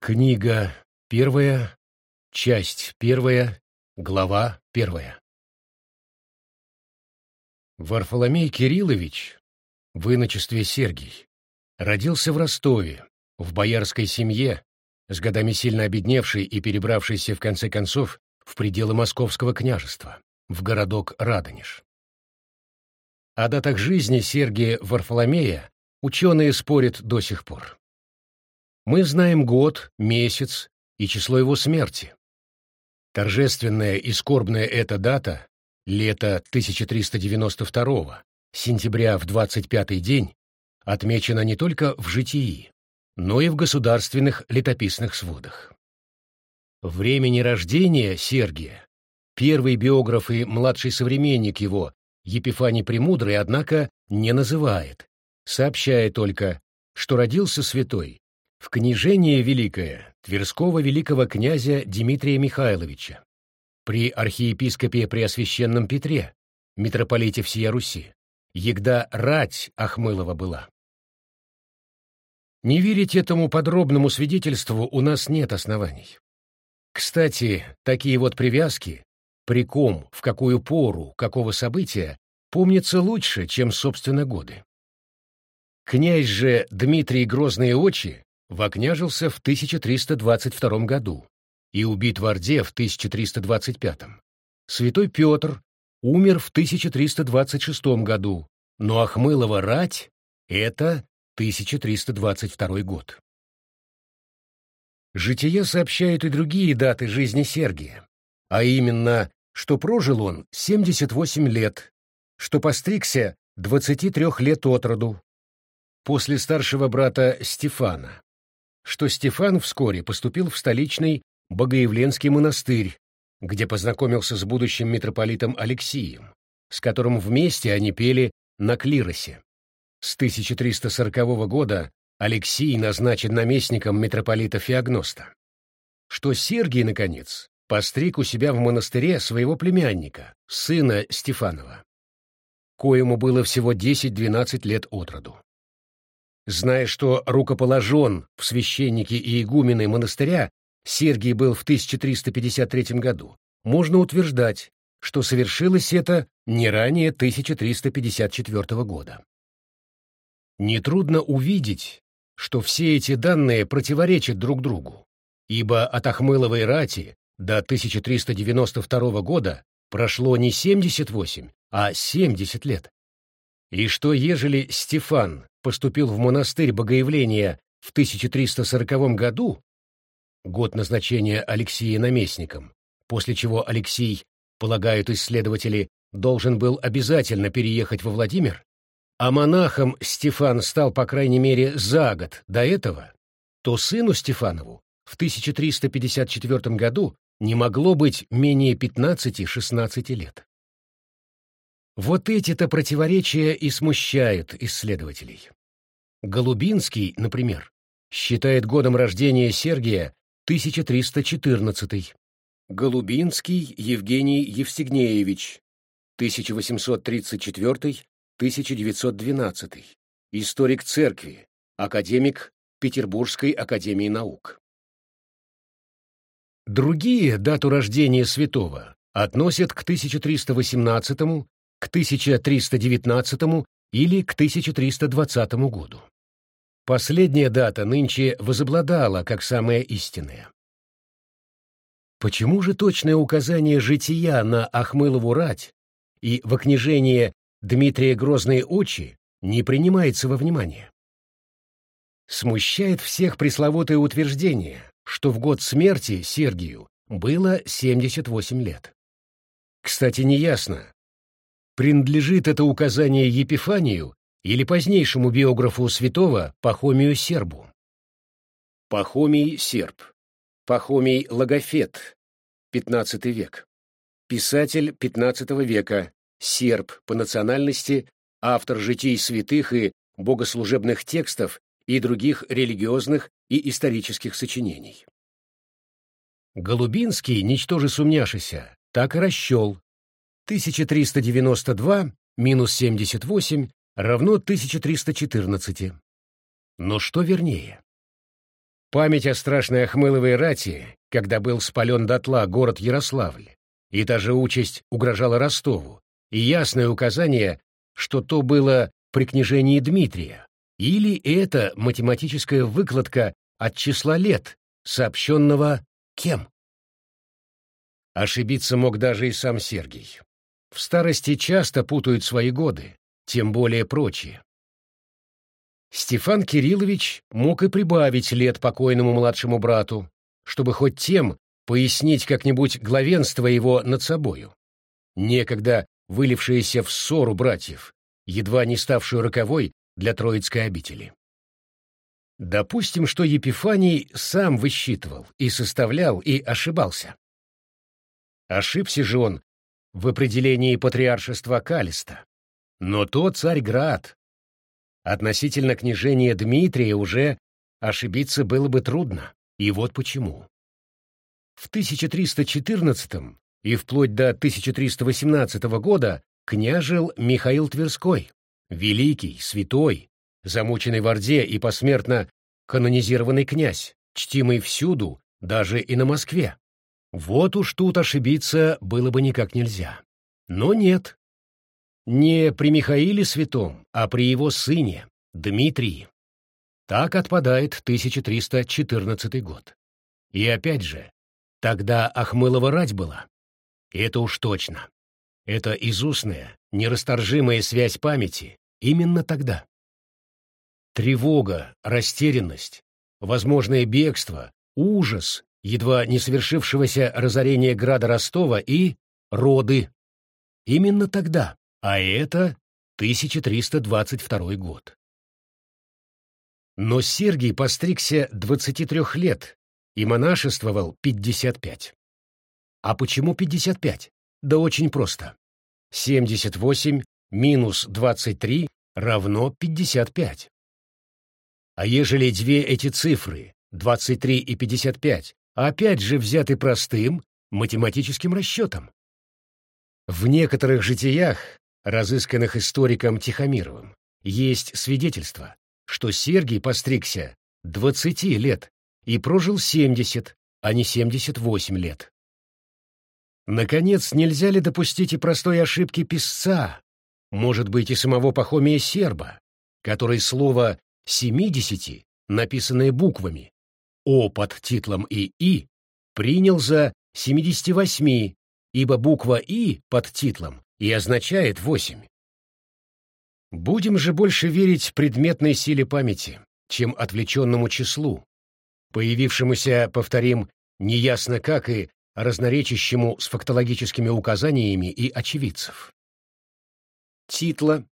Книга первая, часть первая, глава первая. Варфоломей Кириллович, в иночестве Сергий, родился в Ростове, в боярской семье, с годами сильно обедневший и перебравшийся в конце концов в пределы Московского княжества, в городок Радонеж. О датах жизни Сергия Варфоломея ученые спорят до сих пор. Мы знаем год, месяц и число его смерти. Торжественная и скорбная эта дата, лето 1392 сентября в 25-й день, отмечена не только в житии, но и в государственных летописных сводах. Времени рождения Сергия первый биограф и младший современник его, Епифаний Премудрый, однако, не называет, сообщая только, что родился святой в княжение великое Тверского великого князя Дмитрия Михайловича при архиепископе Преосвященном Петре, митрополите всея Руси, егда рать Ахмылова была. Не верить этому подробному свидетельству у нас нет оснований. Кстати, такие вот привязки, при ком, в какую пору, какого события, помнятся лучше, чем, собственно, годы. Князь же Дмитрий Грозные Очи вокняжился в 1322 году и убит в Орде в 1325. Святой Петр умер в 1326 году, но Ахмылова рать — это 1322 год. Житие сообщают и другие даты жизни Сергия, а именно, что прожил он 78 лет, что постригся 23 лет от роду, после старшего брата Стефана, что Стефан вскоре поступил в столичный Богоявленский монастырь, где познакомился с будущим митрополитом Алексием, с которым вместе они пели на клиросе. С 1340 года Алексий назначен наместником митрополита Феогноста. Что Сергий, наконец, постриг у себя в монастыре своего племянника, сына Стефанова, коему было всего 10-12 лет от роду. Зная, что рукоположен в священнике и игумены монастыря, Сергий был в 1353 году, можно утверждать, что совершилось это не ранее 1354 года. Нетрудно увидеть, что все эти данные противоречат друг другу, ибо от Ахмыловой рати до 1392 года прошло не 78, а 70 лет. И что ежели Стефан поступил в монастырь Богоявления в 1340 году, год назначения Алексея наместником, после чего Алексей, полагают исследователи, должен был обязательно переехать во Владимир, а монахом Стефан стал, по крайней мере, за год до этого, то сыну Стефанову в 1354 году не могло быть менее 15-16 лет. Вот эти-то противоречия и смущают исследователей. Голубинский, например, считает годом рождения Сергия 1314. Голубинский Евгений Евстигнеевич 1834-1912. Историк церкви, академик Петербургской академии наук. Другие дату рождения святого относят к 1318 к 1319 или к 1320 году. Последняя дата нынче возобладала как самая истинная. Почему же точное указание жития на Ахмылову рать и в окнижение Дмитрия Грозные очи не принимается во внимание? Смущает всех пресловутое утверждение, что в год смерти Сергию было 78 лет. Кстати, неясно, принадлежит это указание Епифанию или позднейшему биографу святого Пахомию Сербу. Пахомий Серб. Пахомий Логофет. 15 век. Писатель 15 века. Серб по национальности, автор житий святых и богослужебных текстов и других религиозных и исторических сочинений. Голубинский, ничтоже сумняшися, так и расчел, 1392 минус 78 равно 1314. Но что вернее? Память о страшной Ахмыловой рати, когда был спален дотла город Ярославль, и та же участь угрожала Ростову, и ясное указание, что то было при княжении Дмитрия, или это математическая выкладка от числа лет, сообщенного кем? Ошибиться мог даже и сам Сергий. В старости часто путают свои годы, тем более прочие. Стефан Кириллович мог и прибавить лет покойному младшему брату, чтобы хоть тем пояснить как-нибудь главенство его над собою. Некогда вылившееся в ссору братьев, едва не ставшую роковой для Троицкой обители. Допустим, что Епифаний сам высчитывал и составлял, и ошибался. Ошибся же он в определении патриаршества Калиста. Но то Царьград. Относительно княжения Дмитрия уже ошибиться было бы трудно, и вот почему. В 1314 и вплоть до 1318 года княжил Михаил Тверской, великий, святой, замученный в Орде и посмертно канонизированный князь, чтимый всюду, даже и на Москве. Вот уж тут ошибиться было бы никак нельзя. Но нет. Не при Михаиле Святом, а при его сыне, Дмитрии. Так отпадает 1314 год. И опять же, тогда Ахмылова рать была. Это уж точно. Это изустная, нерасторжимая связь памяти именно тогда. Тревога, растерянность, возможное бегство, ужас едва не совершившегося разорения града Ростова и роды. Именно тогда, а это 1322 год. Но Сергий постригся 23 лет и монашествовал 55. А почему 55? Да очень просто. 78 минус 23 равно 55. А ежели две эти цифры, 23 и 55, опять же взяты простым математическим расчетом. В некоторых житиях, разысканных историком Тихомировым, есть свидетельство, что Сергий постригся 20 лет и прожил 70, а не 78 лет. Наконец, нельзя ли допустить и простой ошибки писца, может быть, и самого Пахомия Серба, который слово «семидесяти», написанное буквами, о под титлом и И принял за 78, ибо буква И под титлом и означает 8. Будем же больше верить предметной силе памяти, чем отвлеченному числу, появившемуся, повторим, неясно как и разноречащему с фактологическими указаниями и очевидцев. Титла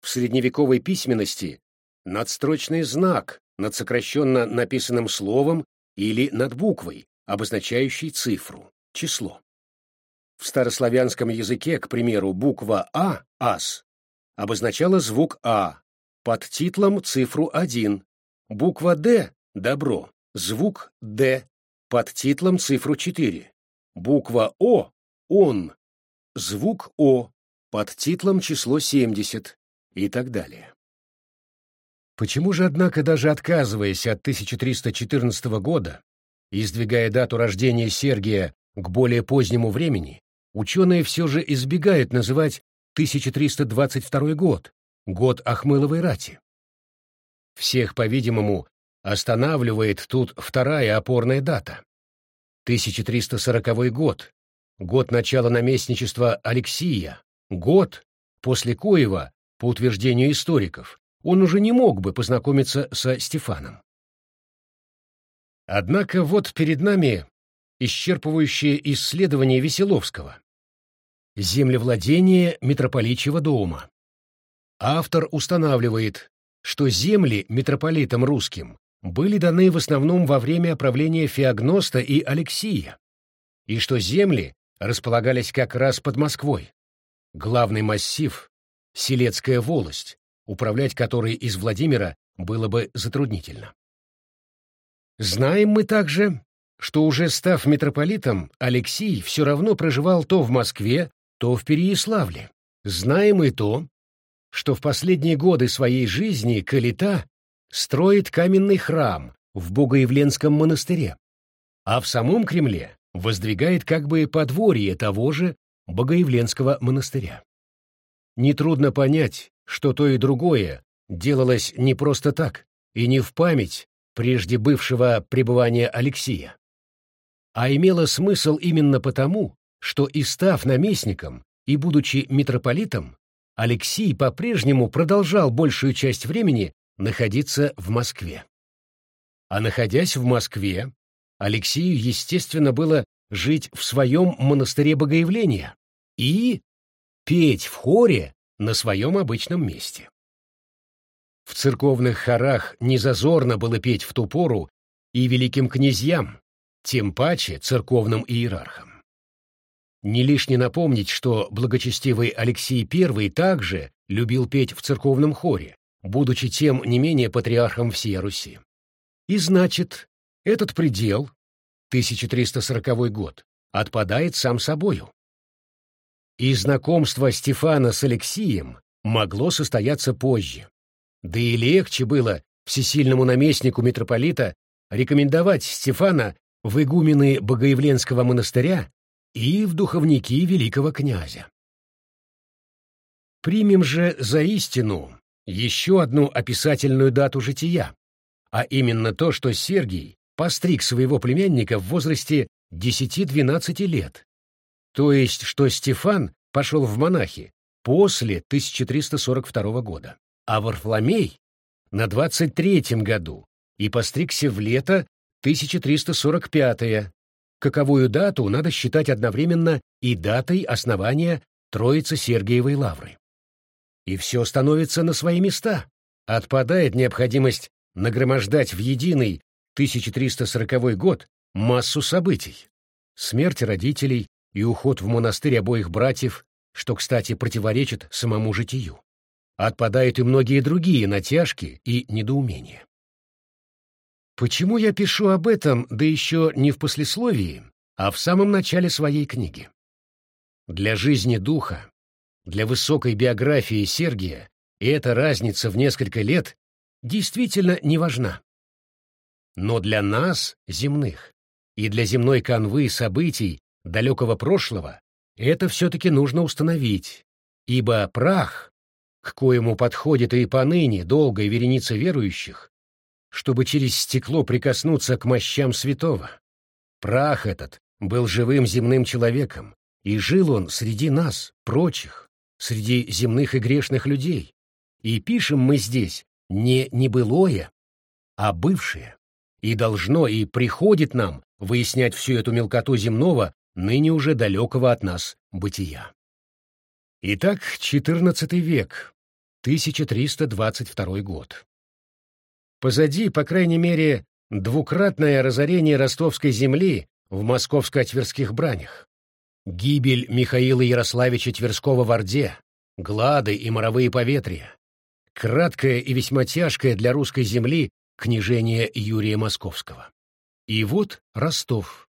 в средневековой письменности надстрочный знак, над сокращенно написанным словом или над буквой, обозначающей цифру, число. В старославянском языке, к примеру, буква А, ас, обозначала звук А, под титлом цифру 1, буква Д, добро, звук Д, под титлом цифру 4, буква О, он, звук О, под титлом число 70 и так далее. Почему же, однако, даже отказываясь от 1314 года и сдвигая дату рождения Сергия к более позднему времени, ученые все же избегают называть 1322 год, год Ахмыловой рати? Всех, по-видимому, останавливает тут вторая опорная дата. 1340 год, год начала наместничества Алексия, год, после коего, по утверждению историков, он уже не мог бы познакомиться со Стефаном. Однако вот перед нами исчерпывающее исследование Веселовского. Землевладение митрополичьего дома. Автор устанавливает, что земли митрополитам русским были даны в основном во время правления Феогноста и Алексия, и что земли располагались как раз под Москвой. Главный массив — Селецкая волость, управлять которой из Владимира было бы затруднительно. Знаем мы также, что уже став митрополитом, Алексий все равно проживал то в Москве, то в Переяславле. Знаем и то, что в последние годы своей жизни Калита строит каменный храм, в Богоявленском монастыре, а в самом Кремле воздвигает как бы подворье того же Богоявленского монастыря. Нетрудно понять, что то и другое делалось не просто так и не в память прежде бывшего пребывания Алексия, а имело смысл именно потому, что и став наместником, и будучи митрополитом, Алексий по-прежнему продолжал большую часть времени находиться в Москве. А находясь в Москве, Алексею, естественно, было жить в своем монастыре Богоявления и петь в хоре на своем обычном месте. В церковных хорах незазорно было петь в ту пору и великим князьям, тем паче церковным иерархам. Не лишне напомнить, что благочестивый Алексей I также любил петь в церковном хоре, будучи тем не менее патриархом всей Руси. И значит, этот предел, 1340 год, отпадает сам собою. И знакомство Стефана с Алексием могло состояться позже. Да и легче было всесильному наместнику митрополита рекомендовать Стефана в игумены Богоявленского монастыря и в духовники великого князя. Примем же за истину еще одну описательную дату жития, а именно то, что Сергий постриг своего племянника в возрасте 10-12 лет, то есть что Стефан пошел в монахи после 1342 года, а Варфломей — на 23-м году и постригся в лето 1345 каковую дату надо считать одновременно и датой основания Троицы Сергиевой Лавры. И все становится на свои места. Отпадает необходимость нагромождать в единый 1340 год массу событий. Смерть родителей и уход в монастырь обоих братьев, что, кстати, противоречит самому житию. Отпадают и многие другие натяжки и недоумения. Почему я пишу об этом, да еще не в послесловии, а в самом начале своей книги? Для жизни духа, для высокой биографии Сергия эта разница в несколько лет действительно не важна. Но для нас, земных, и для земной канвы событий далекого прошлого, это все-таки нужно установить, ибо прах, к коему подходит и поныне долгая вереница верующих, чтобы через стекло прикоснуться к мощам святого. Прах этот был живым земным человеком, и жил он среди нас, прочих, среди земных и грешных людей. И пишем мы здесь не небылое, а бывшее, и должно и приходит нам выяснять всю эту мелкоту земного, ныне уже далекого от нас бытия. Итак, XIV век, 1322 год. Позади, по крайней мере, двукратное разорение ростовской земли в московско-тверских бранях, гибель Михаила Ярославича Тверского в Орде, глады и моровые поветрия, краткое и весьма тяжкое для русской земли княжение Юрия Московского. И вот Ростов.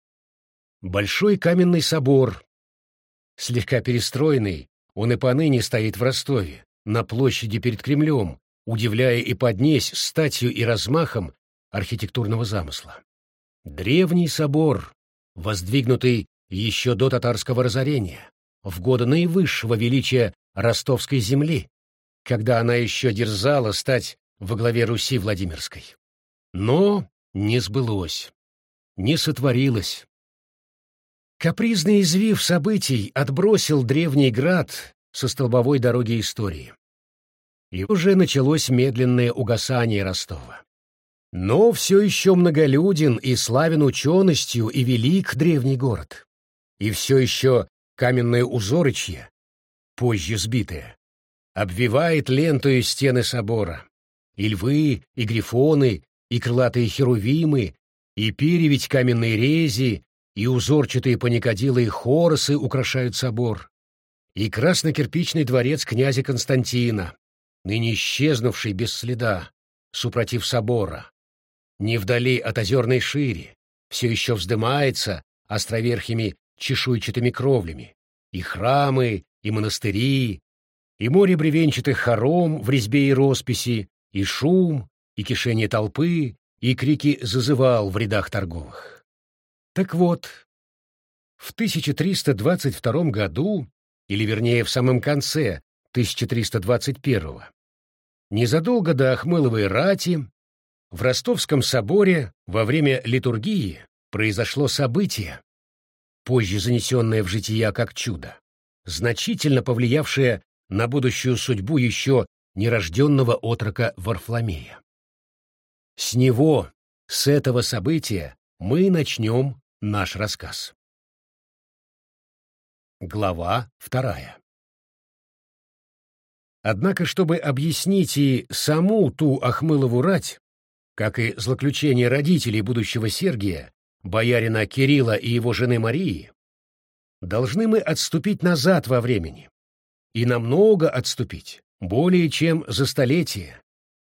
Большой каменный собор, слегка перестроенный, он и поныне стоит в Ростове, на площади перед Кремлем, удивляя и поднесь статью и размахом архитектурного замысла. Древний собор, воздвигнутый еще до татарского разорения, в годы наивысшего величия ростовской земли, когда она еще дерзала стать во главе Руси Владимирской. Но не сбылось, не сотворилось. Капризный извив событий отбросил древний град со столбовой дороги истории и уже началось медленное угасание Ростова. Но все еще многолюден и славен ученостью и велик древний город. И все еще каменное узорычье, позже сбитое, обвивает лентою стены собора. И львы, и грифоны, и крылатые херувимы, и переведь каменной рези, и узорчатые паникадилы и хоросы украшают собор. И красно-кирпичный дворец князя Константина, ныне исчезнувший без следа, супротив собора. Не вдали от озерной шире, все еще вздымается островерхими чешуйчатыми кровлями, и храмы, и монастыри, и море бревенчатых хором в резьбе и росписи, и шум, и кишение толпы, и крики зазывал в рядах торговых. Так вот, в 1322 году, или вернее в самом конце 1321 незадолго до Ахмыловой рати, в Ростовском соборе во время литургии произошло событие, позже занесенное в жития как чудо, значительно повлиявшее на будущую судьбу еще нерожденного отрока Варфломея. С него, с этого события, мы начнем наш рассказ. Глава вторая. Однако, чтобы объяснить и саму ту Ахмылову рать, как и злоключение родителей будущего Сергия, боярина Кирилла и его жены Марии, должны мы отступить назад во времени. И намного отступить, более чем за столетие,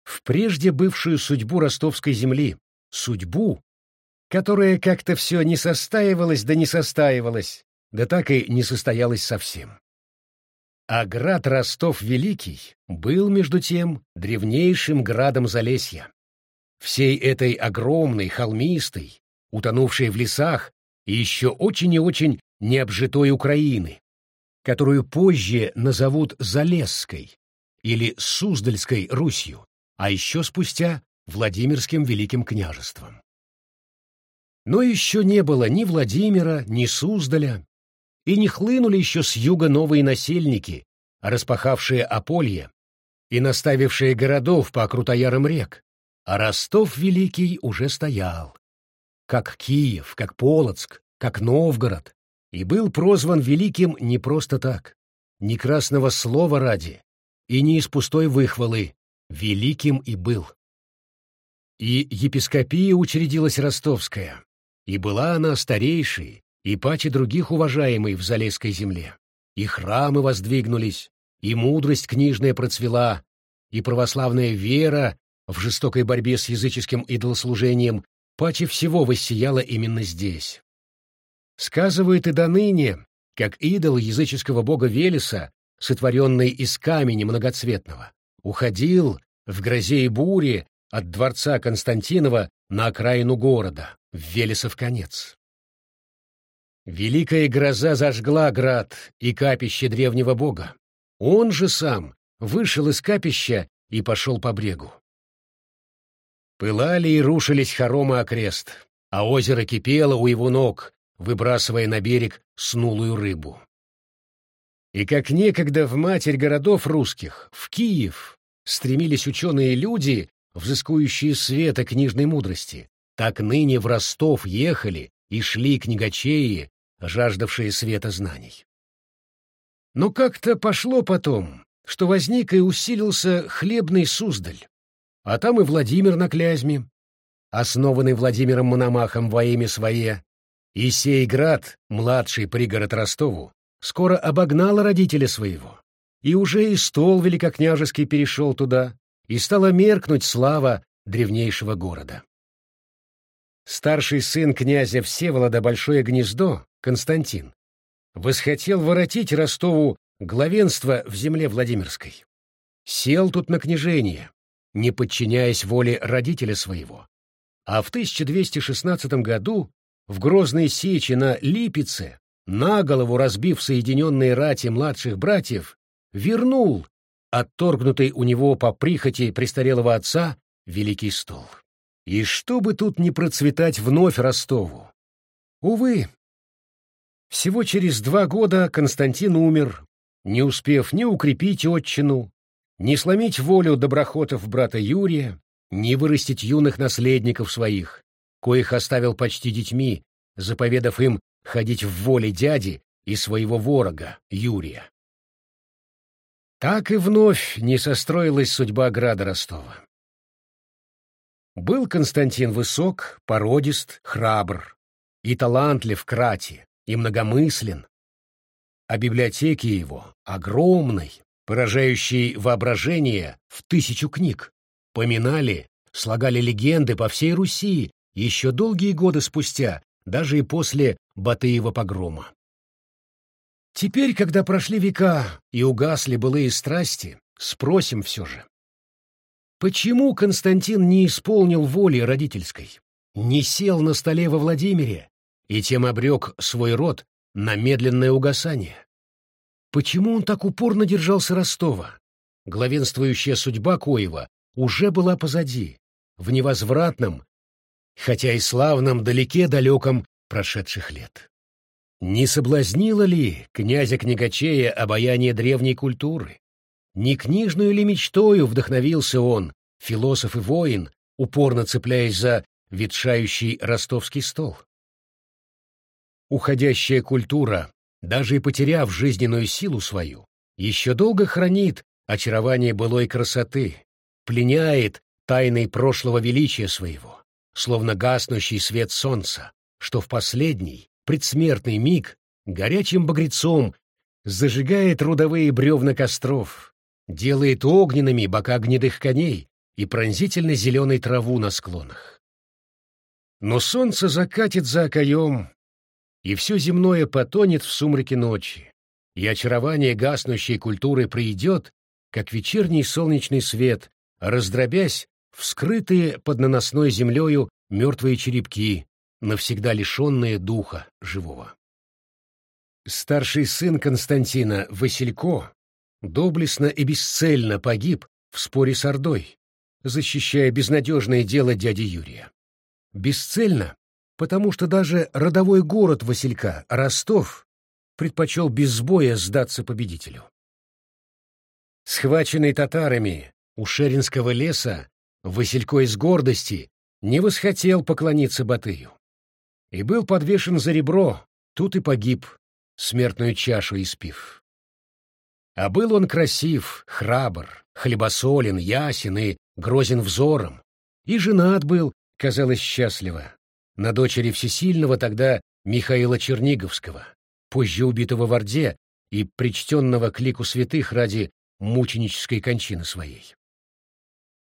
в прежде бывшую судьбу ростовской земли, судьбу, которая как-то все не состаивалась да не состаивалась, да так и не состоялась совсем. А град Ростов-Великий был, между тем, древнейшим градом Залесья. Всей этой огромной, холмистой, утонувшей в лесах и еще очень и очень необжитой Украины, которую позже назовут Залесской или Суздальской Русью, а еще спустя Владимирским Великим княжеством. Но еще не было ни Владимира, ни Суздаля, и не хлынули еще с юга новые насельники, распахавшие ополье и наставившие городов по крутоярам рек, а Ростов Великий уже стоял, как Киев, как Полоцк, как Новгород, и был прозван Великим не просто так, не красного слова ради, и не из пустой выхвалы, Великим и был. И епископия учредилась ростовская, и была она старейшей, и паче других уважаемой в Залесской земле. И храмы воздвигнулись, и мудрость книжная процвела, и православная вера в жестокой борьбе с языческим идолослужением паче всего воссияла именно здесь. Сказывают и до ныне, как идол языческого бога Велеса, сотворенный из камня многоцветного, уходил в грозе и буре от дворца Константинова на окраину города, в Велесов конец. Великая гроза зажгла град и капище древнего бога. Он же сам вышел из капища и пошел по брегу. Пылали и рушились хоромы окрест, а озеро кипело у его ног, выбрасывая на берег снулую рыбу. И как некогда в матерь городов русских, в Киев, стремились ученые люди, взыскующие света книжной мудрости, так ныне в Ростов ехали и шли книгачеи, жаждавшие света знаний. Но как-то пошло потом, что возник и усилился хлебный Суздаль, а там и Владимир на Клязьме, основанный Владимиром Мономахом во имя свое, и сей град, младший пригород Ростову, скоро обогнал родителя своего, и уже и стол великокняжеский перешел туда, и стала меркнуть слава древнейшего города. Старший сын князя Всеволода Большое Гнездо, Константин, восхотел воротить Ростову главенство в земле Владимирской. Сел тут на княжение, не подчиняясь воле родителя своего. А в 1216 году в Грозной сечи на Липице, на голову разбив соединенные рати младших братьев, вернул отторгнутый у него по прихоти престарелого отца Великий стол. И чтобы тут не процветать вновь Ростову. Увы, всего через два года Константин умер, не успев ни укрепить отчину, ни сломить волю доброхотов брата Юрия, ни вырастить юных наследников своих, коих оставил почти детьми, заповедав им ходить в воле дяди и своего ворога, Юрия. Так и вновь не состроилась судьба града Ростова. Был Константин высок, породист, храбр, и талантлив крати, и многомыслен. А библиотеки его огромной, поражающей воображение в тысячу книг, поминали, слагали легенды по всей Руси еще долгие годы спустя, даже и после Батыева погрома. Теперь, когда прошли века и угасли былые страсти, спросим все же, Почему Константин не исполнил воли родительской, не сел на столе во Владимире и тем обрек свой род на медленное угасание? Почему он так упорно держался Ростова? Главенствующая судьба Коева уже была позади, в невозвратном, хотя и славном далеке-далеком прошедших лет. Не соблазнило ли князя Книгачея обаяние древней культуры? Не книжную ли мечтою вдохновился он, философ и воин, упорно цепляясь за ветшающий ростовский стол? Уходящая культура, даже и потеряв жизненную силу свою, еще долго хранит очарование былой красоты, пленяет тайной прошлого величия своего, словно гаснущий свет солнца, что в последний, предсмертный миг горячим багрецом зажигает трудовые бревна костров, делает огненными бока гнедых коней и пронзительно зеленой траву на склонах. Но солнце закатит за окоем, и все земное потонет в сумраке ночи, и очарование гаснущей культуры придет, как вечерний солнечный свет, раздробясь в скрытые под наносной землею мертвые черепки, навсегда лишенные духа живого. Старший сын Константина, Василько, доблестно и бесцельно погиб в споре с Ордой, защищая безнадежное дело дяди Юрия. Бесцельно, потому что даже родовой город Василька, Ростов, предпочел без боя сдаться победителю. Схваченный татарами у Шеринского леса, Василько из гордости не восхотел поклониться Батыю и был подвешен за ребро, тут и погиб, смертную чашу испив. А был он красив, храбр, хлебосолен, ясен и грозен взором, и женат был, казалось, счастливо, на дочери всесильного тогда Михаила Черниговского, позже убитого в Орде и причтенного к лику святых ради мученической кончины своей.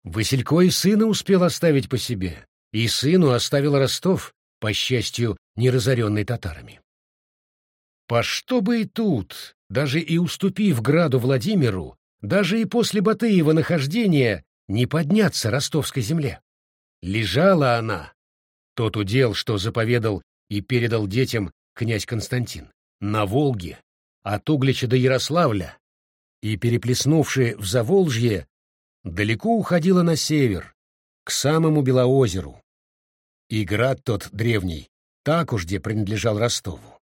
Василько и сына успел оставить по себе, и сыну оставил Ростов, по счастью, не разоренный татарами. По что бы и тут, даже и уступив граду Владимиру, даже и после Батыева нахождения, не подняться ростовской земле. Лежала она, тот удел, что заповедал и передал детям князь Константин, на Волге, от Углича до Ярославля, и, переплеснувши в Заволжье, далеко уходила на север, к самому Белоозеру. И град тот древний так уж где принадлежал Ростову.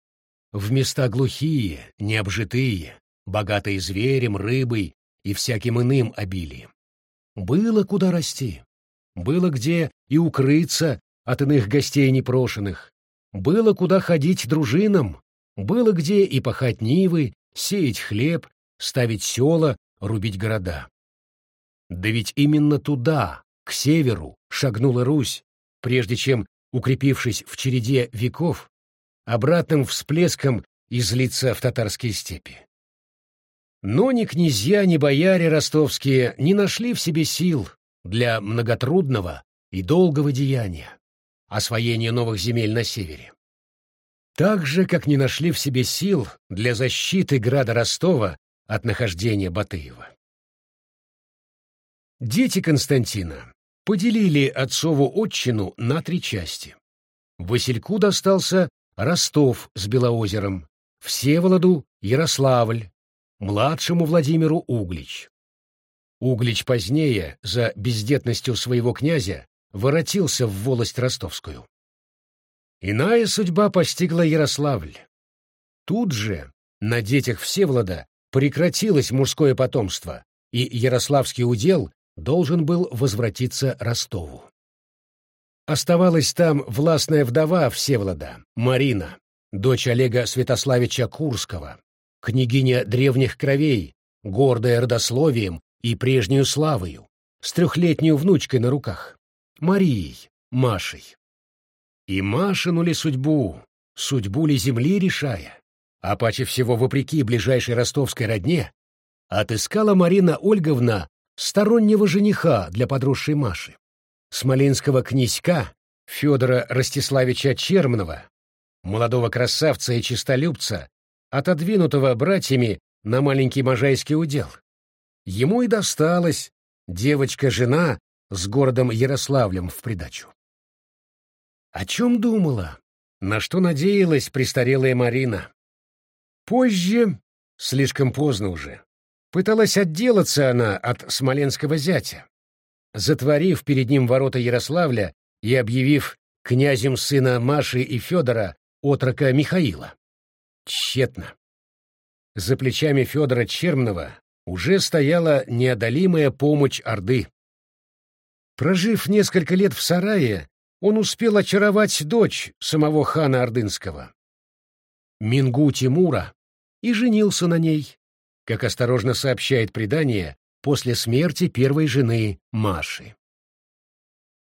В места глухие, необжитые, богатые зверем, рыбой и всяким иным обилием. Было куда расти, было где и укрыться от иных гостей непрошенных, было куда ходить дружинам, было где и пахать нивы, сеять хлеб, ставить села, рубить города. Да ведь именно туда, к северу, шагнула Русь, прежде чем, укрепившись в череде веков, обратным всплеском излиться в татарские степи. Но ни князья, ни бояре ростовские не нашли в себе сил для многотрудного и долгого деяния — освоения новых земель на севере. Так же, как не нашли в себе сил для защиты града Ростова от нахождения Батыева. Дети Константина поделили отцову отчину на три части. Васильку достался Ростов с Белоозером, Всеволоду — Ярославль, младшему Владимиру — Углич. Углич позднее, за бездетностью своего князя, воротился в волость ростовскую. Иная судьба постигла Ярославль. Тут же на детях Всеволода прекратилось мужское потомство, и Ярославский удел должен был возвратиться Ростову. Оставалась там властная вдова Всеволода, Марина, дочь Олега Святославича Курского, княгиня древних кровей, гордая родословием и прежнюю славою, с трехлетней внучкой на руках, Марией, Машей. И Машину ли судьбу, судьбу ли земли решая, а паче всего вопреки ближайшей ростовской родне, отыскала Марина Ольговна стороннего жениха для подросшей Маши, смоленского князька Федора Ростиславича Чермного, молодого красавца и чистолюбца, отодвинутого братьями на маленький можайский удел. Ему и досталась девочка-жена с городом Ярославлем в придачу. О чем думала, на что надеялась престарелая Марина? Позже, слишком поздно уже, пыталась отделаться она от смоленского зятя, затворив перед ним ворота Ярославля и объявив князем сына Маши и Федора отрока Михаила. Тщетно. За плечами Федора Чермного уже стояла неодолимая помощь Орды. Прожив несколько лет в сарае, он успел очаровать дочь самого хана Ордынского, Мингу Тимура, и женился на ней, как осторожно сообщает предание, после смерти первой жены Маши.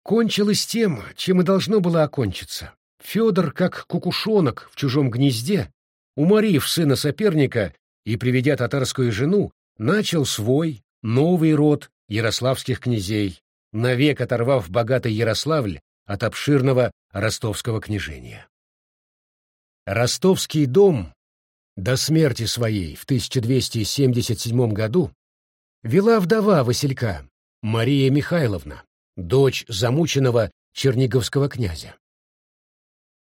Кончилось тем, чем и должно было окончиться. Федор, как кукушонок в чужом гнезде, уморив сына соперника и приведя татарскую жену, начал свой новый род ярославских князей, навек оторвав богатый Ярославль от обширного ростовского княжения. Ростовский дом до смерти своей в 1277 году вела вдова Василька, Мария Михайловна, дочь замученного черниговского князя.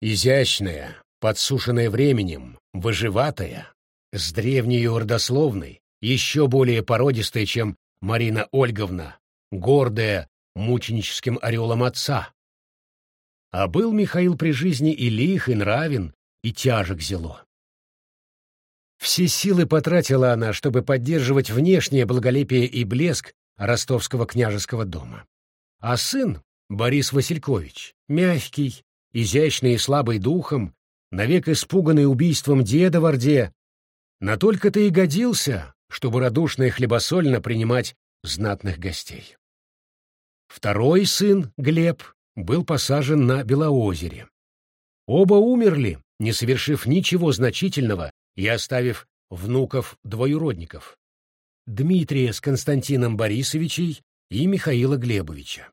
Изящная, подсушенная временем, выживатая, с древней родословной, еще более породистая, чем Марина Ольговна, гордая мученическим орелом отца. А был Михаил при жизни и лих, и нравен, и тяжек зело. Все силы потратила она, чтобы поддерживать внешнее благолепие и блеск ростовского княжеского дома. А сын, Борис Василькович, мягкий, изящный и слабый духом, навек испуганный убийством деда в Орде, на только-то и годился, чтобы радушно и хлебосольно принимать знатных гостей. Второй сын, Глеб, был посажен на Белоозере. Оба умерли, не совершив ничего значительного и оставив внуков-двоюродников — Дмитрия с Константином Борисовичей и Михаила Глебовича.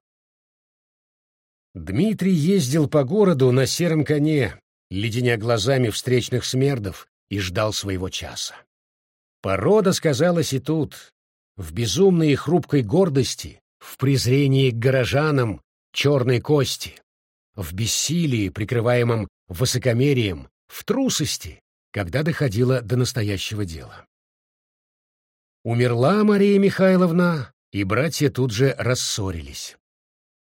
Дмитрий ездил по городу на сером коне, леденя глазами встречных смердов, и ждал своего часа. Порода сказалась и тут, в безумной и хрупкой гордости, в презрении к горожанам черной кости, в бессилии, прикрываемом высокомерием, в трусости, когда доходило до настоящего дела. Умерла Мария Михайловна, и братья тут же рассорились.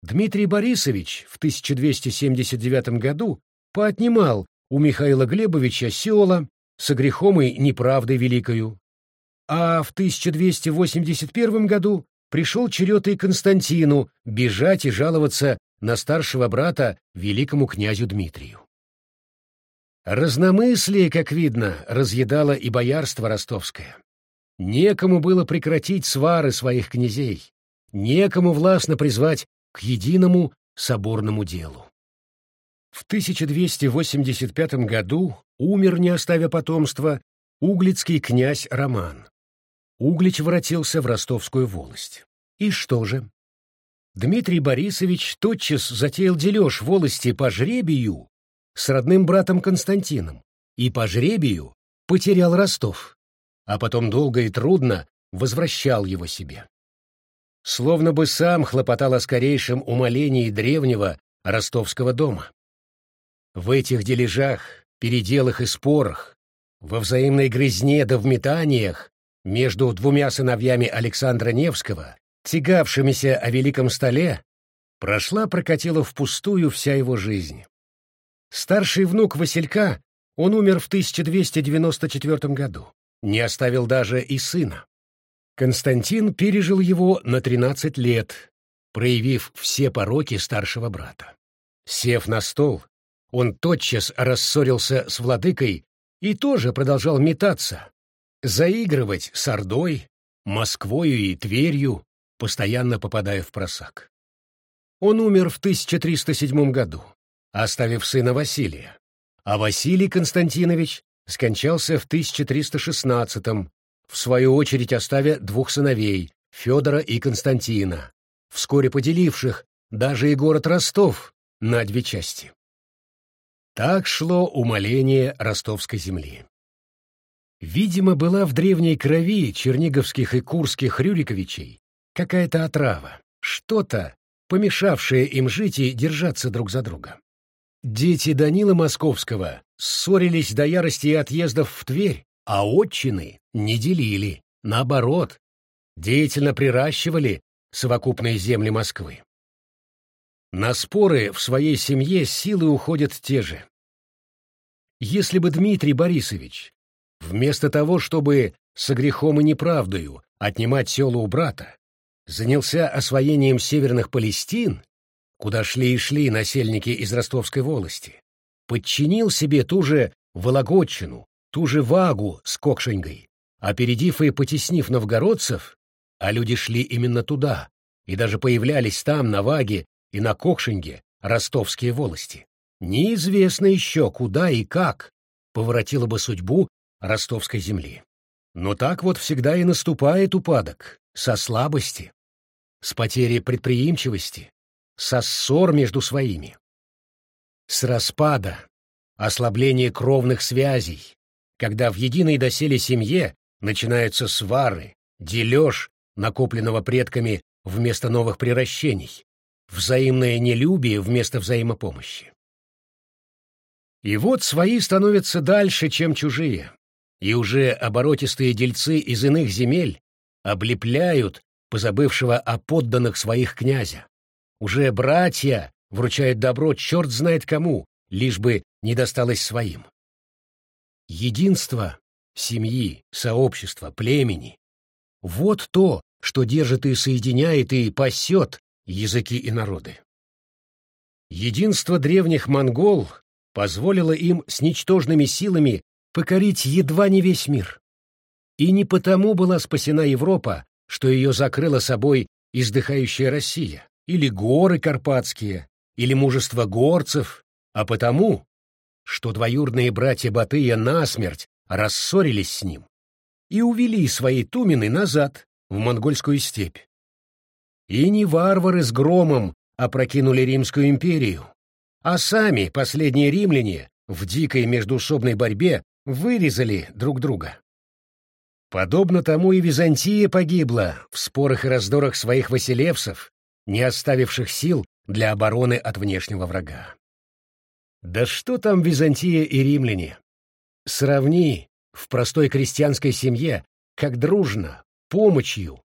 Дмитрий Борисович в 1279 году поотнимал у Михаила Глебовича села со грехом неправдой великою, а в 1281 году пришел черед и Константину бежать и жаловаться на старшего брата великому князю Дмитрию. Разномыслие, как видно, разъедало и боярство ростовское. Некому было прекратить свары своих князей, некому властно призвать к единому соборному делу. В 1285 году умер, не оставя потомства, углицкий князь Роман. Углич воротился в ростовскую волость. И что же? Дмитрий Борисович тотчас затеял дележ волости по жребию с родным братом Константином и по жребию потерял Ростов, а потом долго и трудно возвращал его себе словно бы сам хлопотал о скорейшем умолении древнего ростовского дома. В этих дележах, переделах и спорах, во взаимной грызне да в метаниях между двумя сыновьями Александра Невского, тягавшимися о великом столе, прошла прокатила впустую вся его жизнь. Старший внук Василька, он умер в 1294 году, не оставил даже и сына. Константин пережил его на 13 лет, проявив все пороки старшего брата. Сев на стол, он тотчас рассорился с владыкой и тоже продолжал метаться, заигрывать с Ордой, Москвою и Тверью, постоянно попадая в просак. Он умер в 1307 году, оставив сына Василия, а Василий Константинович скончался в 1316 в свою очередь оставя двух сыновей, Федора и Константина, вскоре поделивших даже и город Ростов на две части. Так шло умоление ростовской земли. Видимо, была в древней крови черниговских и курских Рюриковичей какая-то отрава, что-то, помешавшее им жить и держаться друг за друга. Дети Данила Московского ссорились до ярости и отъездов в Тверь, а отчины не делили, наоборот, деятельно приращивали совокупные земли Москвы. На споры в своей семье силы уходят те же. Если бы Дмитрий Борисович, вместо того, чтобы со грехом и неправдою отнимать село у брата, занялся освоением северных Палестин, куда шли и шли насельники из Ростовской волости, подчинил себе ту же Вологодчину, ту же Вагу с Кокшеньгой, опередив и потеснив новгородцев, а люди шли именно туда, и даже появлялись там, на Ваге и на Кокшеньге, ростовские волости. Неизвестно еще, куда и как поворотила бы судьбу ростовской земли. Но так вот всегда и наступает упадок, со слабости, с потери предприимчивости, со ссор между своими, с распада, ослабления кровных связей, когда в единой доселе семье начинаются свары, дележ накопленного предками вместо новых приращений, взаимное нелюбие вместо взаимопомощи. И вот свои становятся дальше, чем чужие, и уже оборотистые дельцы из иных земель облепляют позабывшего о подданных своих князя. Уже братья вручают добро черт знает кому, лишь бы не досталось своим. Единство семьи, сообщества, племени — вот то, что держит и соединяет и пасет языки и народы. Единство древних монгол позволило им с ничтожными силами покорить едва не весь мир. И не потому была спасена Европа, что ее закрыла собой издыхающая Россия, или горы Карпатские, или мужество горцев, а потому, что двоюродные братья Батыя насмерть рассорились с ним и увели свои тумены назад, в монгольскую степь. И не варвары с громом опрокинули Римскую империю, а сами последние римляне в дикой междуусобной борьбе вырезали друг друга. Подобно тому и Византия погибла в спорах и раздорах своих василевсов, не оставивших сил для обороны от внешнего врага. Да что там Византия и римляне? Сравни в простой крестьянской семье, как дружно, помощью,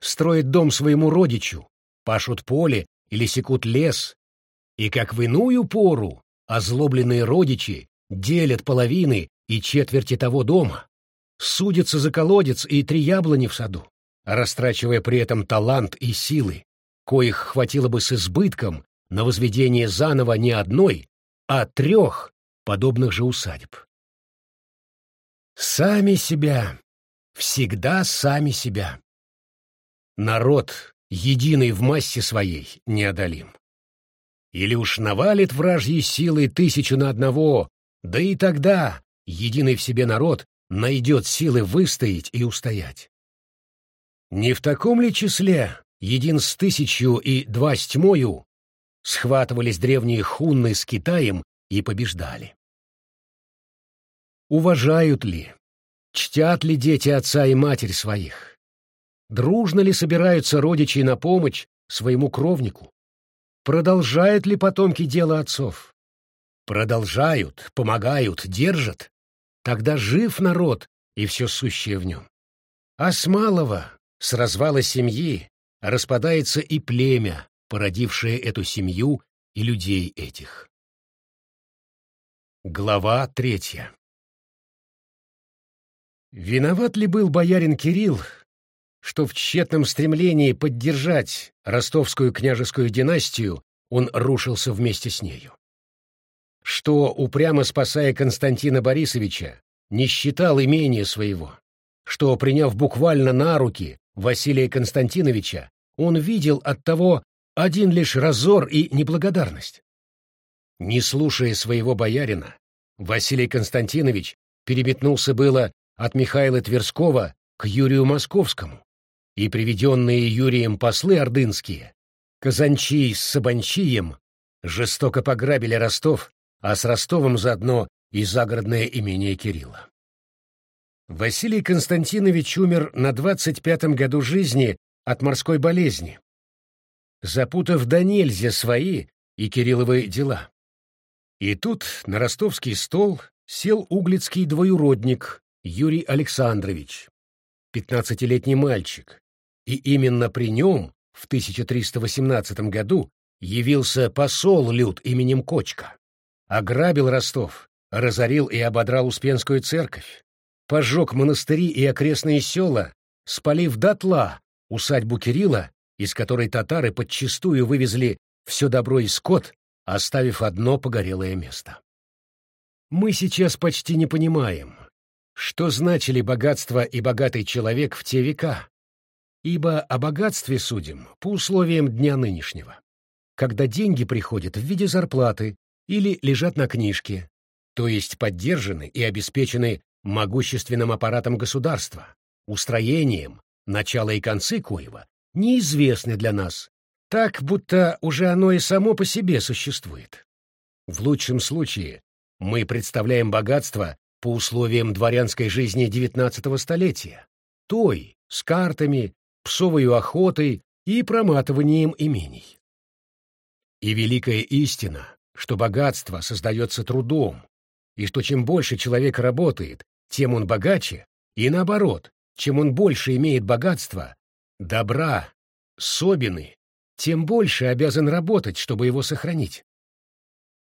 строят дом своему родичу, пашут поле или секут лес, и как в иную пору озлобленные родичи делят половины и четверти того дома, судятся за колодец и три яблони в саду, растрачивая при этом талант и силы, коих хватило бы с избытком на возведение заново не одной, а трех подобных же усадеб. Сами себя, всегда сами себя. Народ, единый в массе своей, неодолим. Или уж навалит вражьей силой тысячу на одного, да и тогда единый в себе народ найдет силы выстоять и устоять. Не в таком ли числе един с тысячью и два с тьмою схватывались древние хунны с Китаем и побеждали? Уважают ли, чтят ли дети отца и матерь своих? Дружно ли собираются родичи на помощь своему кровнику? Продолжают ли потомки дело отцов? Продолжают, помогают, держат? Тогда жив народ и все сущее в нем. А с малого, с развала семьи, распадается и племя, породившее эту семью и людей этих. Глава третья Виноват ли был боярин Кирилл, что в тщетном стремлении поддержать ростовскую княжескую династию он рушился вместе с нею? что, упрямо спасая Константина Борисовича, не считал имения своего, что, приняв буквально на руки Василия Константиновича, он видел от того один лишь разор и неблагодарность. Не слушая своего боярина, Василий Константинович переметнулся было от Михаила Тверского к Юрию Московскому, и приведенные Юрием послы ордынские, Казанчий с Сабанчием, жестоко пограбили Ростов а с Ростовом заодно и загородное имение Кирилла. Василий Константинович умер на 25-м году жизни от морской болезни, запутав до нельзя свои и Кирилловы дела. И тут на ростовский стол сел углицкий двоюродник Юрий Александрович, пятнадцатилетний мальчик, и именно при нем в 1318 году явился посол Люд именем Кочка. Ограбил Ростов, разорил и ободрал Успенскую церковь, пожег монастыри и окрестные села, спалив дотла усадьбу Кирилла, из которой татары подчистую вывезли все добро и скот, оставив одно погорелое место. Мы сейчас почти не понимаем, что значили богатство и богатый человек в те века, ибо о богатстве судим по условиям дня нынешнего, когда деньги приходят в виде зарплаты или лежат на книжке, то есть поддержаны и обеспечены могущественным аппаратом государства, устроением, начало и концы коего неизвестны для нас, так, будто уже оно и само по себе существует. В лучшем случае мы представляем богатство по условиям дворянской жизни XIX столетия, той, с картами, псовой охотой и проматыванием имений. И великая истина, что богатство создается трудом, и что чем больше человек работает, тем он богаче, и наоборот, чем он больше имеет богатства, добра, собины, тем больше обязан работать, чтобы его сохранить.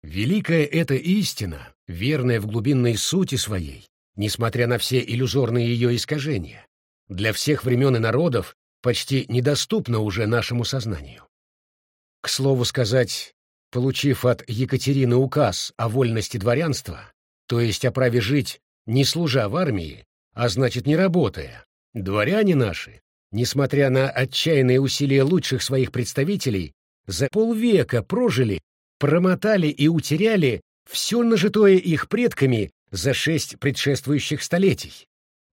Великая эта истина, верная в глубинной сути своей, несмотря на все иллюзорные ее искажения, для всех времен и народов почти недоступна уже нашему сознанию. К слову сказать, получив от Екатерины указ о вольности дворянства, то есть о праве жить, не служа в армии, а значит не работая, дворяне наши, несмотря на отчаянные усилия лучших своих представителей, за полвека прожили промотали и утеряли все нажитое их предками за шесть предшествующих столетий.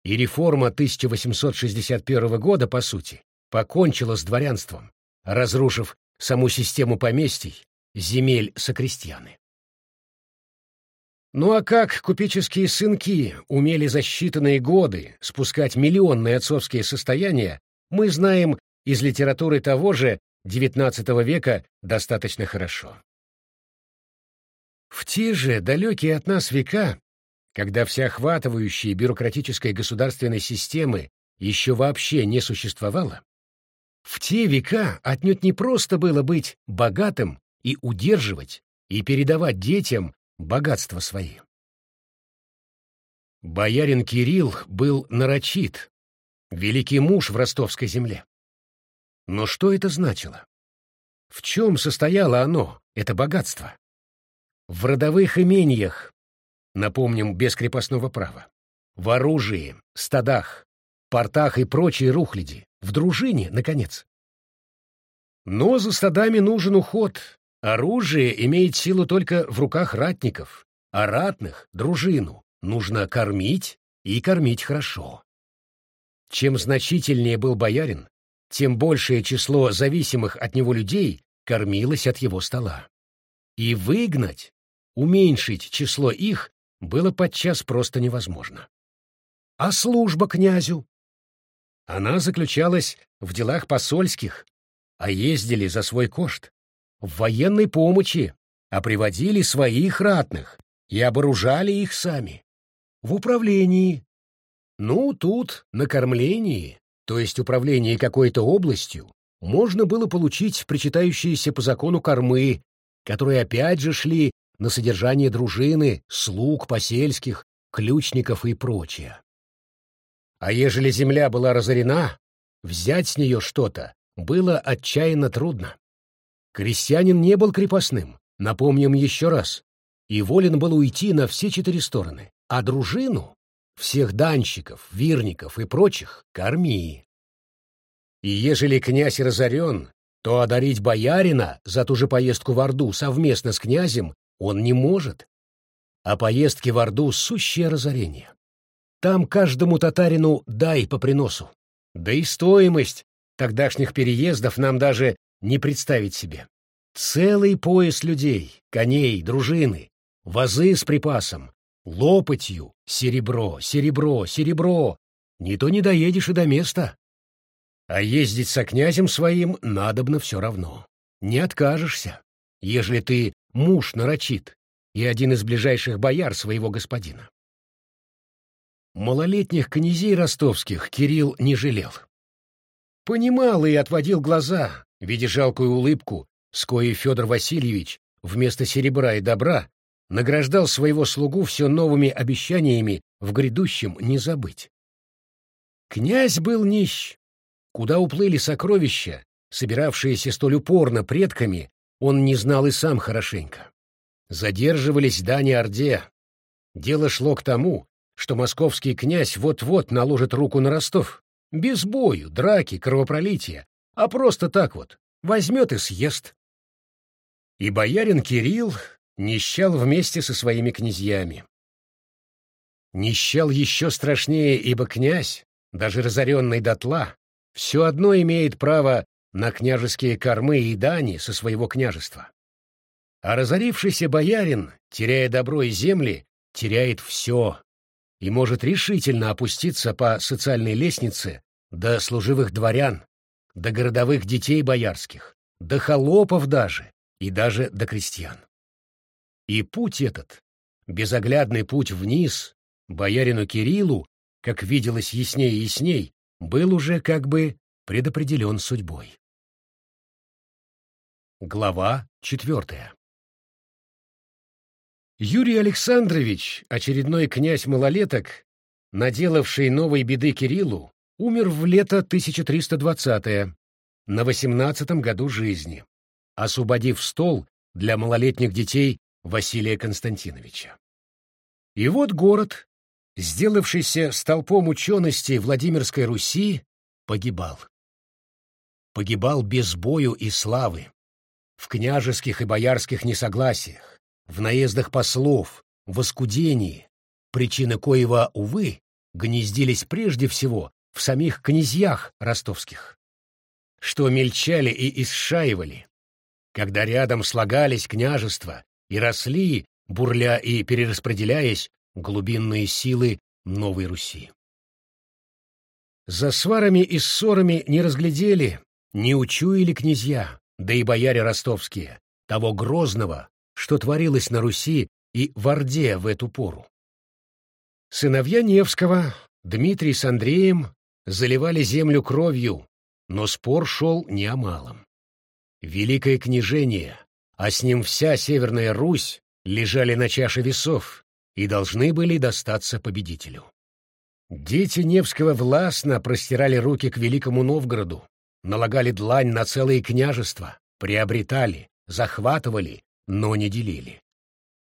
И реформа 1861 года, по сути, покончила с дворянством, разрушив саму систему поместий, земель сокрестьяны. Ну а как купеческие сынки умели за считанные годы спускать миллионные отцовские состояния, мы знаем из литературы того же XIX века достаточно хорошо. В те же далекие от нас века, когда всеохватывающей бюрократической государственной системы еще вообще не существовало, в те века отнюдь не просто было быть богатым и удерживать и передавать детям богатство свои. Боярин Кирилл был нарочит, великий муж в ростовской земле. Но что это значило? В чем состояло оно, это богатство? В родовых имениях, напомним, без крепостного права, в оружии, стадах, портах и прочей рухляди, в дружине, наконец. Но за стадами нужен уход. Оружие имеет силу только в руках ратников, а ратных — дружину. Нужно кормить и кормить хорошо. Чем значительнее был боярин, тем большее число зависимых от него людей кормилось от его стола. И выгнать уменьшить число их было подчас просто невозможно. А служба князю? Она заключалась в делах посольских, а ездили за свой кошт, в военной помощи, а приводили своих ратных и оборужали их сами. В управлении. Ну, тут, на кормлении, то есть управлении какой-то областью, можно было получить причитающиеся по закону кормы, которые опять же шли на содержание дружины, слуг посельских, ключников и прочее. А ежели земля была разорена, взять с нее что-то было отчаянно трудно. Крестьянин не был крепостным, напомним еще раз, и волен был уйти на все четыре стороны, а дружину, всех данщиков, вирников и прочих, корми. И ежели князь разорен, то одарить боярина за ту же поездку в Орду совместно с князем он не может. А поездки в Орду — сущее разорение. Там каждому татарину дай по приносу. Да и стоимость тогдашних переездов нам даже не представить себе. Целый пояс людей, коней, дружины, вазы с припасом, лопатью, серебро, серебро, серебро. Не то не доедешь и до места. А ездить со князем своим надобно все равно. Не откажешься, ежели ты муж нарочит и один из ближайших бояр своего господина. Малолетних князей ростовских Кирилл не жалел. Понимал и отводил глаза, видя жалкую улыбку, с коей Федор Васильевич вместо серебра и добра награждал своего слугу все новыми обещаниями в грядущем не забыть. Князь был нищ. Куда уплыли сокровища, собиравшиеся столь упорно предками, он не знал и сам хорошенько. Задерживались дани Орде. Дело шло к тому, что московский князь вот-вот наложит руку на Ростов. Без бою, драки, кровопролития, а просто так вот, возьмет и съест. И боярин Кирилл нищал вместе со своими князьями. Нищал еще страшнее, ибо князь, даже разоренный дотла, все одно имеет право на княжеские кормы и дани со своего княжества. А разорившийся боярин, теряя добро и земли, теряет все и может решительно опуститься по социальной лестнице до служивых дворян, до городовых детей боярских, до холопов даже и даже до крестьян. И путь этот, безоглядный путь вниз, боярину Кириллу, как виделось яснее и ясней, был уже как бы предопределен судьбой. Глава четвертая Юрий Александрович, очередной князь малолеток, наделавший новой беды Кириллу, умер в лето 1320-е, на 18-м году жизни, освободив стол для малолетних детей Василия Константиновича. И вот город, сделавшийся столпом учености Владимирской Руси, погибал. Погибал без бою и славы, в княжеских и боярских несогласиях, в наездах послов, в оскудении, причины коего, увы, гнездились прежде всего в самих князьях ростовских, что мельчали и исшаивали, когда рядом слагались княжества и росли, бурля и перераспределяясь, глубинные силы Новой Руси. За сварами и ссорами не разглядели, не учуяли князья, да и бояре ростовские, того грозного, что творилось на Руси и в Орде в эту пору. Сыновья Невского, Дмитрий с Андреем, заливали землю кровью, но спор шел не о малом. Великое княжение, а с ним вся Северная Русь, лежали на чаше весов и должны были достаться победителю. Дети Невского властно простирали руки к Великому Новгороду, налагали длань на целые княжества, приобретали, захватывали, но не делили.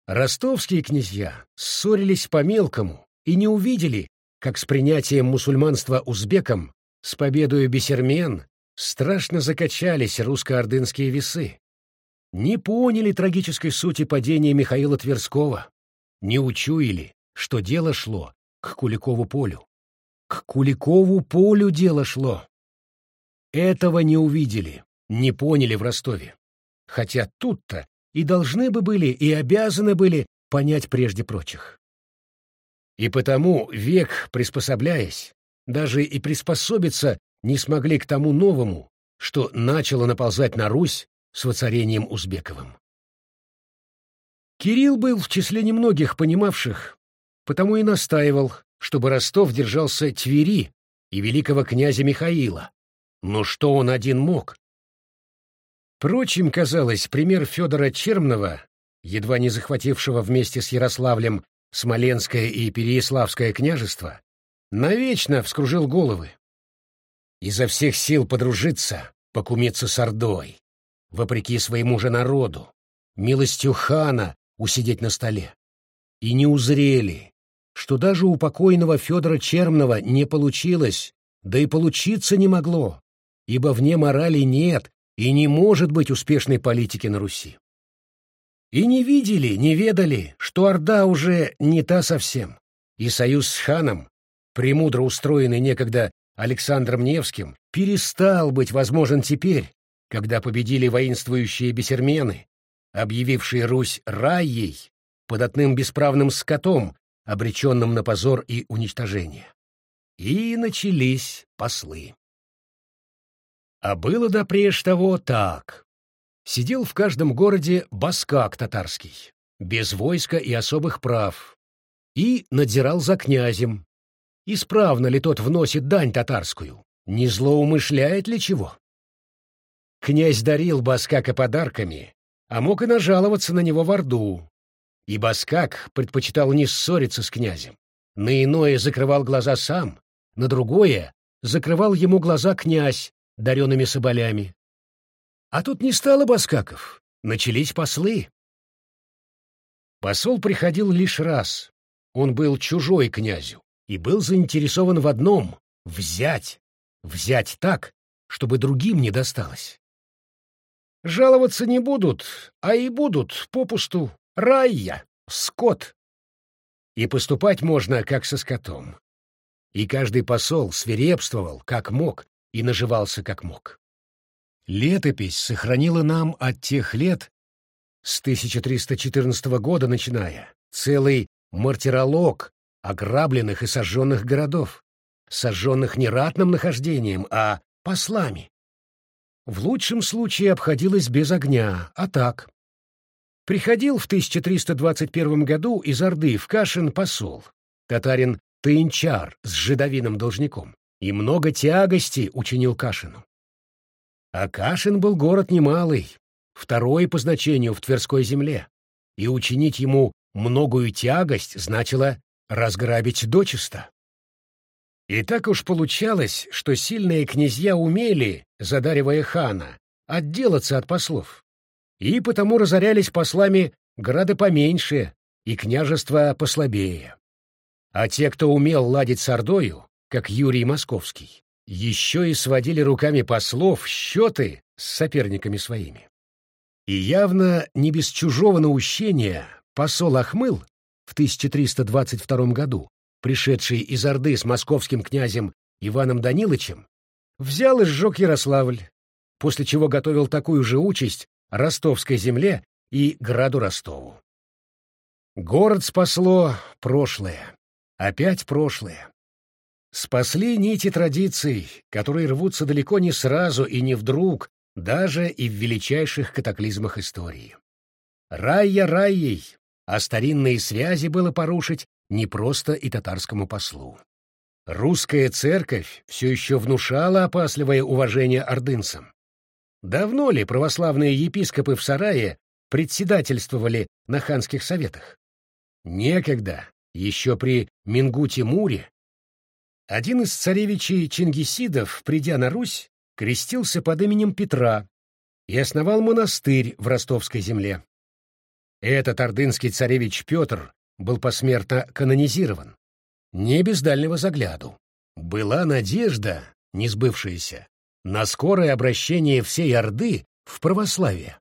Ростовские князья ссорились по-мелкому и не увидели, как с принятием мусульманства узбекам, с победою бесермен, страшно закачались русско-ордынские весы. Не поняли трагической сути падения Михаила Тверского, не учуяли, что дело шло к Куликову полю. К Куликову полю дело шло. Этого не увидели, не поняли в Ростове. Хотя тут-то и должны бы были, и обязаны были понять прежде прочих. И потому, век приспособляясь, даже и приспособиться не смогли к тому новому, что начало наползать на Русь с воцарением Узбековым. Кирилл был в числе немногих понимавших, потому и настаивал, чтобы Ростов держался Твери и великого князя Михаила. Но что он один мог? Прочим, казалось, пример Федора Чермного, едва не захватившего вместе с Ярославлем Смоленское и Переяславское княжество, навечно вскружил головы. Изо всех сил подружиться, покумиться с Ордой, вопреки своему же народу, милостью хана усидеть на столе. И не узрели, что даже у покойного Федора Чермного не получилось, да и получиться не могло, ибо вне морали нет и не может быть успешной политики на Руси. И не видели, не ведали, что Орда уже не та совсем, и союз с ханом, премудро устроенный некогда Александром Невским, перестал быть возможен теперь, когда победили воинствующие бесермены, объявившие Русь раей, податным бесправным скотом, обреченным на позор и уничтожение. И начались послы. А было до преж того так. Сидел в каждом городе баскак татарский, без войска и особых прав, и надзирал за князем. Исправно ли тот вносит дань татарскую? Не злоумышляет ли чего? Князь дарил баскака подарками, а мог и нажаловаться на него в Орду. И баскак предпочитал не ссориться с князем. На иное закрывал глаза сам, на другое закрывал ему глаза князь даренными соболями. А тут не стало баскаков, начались послы. Посол приходил лишь раз. Он был чужой князю и был заинтересован в одном — взять. Взять так, чтобы другим не досталось. Жаловаться не будут, а и будут попусту. Райя, скот. И поступать можно, как со скотом. И каждый посол свирепствовал, как мог, и наживался, как мог. Летопись сохранила нам от тех лет, с 1314 года начиная, целый мартиролог ограбленных и сожженных городов, сожженных не ратным нахождением, а послами. В лучшем случае обходилось без огня, а так. Приходил в 1321 году из Орды в Кашин посол, татарин Тынчар с жидовиным должником, и много тягости учинил Кашину. А Кашин был город немалый, второй по значению в Тверской земле, и учинить ему многую тягость значило разграбить дочисто. И так уж получалось, что сильные князья умели, задаривая хана, отделаться от послов, и потому разорялись послами грады поменьше и княжества послабее. А те, кто умел ладить с Ордою, как Юрий Московский, еще и сводили руками послов счеты с соперниками своими. И явно не без чужого наущения посол Ахмыл в 1322 году пришедший из Орды с московским князем Иваном Данилычем, взял и сжег Ярославль, после чего готовил такую же участь ростовской земле и граду Ростову. Город спасло прошлое, опять прошлое. Спасли нити традиций, которые рвутся далеко не сразу и не вдруг, даже и в величайших катаклизмах истории. Райя райей, а старинные связи было порушить не просто и татарскому послу. Русская церковь все еще внушала опасливое уважение ордынцам. Давно ли православные епископы в Сарае председательствовали на ханских советах? Некогда, еще при Мингу-Тимуре. Один из царевичей Чингисидов, придя на Русь, крестился под именем Петра и основал монастырь в ростовской земле. Этот ордынский царевич Петр был посмертно канонизирован. Не без дальнего загляду. Была надежда, не сбывшаяся, на скорое обращение всей Орды в православие.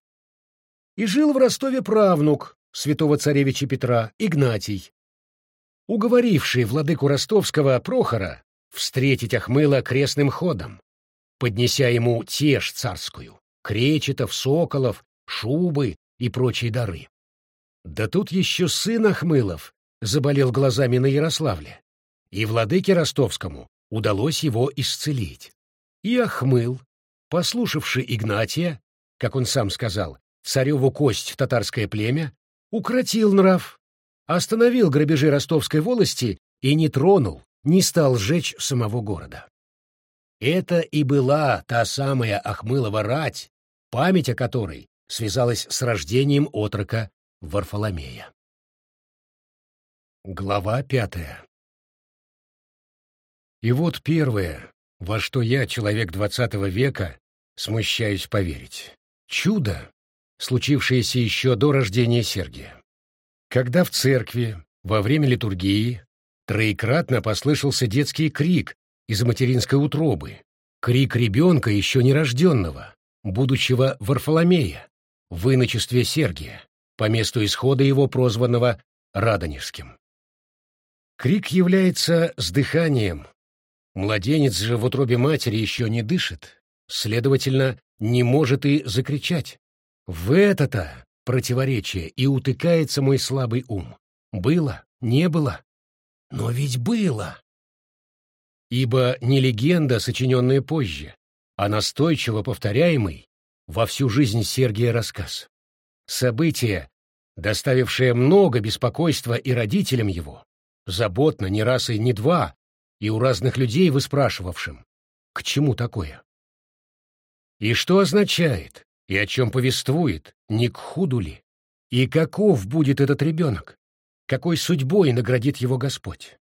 И жил в Ростове правнук святого царевича Петра, Игнатий, уговоривший владыку ростовского Прохора встретить Ахмыла крестным ходом, поднеся ему тешь царскую, кречетов, соколов, шубы и прочие дары. Да тут еще сын Ахмылов заболел глазами на Ярославле, и владыке ростовскому удалось его исцелить. И Ахмыл, послушавший Игнатия, как он сам сказал, цареву кость татарское племя, укротил нрав, остановил грабежи ростовской волости и не тронул, не стал сжечь самого города. Это и была та самая Ахмылова рать, память о которой связалась с рождением отрока Варфоломея. Глава пятая И вот первое, во что я, человек двадцатого века, смущаюсь поверить. Чудо, случившееся еще до рождения Сергия. Когда в церкви, во время литургии, троекратно послышался детский крик из материнской утробы, крик ребенка еще нерожденного, будущего Варфоломея, в иночестве Сергия по месту исхода его прозванного Радонежским. Крик является с дыханием. Младенец же в утробе матери еще не дышит, следовательно, не может и закричать. В это-то противоречие и утыкается мой слабый ум. Было, не было. Но ведь было. Ибо не легенда, сочиненная позже, а настойчиво повторяемый во всю жизнь Сергия рассказ. Событие, доставившее много беспокойства и родителям его, заботно не раз и не два, и у разных людей выспрашивавшим, к чему такое? И что означает, и о чем повествует, не к худу ли? И каков будет этот ребенок? Какой судьбой наградит его Господь?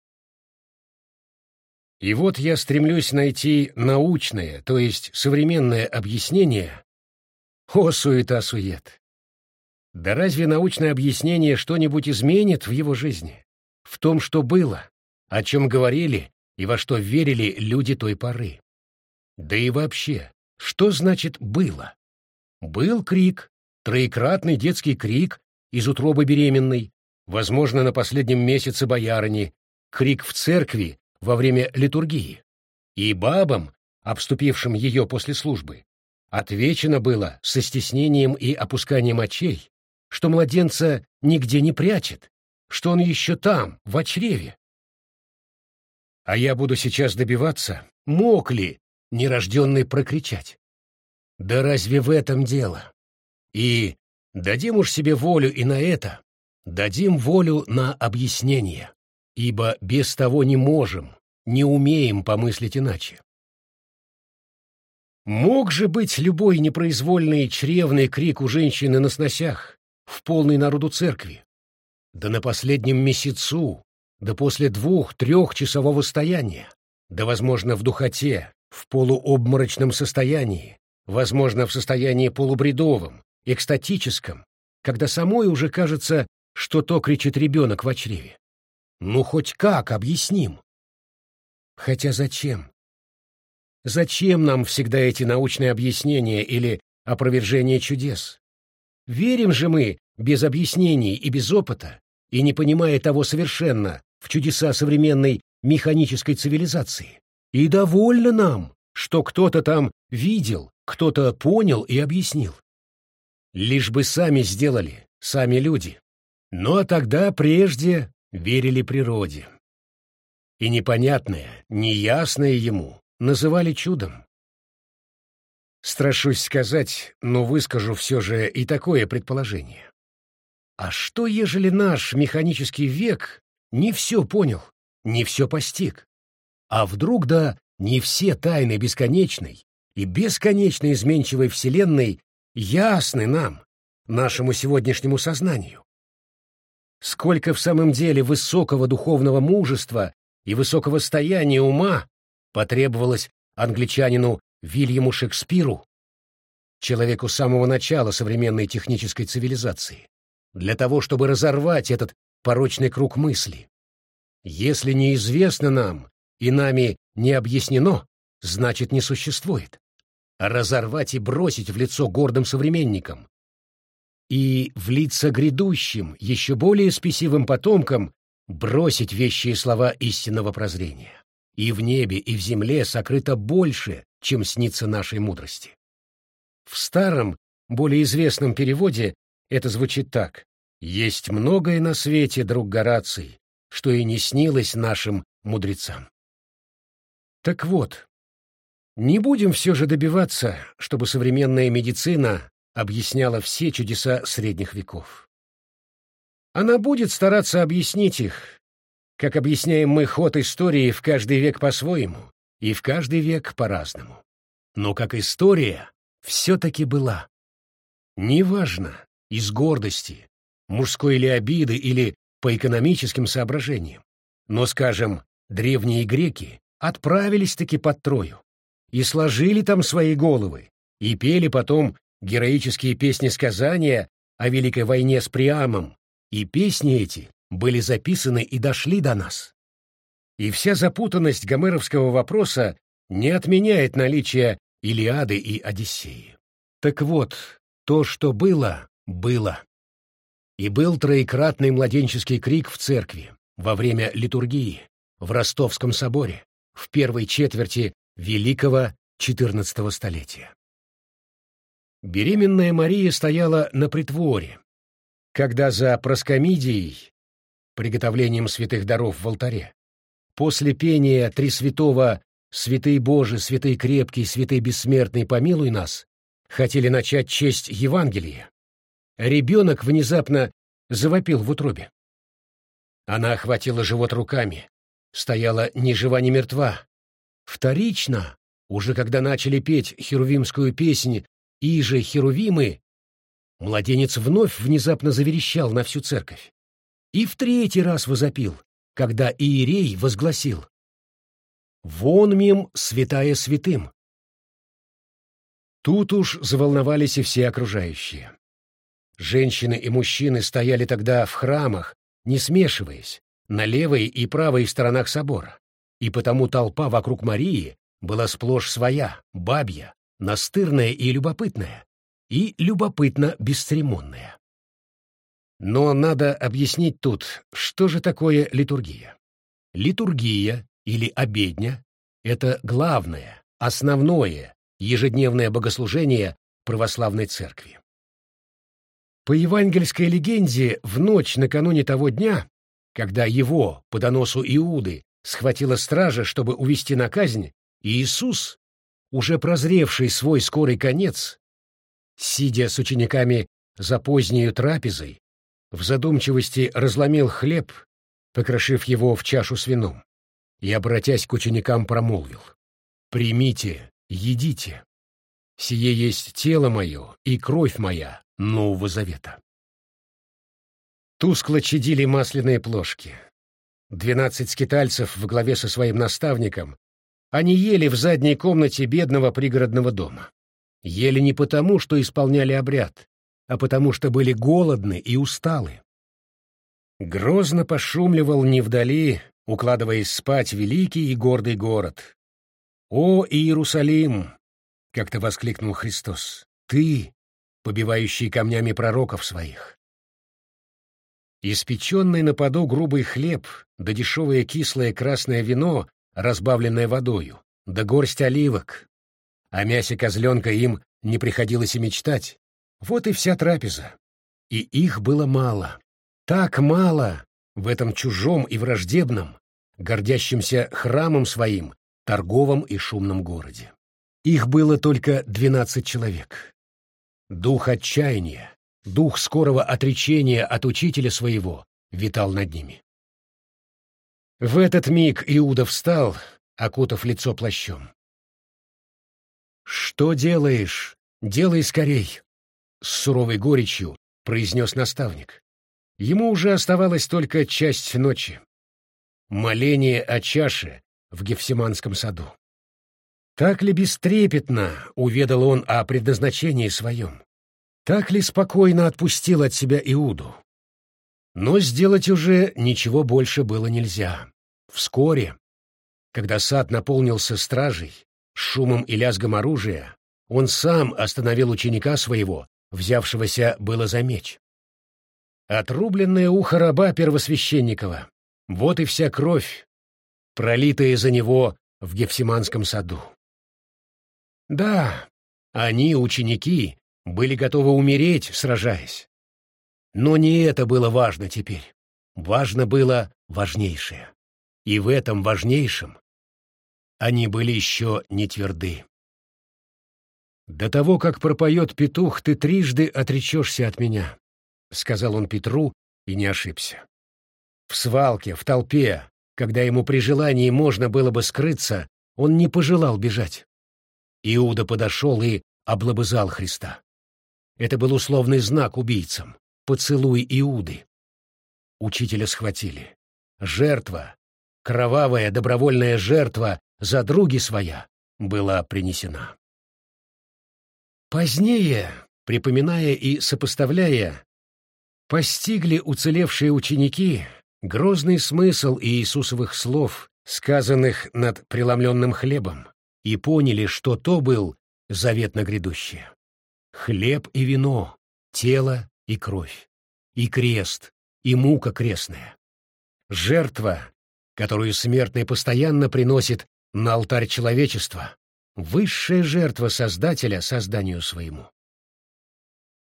И вот я стремлюсь найти научное, то есть современное объяснение. О, суета-сует! Да разве научное объяснение что-нибудь изменит в его жизни? В том, что было, о чем говорили и во что верили люди той поры. Да и вообще, что значит «было»? Был крик, троекратный детский крик из утробы беременной, возможно, на последнем месяце боярыни, крик в церкви во время литургии. И бабам, обступившим ее после службы, отвечено было со стеснением и опусканием очей, что младенца нигде не прячет, что он еще там, в чреве. А я буду сейчас добиваться, мог ли нерожденный прокричать. Да разве в этом дело? И дадим уж себе волю и на это, дадим волю на объяснение, ибо без того не можем, не умеем помыслить иначе. Мог же быть любой непроизвольный чревный крик у женщины на сносях, в полной народу церкви? Да на последнем месяцу, да после двух-трехчасового стояния, да, возможно, в духоте, в полуобморочном состоянии, возможно, в состоянии полубредовом, экстатическом, когда самой уже кажется, что то кричит ребенок в чреве. Ну, хоть как объясним? Хотя зачем? Зачем нам всегда эти научные объяснения или опровержения чудес? Верим же мы без объяснений и без опыта, и не понимая того совершенно, в чудеса современной механической цивилизации. И довольно нам, что кто-то там видел, кто-то понял и объяснил. Лишь бы сами сделали, сами люди. Ну а тогда прежде верили природе. И непонятное, неясное ему называли чудом. Страшусь сказать, но выскажу все же и такое предположение. А что, ежели наш механический век не все понял, не все постиг? А вдруг да не все тайны бесконечной и бесконечно изменчивой Вселенной ясны нам, нашему сегодняшнему сознанию. Сколько в самом деле высокого духовного мужества и высокого стояния ума потребовалось англичанину Вильяму Шекспиру, человеку самого начала современной технической цивилизации, для того, чтобы разорвать этот порочный круг мысли. Если неизвестно нам и нами не объяснено, значит, не существует разорвать и бросить в лицо гордым современникам. И в лица грядущим, еще более спесивым потомкам, бросить вещие слова истинного прозрения. И в небе, и в земле сокрыто больше, чем снится нашей мудрости. В старом, более известном переводе это звучит так. «Есть многое на свете, друг Гораций, что и не снилось нашим мудрецам». Так вот, не будем все же добиваться, чтобы современная медицина объясняла все чудеса средних веков. Она будет стараться объяснить их, как объясняем мы ход истории в каждый век по-своему и в каждый век по-разному. Но как история все-таки была. Неважно, из гордости, мужской или обиды, или по экономическим соображениям. Но, скажем, древние греки отправились-таки под Трою и сложили там свои головы, и пели потом героические песни-сказания о Великой войне с Приамом, и песни эти были записаны и дошли до нас. И вся запутанность гомеровского вопроса не отменяет наличие Илиады и Одиссеи. Так вот, то, что было, было. И был троекратный младенческий крик в церкви во время литургии в Ростовском соборе в первой четверти великого XIV столетия. Беременная Мария стояла на притворе, когда за проскомидией, приготовлением святых даров в алтаре, после пения Тресвятого «Святый Боже, святый крепкий, святый бессмертный, помилуй нас», хотели начать честь Евангелия. Ребенок внезапно завопил в утробе. Она охватила живот руками, стояла ни жива, ни мертва. Вторично, уже когда начали петь херувимскую песнь «И же херувимы», младенец вновь внезапно заверещал на всю церковь. И в третий раз возопил, когда Иерей возгласил «Вон мим святая святым». Тут уж заволновались и все окружающие. Женщины и мужчины стояли тогда в храмах, не смешиваясь, на левой и правой сторонах собора, и потому толпа вокруг Марии была сплошь своя, бабья, настырная и любопытная, и любопытно-бесцеремонная. Но надо объяснить тут, что же такое литургия. Литургия или обедня — это главное, основное, ежедневное богослужение православной церкви. По евангельской легенде, в ночь накануне того дня, когда его, по доносу Иуды, схватила стража, чтобы увести на казнь, Иисус, уже прозревший свой скорый конец, сидя с учениками за позднею трапезой, в задумчивости разломил хлеб, покрошив его в чашу с вином, и, обратясь к ученикам, промолвил «Примите, едите, сие есть тело мое и кровь моя, Нового Завета. Тускло чадили масляные плошки. Двенадцать скитальцев во главе со своим наставником они ели в задней комнате бедного пригородного дома. Ели не потому, что исполняли обряд, а потому что были голодны и усталы. Грозно пошумливал не вдали, укладываясь спать, великий и гордый город. «О, Иерусалим!» — как-то воскликнул Христос. «Ты, побивающий камнями пророков своих. Испеченный на поду грубый хлеб, да дешевое кислое красное вино, разбавленное водою, да горсть оливок. О мясе козленка им не приходилось и мечтать. Вот и вся трапеза. И их было мало. Так мало в этом чужом и враждебном, гордящемся храмом своим, торговом и шумном городе. Их было только двенадцать человек. Дух отчаяния, дух скорого отречения от учителя своего витал над ними. В этот миг Иуда встал, окутав лицо плащом. «Что делаешь? Делай скорей!» С суровой горечью произнес наставник. Ему уже оставалась только часть ночи. Моление о чаше в Гефсиманском саду. Так ли бестрепетно уведал он о предназначении своем? Так ли спокойно отпустил от себя Иуду? Но сделать уже ничего больше было нельзя. Вскоре, когда сад наполнился стражей, шумом и лязгом оружия, он сам остановил ученика своего, взявшегося было за меч. Отрубленное ухо раба Первосвященникова — вот и вся кровь, пролитая за него в Гефсиманском саду. Да, они, ученики, были готовы умереть, сражаясь. Но не это было важно теперь. Важно было важнейшее. И в этом важнейшем они были еще не тверды. «До того, как пропоет петух, ты трижды отречешься от меня», — сказал он Петру и не ошибся. В свалке, в толпе, когда ему при желании можно было бы скрыться, он не пожелал бежать. Иуда подошел и облобызал Христа. Это был условный знак убийцам. Поцелуй Иуды. Учителя схватили. Жертва, кровавая добровольная жертва за други своя, была принесена. Позднее, припоминая и сопоставляя, постигли уцелевшие ученики грозный смысл Иисусовых слов, сказанных над преломленным хлебом, и поняли, что то был завет на грядущее. Хлеб и вино, тело и кровь, и крест, и мука крестная. Жертва, которую смертный постоянно приносит на алтарь человечества, высшая жертва Создателя созданию своему.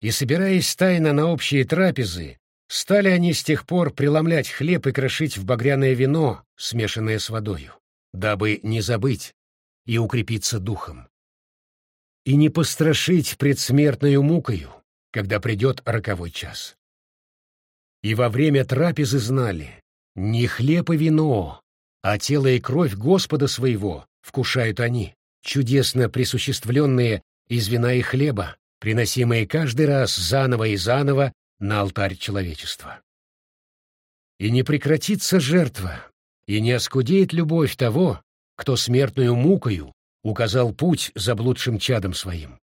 И, собираясь тайно на общие трапезы, стали они с тех пор преломлять хлеб и крошить в багряное вино, смешанное с водою, дабы не забыть, и укрепиться духом. И не пострашить предсмертную мукою, когда придет роковой час. И во время трапезы знали, не хлеб и вино, а тело и кровь Господа своего вкушают они, чудесно присуществленные из вина и хлеба, приносимые каждый раз заново и заново на алтарь человечества. И не прекратится жертва, и не оскудеет любовь того, кто смертную мукою указал путь заблудшим чадом своим.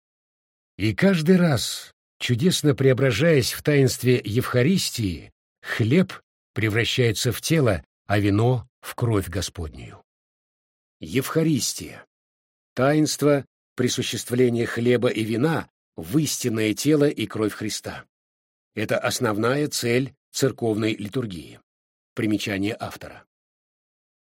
И каждый раз, чудесно преображаясь в таинстве Евхаристии, хлеб превращается в тело, а вино — в кровь Господнюю. Евхаристия. Таинство присуществления хлеба и вина в истинное тело и кровь Христа. Это основная цель церковной литургии. Примечание автора.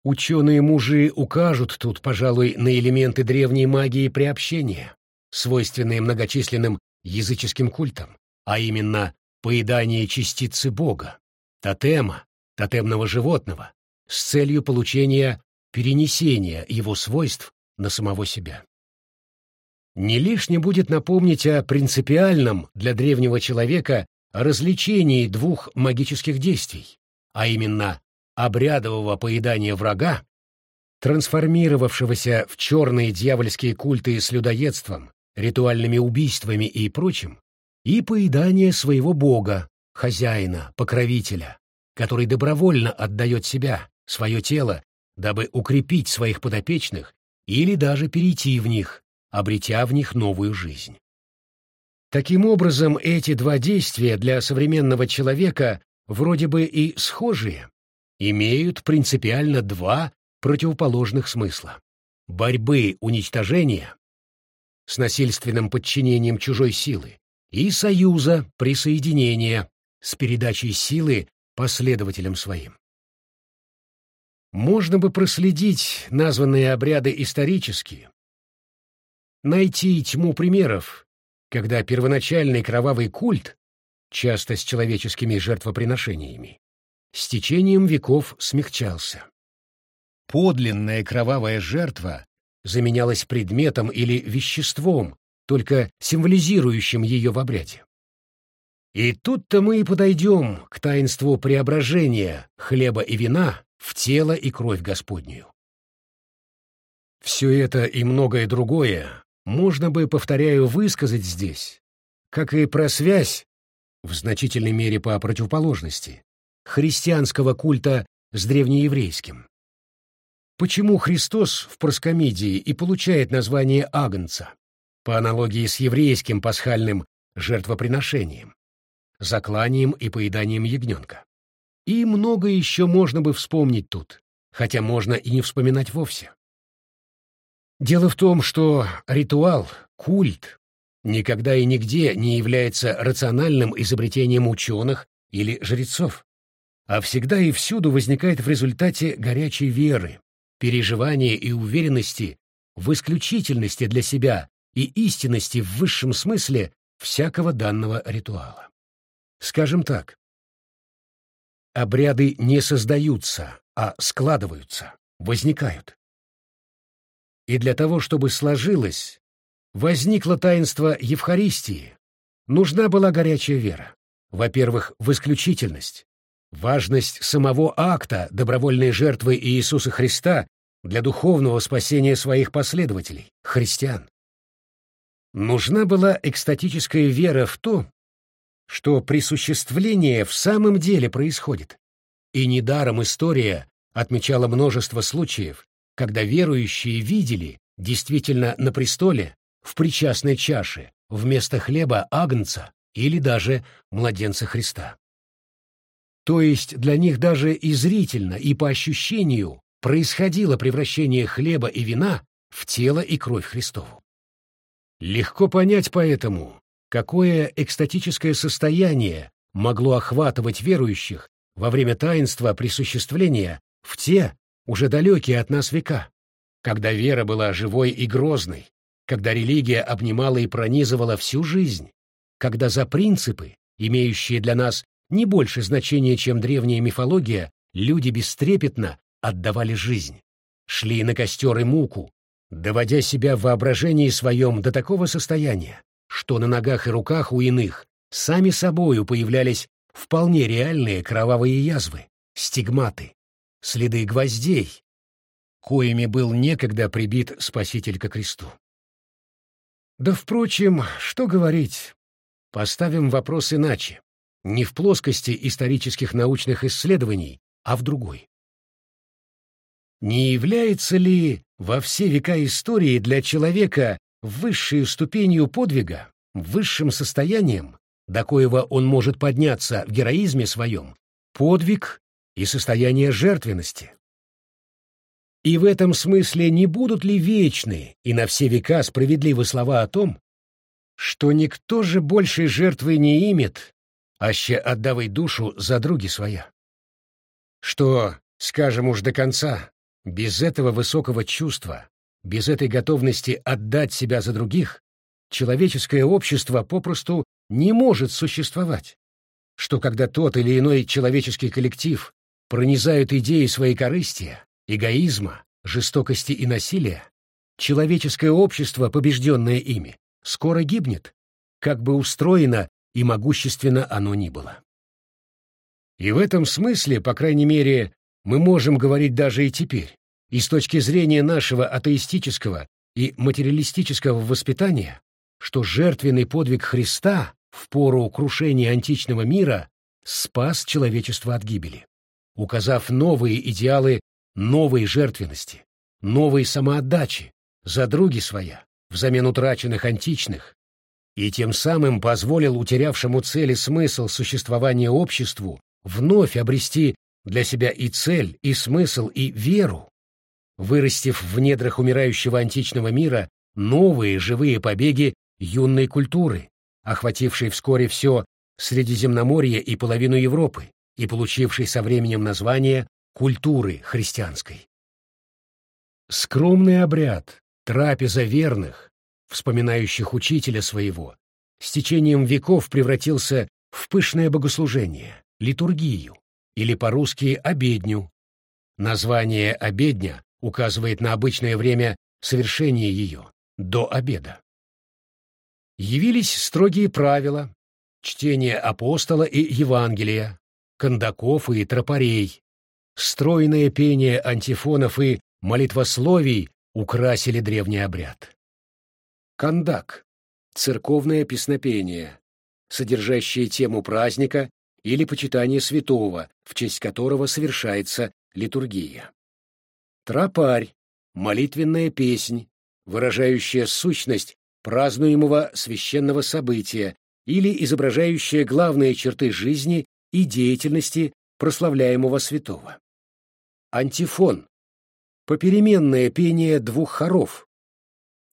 Ученые-мужи укажут тут, пожалуй, на элементы древней магии приобщения, свойственные многочисленным языческим культам, а именно поедание частицы Бога, тотема, тотемного животного, с целью получения перенесения его свойств на самого себя. Не лишне будет напомнить о принципиальном для древнего человека развлечении двух магических действий, а именно обрядового поедания врага, трансформировавшегося в черные дьявольские культы с людоедством, ритуальными убийствами и прочим, и поедания своего бога, хозяина, покровителя, который добровольно отдает себя, свое тело, дабы укрепить своих подопечных или даже перейти в них, обретя в них новую жизнь. Таким образом, эти два действия для современного человека вроде бы и схожие, имеют принципиально два противоположных смысла. Борьбы уничтожения с насильственным подчинением чужой силы и союза присоединения с передачей силы последователям своим. Можно бы проследить названные обряды исторически, найти тьму примеров, когда первоначальный кровавый культ, часто с человеческими жертвоприношениями, с течением веков смягчался. Подлинная кровавая жертва заменялась предметом или веществом, только символизирующим ее в обряде. И тут-то мы и подойдем к таинству преображения хлеба и вина в тело и кровь Господнюю. Все это и многое другое можно бы, повторяю, высказать здесь, как и про связь, в значительной мере по противоположности, христианского культа с древнееврейским. Почему Христос в проскомидии и получает название Агнца, по аналогии с еврейским пасхальным жертвоприношением, закланием и поеданием ягненка? И много еще можно бы вспомнить тут, хотя можно и не вспоминать вовсе. Дело в том, что ритуал, культ, никогда и нигде не является рациональным изобретением ученых или жрецов а всегда и всюду возникает в результате горячей веры, переживания и уверенности в исключительности для себя и истинности в высшем смысле всякого данного ритуала. Скажем так, обряды не создаются, а складываются, возникают. И для того, чтобы сложилось, возникло таинство Евхаристии, нужна была горячая вера. Во-первых, в исключительность, важность самого акта добровольной жертвы Иисуса Христа для духовного спасения своих последователей, христиан. Нужна была экстатическая вера в то, что присуществление в самом деле происходит. И недаром история отмечала множество случаев, когда верующие видели действительно на престоле, в причастной чаше, вместо хлеба агнца или даже младенца Христа. То есть для них даже и зрительно, и по ощущению происходило превращение хлеба и вина в тело и кровь Христову. Легко понять поэтому, какое экстатическое состояние могло охватывать верующих во время таинства присуществления в те, уже далекие от нас века, когда вера была живой и грозной, когда религия обнимала и пронизывала всю жизнь, когда за принципы, имеющие для нас не больше значения, чем древняя мифология, люди бестрепетно отдавали жизнь, шли на костер и муку, доводя себя в воображении своем до такого состояния, что на ногах и руках у иных сами собою появлялись вполне реальные кровавые язвы, стигматы, следы гвоздей, коими был некогда прибит Спаситель ко кресту. Да, впрочем, что говорить, поставим вопрос иначе, не в плоскости исторических научных исследований, а в другой. Не является ли во все века истории для человека высшей ступенью подвига, высшим состоянием, до коего он может подняться в героизме своем, подвиг и состояние жертвенности? И в этом смысле не будут ли вечны и на все века справедливы слова о том, что никто же большей жертвы не имет, аще отдавай душу за други своя? Что, скажем уж до конца, без этого высокого чувства, без этой готовности отдать себя за других, человеческое общество попросту не может существовать. Что когда тот или иной человеческий коллектив пронизают идеи своей корыстия, эгоизма, жестокости и насилия, человеческое общество, побежденное ими, скоро гибнет, как бы устроено и могущественно оно ни было. И в этом смысле, по крайней мере, мы можем говорить даже и теперь, и с точки зрения нашего атеистического и материалистического воспитания, что жертвенный подвиг Христа в пору крушения античного мира спас человечество от гибели, указав новые идеалы новой жертвенности, новой самоотдачи за други своя, взамен утраченных античных, и тем самым позволил утерявшему цели смысл существования обществу вновь обрести для себя и цель, и смысл, и веру, вырастив в недрах умирающего античного мира новые живые побеги юной культуры, охватившей вскоре все Средиземноморье и половину Европы и получившей со временем название культуры христианской. Скромный обряд, трапеза верных, вспоминающих учителя своего, с течением веков превратился в пышное богослужение, литургию, или по-русски обедню. Название обедня указывает на обычное время совершения ее, до обеда. Явились строгие правила, чтение апостола и Евангелия, кондаков и тропарей, стройное пение антифонов и молитвословий украсили древний обряд. Кондак — церковное песнопение, содержащее тему праздника или почитание святого, в честь которого совершается литургия. Тропарь — молитвенная песнь, выражающая сущность празднуемого священного события или изображающая главные черты жизни и деятельности прославляемого святого. Антифон — попеременное пение двух хоров,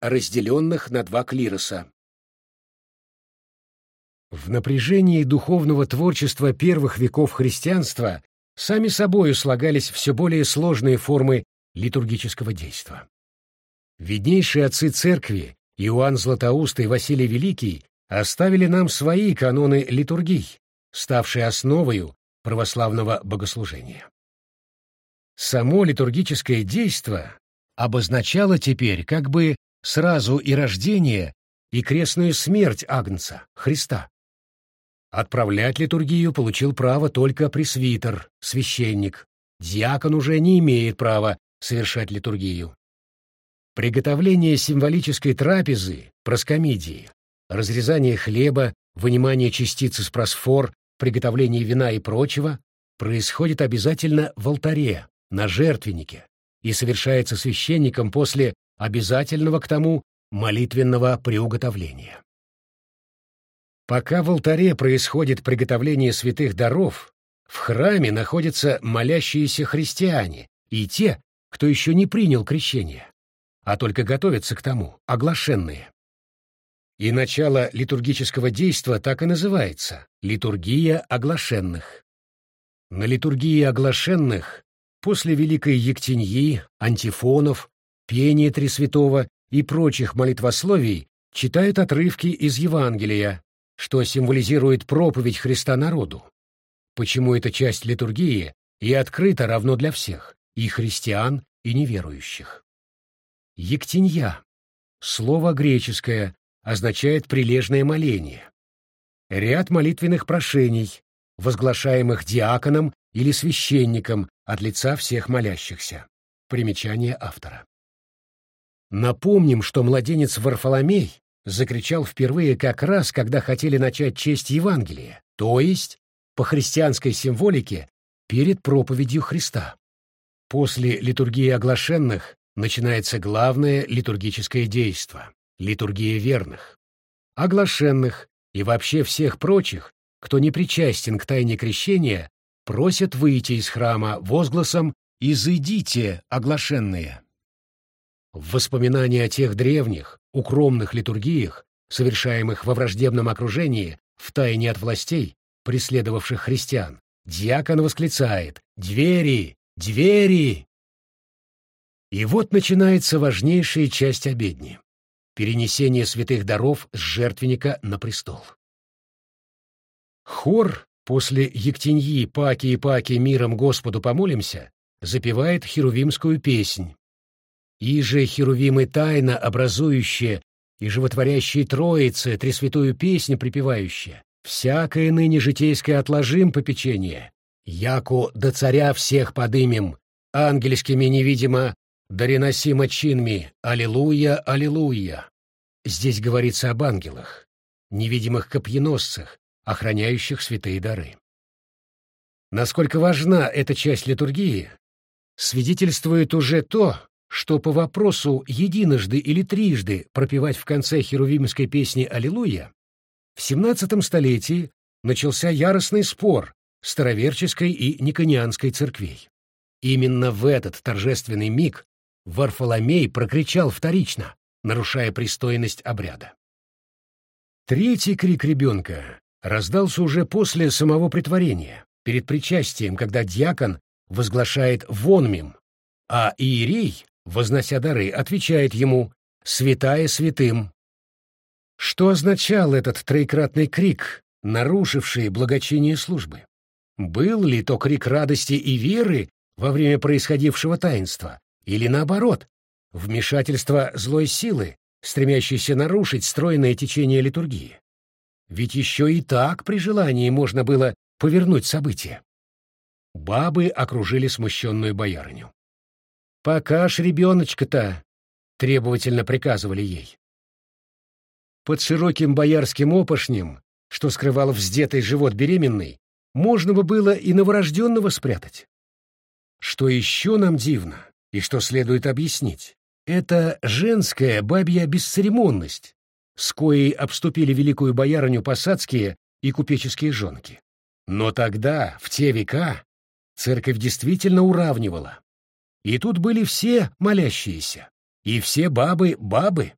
разделенных на два клироса. В напряжении духовного творчества первых веков христианства сами собою слагались все более сложные формы литургического действа. Виднейшие отцы церкви Иоанн Златоуст и Василий Великий оставили нам свои каноны литургий, ставшие основою православного богослужения. Само литургическое действо обозначало теперь как бы сразу и рождение, и крестную смерть Агнца, Христа. Отправлять литургию получил право только пресвитер, священник. Диакон уже не имеет права совершать литургию. Приготовление символической трапезы, проскомидии, разрезание хлеба, вынимание частиц из просфор, приготовление вина и прочего происходит обязательно в алтаре, на жертвеннике, и совершается священником после обязательного к тому молитвенного приуготовления. Пока в алтаре происходит приготовление святых даров, в храме находятся молящиеся христиане и те, кто еще не принял крещение, а только готовятся к тому, оглашенные. И начало литургического действа так и называется — литургия оглашенных. На литургии оглашенных после Великой Ектеньи, антифонов, пения Тресвятого и прочих молитвословий читают отрывки из Евангелия, что символизирует проповедь Христа народу. Почему эта часть литургии и открыта равно для всех, и христиан, и неверующих. Ектинья. Слово греческое означает прилежное моление. Ряд молитвенных прошений, возглашаемых диаконом или священником от лица всех молящихся. Примечание автора. Напомним, что младенец Варфоломей закричал впервые как раз, когда хотели начать честь Евангелия, то есть, по христианской символике, перед проповедью Христа. После литургии оглашенных начинается главное литургическое действо — литургия верных. Оглашенных и вообще всех прочих, кто не причастен к тайне крещения, просят выйти из храма возгласом «Изыдите, оглашенные». В воспоминании о тех древних, укромных литургиях, совершаемых во враждебном окружении, в тайне от властей, преследовавших христиан, дьякон восклицает «Двери! Двери!» И вот начинается важнейшая часть обедни — перенесение святых даров с жертвенника на престол. Хор после Ектеньи «Паки и паки миром Господу помолимся» запевает херувимскую песнь. И же херувимы тайно образующие и животворящие Троицы Тресвятую песнь припевающие, всякое ныне житейское отложим попечение, яко до царя всех подымем, ангельскими невидимо, дареносимо чинми, аллилуйя, аллилуйя. Здесь говорится об ангелах, невидимых копьеносцах, охраняющих святые дары. Насколько важна эта часть литургии, свидетельствует уже то, что по вопросу единожды или трижды пропевать в конце херувимской песни «Аллилуйя» в XVII столетии начался яростный спор староверческой и никонианской церквей. Именно в этот торжественный миг Варфоломей прокричал вторично, нарушая пристойность обряда. Третий крик ребенка раздался уже после самого притворения, перед причастием, когда диакон возглашает «вонмим», а иерей, вознося дары, отвечает ему «святая святым». Что означал этот троекратный крик, нарушивший благочиние службы? Был ли то крик радости и веры во время происходившего таинства, или наоборот, вмешательство злой силы, стремящейся нарушить стройное течение литургии? Ведь еще и так при желании можно было повернуть события. Бабы окружили смущенную боярыню. «Пока ж ребеночка-то!» — требовательно приказывали ей. Под широким боярским опошнем, что скрывал вздетый живот беременной, можно бы было и новорожденного спрятать. Что еще нам дивно, и что следует объяснить, это женская бабья бесцеремонность, с коей обступили великую боярыню посадские и купеческие жонки. Но тогда, в те века, церковь действительно уравнивала. И тут были все молящиеся, и все бабы-бабы.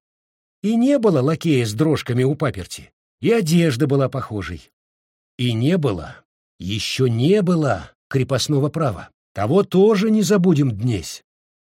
И не было лакея с дрожками у паперти, и одежда была похожей. И не было, еще не было крепостного права. Того тоже не забудем днесь.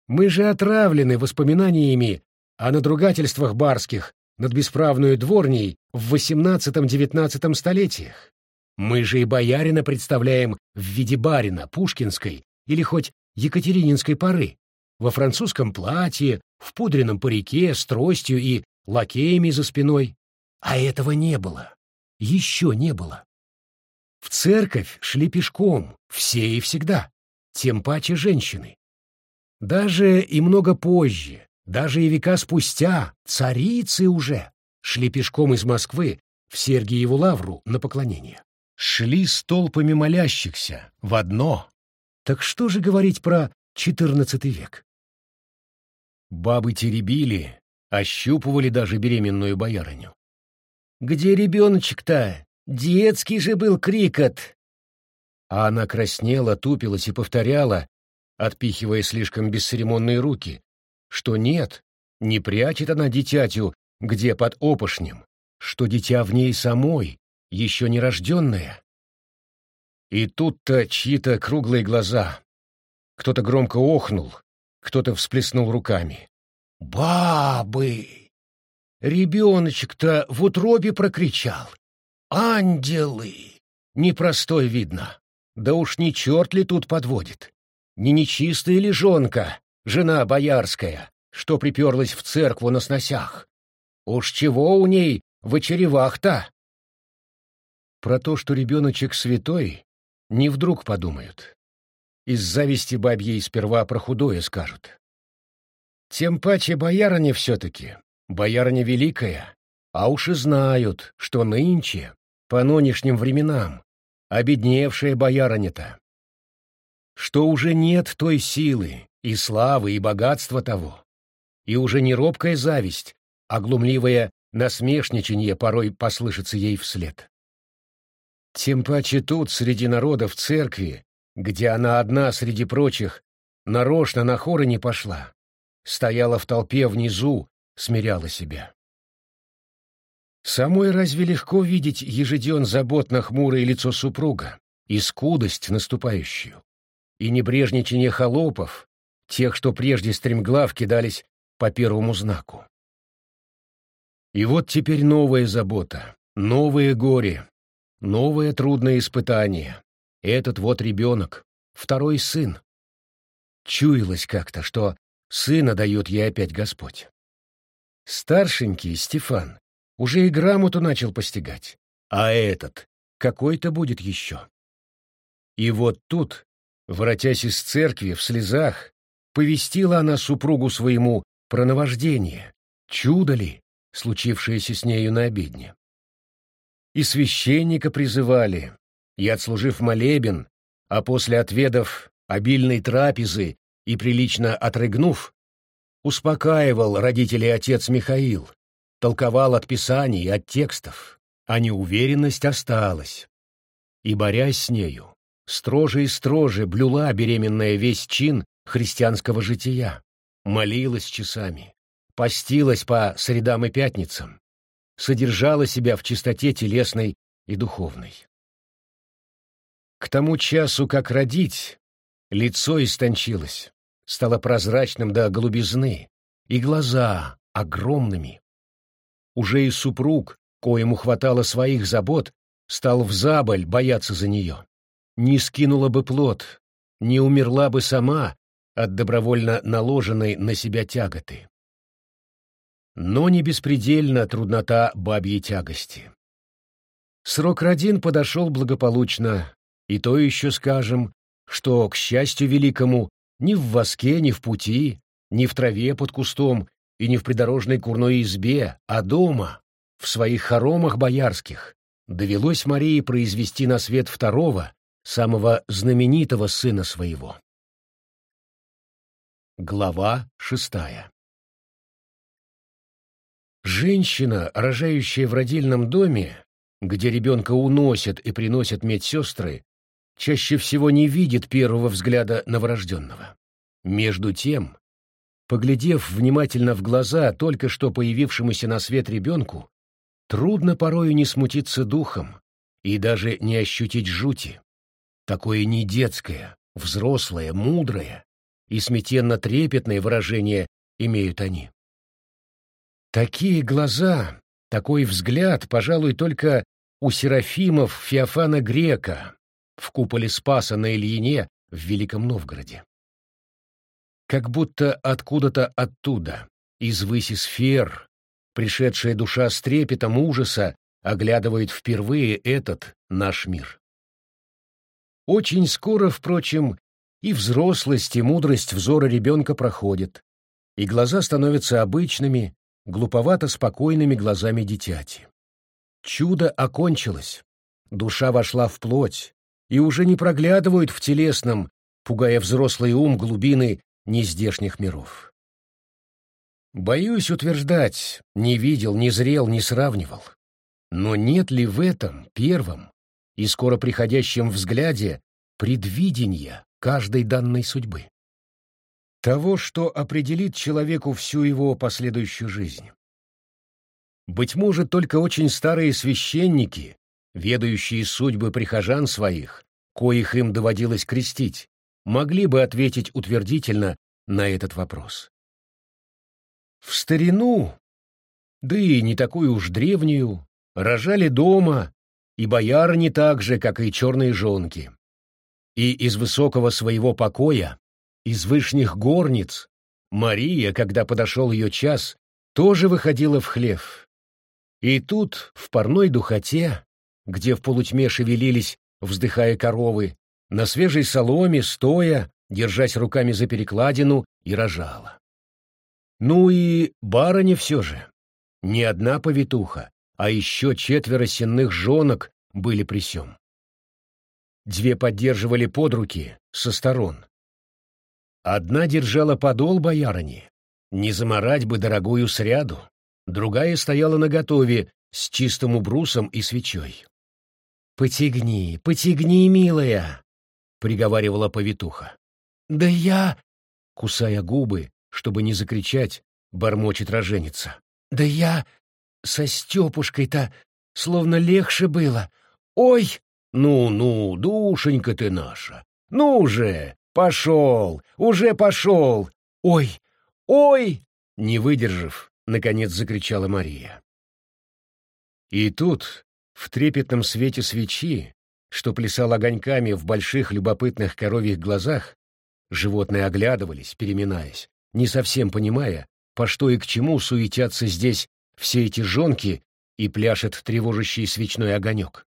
Мы же отравлены воспоминаниями о надругательствах барских над бесправную дворней в XVIII-XIX столетиях. Мы же и боярина представляем в виде барина Пушкинской или хоть Екатерининской поры, во французском платье, в пудренном парике, с тростью и лакеями за спиной. А этого не было. Еще не было. В церковь шли пешком, все и всегда, тем паче женщины. Даже и много позже, даже и века спустя царицы уже шли пешком из Москвы в Сергиеву лавру на поклонение. Шли с толпами молящихся в одно. Так что же говорить про XIV век? Бабы теребили, ощупывали даже беременную боярыню. «Где ребеночек-то? Детский же был крикот!» А она краснела, тупилась и повторяла, отпихивая слишком бесцеремонные руки, что нет, не прячет она дитятю где под опошнем, что дитя в ней самой, еще не рожденное. И тут-то чьи-то круглые глаза. Кто-то громко охнул, кто-то всплеснул руками. «Бабы! Ребеночек-то в утробе прокричал. Ангелы! Непростой видно. Да уж не черт ли тут подводит? Не нечистая ли жонка, жена боярская, что приперлась в церкву на сносях. Уж чего у ней в очеревах-то? Про то, что ребеночек святой, не вдруг подумают. Из зависти бабьей сперва про худое скажут. Тем паче боярыня все-таки, боярыня великая, а уж и знают, что нынче, по нынешним временам, обедневшая боярыня-то, что уже нет той силы и славы и богатства того, и уже не робкая зависть, а глумливое насмешничанье порой послышится ей вслед. Тем паче тут, среди народа в церкви, где она одна среди прочих, нарочно на хоры не пошла, стояла в толпе внизу, смиряла себя. Самой разве легко видеть ежеден заботно хмурое лицо супруга и скудость наступающую, и небрежничание холопов, тех, что прежде стремглав кидались по первому знаку. И вот теперь новая забота, новое горе, новое трудное испытание. Этот вот ребенок, второй сын. Чуялось как-то, что сына дает ей опять Господь. Старшенький Стефан уже и грамоту начал постигать, а этот какой-то будет еще. И вот тут, воротясь из церкви в слезах, повестила она супругу своему про наваждение, чудо ли, случившееся с нею на обедне. И священника призывали, и, отслужив молебен, а после отведав обильной трапезы и прилично отрыгнув, успокаивал родителей отец Михаил, толковал от писаний и от текстов, а неуверенность осталась. И, борясь с нею, строже и строже блюла беременная весь чин христианского жития, молилась часами, постилась по средам и пятницам, содержала себя в чистоте телесной и духовной. К тому часу, как родить, лицо истончилось, стало прозрачным до голубизны, и глаза огромными. Уже и супруг, коему хватало своих забот, стал в заболь бояться за нее. Не скинула бы плод, не умерла бы сама от добровольно наложенной на себя тяготы. Но не беспредельна труднота бабьей тягости. Срок родин подошел благополучно, и то еще скажем, что, к счастью великому, ни в воске, ни в пути, ни в траве под кустом и ни в придорожной курной избе, а дома, в своих хоромах боярских, довелось Марии произвести на свет второго, самого знаменитого сына своего. Глава шестая Женщина, рожающая в родильном доме, где ребенка уносят и приносят медсестры, чаще всего не видит первого взгляда новорожденного. Между тем, поглядев внимательно в глаза только что появившемуся на свет ребенку, трудно порою не смутиться духом и даже не ощутить жути. Такое не детское, взрослое, мудрое, и смятенно-трепетное выражение имеют они. Такие глаза, такой взгляд, пожалуй, только у Серафимов Феофана Грека в куполе Спаса на Ильине в Великом Новгороде. Как будто откуда-то оттуда, из выси сфер, пришедшая душа с трепетом ужаса оглядывает впервые этот наш мир. Очень скоро, впрочем, и взрослость, и мудрость взора ребенка проходят, и глаза становятся обычными, глуповато-спокойными глазами дитяти. Чудо окончилось, душа вошла в плоть, и уже не проглядывают в телесном, пугая взрослый ум глубины нездешних миров. Боюсь утверждать, не видел, не зрел, не сравнивал. Но нет ли в этом первом и скоро приходящем взгляде предвидения каждой данной судьбы. Того, что определит человеку всю его последующую жизнь. Быть может, только очень старые священники, ведающие судьбы прихожан своих, коих им доводилось крестить, могли бы ответить утвердительно на этот вопрос. В старину, да и не такую уж древнюю, рожали дома, и бояры не так же, как и черные жонки и из высокого своего покоя, из вышних горниц, Мария, когда подошел ее час, тоже выходила в хлев. И тут, в парной духоте, где в полутьме шевелились, вздыхая коровы, на свежей соломе, стоя, держась руками за перекладину, и рожала. Ну и барыня все же. Не одна повитуха, а еще четверо сенных жонок были при сём. Две поддерживали под руки со сторон. Одна держала подол боярыни, не заморать бы дорогую сряду, другая стояла наготове с чистым убрусом и свечой. «Потягни, потягни, милая!» — приговаривала повитуха. «Да я...» — кусая губы, чтобы не закричать, бормочет роженица. «Да я... со Степушкой-то словно легче было. Ой!» «Ну-ну, душенька ты наша! Ну же! Пошел! Уже пошел! Ой! Ой!» Не выдержав, наконец закричала Мария. И тут, в трепетном свете свечи, что плясал огоньками в больших любопытных коровьих глазах, животные оглядывались, переминаясь, не совсем понимая, по что и к чему суетятся здесь все эти жонки и пляшет тревожащий свечной огонек.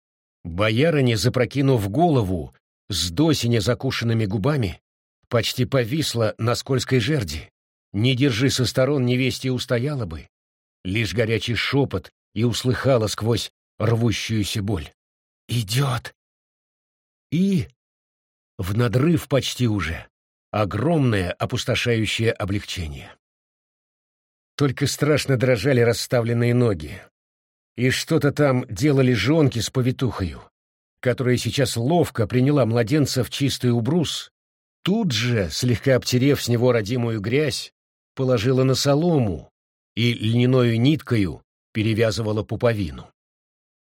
Боярыня, запрокинув голову, с досине закушенными губами, почти повисла на скользкой жерди. Не держи со сторон невесте устояла бы. Лишь горячий шепот и услыхала сквозь рвущуюся боль. «Идет!» И, в надрыв почти уже, огромное опустошающее облегчение. Только страшно дрожали расставленные ноги. И что-то там делали жонки с повитухою, которая сейчас ловко приняла младенца в чистый убрус, тут же, слегка обтерев с него родимую грязь, положила на солому и льняную ниткою перевязывала пуповину.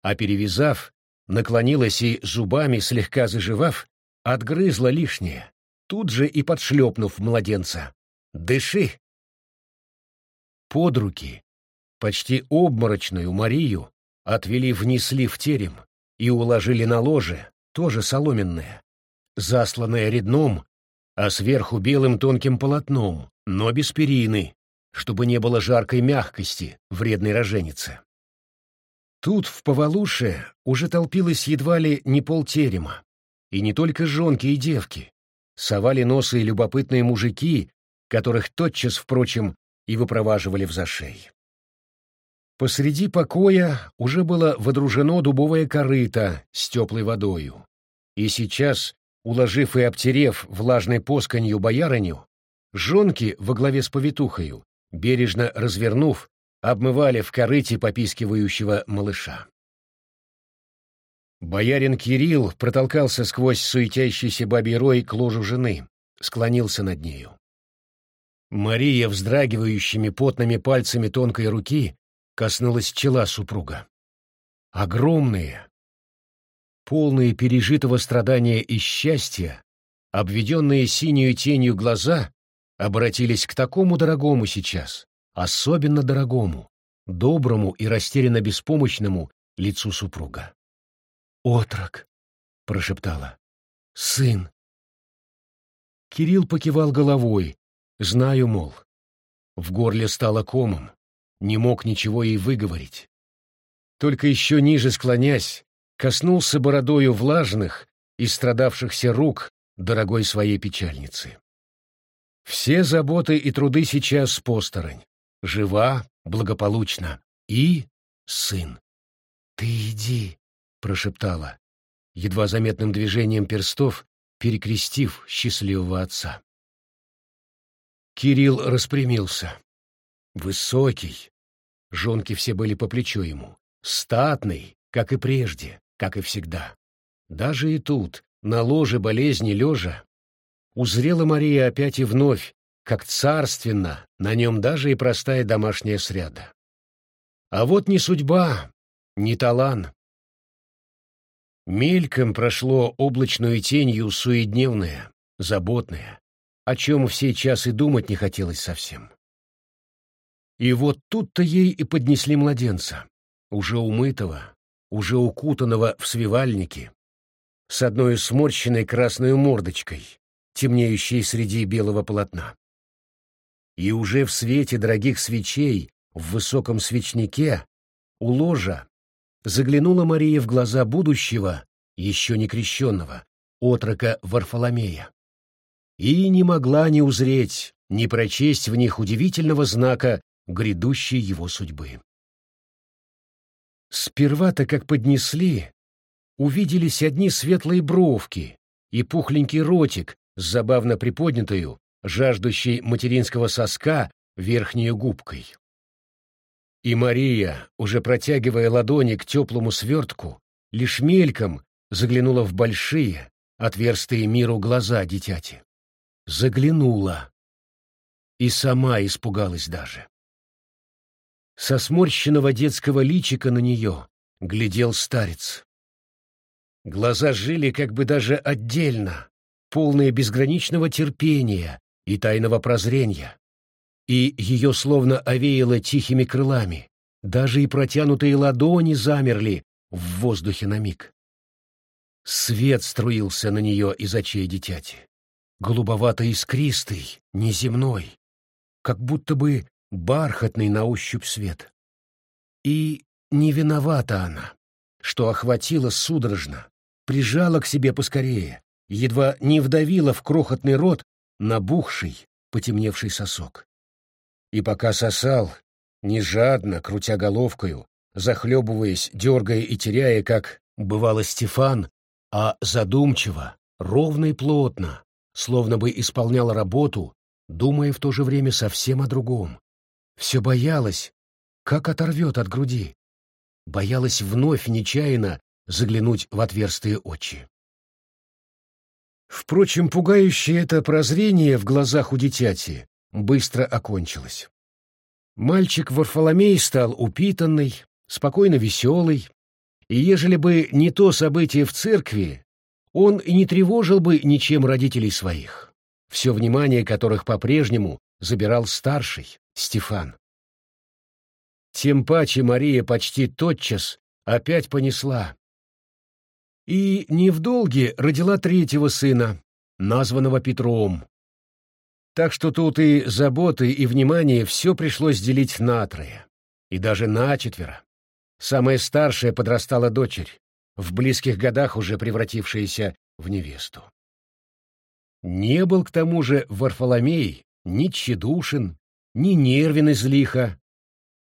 А перевязав, наклонилась и зубами, слегка заживав, отгрызла лишнее, тут же и подшлепнув младенца. «Дыши!» Под руки, почти обморочную Марию, отвели внесли в терем и уложили на ложе, тоже соломенное, засланное редном, а сверху белым тонким полотном, но без перины, чтобы не было жаркой мягкости вредной роженицы. Тут, в Повалуше, уже толпилось едва ли не полтерема, и не только жонки и девки, совали носы и любопытные мужики, которых тотчас, впрочем, и выпроваживали в зашей. Посреди покоя уже было водружено дубовое корыто с теплой водою, и сейчас, уложив и обтерев влажной посканью боярыню, жонки во главе с повитухою, бережно развернув, обмывали в корыте попискивающего малыша. Боярин Кирилл протолкался сквозь суетящийся бабий рой к ложу жены, склонился над нею. Мария, вздрагивающими потными пальцами тонкой руки, коснулась чела супруга. Огромные, полные пережитого страдания и счастья, обведенные синюю тенью глаза, обратились к такому дорогому сейчас, особенно дорогому, доброму и растерянно беспомощному лицу супруга. «Отрок!» — прошептала. «Сын!» Кирилл покивал головой, знаю, мол. В горле стало комом, не мог ничего ей выговорить. Только еще ниже склонясь, коснулся бородою влажных и страдавшихся рук дорогой своей печальницы. Все заботы и труды сейчас посторонь. Жива, благополучна. И сын. «Ты иди», прошептала, едва заметным движением перстов, перекрестив счастливого отца. Кирилл распрямился. Высокий. Жонки все были по плечу ему. Статный, как и прежде, как и всегда. Даже и тут, на ложе болезни лежа, узрела Мария опять и вновь, как царственно, на нем даже и простая домашняя сряда. А вот не судьба, не талант, Мельком прошло облачную тенью суедневное, заботное, о чем в сей час и думать не хотелось совсем. И вот тут-то ей и поднесли младенца, уже умытого, уже укутанного в свивальнике, с одной сморщенной красной мордочкой, темнеющей среди белого полотна. И уже в свете дорогих свечей в высоком свечнике у ложа заглянула Мария в глаза будущего, еще не крещенного, отрока Варфоломея. И не могла не узреть, не прочесть в них удивительного знака грядущей его судьбы. Сперва-то, как поднесли, увиделись одни светлые бровки и пухленький ротик с забавно приподнятою, жаждущей материнского соска, верхней губкой. И Мария, уже протягивая ладони к теплому свертку, лишь мельком заглянула в большие, отверстые миру глаза дитяти. Заглянула. И сама испугалась даже. Со сморщенного детского личика на нее глядел старец. Глаза жили как бы даже отдельно, полные безграничного терпения и тайного прозрения и ее словно овеяло тихими крылами. Даже и протянутые ладони замерли в воздухе на миг. Свет струился на нее из очей дитяти. Голубовато-искристый, неземной, как будто бы бархатный на ощупь свет. И не виновата она, что охватила судорожно, прижала к себе поскорее, едва не вдавила в крохотный рот набухший, потемневший сосок. И пока сосал, не жадно, крутя головкою, захлебываясь, дергая и теряя, как бывало Стефан, а задумчиво, ровно и плотно, словно бы исполнял работу, думая в то же время совсем о другом. Все боялась, как оторвет от груди. Боялась вновь нечаянно заглянуть в отверстые очи. Впрочем, пугающее это прозрение в глазах у дитяти быстро окончилось. Мальчик Варфоломей стал упитанный, спокойно веселый, и ежели бы не то событие в церкви, он и не тревожил бы ничем родителей своих, все внимание которых по-прежнему забирал старший, Стефан. Тем паче Мария почти тотчас опять понесла. И не в долге родила третьего сына, названного Петром, так что тут и заботы, и внимание все пришлось делить на трое, и даже на четверо. Самая старшая подрастала дочерь, в близких годах уже превратившаяся в невесту. Не был к тому же Варфоломей ни тщедушен, ни нервен из.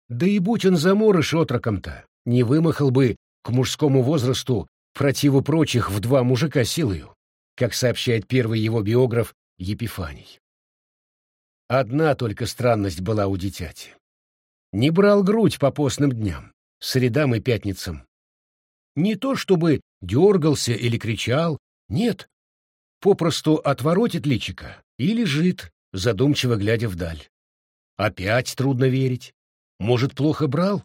Да и будь он заморыш отроком-то, не вымахал бы к мужскому возрасту противу прочих в два мужика силою, как сообщает первый его биограф Епифаний. Одна только странность была у дитяти. Не брал грудь по постным дням, средам и пятницам. Не то чтобы дергался или кричал, нет. Попросту отворотит личика и лежит, задумчиво глядя вдаль. Опять трудно верить. Может, плохо брал?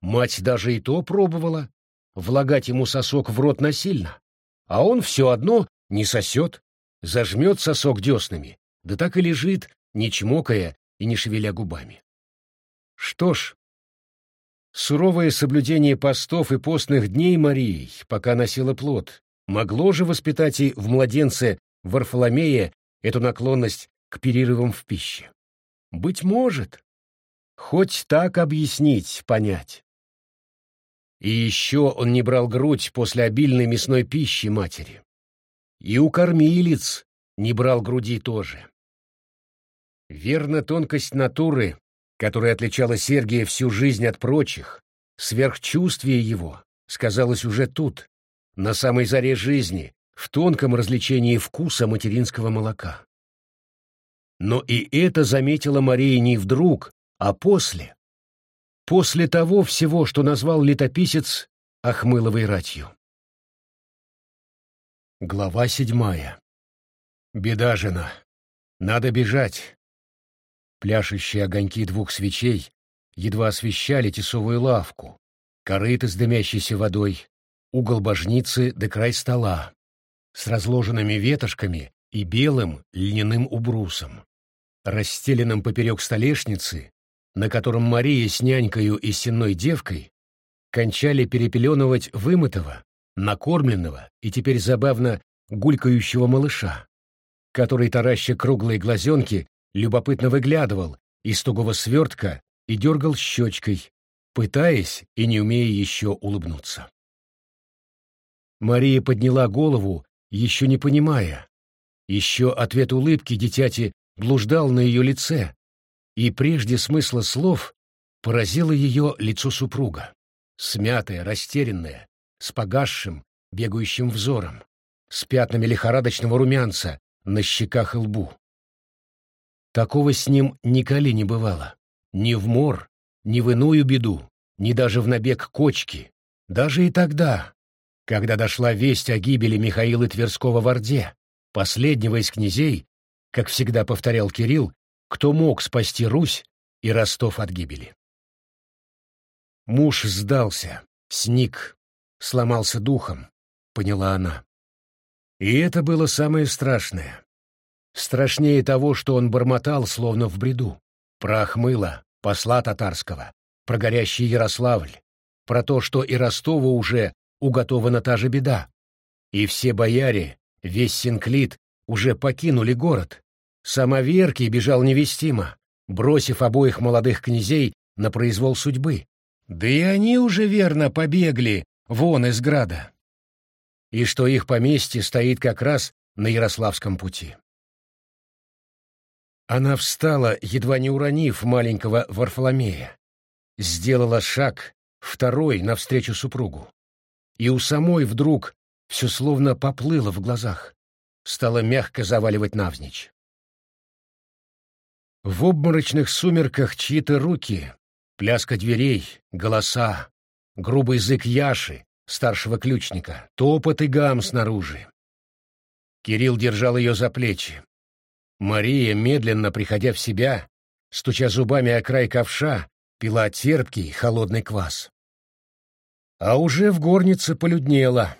Мать даже и то пробовала. Влагать ему сосок в рот насильно. А он все одно не сосет. Зажмет сосок деснами, да так и лежит, не чмокая и не шевеля губами. Что ж, суровое соблюдение постов и постных дней Марии, пока носила плод, могло же воспитать и в младенце Варфоломея эту наклонность к перерывам в пище. Быть может. Хоть так объяснить, понять. И еще он не брал грудь после обильной мясной пищи матери. И у кормилиц не брал груди тоже. Верно, тонкость натуры, которая отличала Сергия всю жизнь от прочих, сверхчувствие его, сказалось уже тут, на самой заре жизни, в тонком развлечении вкуса материнского молока. Но и это заметила Мария не вдруг, а после. После того всего, что назвал летописец Ахмыловой ратью. Глава седьмая. Беда, жена. Надо бежать. Пляшущие огоньки двух свечей едва освещали тесовую лавку, корыто с дымящейся водой, угол божницы до край стола, с разложенными ветошками и белым льняным убрусом, расстеленным поперек столешницы, на котором Мария с нянькою и сенной девкой кончали перепеленывать вымытого, накормленного и теперь забавно гулькающего малыша, который, тараща круглые глазенки, любопытно выглядывал из тугого свертка и дергал щечкой, пытаясь и не умея еще улыбнуться. Мария подняла голову, еще не понимая. Еще ответ улыбки дитяти блуждал на ее лице, и прежде смысла слов поразило ее лицо супруга, смятое, растерянное, с погасшим, бегающим взором, с пятнами лихорадочного румянца на щеках и лбу. Такого с ним николи не бывало. Ни в мор, ни в иную беду, ни даже в набег кочки. Даже и тогда, когда дошла весть о гибели Михаила Тверского в Орде, последнего из князей, как всегда повторял Кирилл, кто мог спасти Русь и Ростов от гибели. Муж сдался, сник, сломался духом, поняла она. И это было самое страшное. Страшнее того, что он бормотал, словно в бреду. Про Ахмыла, посла татарского, про горящий Ярославль, про то, что и Ростову уже уготована та же беда. И все бояре, весь Синклит уже покинули город. Самоверкий бежал невестимо, бросив обоих молодых князей на произвол судьбы. Да и они уже верно побегли вон из града. И что их поместье стоит как раз на Ярославском пути. Она встала, едва не уронив маленького Варфоломея. Сделала шаг, второй, навстречу супругу. И у самой вдруг все словно поплыло в глазах. Стало мягко заваливать навзничь. В обморочных сумерках чьи-то руки, пляска дверей, голоса, грубый язык Яши, старшего ключника, топот и гам снаружи. Кирилл держал ее за плечи, Мария, медленно приходя в себя, стуча зубами о край ковша, пила терпкий холодный квас. А уже в горнице полюднело.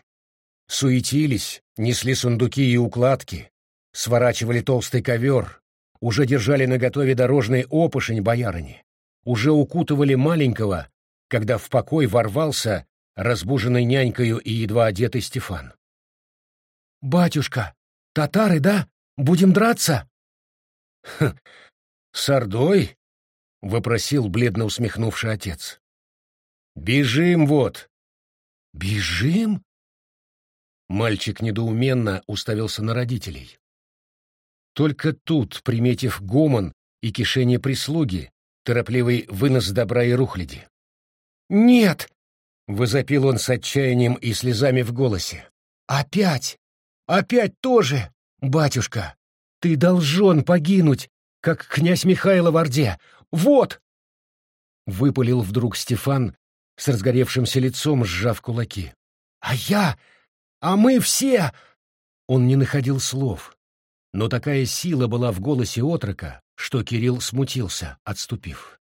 Суетились, несли сундуки и укладки, сворачивали толстый ковер, уже держали наготове дорожный опушень боярыни, уже укутывали маленького, когда в покой ворвался разбуженный нянькою и едва одетый Стефан. «Батюшка, татары, да? Будем драться?» — С Ордой? — вопросил бледно усмехнувший отец. — Бежим вот. — Бежим? Мальчик недоуменно уставился на родителей. Только тут, приметив гомон и кишение прислуги, торопливый вынос добра и рухляди. «Нет!» — возопил он с отчаянием и слезами в голосе. «Опять! Опять тоже! Батюшка, ты должен погинуть, как князь Михайло в Орде. Вот!» Выпалил вдруг Стефан с разгоревшимся лицом, сжав кулаки. «А я? А мы все!» Он не находил слов, но такая сила была в голосе отрока, что Кирилл смутился, отступив.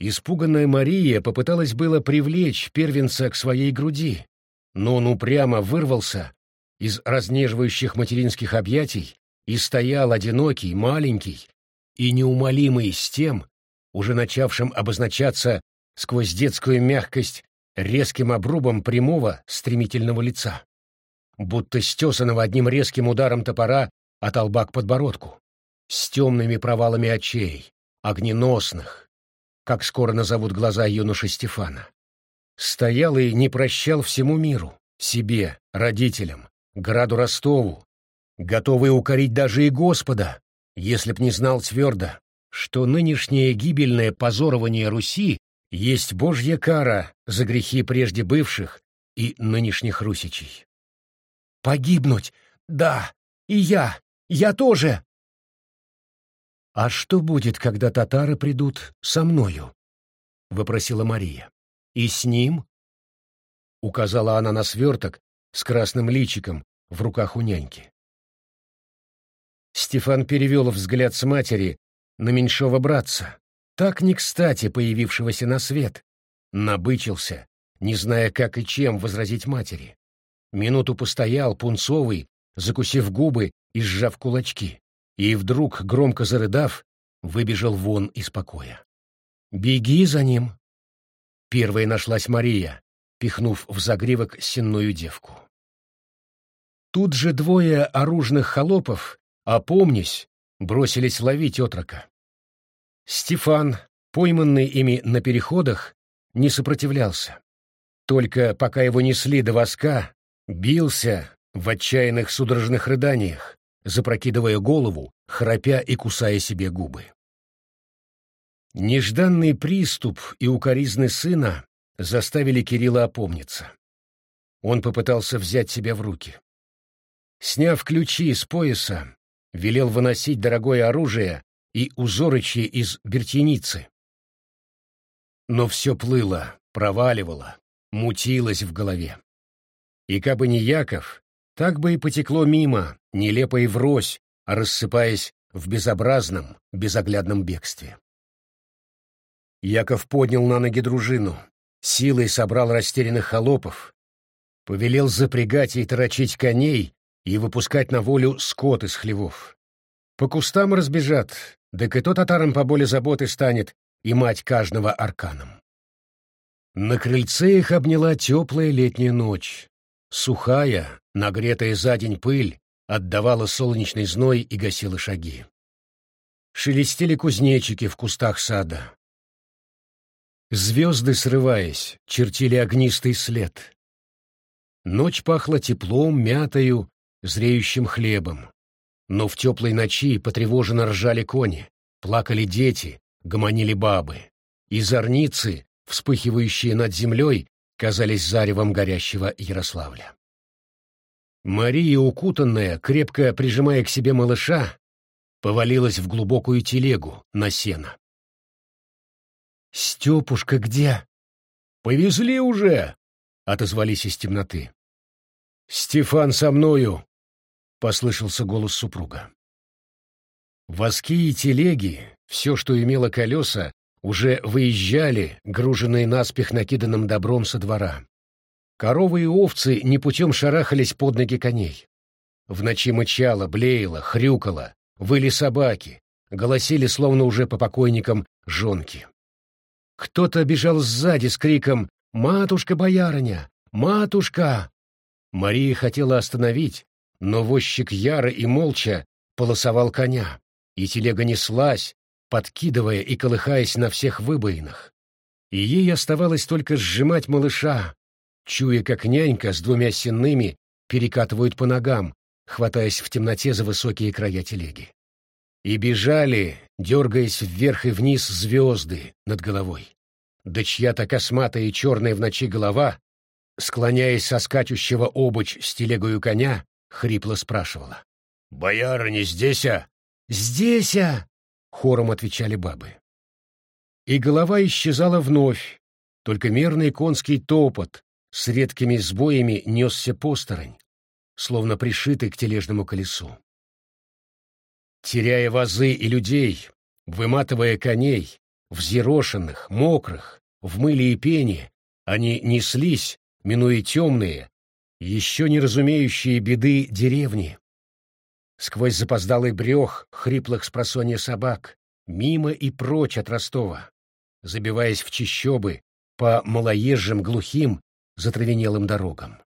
Испуганная Мария попыталась было привлечь первенца к своей груди, но он упрямо вырвался из разнеживающих материнских объятий и стоял одинокий, маленький и неумолимый с тем, уже начавшим обозначаться сквозь детскую мягкость резким обрубом прямого стремительного лица, будто стесанного одним резким ударом топора от лба к подбородку, с темными провалами очей, огненосных, как скоро назовут глаза юноши Стефана. Стоял и не прощал всему миру, себе, родителям, граду Ростову, готовый укорить даже и Господа, если б не знал твердо, что нынешнее гибельное позорование Руси есть Божья кара за грехи прежде бывших и нынешних русичей. «Погибнуть! Да! И я! Я тоже!» «А что будет, когда татары придут со мною?» — вопросила Мария. «И с ним?» — указала она на сверток с красным личиком, в руках у няньки. Стефан перевел взгляд с матери на меньшого братца, так не кстати появившегося на свет, набычился, не зная, как и чем возразить матери. Минуту постоял, пунцовый, закусив губы и сжав кулачки, и вдруг, громко зарыдав, выбежал вон из покоя. «Беги за ним!» Первая нашлась Мария, пихнув в загривок сенную девку. Тут же двое оружных холопов, опомнись, бросились ловить отрока. Стефан, пойманный ими на переходах, не сопротивлялся. Только пока его несли до воска, бился в отчаянных судорожных рыданиях, запрокидывая голову, храпя и кусая себе губы. Нежданный приступ и укоризны сына заставили Кирилла опомниться. Он попытался взять себя в руки. Сняв ключи с пояса, велел выносить дорогое оружие и узорычи из бертеницы. Но все плыло, проваливало, мутилось в голове. И кабы не Яков, так бы и потекло мимо, нелепо и врозь, рассыпаясь в безобразном, безоглядном бегстве. Яков поднял на ноги дружину, силой собрал растерянных холопов, повелел запрягать и торочить коней и выпускать на волю скот из хлевов. По кустам разбежат, да и то татарам по боли заботы станет, и мать каждого арканом. На крыльце их обняла теплая летняя ночь. Сухая, нагретая за день пыль, отдавала солнечный зной и гасила шаги. Шелестели кузнечики в кустах сада. Звезды, срываясь, чертили огнистый след. Ночь пахла теплом, мятою, зреющим хлебом. Но в теплой ночи потревоженно ржали кони, плакали дети, гомонили бабы. И зорницы, вспыхивающие над землей, казались заревом горящего Ярославля. Мария, укутанная, крепко прижимая к себе малыша, повалилась в глубокую телегу на сено. «Степушка где?» «Повезли уже!» — отозвались из темноты. «Стефан со мною!» — послышался голос супруга. Воски и телеги, все, что имело колеса, уже выезжали, груженные наспех накиданным добром со двора. Коровы и овцы непутем шарахались под ноги коней. В ночи мычало, блеяло, хрюкало, выли собаки, голосили, словно уже по покойникам, жонки. Кто-то бежал сзади с криком «Матушка-боярыня! Матушка!» Мария хотела остановить, но возчик яро и молча полосовал коня, и телега неслась, подкидывая и колыхаясь на всех выбоинах. И ей оставалось только сжимать малыша, чуя, как нянька с двумя сенными перекатывают по ногам, хватаясь в темноте за высокие края телеги. И бежали, дергаясь вверх и вниз звезды над головой. Да чья-то косматая и черная в ночи голова склоняясь со скачущего обуч с телегою коня, хрипло спрашивала. «Боярыня здесь, а?» «Здесь, а!» — хором отвечали бабы. И голова исчезала вновь, только мерный конский топот с редкими сбоями несся посторонь, словно пришитый к тележному колесу. Теряя вазы и людей, выматывая коней, взъерошенных, мокрых, в мыле и пене, они неслись, минуя темные, еще не разумеющие беды деревни. Сквозь запоздалый брех хриплых спросонья собак, мимо и прочь от Ростова, забиваясь в чищобы по малоезжим глухим, затравенелым дорогам.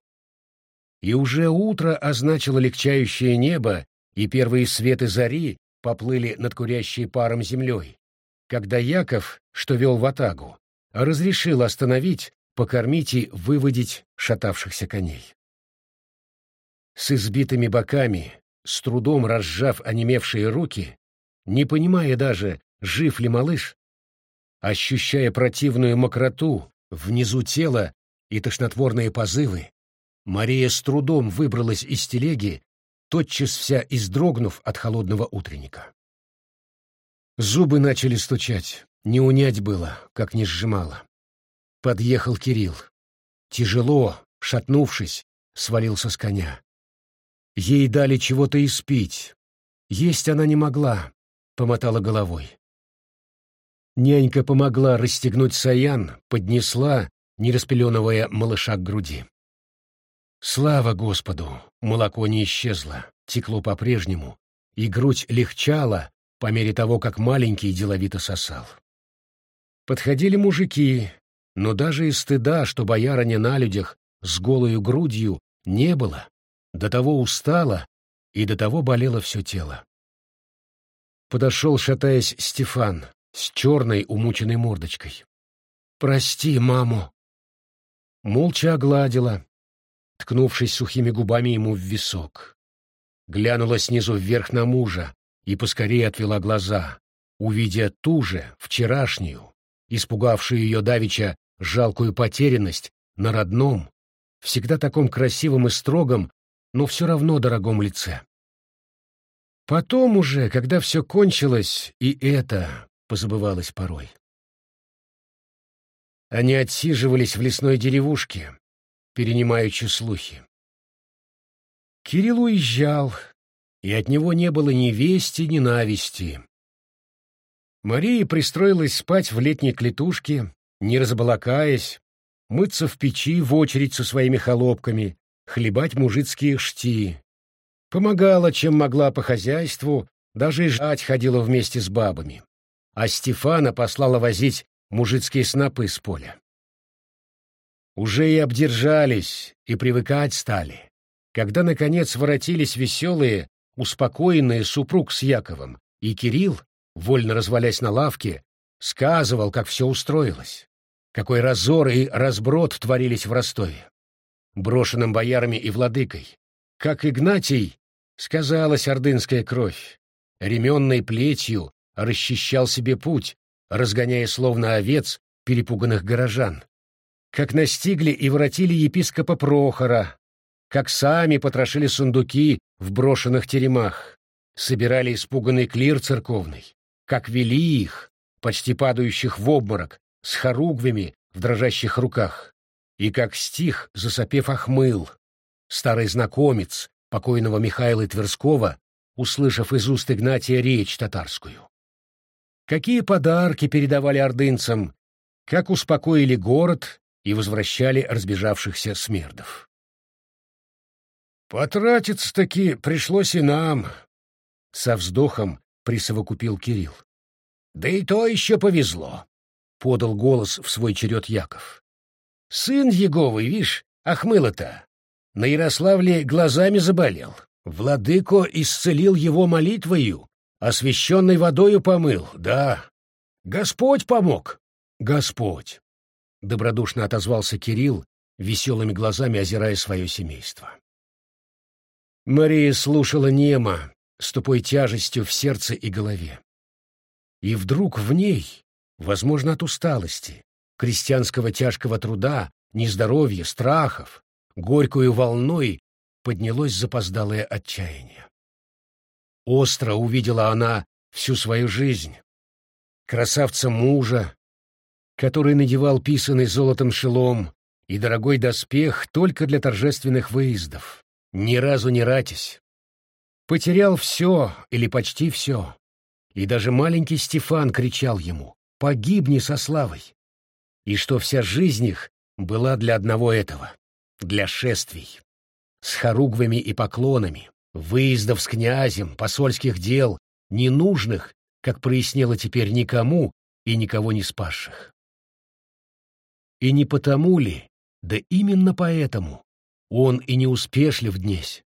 И уже утро означило легчающее небо, и первые светы зари поплыли над курящей паром землей, когда Яков, что вел в атагу, разрешил остановить покормить и выводить шатавшихся коней. С избитыми боками, с трудом разжав онемевшие руки, не понимая даже, жив ли малыш, ощущая противную мокроту внизу тела и тошнотворные позывы, Мария с трудом выбралась из телеги, тотчас вся издрогнув от холодного утренника. Зубы начали стучать, не унять было, как не сжимало. Подъехал Кирилл. Тяжело, шатнувшись, свалился с коня. Ей дали чего-то испить. Есть она не могла, помотала головой. Нянька помогла расстегнуть саян, поднесла, не распеленывая малыша к груди. Слава Господу! Молоко не исчезло, текло по-прежнему, и грудь легчала по мере того, как маленький деловито сосал. Подходили мужики, но даже и стыда, что боярыня на людях с голою грудью не было, до того устала и до того болело все тело. подошел, шатаясь, Стефан с черной умученной мордочкой. «Прости, маму!» Молча огладила, ткнувшись сухими губами ему в висок. Глянула снизу вверх на мужа и поскорее отвела глаза, увидя ту же, вчерашнюю, испугавшую ее давеча жалкую потерянность на родном, всегда таком красивом и строгом, но все равно дорогом лице. Потом уже, когда все кончилось, и это позабывалось порой. Они отсиживались в лесной деревушке, перенимаючи слухи. Кирилл уезжал, и от него не было ни вести, ни нависти. Мария пристроилась спать в летней клетушке, не разбалакаясь, мыться в печи в очередь со своими холопками, хлебать мужицкие шти. Помогала, чем могла по хозяйству, даже и жать ходила вместе с бабами. А Стефана послала возить мужицкие снопы с поля. Уже и обдержались, и привыкать стали. Когда, наконец, воротились веселые, успокоенные супруг с Яковом, и Кирилл, вольно развалясь на лавке, сказывал, как все устроилось, какой разор и разброд творились в Ростове, брошенным боярами и владыкой, как Игнатий, сказалась ордынская кровь, ременной плетью расчищал себе путь, разгоняя словно овец перепуганных горожан. Как настигли и воротили епископа Прохора, как сами потрошили сундуки в брошенных теремах, собирали испуганный клир церковный, как вели их, почти падающих в обморок, с хоругвями в дрожащих руках, и как стих, засопев охмыл, старый знакомец покойного Михаила Тверского, услышав из уст Игнатия речь татарскую. Какие подарки передавали ордынцам, как успокоили город и возвращали разбежавшихся смердов. «Потратиться-таки пришлось и нам», — со вздохом присовокупил Кирилл. «Да и то еще повезло», — подал голос в свой черед Яков. «Сын Еговый, вишь, Ахмыла-то, на Ярославле глазами заболел. Владыко исцелил его молитвою, освященной водою помыл, да. Господь помог. Господь. Добродушно отозвался Кирилл, веселыми глазами озирая свое семейство. Мария слушала немо, с тупой тяжестью в сердце и голове. И вдруг в ней, возможно, от усталости, крестьянского тяжкого труда, нездоровья, страхов, горькую волной поднялось запоздалое отчаяние. Остро увидела она всю свою жизнь. Красавца мужа, который надевал писанный золотом шелом и дорогой доспех только для торжественных выездов, ни разу не ратись. Потерял все или почти все. И даже маленький Стефан кричал ему «Погибни со славой!» И что вся жизнь их была для одного этого — для шествий. С хоругвами и поклонами, выездов с князем, посольских дел, ненужных, как прояснило теперь никому и никого не спасших. И не потому ли, да именно поэтому, он и не успешлив днесь.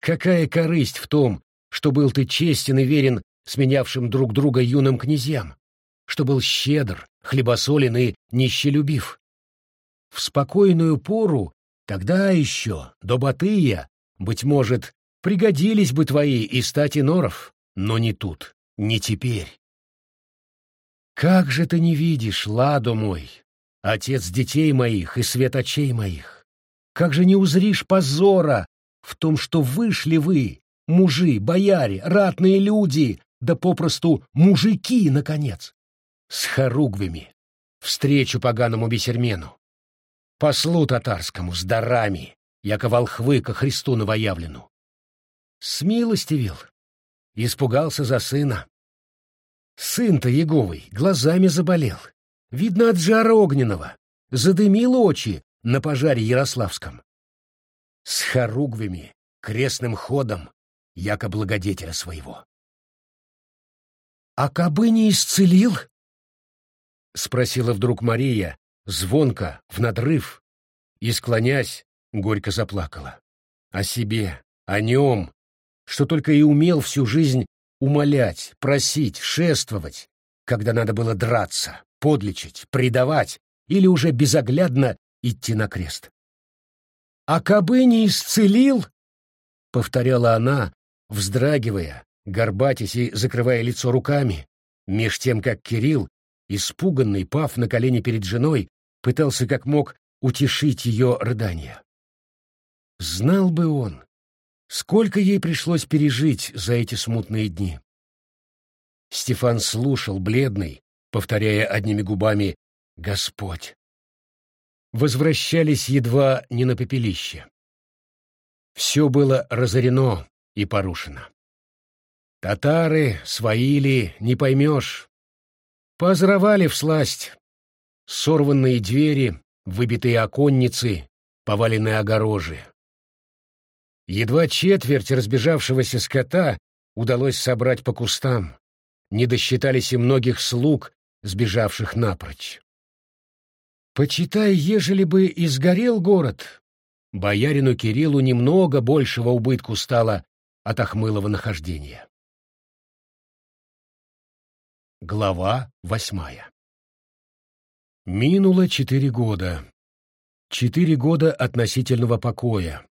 Какая корысть в том, что был ты честен и верен сменявшим друг друга юным князьям, что был щедр, хлебосолен и нищелюбив. В спокойную пору, тогда еще, до Батыя, быть может, Пригодились бы твои и стати норов, но не тут, не теперь. Как же ты не видишь, ладо мой, отец детей моих и свет очей моих? Как же не узришь позора в том, что вышли вы, мужи, бояре, ратные люди, да попросту мужики, наконец, с хоругвями, встречу поганому бесермену, послу татарскому с дарами, яко волхвы ко Христу новоявлену. Смилостивил. Испугался за сына. Сын-то Еговый глазами заболел. Видно от жара огненного. Задымил очи на пожаре Ярославском. С хоругвями, крестным ходом, яко благодетеля своего. «А кабы не исцелил?» — спросила вдруг Мария, звонко, в надрыв, и, склонясь, горько заплакала. О себе, о нем, что только и умел всю жизнь умолять, просить, шествовать, когда надо было драться, подлечить, предавать или уже безоглядно идти на крест. «А кабы не исцелил?» — повторяла она, вздрагивая, горбатясь и закрывая лицо руками, меж тем, как Кирилл, испуганный, пав на колени перед женой, пытался как мог утешить ее рыдания. Знал бы он, сколько ей пришлось пережить за эти смутные дни. Стефан слушал, бледный, повторяя одними губами «Господь». Возвращались едва не на пепелище. Все было разорено и порушено. Татары, своили, не поймешь. Позоровали всласть. Сорванные двери, выбитые оконницы, поваленные огорожи. Едва четверть разбежавшегося скота удалось собрать по кустам. Не досчитались и многих слуг, сбежавших напрочь. Почитай, ежели бы и сгорел город, боярину Кириллу немного большего убытку стало от Ахмылова нахождения. Глава восьмая Минуло четыре года. Четыре года относительного покоя.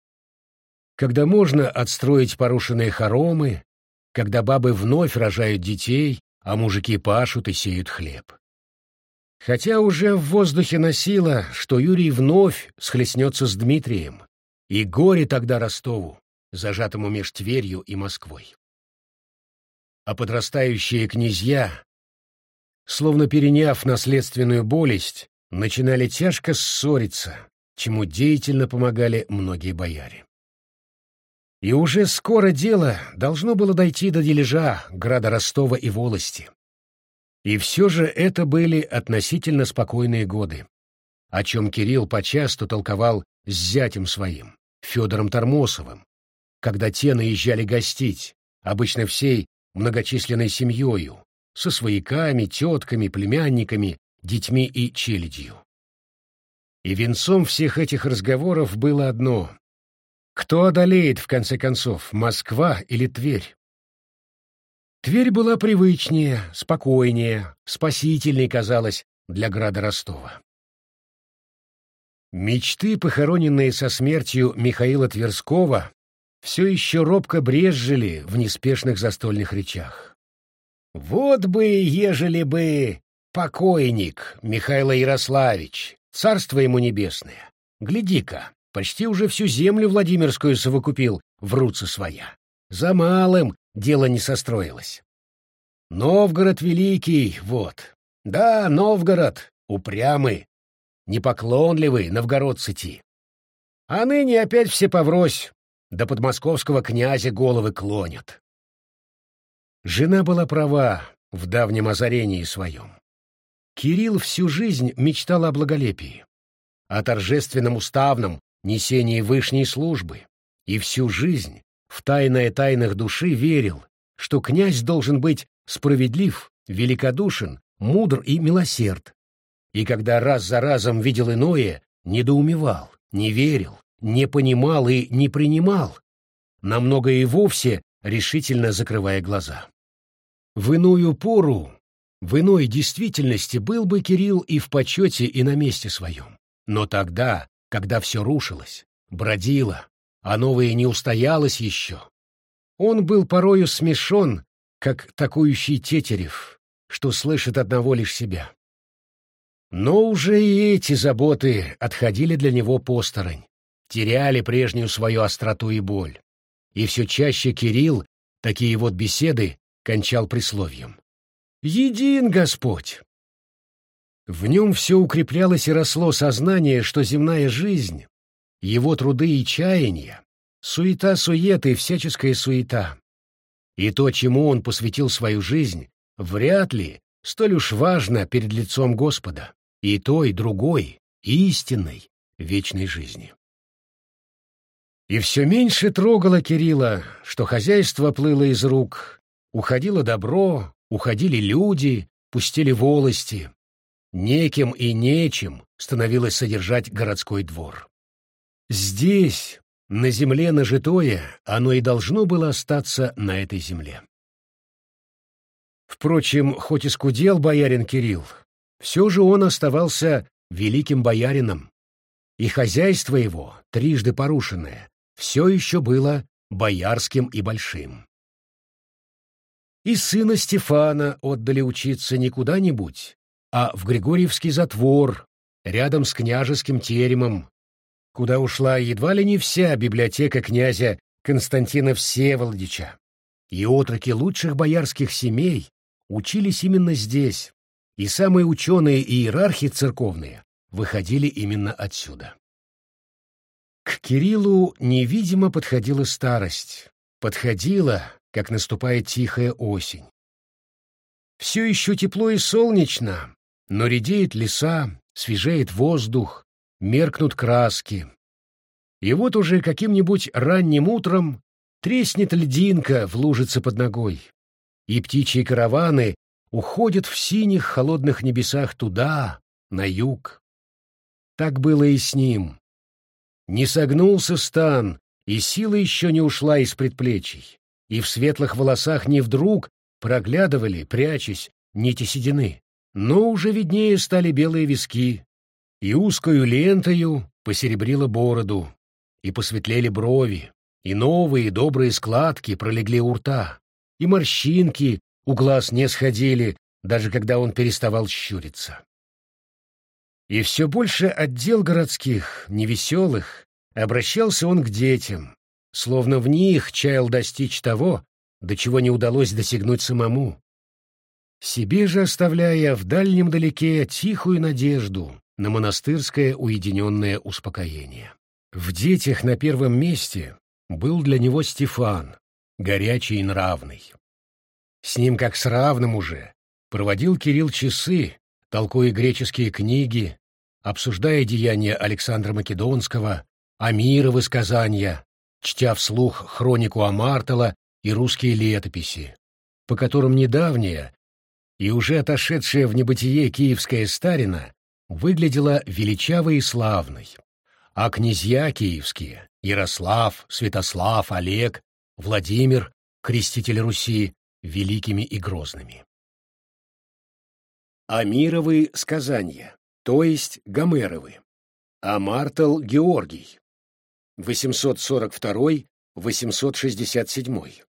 Когда можно отстроить порушенные хоромы, когда бабы вновь рожают детей, а мужики пашут и сеют хлеб. Хотя уже в воздухе носило, что Юрий вновь схлестнется с Дмитрием, и горе тогда Ростову, зажатому меж Тверью и Москвой. А подрастающие князья словно переняв наследственную болесть, начинали тяжко ссориться, чему деятельно помогали многие бояре. И уже скоро дело должно было дойти до дележа града Ростова и Волости. И все же это были относительно спокойные годы, о чем Кирилл почасту толковал с зятем своим, Федором Тормосовым, когда те наезжали гостить, обычно всей многочисленной семьёю, со свояками, тетками, племянниками, детьми и челядью. И венцом всех этих разговоров было одно — кто одолеет, в конце концов, Москва или Тверь? Тверь была привычнее, спокойнее, спасительней казалась для града Ростова. Мечты, похороненные со смертью Михаила Тверского, все еще робко брезжили в неспешных застольных речах. Вот бы, ежели бы покойник Михаил Ярославич, царство ему небесное, гляди-ка, почти уже всю землю Владимирскую совокупил в руце своя. За малым дело не состроилось. Новгород великий, вот. Да, Новгород, упрямый, непоклонливый новгородцы ти. А ныне опять все поврось, да под московского князя головы клонят. Жена была права в давнем озарении своем. Кирилл всю жизнь мечтал о благолепии, о торжественном уставном несении вышней службы, и всю жизнь в тайное тайных души верил, что князь должен быть справедлив, великодушен, мудр и милосерд. И когда раз за разом видел иное, недоумевал, не верил, не понимал и не принимал, намного и вовсе решительно закрывая глаза. В иную пору, в иной действительности был бы Кирилл и в почете, и на месте своем. Но тогда, когда все рушилось, бродило, а новое не устоялось еще, он был порою смешон, как такующий тетерев, что слышит одного лишь себя. Но уже и эти заботы отходили для него посторонь, теряли прежнюю свою остроту и боль. И все чаще Кирилл такие вот беседы кончал присловием. «Един Господь!» В нем все укреплялось и росло сознание, что земная жизнь, его труды и чаяния, суета-суета и всяческая суета. И то, чему он посвятил свою жизнь, вряд ли столь уж важно перед лицом Господа, и той, другой, истинной, вечной жизни. И все меньше трогало Кирилла, что хозяйство плыло из рук, Уходило добро, уходили люди, пустили волости. Неким и нечем становилось содержать городской двор. Здесь, на земле нажитое, оно и должно было остаться на этой земле. Впрочем, хоть и скудел боярин Кирилл, все же он оставался великим боярином, и хозяйство его, трижды порушенное, все еще было боярским и большим. И сына Стефана отдали учиться не куда-нибудь, а в Григорьевский затвор, рядом с княжеским теремом, куда ушла едва ли не вся библиотека князя Константина Всеволодича. И отроки лучших боярских семей учились именно здесь, и самые ученые и иерархи церковные выходили именно отсюда. К Кириллу невидимо подходила старость, подходила, как наступает тихая осень. Все еще тепло и солнечно, но редеют леса, свежеет воздух, меркнут краски. И вот уже каким-нибудь ранним утром треснет льдинка в лужице под ногой, и птичьи караваны уходят в синих холодных небесах туда, на юг. Так было и с ним. Не согнулся стан, и сила еще не ушла из предплечий, и в светлых волосах не вдруг проглядывали, прячась, нити седины, но уже виднее стали белые виски, и узкою лентою посеребрила бороду, и посветлели брови, и новые добрые складки пролегли у рта, и морщинки у глаз не сходили, даже когда он переставал щуриться. И все больше отдел городских, невеселых, обращался он к детям, словно в них чаял достичь того, до чего не удалось достигнуть самому. Себе же оставляя в дальнем далеке тихую надежду на монастырское уединенное успокоение. В детях на первом месте был для него Стефан, горячий и нравный. С ним, как с равным уже, проводил Кирилл часы, толкуя греческие книги, обсуждая деяния Александра Македонского, Амира высказания, чтя вслух хронику Амартала и русские летописи, по которым недавняя и уже отошедшая в небытие киевская старина выглядела величавой и славной, а князья киевские — Ярослав, Святослав, Олег, Владимир, креститель Руси, великими и грозными. Амировы сказания, то есть Гомеровы. Амартал Георгий, 842-867.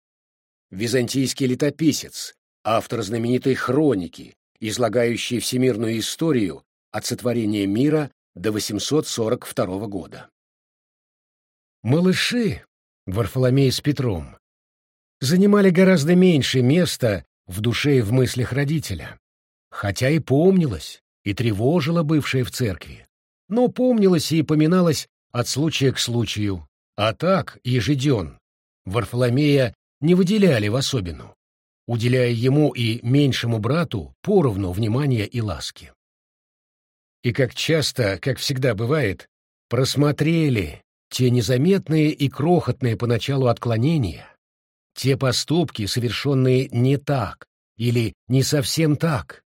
Византийский летописец, автор знаменитой хроники, излагающей всемирную историю от сотворения мира до 842 года. Малыши, Варфоломей с Петром, занимали гораздо меньше места в душе и в мыслях родителя, хотя и помнилось, и тревожило бывшее в церкви, но помнилось и поминалось от случая к случаю, а так, ежеден, Варфоломея не выделяли в особенную, уделяя ему и меньшему брату поровну внимания и ласки. И как часто, как всегда бывает, просмотрели те незаметные и крохотные поначалу отклонения, те поступки, совершенные не так или не совсем так,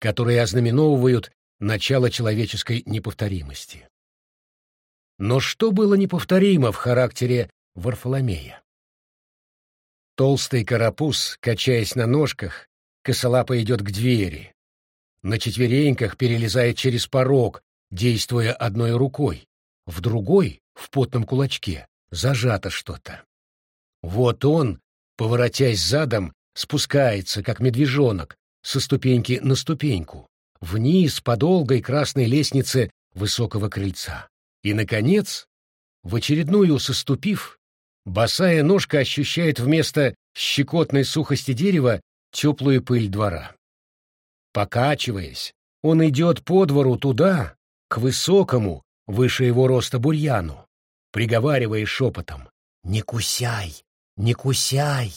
которые ознаменовывают начало человеческой неповторимости. Но что было неповторимо в характере Варфоломея? Толстый карапуз, качаясь на ножках, косолапо идет к двери. На четвереньках перелезает через порог, действуя одной рукой. В другой, в потном кулачке, зажато что-то. Вот он, поворотясь задом, спускается, как медвежонок, со ступеньки на ступеньку, вниз по долгой красной лестнице высокого крыльца. И, наконец, в очередную соступив, босая ножка ощущает вместо щекотной сухости дерева теплую пыль двора. Покачиваясь, он идет по двору туда, к высокому, выше его роста бурьяну, приговаривая шепотом «Не кусяй! Не кусяй!»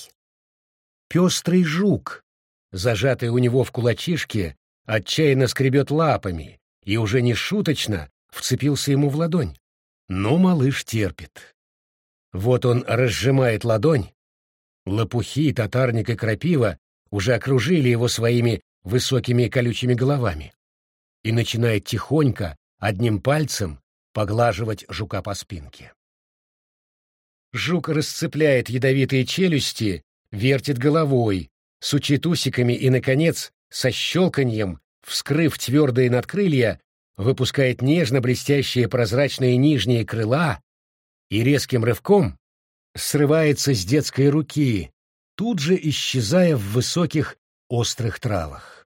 Пестрый жук, зажатый у него в кулачишке, отчаянно скребет лапами и уже не шуточно вцепился ему в ладонь. Но малыш терпит. Вот он разжимает ладонь. Лопухи, татарник и крапива уже окружили его своими высокими колючими головами и начинает тихонько, одним пальцем, поглаживать жука по спинке. Жук расцепляет ядовитые челюсти, вертит головой, с учетусиками и, наконец, со щелканьем, вскрыв твердые надкрылья, выпускает нежно блестящие прозрачные нижние крыла и резким рывком срывается с детской руки, тут же исчезая в высоких острых травах.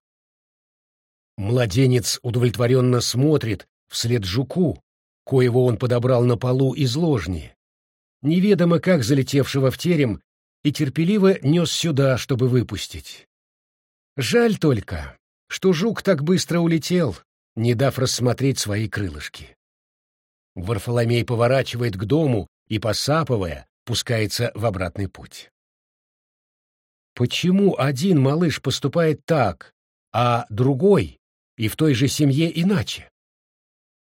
Младенец удовлетворенно смотрит вслед жуку, коего он подобрал на полу из ложни, неведомо как залетевшего в терем, и терпеливо нес сюда, чтобы выпустить. Жаль только, что жук так быстро улетел, не дав рассмотреть свои крылышки. Варфоломей поворачивает к дому и, посапывая, пускается в обратный путь. Почему один малыш поступает так, а другой и в той же семье иначе?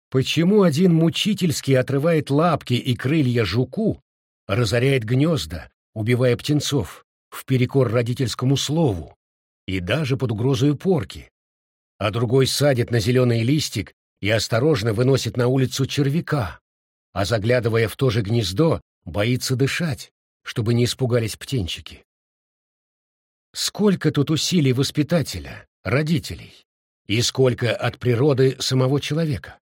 Почему один мучительски отрывает лапки и крылья жуку, разоряет гнезда, убивая птенцов, вперекор родительскому слову и даже под угрозой порки, а другой садит на зеленый листик и осторожно выносит на улицу червяка, а заглядывая в то же гнездо, боится дышать, чтобы не испугались птенчики. Сколько тут усилий воспитателя, родителей, и сколько от природы самого человека.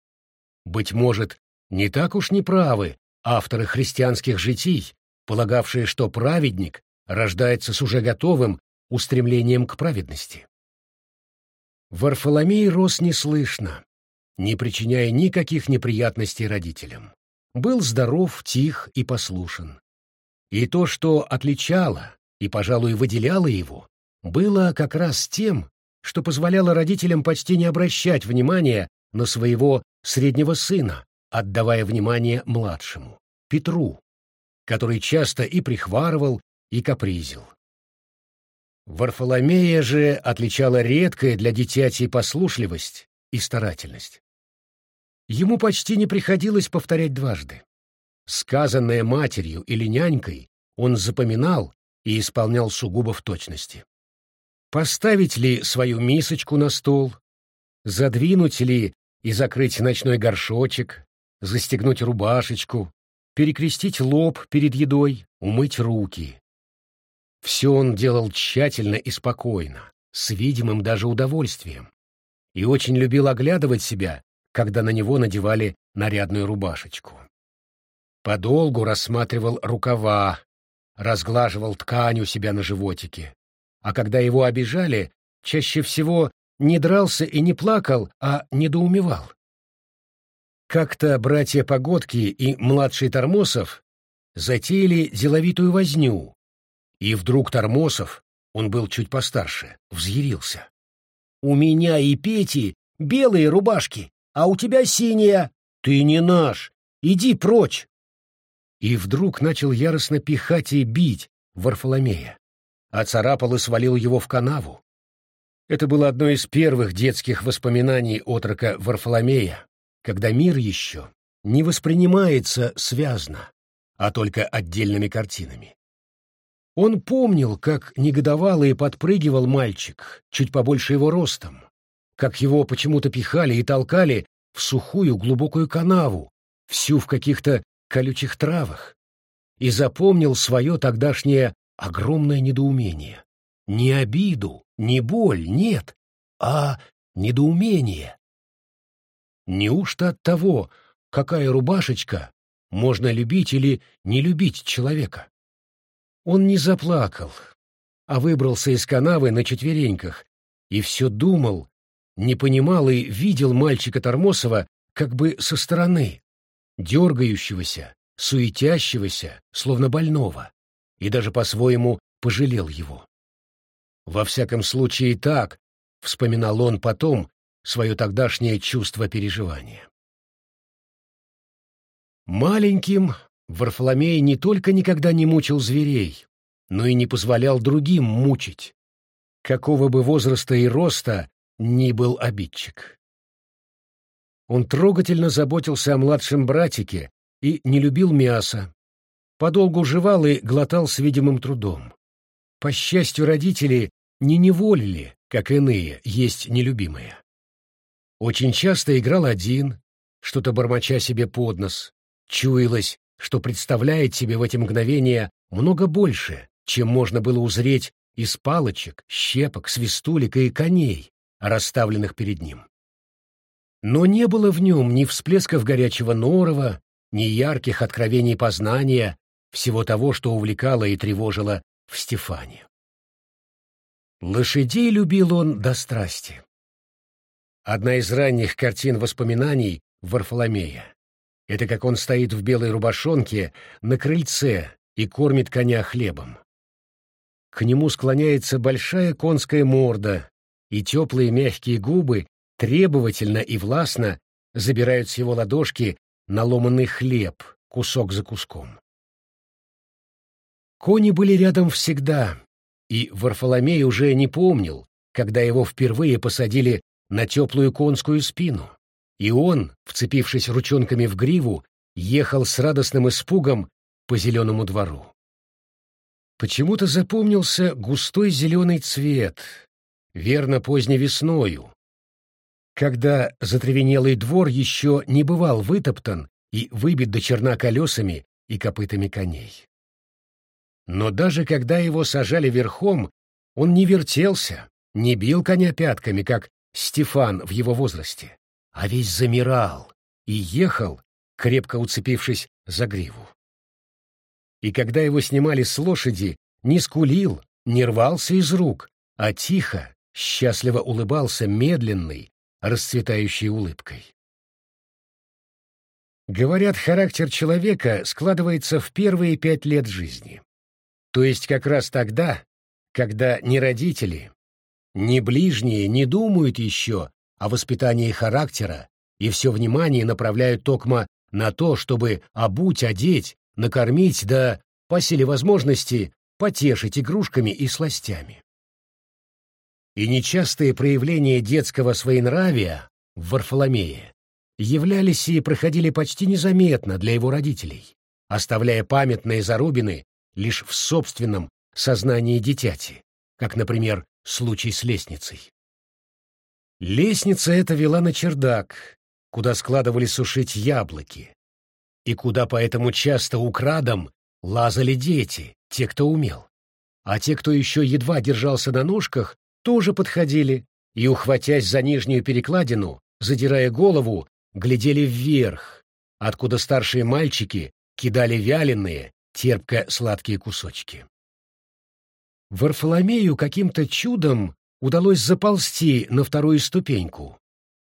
Быть может, не так уж неправы авторы христианских житий, полагавшие, что праведник рождается с уже готовым устремлением к праведности. Варфоломей рос неслышно, не причиняя никаких неприятностей родителям. Был здоров, тих и послушен. И то, что отличало и, пожалуй, выделяло его, было как раз тем, что позволяло родителям почти не обращать внимания на своего среднего сына, отдавая внимание младшему, Петру, который часто и прихварывал, и капризил. Варфоломея же отличала редкая для дитяти послушливость и старательность. Ему почти не приходилось повторять дважды. Сказанное матерью или нянькой он запоминал и исполнял сугубо в точности. Поставить ли свою мисочку на стол, задвинуть ли и закрыть ночной горшочек, застегнуть рубашечку, перекрестить лоб перед едой, умыть руки. Все он делал тщательно и спокойно, с видимым даже удовольствием, и очень любил оглядывать себя, когда на него надевали нарядную рубашечку. Подолгу рассматривал рукава, разглаживал ткань у себя на животике, а когда его обижали, чаще всего не дрался и не плакал, а недоумевал. Как-то братья Погодки и младший Тормосов затеяли деловитую возню, и вдруг Тормосов, он был чуть постарше, взъярился. «У меня и Пети белые рубашки, а у тебя синяя. Ты не наш, иди прочь!» И вдруг начал яростно пихать и бить Варфоломея, а царапал и свалил его в канаву. Это было одно из первых детских воспоминаний отрока Варфоломея, когда мир еще не воспринимается связно, а только отдельными картинами. Он помнил, как негодовал и подпрыгивал мальчик, чуть побольше его ростом, как его почему-то пихали и толкали в сухую глубокую канаву, всю в каких-то колючих травах, и запомнил свое тогдашнее огромное недоумение. Не обиду, не боль, нет, а недоумение. Неужто от того, какая рубашечка, можно любить или не любить человека? Он не заплакал, а выбрался из канавы на четвереньках и все думал, не понимал и видел мальчика Тормосова как бы со стороны, дергающегося, суетящегося, словно больного, и даже по-своему пожалел его. Во всяком случае так, вспоминал он потом, свое тогдашнее чувство переживания. Маленьким Варфоломей не только никогда не мучил зверей, но и не позволял другим мучить, какого бы возраста и роста ни был обидчик. Он трогательно заботился о младшем братике и не любил мяса, подолгу жевал и глотал с видимым трудом. По счастью, родители не неволили, как иные, есть нелюбимые. Очень часто играл один, что-то бормоча себе под нос. Чуялось, что представляет себе в эти мгновения много больше, чем можно было узреть из палочек, щепок, свистулек и коней, расставленных перед ним. Но не было в нем ни всплесков горячего норова, ни ярких откровений познания, всего того, что увлекало и тревожило в Стефане. Лошадей любил он до страсти. Одна из ранних картин воспоминаний Варфоломея — это как он стоит в белой рубашонке на крыльце и кормит коня хлебом. К нему склоняется большая конская морда, и теплые мягкие губы требовательно и властно забирают с его ладошки наломанный хлеб, кусок за куском. Кони были рядом всегда, и Варфоломей уже не помнил, когда его впервые посадили на теплую конскую спину, и он, вцепившись ручонками в гриву, ехал с радостным испугом по зеленому двору. Почему-то запомнился густой зеленый цвет, верно поздней весною, когда затревенелый двор еще не бывал вытоптан и выбит до черна колесами и копытами коней. Но даже когда его сажали верхом, он не вертелся, не бил коня пятками, как Стефан в его возрасте, а весь замирал и ехал, крепко уцепившись за гриву. И когда его снимали с лошади, не скулил, не рвался из рук, а тихо, счастливо улыбался медленной, расцветающей улыбкой. Говорят, характер человека складывается в первые пять лет жизни. То есть как раз тогда, когда ни родители, ни ближние не думают еще о воспитании характера и все внимание направляют токмо на то, чтобы обуть, одеть, накормить, да, по силе возможности, потешить игрушками и сластями. И нечастые проявления детского своенравия в Варфоломее являлись и проходили почти незаметно для его родителей, оставляя памятные зарубины лишь в собственном сознании дитяти, как, например, случай с лестницей. Лестница эта вела на чердак, куда складывали сушить яблоки, и куда поэтому часто украдом лазали дети, те, кто умел. А те, кто еще едва держался на ножках, тоже подходили и, ухватясь за нижнюю перекладину, задирая голову, глядели вверх, откуда старшие мальчики кидали вяленые, терпко-сладкие кусочки. Варфоломею каким-то чудом удалось заползти на вторую ступеньку,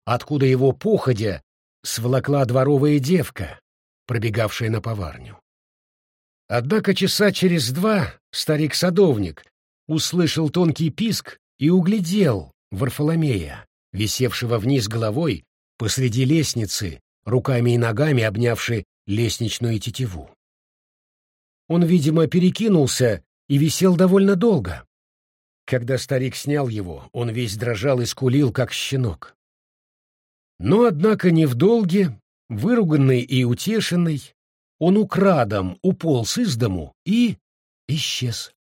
откуда его походя сволокла дворовая девка, пробегавшая на поварню. Однако часа через два старик-садовник услышал тонкий писк и углядел Варфоломея, висевшего вниз головой посреди лестницы, руками и ногами обнявший лестничную тетиву. Он, видимо, перекинулся и висел довольно долго. Когда старик снял его, он весь дрожал и скулил, как щенок. Но, однако, не в долге, выруганный и утешенный, он украдом уполз из дому и исчез.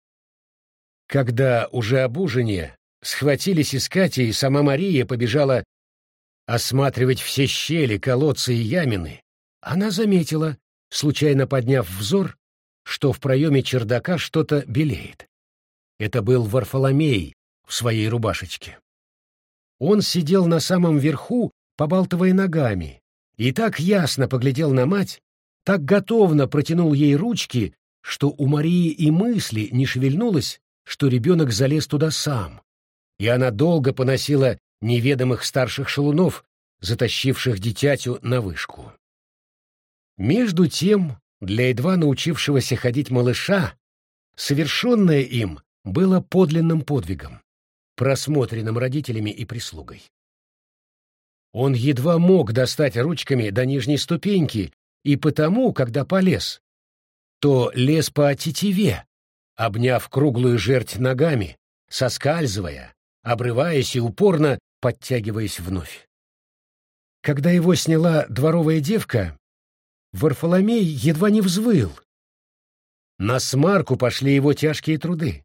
Когда уже об ужине схватились искать, и сама Мария побежала осматривать все щели, колодцы и ямины, она заметила, случайно подняв взор, что в проеме чердака что-то белеет. Это был Варфоломей в своей рубашечке. Он сидел на самом верху, побалтывая ногами, и так ясно поглядел на мать, так готовно протянул ей ручки, что у Марии и мысли не шевельнулось, что ребенок залез туда сам, и она долго поносила неведомых старших шалунов, затащивших дитятю на вышку. Между тем, для едва научившегося ходить малыша, совершенное им было подлинным подвигом, просмотренным родителями и прислугой. Он едва мог достать ручками до нижней ступеньки, и потому, когда полез, то лез по тетиве, обняв круглую жерть ногами, соскальзывая, обрываясь и упорно подтягиваясь вновь. Когда его сняла дворовая девка, Варфоломей едва не взвыл. На смарку пошли его тяжкие труды.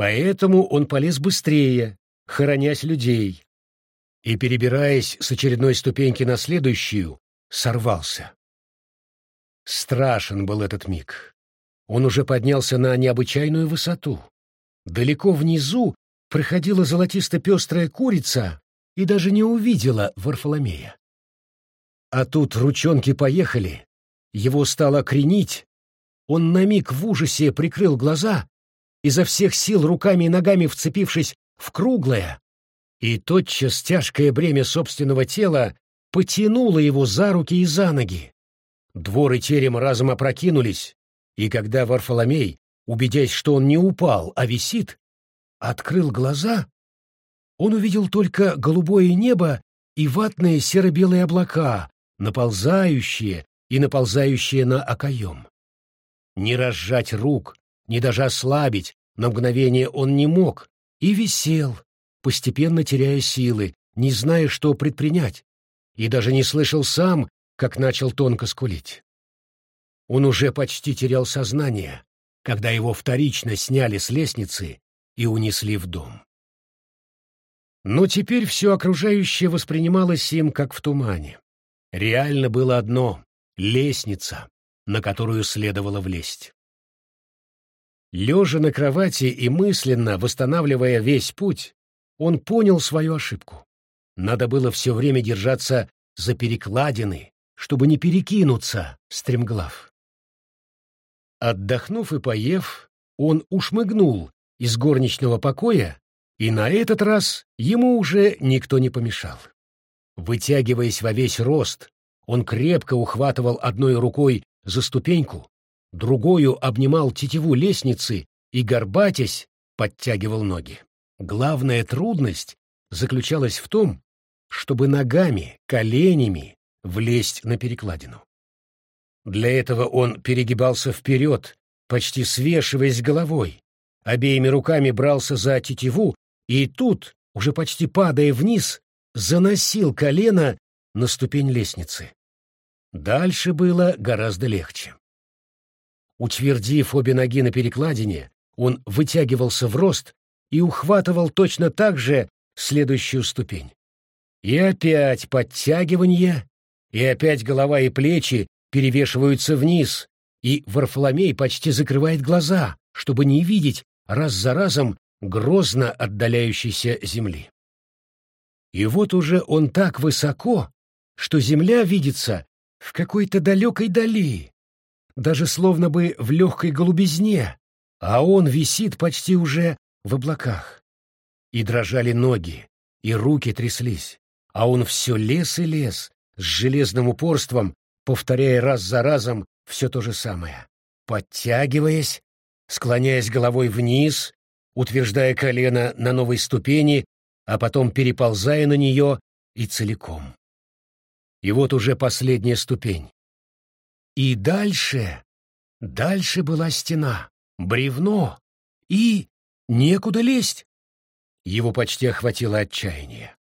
Поэтому он полез быстрее, хоронясь людей, и, перебираясь с очередной ступеньки на следующую, сорвался. Страшен был этот миг. Он уже поднялся на необычайную высоту. далеко внизу проходила золотисто-пестрая курица и даже не увидела Варфоломея. А тут ручонки поехали, его стало кренить, он на миг в ужасе прикрыл глаза, изо всех сил руками и ногами вцепившись в круглое, и тотчас тяжкое бремя собственного тела потянуло его за руки и за ноги. Двор и терем разом опрокинулись, и когда Варфоломей, убедясь, что он не упал, а висит, открыл глаза, он увидел только голубое небо и ватные серо-белые облака, наползающие и наползающие на окоем. Не разжать рук, ни даже ослабить на мгновение он не мог и висел, постепенно теряя силы, не зная, что предпринять, и даже не слышал сам, как начал тонко скулить. Он уже почти терял сознание, когда его вторично сняли с лестницы и унесли в дом. Но теперь все окружающее воспринималось им как в тумане. Реально было одно — лестница, на которую следовало влезть. Лежа на кровати и мысленно восстанавливая весь путь, он понял свою ошибку. Надо было все время держаться за перекладины, чтобы не перекинуться, стремглав. Отдохнув и поев, он ушмыгнул из горничного покоя, и на этот раз ему уже никто не помешал. Вытягиваясь во весь рост, он крепко ухватывал одной рукой за ступеньку, другую обнимал тетиву лестницы и, горбатясь, подтягивал ноги. Главная трудность заключалась в том, чтобы ногами, коленями влезть на перекладину. Для этого он перегибался вперед, почти свешиваясь головой, обеими руками брался за тетиву и тут, уже почти падая вниз, заносил колено на ступень лестницы. Дальше было гораздо легче. Утвердив обе ноги на перекладине, он вытягивался в рост и ухватывал точно так же следующую ступень. И опять подтягивание, и опять голова и плечи перевешиваются вниз, и Варфоломей почти закрывает глаза, чтобы не видеть раз за разом грозно отдаляющейся земли. И вот уже он так высоко, что земля видится в какой-то далекой дали, даже словно бы в легкой голубизне, а он висит почти уже в облаках. И дрожали ноги, и руки тряслись, а он все лез и лез, с железным упорством, повторяя раз за разом все то же самое, подтягиваясь, склоняясь головой вниз, утверждая колено на новой ступени, а потом переползая на нее и целиком. И вот уже последняя ступень. И дальше, дальше была стена, бревно, и некуда лезть. Его почти охватило отчаяние.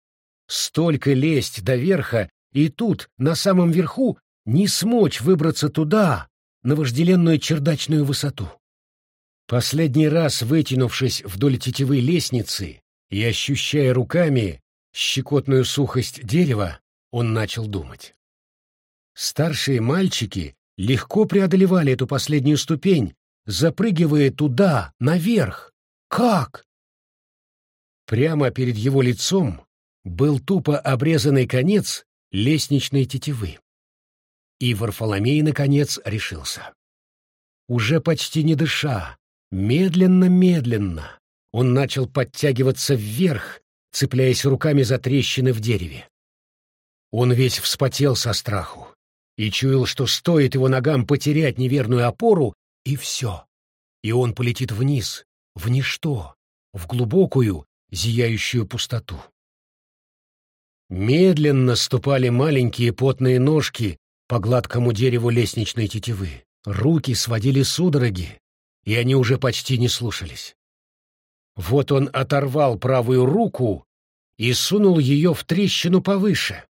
Столько лезть до верха, и тут, на самом верху, не смочь выбраться туда, на вожделенную чердачную высоту. Последний раз вытянувшись вдоль тетивы лестницы и ощущая руками щекотную сухость дерева, он начал думать. Старшие мальчики легко преодолевали эту последнюю ступень, запрыгивая туда, наверх. Как? Прямо перед его лицом был тупо обрезанный конец лестничной тетивы. И Варфоломей, наконец, решился. Уже почти не дыша, медленно-медленно, он начал подтягиваться вверх, цепляясь руками за трещины в дереве. Он весь вспотел со страху и чуял, что стоит его ногам потерять неверную опору, и все. И он полетит вниз, в ничто, в глубокую, зияющую пустоту. Медленно ступали маленькие потные ножки по гладкому дереву лестничной тетивы. Руки сводили судороги, и они уже почти не слушались. Вот он оторвал правую руку и сунул ее в трещину повыше.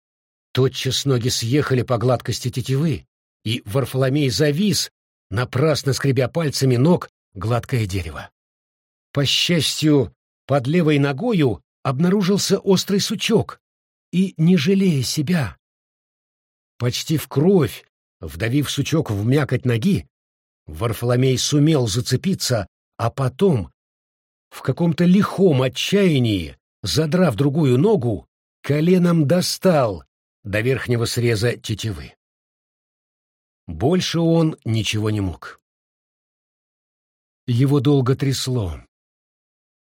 Тотчас ноги съехали по гладкости тетивы, и Варфоломей завис, напрасно скребя пальцами ног гладкое дерево. По счастью, под левой ногою обнаружился острый сучок, и, не жалея себя, почти в кровь, вдавив сучок в мякоть ноги, Варфоломей сумел зацепиться, а потом, в каком-то лихом отчаянии, задрав другую ногу, коленом достал до верхнего среза тетивы. Больше он ничего не мог. Его долго трясло,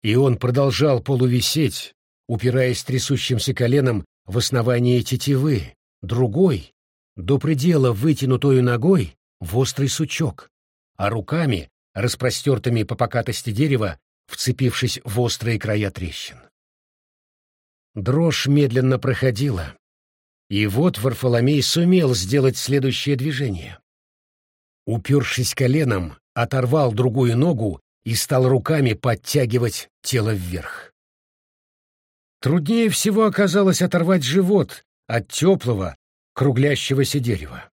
и он продолжал полувисеть, упираясь трясущимся коленом в основание тетивы, другой, до предела вытянутую ногой, в острый сучок, а руками, распростертыми по покатости дерева, вцепившись в острые края трещин. Дрожь медленно проходила, и вот Варфоломей сумел сделать следующее движение. Упершись коленом, оторвал другую ногу и стал руками подтягивать тело вверх. Труднее всего оказалось оторвать живот от теплого, круглящегося дерева.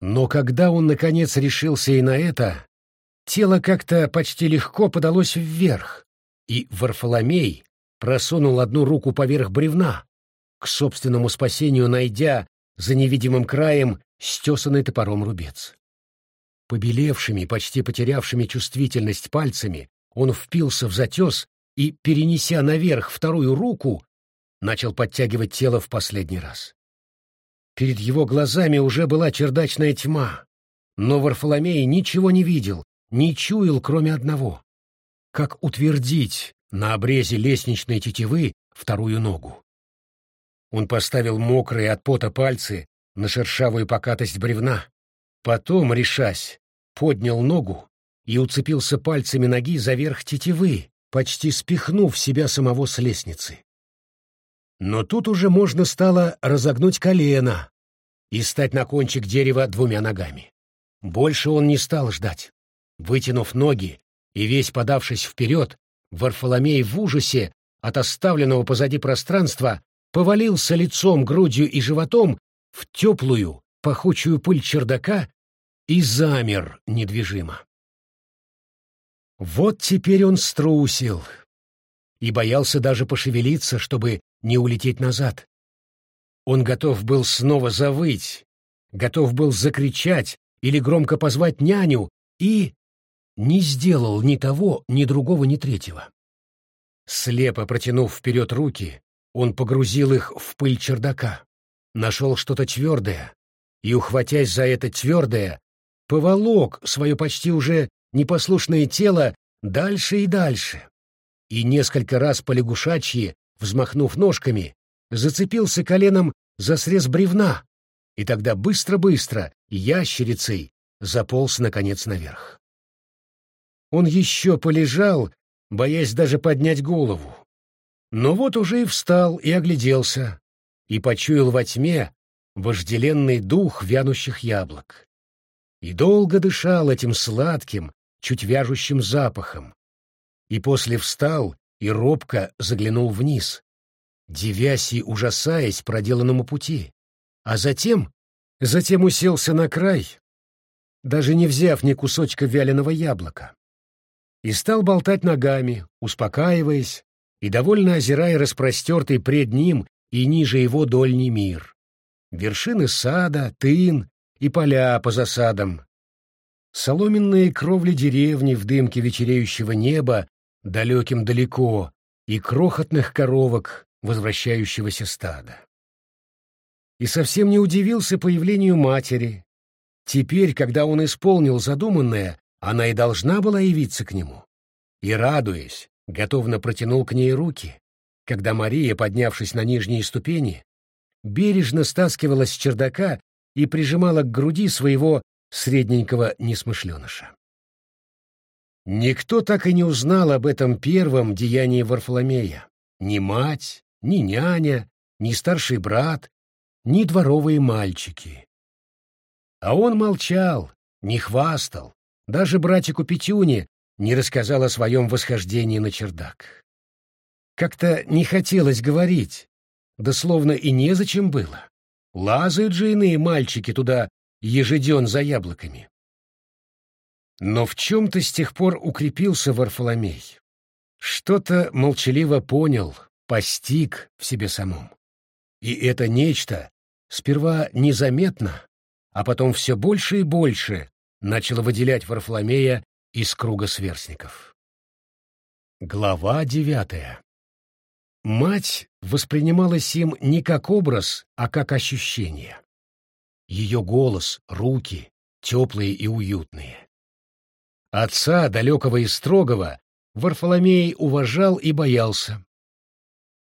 Но когда он, наконец, решился и на это, тело как-то почти легко подалось вверх, и Варфоломей просунул одну руку поверх бревна, к собственному спасению найдя за невидимым краем стесанный топором рубец. Побелевшими, почти потерявшими чувствительность пальцами, он впился в затес и, перенеся наверх вторую руку, начал подтягивать тело в последний раз. Перед его глазами уже была чердачная тьма, но Варфоломей ничего не видел, не чуял, кроме одного. Как утвердить на обрезе лестничной тетивы вторую ногу? Он поставил мокрые от пота пальцы на шершавую покатость бревна, потом, решась, поднял ногу и уцепился пальцами ноги за верх тетивы, почти спихнув себя самого с лестницы. Но тут уже можно стало разогнуть колено и стать на кончик дерева двумя ногами. Больше он не стал ждать. Вытянув ноги и весь подавшись вперед, Варфоломей в ужасе от оставленного позади пространства повалился лицом, грудью и животом в теплую, пахучую пыль чердака и замер недвижимо. Вот теперь он струсил и боялся даже пошевелиться, чтобы не улететь назад. Он готов был снова завыть, готов был закричать или громко позвать няню и не сделал ни того, ни другого, ни третьего. Слепо протянув вперед руки, он погрузил их в пыль чердака, нашел что-то твердое и, ухватясь за это твердое, поволок свое почти уже непослушное тело дальше и дальше, и несколько раз по лягушачьи взмахнув ножками, зацепился коленом за срез бревна, и тогда быстро-быстро, ящерицей, заполз, наконец, наверх. Он еще полежал, боясь даже поднять голову. Но вот уже и встал и огляделся, и почуял во тьме вожделенный дух вянущих яблок. И долго дышал этим сладким, чуть вяжущим запахом. И после встал и робко заглянул вниз, девясь и ужасаясь проделанному пути, а затем, затем уселся на край, даже не взяв ни кусочка вяленого яблока, и стал болтать ногами, успокаиваясь и довольно озирая распростертый пред ним и ниже его дольний мир. Вершины сада, тын и поля по засадам, соломенные кровли деревни в дымке вечереющего неба далеким далеко, и крохотных коровок, возвращающегося стада. И совсем не удивился появлению матери. Теперь, когда он исполнил задуманное, она и должна была явиться к нему. И, радуясь, готовно протянул к ней руки, когда Мария, поднявшись на нижние ступени, бережно стаскивала с чердака и прижимала к груди своего средненького несмышленыша. Никто так и не узнал об этом первом деянии Варфоломея. Ни мать, ни няня, ни старший брат, ни дворовые мальчики. А он молчал, не хвастал, даже братику Петюне не рассказал о своем восхождении на чердак. Как-то не хотелось говорить, да словно и незачем было. Лазают же иные мальчики туда ежеден за яблоками. Но в чем-то с тех пор укрепился Варфоломей. Что-то молчаливо понял, постиг в себе самом. И это нечто сперва незаметно, а потом все больше и больше начало выделять Варфоломея из круга сверстников. Глава девятая. Мать воспринималась им не как образ, а как ощущение. Ее голос, руки, теплые и уютные. Отца, далекого и строгого, Варфоломей уважал и боялся.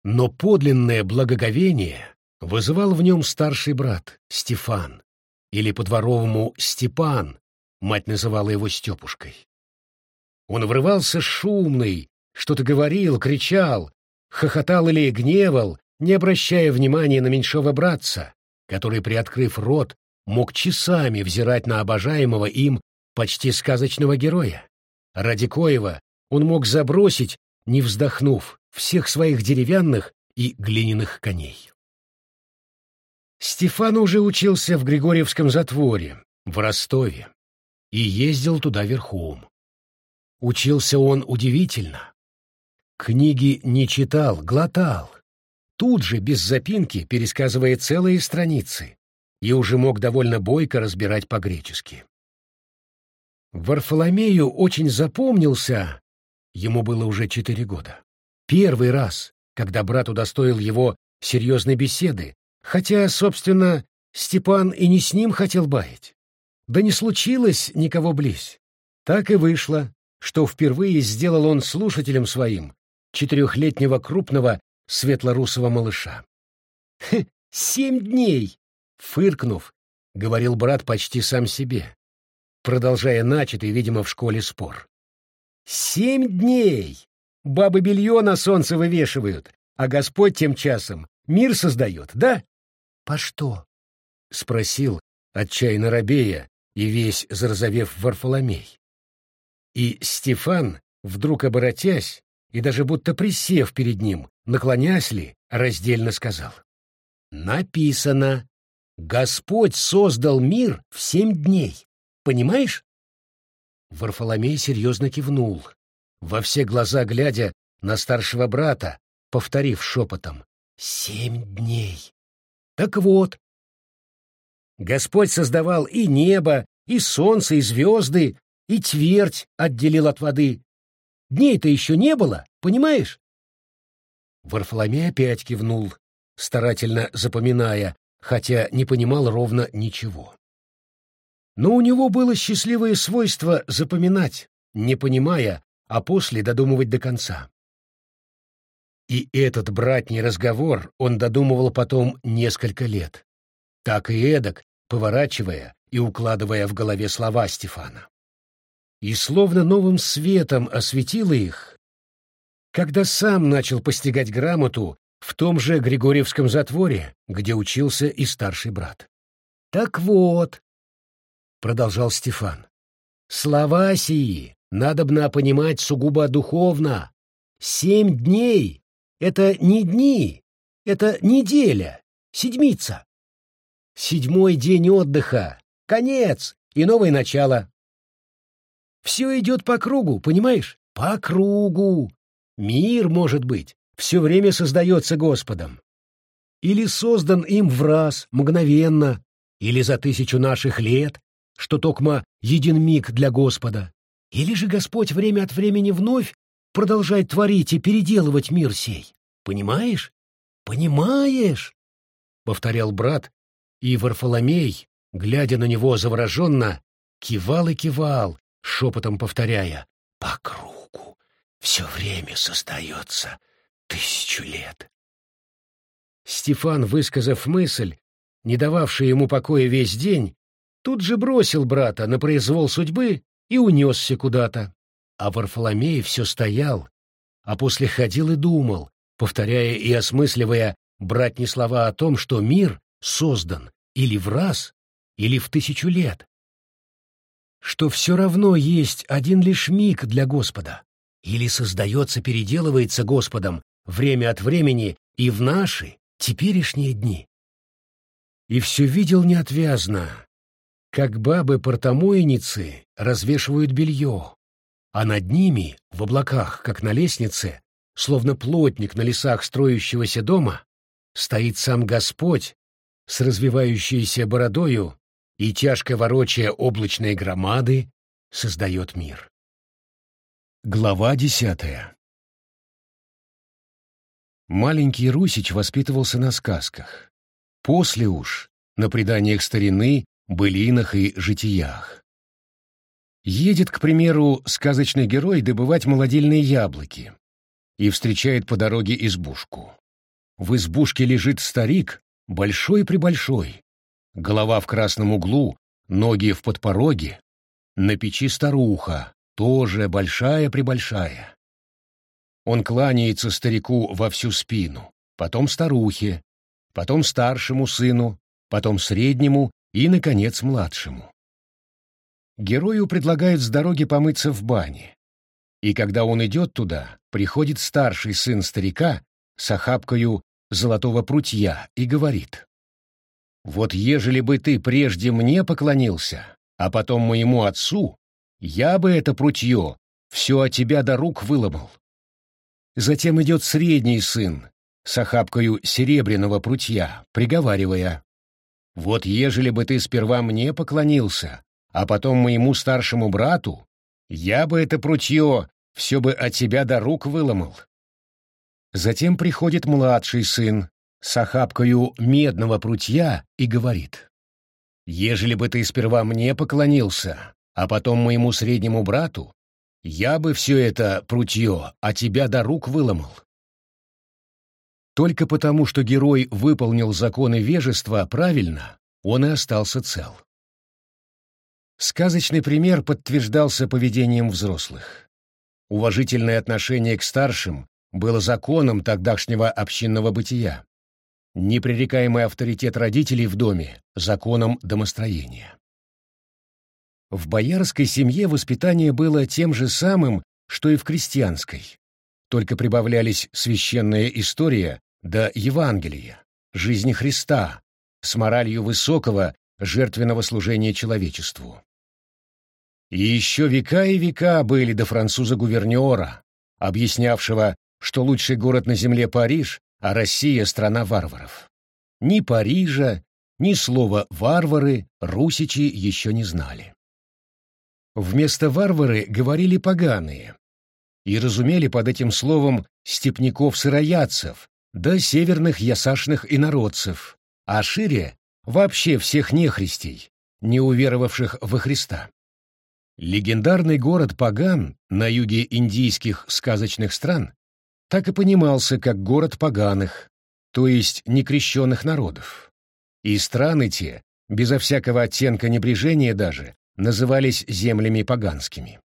Но подлинное благоговение вызывал в нем старший брат, Стефан, или по-дворовому Степан, мать называла его Степушкой. Он врывался шумный, что-то говорил, кричал, хохотал или гневал, не обращая внимания на меньшого братца, который, приоткрыв рот, мог часами взирать на обожаемого им почти сказочного героя. Ради коего он мог забросить, не вздохнув, всех своих деревянных и глиняных коней. Стефан уже учился в Григорьевском затворе, в Ростове, и ездил туда верхом. Учился он удивительно. Книги не читал, глотал. Тут же, без запинки, пересказывая целые страницы, и уже мог довольно бойко разбирать по-гречески. Варфоломею очень запомнился, ему было уже четыре года, первый раз, когда брат удостоил его серьезной беседы, хотя, собственно, Степан и не с ним хотел баять. Да не случилось никого близь. Так и вышло, что впервые сделал он слушателем своим четырехлетнего крупного светлорусого малыша. «Семь дней!» — фыркнув, говорил брат почти сам себе, продолжая начатый, видимо, в школе спор. «Семь дней! Бабы белье на солнце вывешивают, а Господь тем часом мир создает, да?» «По что?» — спросил, отчаянно робея, и весь зарозовев Варфоломей. И Стефан, вдруг оборотясь и даже будто присев перед ним, наклонясь ли, раздельно сказал. «Написано, Господь создал мир в семь дней. Понимаешь?» Варфоломей серьезно кивнул, во все глаза глядя на старшего брата, повторив шепотом «Семь дней». Так вот, Господь создавал и небо, и солнце, и звезды, и твердь отделил от воды. Дней-то еще не было, понимаешь? Варфоломей опять кивнул, старательно запоминая, хотя не понимал ровно ничего. Но у него было счастливое свойство запоминать, не понимая, а после додумывать до конца. И этот братний разговор он додумывал потом несколько лет. Так и эдак, поворачивая и укладывая в голове слова Стефана. И словно новым светом осветило их, когда сам начал постигать грамоту в том же Григорьевском затворе, где учился и старший брат. «Так вот», — продолжал Стефан, — «слова сии надобно понимать сугубо духовно. Семь дней — это не дни, это неделя, седмица. Седьмой день отдыха, конец и новое начало. Все идет по кругу, понимаешь? По кругу. Мир, может быть, все время создается Господом. Или создан им в раз, мгновенно, или за тысячу наших лет, что токма един миг для Господа. Или же Господь время от времени вновь продолжает творить и переделывать мир сей. Понимаешь? Понимаешь? — повторял брат, и Варфоломей, глядя на него завороженно, кивал и кивал, шепотом повторяя «По кругу все время создается тысячу лет». Стефан, высказав мысль, не дававшая ему покоя весь день, тут же бросил брата на произвол судьбы и унесся куда-то. А Варфоломей все стоял, а после ходил и думал, повторяя и осмысливая братни слова о том, что мир создан или в раз, или в тысячу лет. Что все равно есть один лишь миг для Господа, или создается, переделывается Господом время от времени и в наши, теперешние дни. И все видел неотвязно, как бабы-портомойницы развешивают белье, а над ними, в облаках, как на лестнице, словно плотник на лесах строящегося дома, стоит сам Господь с развивающейся бородою и тяжко ворочая облачные громады, создает мир. Глава десятая Маленький Русич воспитывался на сказках. После уж на преданиях старины, былинах и житиях. Едет, к примеру, сказочный герой добывать молодильные яблоки и встречает по дороге избушку. В избушке лежит старик, большой-пребольшой, голова в красном углу, ноги в подпороге, на печи старуха, тоже большая-пребольшая. Он кланяется старику во всю спину, потом старухе, потом старшему сыну, потом среднему и, наконец, младшему. Герою предлагают с дороги помыться в бане. И когда он идет туда, приходит старший сын старика с охапкою золотого прутья и говорит. «Вот ежели бы ты прежде мне поклонился, а потом моему отцу, я бы это прутье все от тебя до рук выломал. Затем идет средний сын с охапкою серебряного прутья, приговаривая, «Вот ежели бы ты сперва мне поклонился, а потом моему старшему брату, я бы это прутье все бы от тебя до рук выломал». Затем приходит младший сын с охапкою медного прутья и говорит, «Ежели бы ты сперва мне поклонился, а потом моему среднему брату, я бы все это прутье, а тебя до рук выломал. Только потому, что герой выполнил законы вежества правильно, он и остался цел. Сказочный пример подтверждался поведением взрослых. Уважительное отношение к старшим было законом тогдашнего общинного бытия. Непререкаемый авторитет родителей в доме — законом домостроения. В боярской семье воспитание было тем же самым, что и в крестьянской. Только прибавлялись священная история да Евангелие, жизни Христа, с моралью высокого жертвенного служения человечеству. И еще века и века были до француза-гувернера, объяснявшего, что лучший город на земле Париж, а Россия — страна варваров. Ни Парижа, ни слова «варвары» русичи еще не знали. Вместо «варвары» говорили «поганые» и разумели под этим словом степняков-сыроядцев, да северных ясашных инородцев, а шире — вообще всех нехристей, не уверовавших во Христа. Легендарный город Паган на юге индийских сказочных стран так и понимался как город поганых, то есть некрещенных народов. И страны те, безо всякого оттенка небрежения даже, назывались землями поганскими.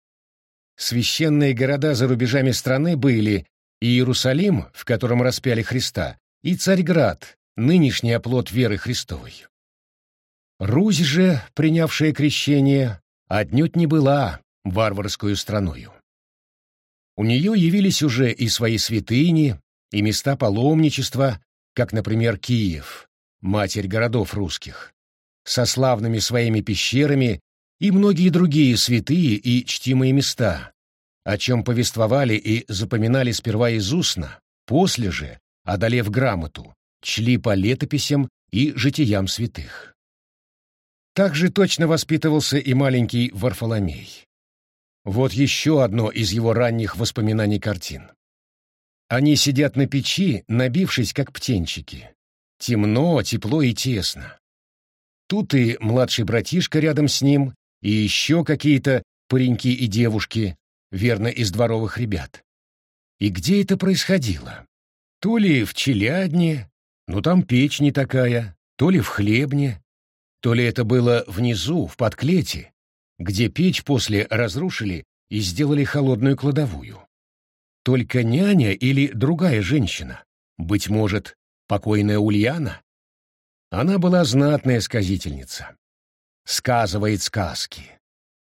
Священные города за рубежами страны были Иерусалим, в котором распяли Христа, и Царьград, нынешний оплот веры Христовой. Русь же, принявшая крещение, отнюдь не была варварскую страною. У нее явились уже и свои святыни, и места паломничества, как, например, Киев, матерь городов русских, со славными своими пещерами и многие другие святые и чтимые места, о чем повествовали и запоминали сперва из устно, после же, одолев грамоту, чли по летописям и житиям святых. Так же точно воспитывался и маленький Варфоломей. Вот еще одно из его ранних воспоминаний картин. Они сидят на печи, набившись, как птенчики. Темно, тепло и тесно. Тут и младший братишка рядом с ним, и еще какие-то пареньки и девушки, верно, из дворовых ребят. И где это происходило? То ли в Челядне, ну там печь не такая, то ли в Хлебне, то ли это было внизу, в подклете, где печь после разрушили и сделали холодную кладовую. Только няня или другая женщина, быть может, покойная Ульяна? Она была знатная сказительница сказывает сказки.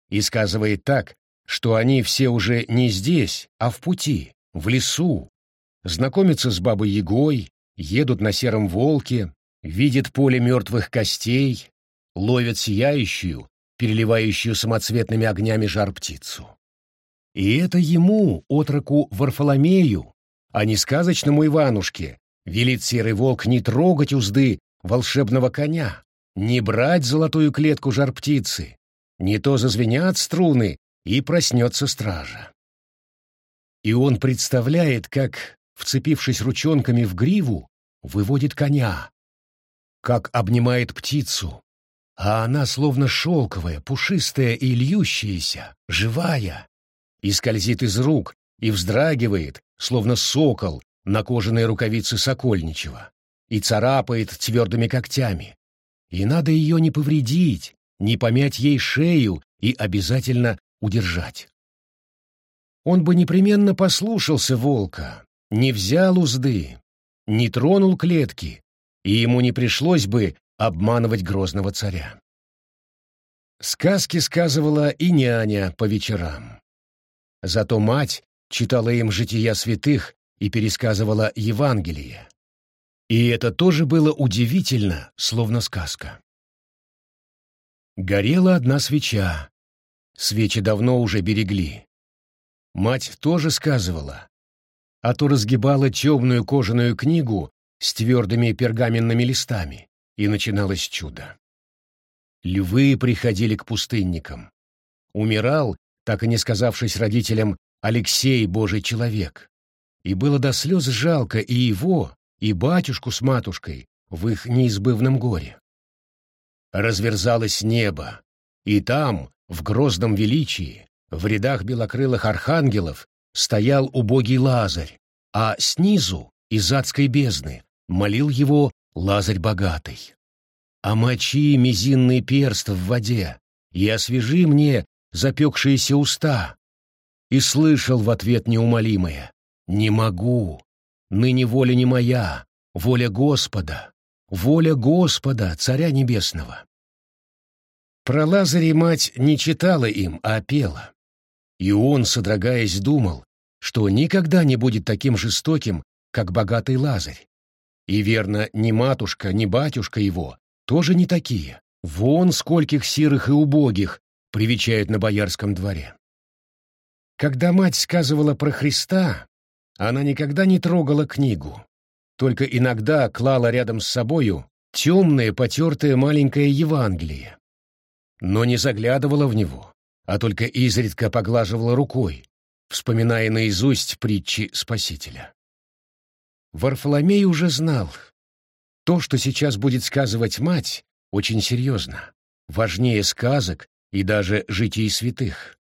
И сказывает так, что они все уже не здесь, а в пути, в лесу. Знакомятся с бабой Егой, едут на сером волке, видят поле мертвых костей, ловят сияющую, переливающую самоцветными огнями жар-птицу. И это ему, отроку Варфоломею, а не сказочному Иванушке, велит серый волк не трогать узды волшебного коня, не брать золотую клетку жар-птицы, не то зазвенят струны, и проснется стража. И он представляет, как вцепившись ручонками в гриву, выводит коня, как обнимает птицу, а она словно шелковая, пушистая и льющаяся, живая, и скользит из рук, и вздрагивает, словно сокол на кожаной рукавице сокольничего, и царапает твердыми когтями. И надо ее не повредить, не помять ей шею и обязательно удержать. Он бы непременно послушался волка, не взял узды, не тронул клетки, и ему не пришлось бы обманывать грозного царя. Сказки сказывала и няня по вечерам. Зато мать читала им жития святых и пересказывала Евангелие. И это тоже было удивительно, словно сказка. Горела одна свеча. Свечи давно уже берегли. Мать тоже сказывала, а то разгибала темную кожаную книгу с твердыми пергаменными листами, и начиналось чудо. Львы приходили к пустынникам. Умирал, так и не сказавшись родителям, Алексей Божий человек. И было до слез жалко и его, и батюшку с матушкой в их неизбывном горе. Разверзалось небо, и там, в грозном величии, в рядах белокрылых архангелов, стоял убогий Лазарь, а снизу, из адской бездны, молил его Лазарь богатый. «Омочи мизинный перст в воде и освежи мне запекшиеся уста». И слышал в ответ неумолимое «Не могу, ныне воля не моя, воля Господа, воля Господа, Царя Небесного». Про Лазаря мать не читала им, а пела. И он, содрогаясь, думал, что никогда не будет таким жестоким, как богатый Лазарь. И верно, ни матушка, ни батюшка его тоже не такие. Вон скольких сирых и убогих привечают на боярском дворе. Когда мать сказывала про Христа, она никогда не трогала книгу, только иногда клала рядом с собою темное потертое маленькое Евангелие, но не заглядывала в него, а только изредка поглаживала рукой, вспоминая наизусть притчи Спасителя. Варфоломей уже знал. То, что сейчас будет сказывать мать, очень серьезно, важнее сказок и даже житий святых.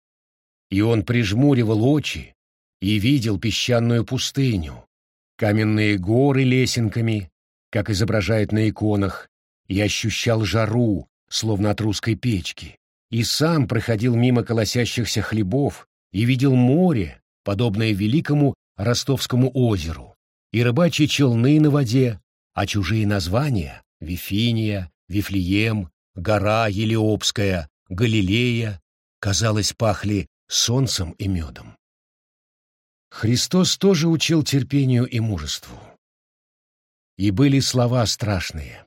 И он прижмуривал очи и видел песчаную пустыню, каменные горы лесенками, как изображают на иконах, и ощущал жару, словно от русской печки, и сам проходил мимо колосящихся хлебов и видел море, подобное великому Ростовскому озеру, и рыбачьи челны на воде, а чужие названия — Вифиния, Вифлеем, гора Елеопская, Галилея — казалось, пахли солнцем и медом. Христос тоже учил терпению и мужеству. И были слова страшные.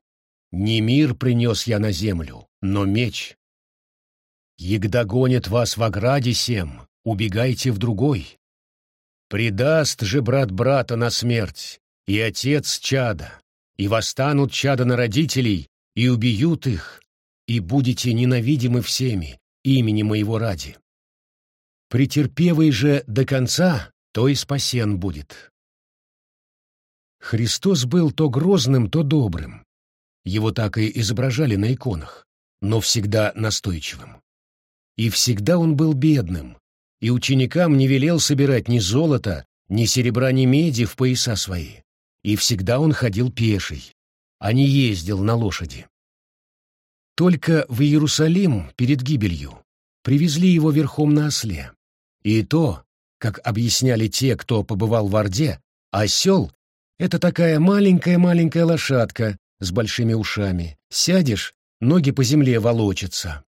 «Не мир принес я на землю, но меч. Егда гонит вас в ограде сем, убегайте в другой. Предаст же брат брата на смерть, и отец чада, и восстанут чада на родителей, и убьют их, и будете ненавидимы всеми, имени моего ради. Претерпевый же до конца, то и спасен будет. Христос был то грозным, то добрым. Его так и изображали на иконах, но всегда настойчивым. И всегда он был бедным, и ученикам не велел собирать ни золота, ни серебра, ни меди в пояса свои. И всегда он ходил пеший, а не ездил на лошади. Только в Иерусалим перед гибелью привезли его верхом на осле. И то, как объясняли те, кто побывал в Орде, осел — это такая маленькая-маленькая лошадка с большими ушами. Сядешь, ноги по земле волочатся.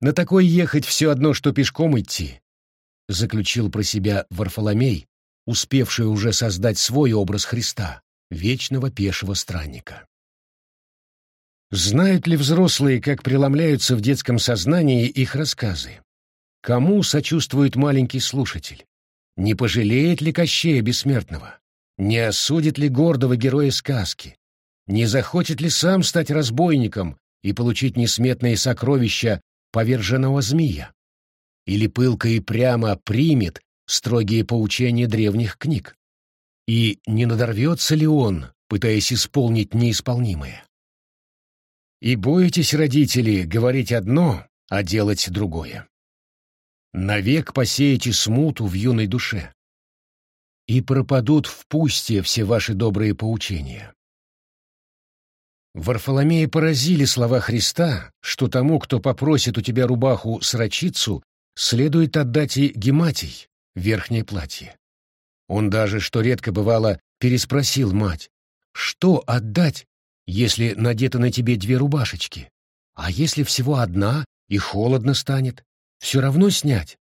На такой ехать все одно, что пешком идти, — заключил про себя Варфоломей, успевший уже создать свой образ Христа, вечного пешего странника. Знают ли взрослые, как преломляются в детском сознании их рассказы? Кому сочувствует маленький слушатель? Не пожалеет ли Кощея Бессмертного? Не осудит ли гордого героя сказки? Не захочет ли сам стать разбойником и получить несметные сокровища поверженного змея? Или пылко и прямо примет строгие поучения древних книг? И не надорвется ли он, пытаясь исполнить неисполнимое? И боитесь, родители, говорить одно, а делать другое. Навек посеете смуту в юной душе. И пропадут в пусте все ваши добрые поучения. Варфоломея поразили слова Христа, что тому, кто попросит у тебя рубаху-срочицу, следует отдать и гематий, верхнее платье. Он даже, что редко бывало, переспросил мать, что отдать, если надето на тебе две рубашечки? А если всего одна, и холодно станет, все равно снять?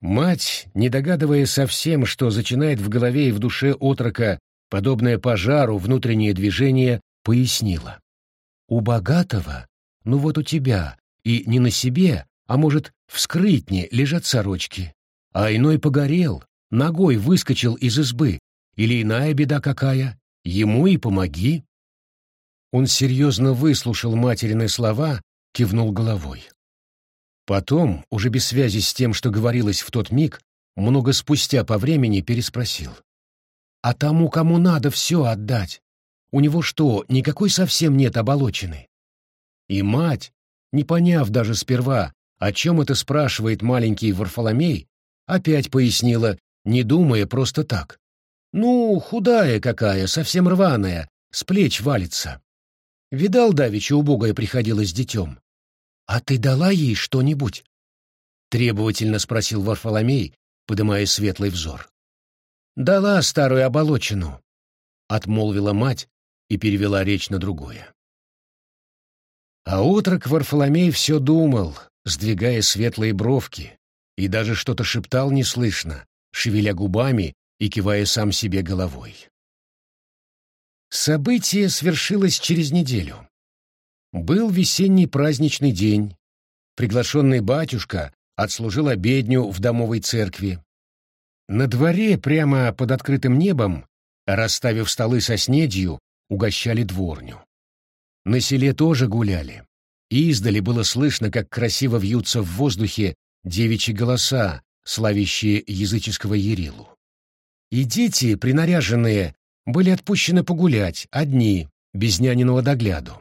Мать, не догадываясь совсем, что зачинает в голове и в душе отрока подобное пожару внутреннее движение, пояснила. У богатого, ну вот у тебя, и не на себе, а может, в скрытне лежат сорочки, а иной погорел, ногой выскочил из избы, или иная беда какая, ему и помоги. Он серьезно выслушал материны слова, кивнул головой. Потом, уже без связи с тем, что говорилось в тот миг, много спустя по времени переспросил. «А тому, кому надо, все отдать. У него что, никакой совсем нет оболочины?» И мать, не поняв даже сперва, о чем это спрашивает маленький Варфоломей, опять пояснила, не думая просто так. «Ну, худая какая, совсем рваная, с плеч валится. Видал, давеча убогая приходила с детем. А ты дала ей что-нибудь? Требовательно спросил Варфоломей, подымая светлый взор. Дала старую оболочину, отмолвила мать и перевела речь на другое. А утрок Варфоломей все думал, сдвигая светлые бровки, и даже что-то шептал неслышно, шевеля губами и кивая сам себе головой. Событие свершилось через неделю. Был весенний праздничный день. Приглашенный батюшка отслужил обедню в домовой церкви. На дворе, прямо под открытым небом, расставив столы со снедью, угощали дворню. На селе тоже гуляли. Издали было слышно, как красиво вьются в воздухе девичьи голоса, славящие языческого Ерилу. И дети, принаряженные, были отпущены погулять, одни, без няниного догляду.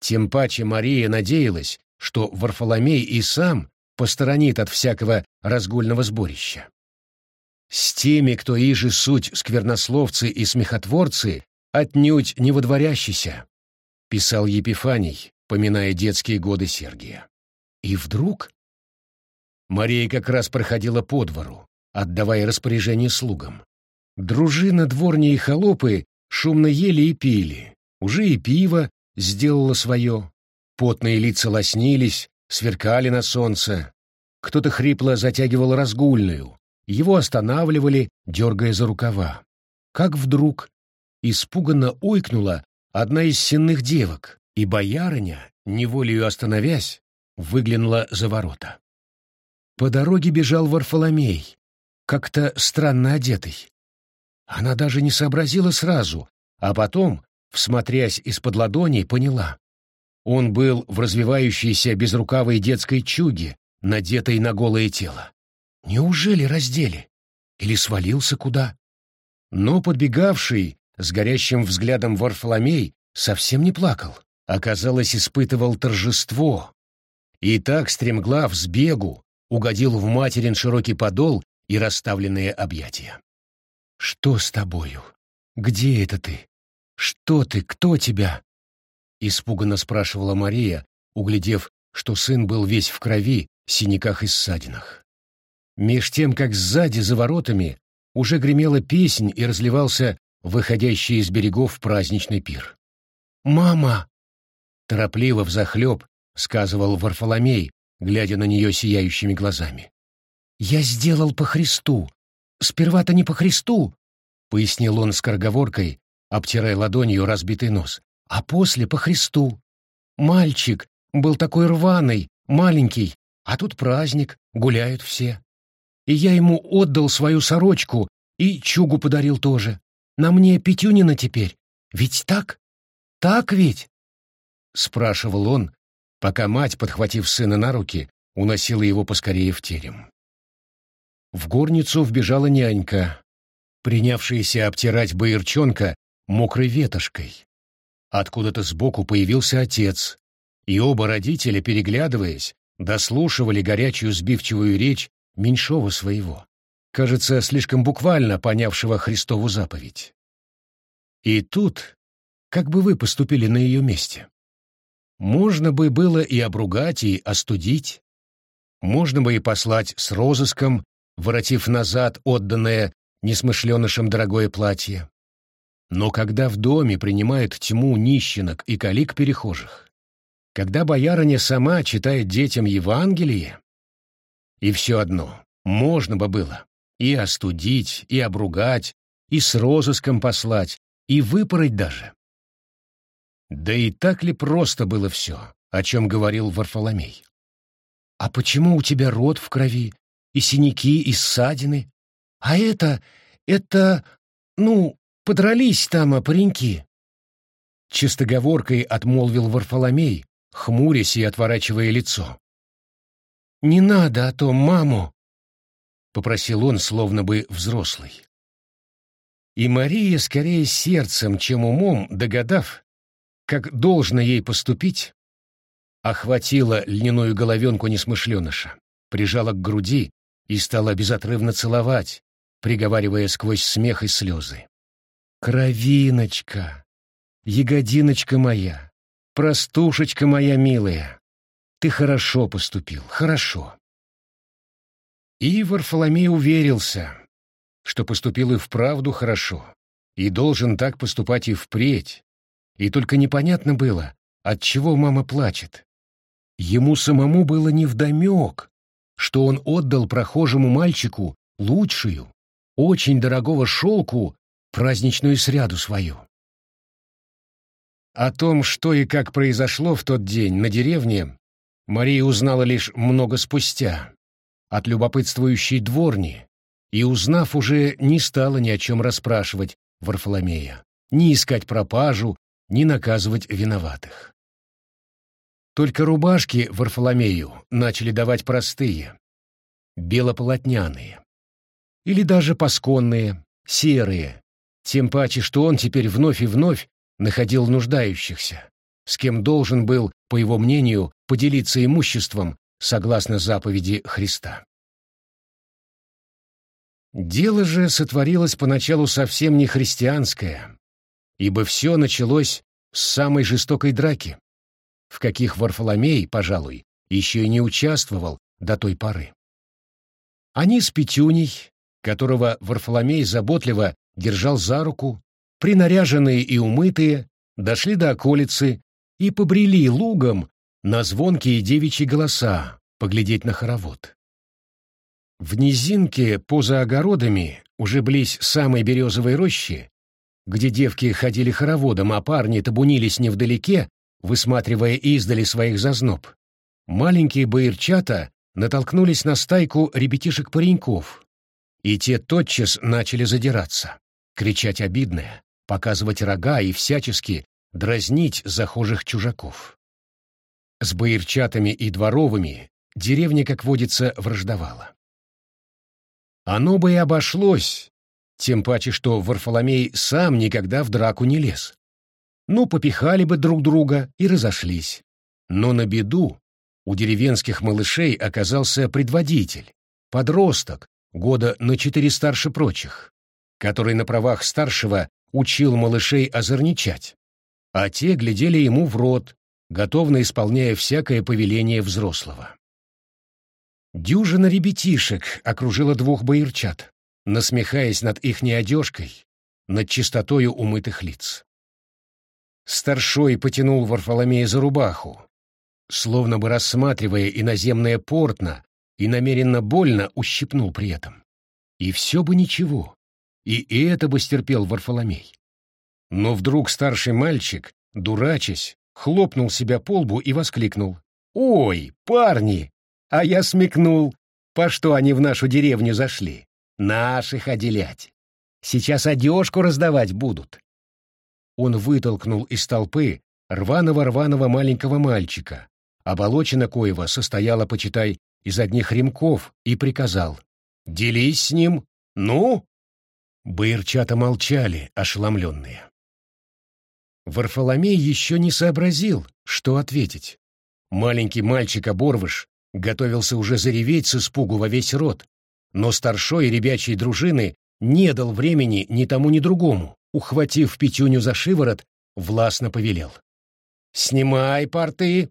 Тем паче Мария надеялась, что Варфоломей и сам посторонит от всякого разгульного сборища. С теми, кто иже суть сквернословцы и смехотворцы, отнюдь не водворящийся, писал Епифаний, поминая детские годы Сергия. И вдруг... Мария как раз проходила по двору, отдавая распоряжение слугам. Дружина, дворни и холопы шумно ели и пили. Уже и пиво сделало свое. Потные лица лоснились, сверкали на солнце. Кто-то хрипло затягивал разгульную. Его останавливали, дергая за рукава. Как вдруг испуганно ойкнула одна из сенных девок, и боярыня, неволею остановясь, выглянула за ворота. По дороге бежал Варфоломей, как-то странно одетый. Она даже не сообразила сразу, а потом, всмотрясь из-под ладоней, поняла. Он был в развивающейся безрукавой детской чуге, надетой на голое тело. Неужели раздели? Или свалился куда? Но подбегавший, с горящим взглядом Варфоломей, совсем не плакал. Оказалось, испытывал торжество. И так, стремглав с бегу, угодил в материн широкий подол и расставленные объятия. «Что с тобою? Где это ты? Что ты? Кто тебя?» Испуганно спрашивала Мария, углядев, что сын был весь в крови, синяках и ссадинах. Меж тем, как сзади, за воротами, уже гремела песнь и разливался выходящий из берегов праздничный пир. «Мама!» — торопливо взахлеб сказывал Варфоломей, глядя на нее сияющими глазами. «Я сделал по Христу, сперва-то не по Христу, — пояснил он скороговоркой, обтирая ладонью разбитый нос, — а после по Христу. Мальчик был такой рваный, маленький, а тут праздник, гуляют все. И я ему отдал свою сорочку и чугу подарил тоже. На мне Петюнина теперь. Ведь так? Так ведь? — спрашивал он, пока мать, подхватив сына на руки, уносила его поскорее в терем. В горницу вбежала нянька. принявшиеся обтирать боярчонка мокрой ветошкой. Откуда-то сбоку появился отец, и оба родителя, переглядываясь, дослушивали горячую сбивчивую речь меньшого своего, кажется, слишком буквально понявшего Христову заповедь. И тут, как бы вы поступили на ее месте? Можно бы было и обругать, и остудить. Можно бы и послать с розыском, воротив назад отданное несмышленышам дорогое платье. Но когда в доме принимают тьму нищенок и калик перехожих, когда боярыня сама читает детям Евангелие, и все одно, можно бы было и остудить, и обругать, и с розыском послать, и выпороть даже. Да и так ли просто было все, о чем говорил Варфоломей? «А почему у тебя рот в крови, и синяки, и ссадины? А это, это, ну, подрались там, а пареньки?» Чистоговоркой отмолвил Варфоломей, хмурясь и отворачивая лицо. «Не надо, а то маму!» — попросил он, словно бы взрослый. И Мария, скорее сердцем, чем умом, догадав, как должно ей поступить, охватила льняную головенку несмышленыша, прижала к груди и стала безотрывно целовать, приговаривая сквозь смех и слезы. «Кровиночка! Ягодиночка моя! Простушечка моя милая! Ты хорошо поступил, хорошо!» И Варфоломей уверился, что поступил и вправду хорошо, и должен так поступать и впредь, и только непонятно было, от чего мама плачет. Ему самому было невдомек, что он отдал прохожему мальчику лучшую, очень дорогого шелку, праздничную сряду свою. О том, что и как произошло в тот день на деревне, Мария узнала лишь много спустя, от любопытствующей дворни, и, узнав, уже не стала ни о чем расспрашивать Варфоломея, ни искать пропажу, ни наказывать виноватых. Только рубашки Варфоломею начали давать простые, белополотняные, или даже пасконные, серые, тем паче, что он теперь вновь и вновь находил нуждающихся, с кем должен был, по его мнению, поделиться имуществом согласно заповеди Христа. Дело же сотворилось поначалу совсем не христианское, ибо все началось с самой жестокой драки, в каких Варфоломей, пожалуй, еще и не участвовал до той поры. Они с Петюней, которого Варфоломей заботливо держал за руку, принаряженные и умытые, дошли до околицы и побрели лугом на звонкие девичьи голоса поглядеть на хоровод. В низинке, поза огородами, уже близ самой березовой рощи, где девки ходили хороводом, а парни табунились невдалеке, высматривая издали своих зазноб, маленькие боярчата натолкнулись на стайку ребятишек-пареньков, и те тотчас начали задираться, кричать обидное, показывать рога и всячески дразнить захожих чужаков. С боярчатами и дворовыми деревня, как водится, враждовала. Оно бы и обошлось, тем паче, что Варфоломей сам никогда в драку не лез. Ну, попихали бы друг друга и разошлись. Но на беду у деревенских малышей оказался предводитель, подросток, года на четыре старше прочих, который на правах старшего учил малышей озорничать, а те глядели ему в рот, готовно исполняя всякое повеление взрослого. Дюжина ребятишек окружила двух боярчат, насмехаясь над их неодежкой, над чистотою умытых лиц. Старшой потянул Варфоломея за рубаху, словно бы рассматривая иноземное портно, и намеренно больно ущипнул при этом. И все бы ничего, и это бы стерпел Варфоломей. Но вдруг старший мальчик, дурачась, хлопнул себя по лбу и воскликнул. «Ой, парни, а я смекнул, по что они в нашу деревню зашли. Наших отделять. Сейчас одежку раздавать будут. Он вытолкнул из толпы рваного-рваного маленького мальчика, оболочина коего состояла, почитай, из одних ремков, и приказал. «Делись с ним! Ну!» Баирчата молчали, ошеломленные. Варфоломей еще не сообразил, что ответить. Маленький мальчик-оборвыш готовился уже зареветь с испугу во весь рот, но старшой ребячей дружины не дал времени ни тому, ни другому, ухватив Петюню за шиворот, властно повелел. «Снимай порты!»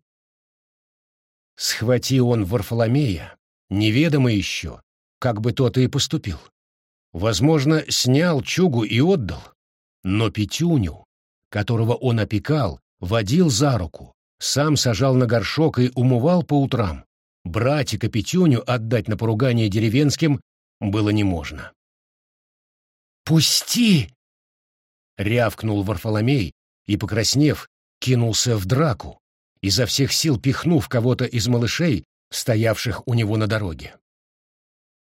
Схвати он Варфоломея, неведомо еще, как бы тот и поступил. Возможно, снял чугу и отдал, но Петюню, которого он опекал, водил за руку, сам сажал на горшок и умывал по утрам. Братика Петюню отдать на поругание деревенским было не можно. «Пусти!» — рявкнул Варфоломей и, покраснев, кинулся в драку, изо всех сил пихнув кого-то из малышей, стоявших у него на дороге.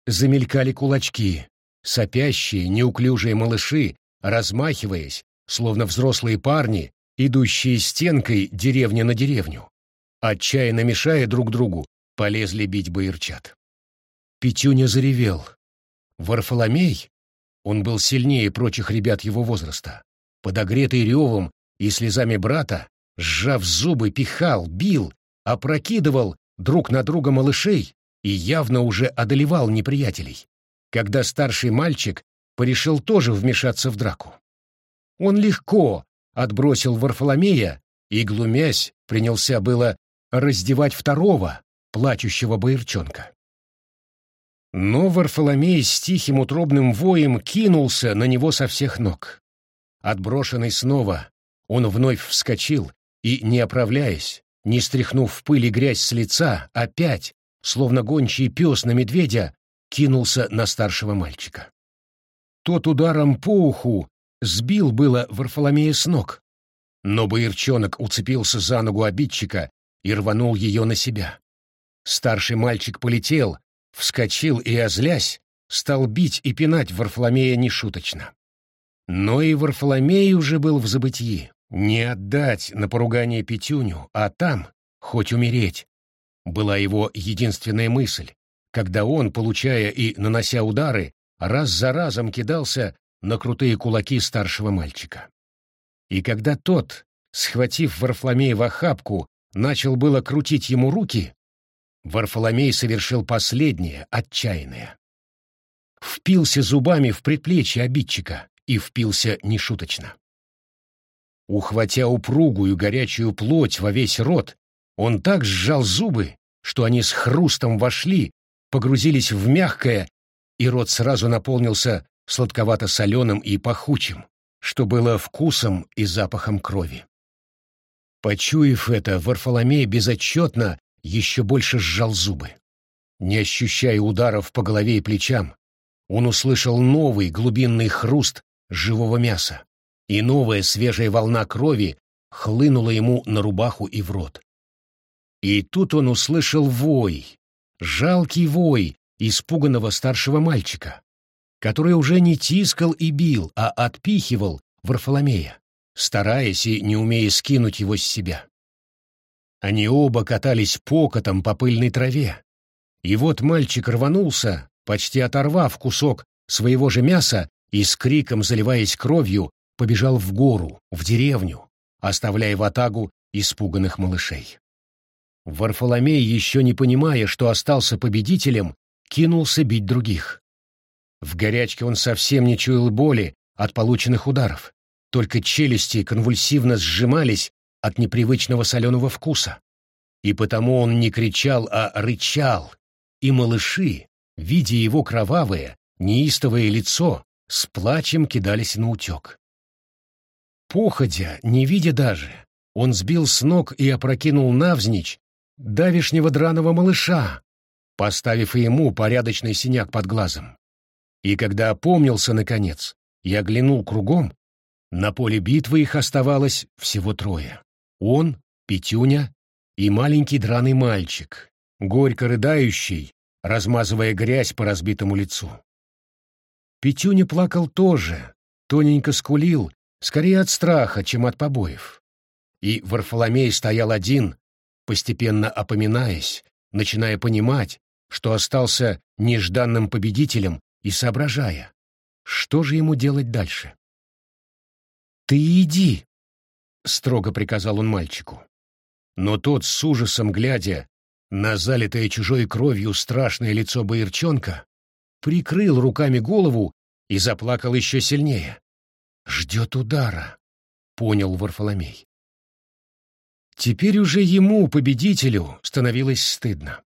Замелькали кулачки, сопящие, неуклюжие малыши, размахиваясь, словно взрослые парни, идущие стенкой деревня на деревню. Отчаянно мешая друг другу, полезли бить боярчат. Петюня заревел. Варфоломей, он был сильнее прочих ребят его возраста, подогретый ревом и слезами брата, сжав зубы, пихал, бил, опрокидывал друг на друга малышей и явно уже одолевал неприятелей, когда старший мальчик порешил тоже вмешаться в драку. Он легко отбросил Варфоломея и, глумясь, принялся было раздевать второго, плачущего боярчонка. Но Варфоломей с тихим утробным воем кинулся на него со всех ног. Отброшенный снова, он вновь вскочил и, не оправляясь, не стряхнув пыль и грязь с лица, опять, словно гончий пес на медведя, кинулся на старшего мальчика. Тот ударом по уху сбил было Варфоломея с ног, но боярчонок уцепился за ногу обидчика и рванул ее на себя. Старший мальчик полетел, вскочил и, озлясь, стал бить и пинать Варфоломея нешуточно. Но и Варфоломей уже был в забытии. Не отдать на поругание Петюню, а там, хоть умереть, была его единственная мысль, когда он, получая и нанося удары, раз за разом кидался на крутые кулаки старшего мальчика. И когда тот, схватив Варфоломея в охапку, начал было крутить ему руки, Варфоломей совершил последнее, отчаянное. Впился зубами в предплечье обидчика и впился нешуточно. Ухватя упругую горячую плоть во весь рот, он так сжал зубы, что они с хрустом вошли, погрузились в мягкое, и рот сразу наполнился сладковато-соленым и пахучим, что было вкусом и запахом крови. Почуяв это, Варфоломей безотчетно еще больше сжал зубы. Не ощущая ударов по голове и плечам, он услышал новый глубинный хруст живого мяса, и новая свежая волна крови хлынула ему на рубаху и в рот. И тут он услышал вой, жалкий вой испуганного старшего мальчика, который уже не тискал и бил, а отпихивал Варфоломея, стараясь и не умея скинуть его с себя. Они оба катались покотом по пыльной траве. И вот мальчик рванулся, почти оторвав кусок своего же мяса и с криком, заливаясь кровью, побежал в гору, в деревню, оставляя в атагу испуганных малышей. Варфоломей, еще не понимая, что остался победителем, кинулся бить других. В горячке он совсем не чуял боли от полученных ударов, только челюсти конвульсивно сжимались от непривычного соленого вкуса. И потому он не кричал, а рычал, и малыши, видя его кровавое, неистовое лицо, с плачем кидались на утек. Походя, не видя даже, он сбил с ног и опрокинул навзничь давишнего драного малыша, поставив ему порядочный синяк под глазом. И когда опомнился, наконец, и оглянул кругом, на поле битвы их оставалось всего трое. Он, Петюня и маленький драный мальчик, горько рыдающий, размазывая грязь по разбитому лицу. Петюня плакал тоже, тоненько скулил, скорее от страха, чем от побоев. И Варфоломей стоял один, постепенно опоминаясь, начиная понимать, что остался нежданным победителем и соображая, Что же ему делать дальше? «Ты иди!» — строго приказал он мальчику. Но тот, с ужасом глядя на залитое чужой кровью страшное лицо боярчонка, прикрыл руками голову и заплакал еще сильнее. «Ждет удара», — понял Варфоломей. Теперь уже ему, победителю, становилось стыдно.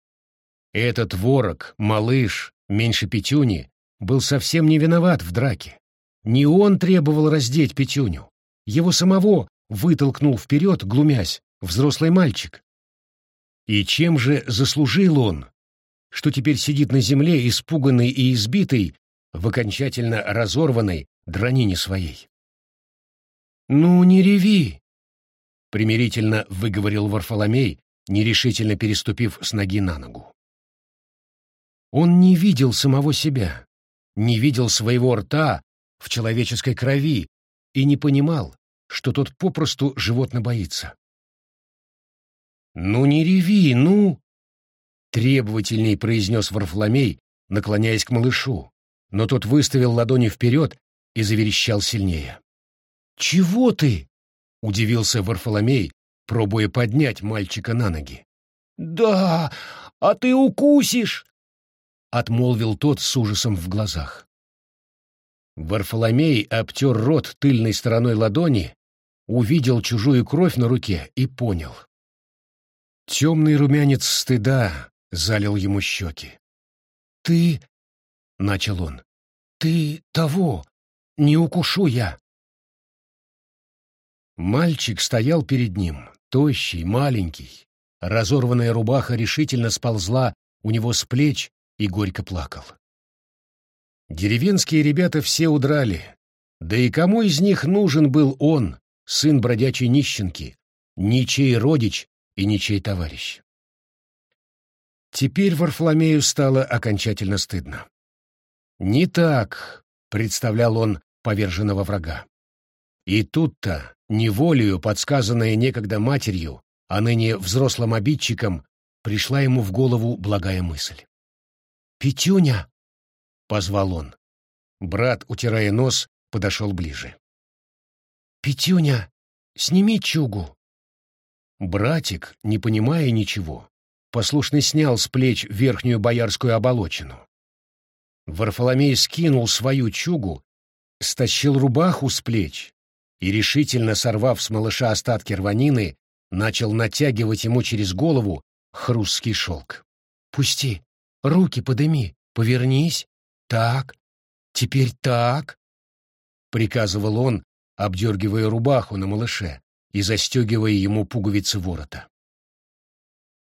Этот ворог, малыш, меньше Петюни, был совсем не виноват в драке. Не он требовал раздеть Петюню. Его самого вытолкнул вперед, глумясь, взрослый мальчик. И чем же заслужил он, что теперь сидит на земле, испуганный и избитый, в окончательно разорванной дранине своей? «Ну, не реви!» — примирительно выговорил Варфоломей, нерешительно переступив с ноги на ногу. Он не видел самого себя, не видел своего рта в человеческой крови и не понимал, что тот попросту животно боится. «Ну не реви, ну!» — требовательней произнес Варфоломей, наклоняясь к малышу, но тот выставил ладони вперед и заверещал сильнее. «Чего ты?» — удивился Варфоломей, пробуя поднять мальчика на ноги. «Да, а ты укусишь!» — отмолвил тот с ужасом в глазах. Варфоломей обтер рот тыльной стороной ладони, увидел чужую кровь на руке и понял. Темный румянец стыда залил ему щеки. «Ты...» — начал он. «Ты того... Не укушу я!» Мальчик стоял перед ним, тощий, маленький. Разорванная рубаха решительно сползла у него с плеч и горько плакал. Деревенские ребята все удрали. Да и кому из них нужен был он, сын бродячей нищенки, ничей родич и ничей товарищ. Теперь Варфоломею стало окончательно стыдно. Не так представлял он поверженного врага. И тут-то, неволею, подсказанная некогда матерью, а ныне взрослым обидчиком, пришла ему в голову благая мысль. «Петюня!» — позвал он. Брат, утирая нос, подошел ближе. «Петюня, сними чугу!» Братик, не понимая ничего, послушно снял с плеч верхнюю боярскую оболочину. Варфоломей скинул свою чугу, стащил рубаху с плеч и, решительно сорвав с малыша остатки рванины, начал натягивать ему через голову хрусткий шелк. «Пусти! Руки подыми! Повернись! Так! Теперь так!» — приказывал он, обдергивая рубаху на малыше и застегивая ему пуговицы ворота.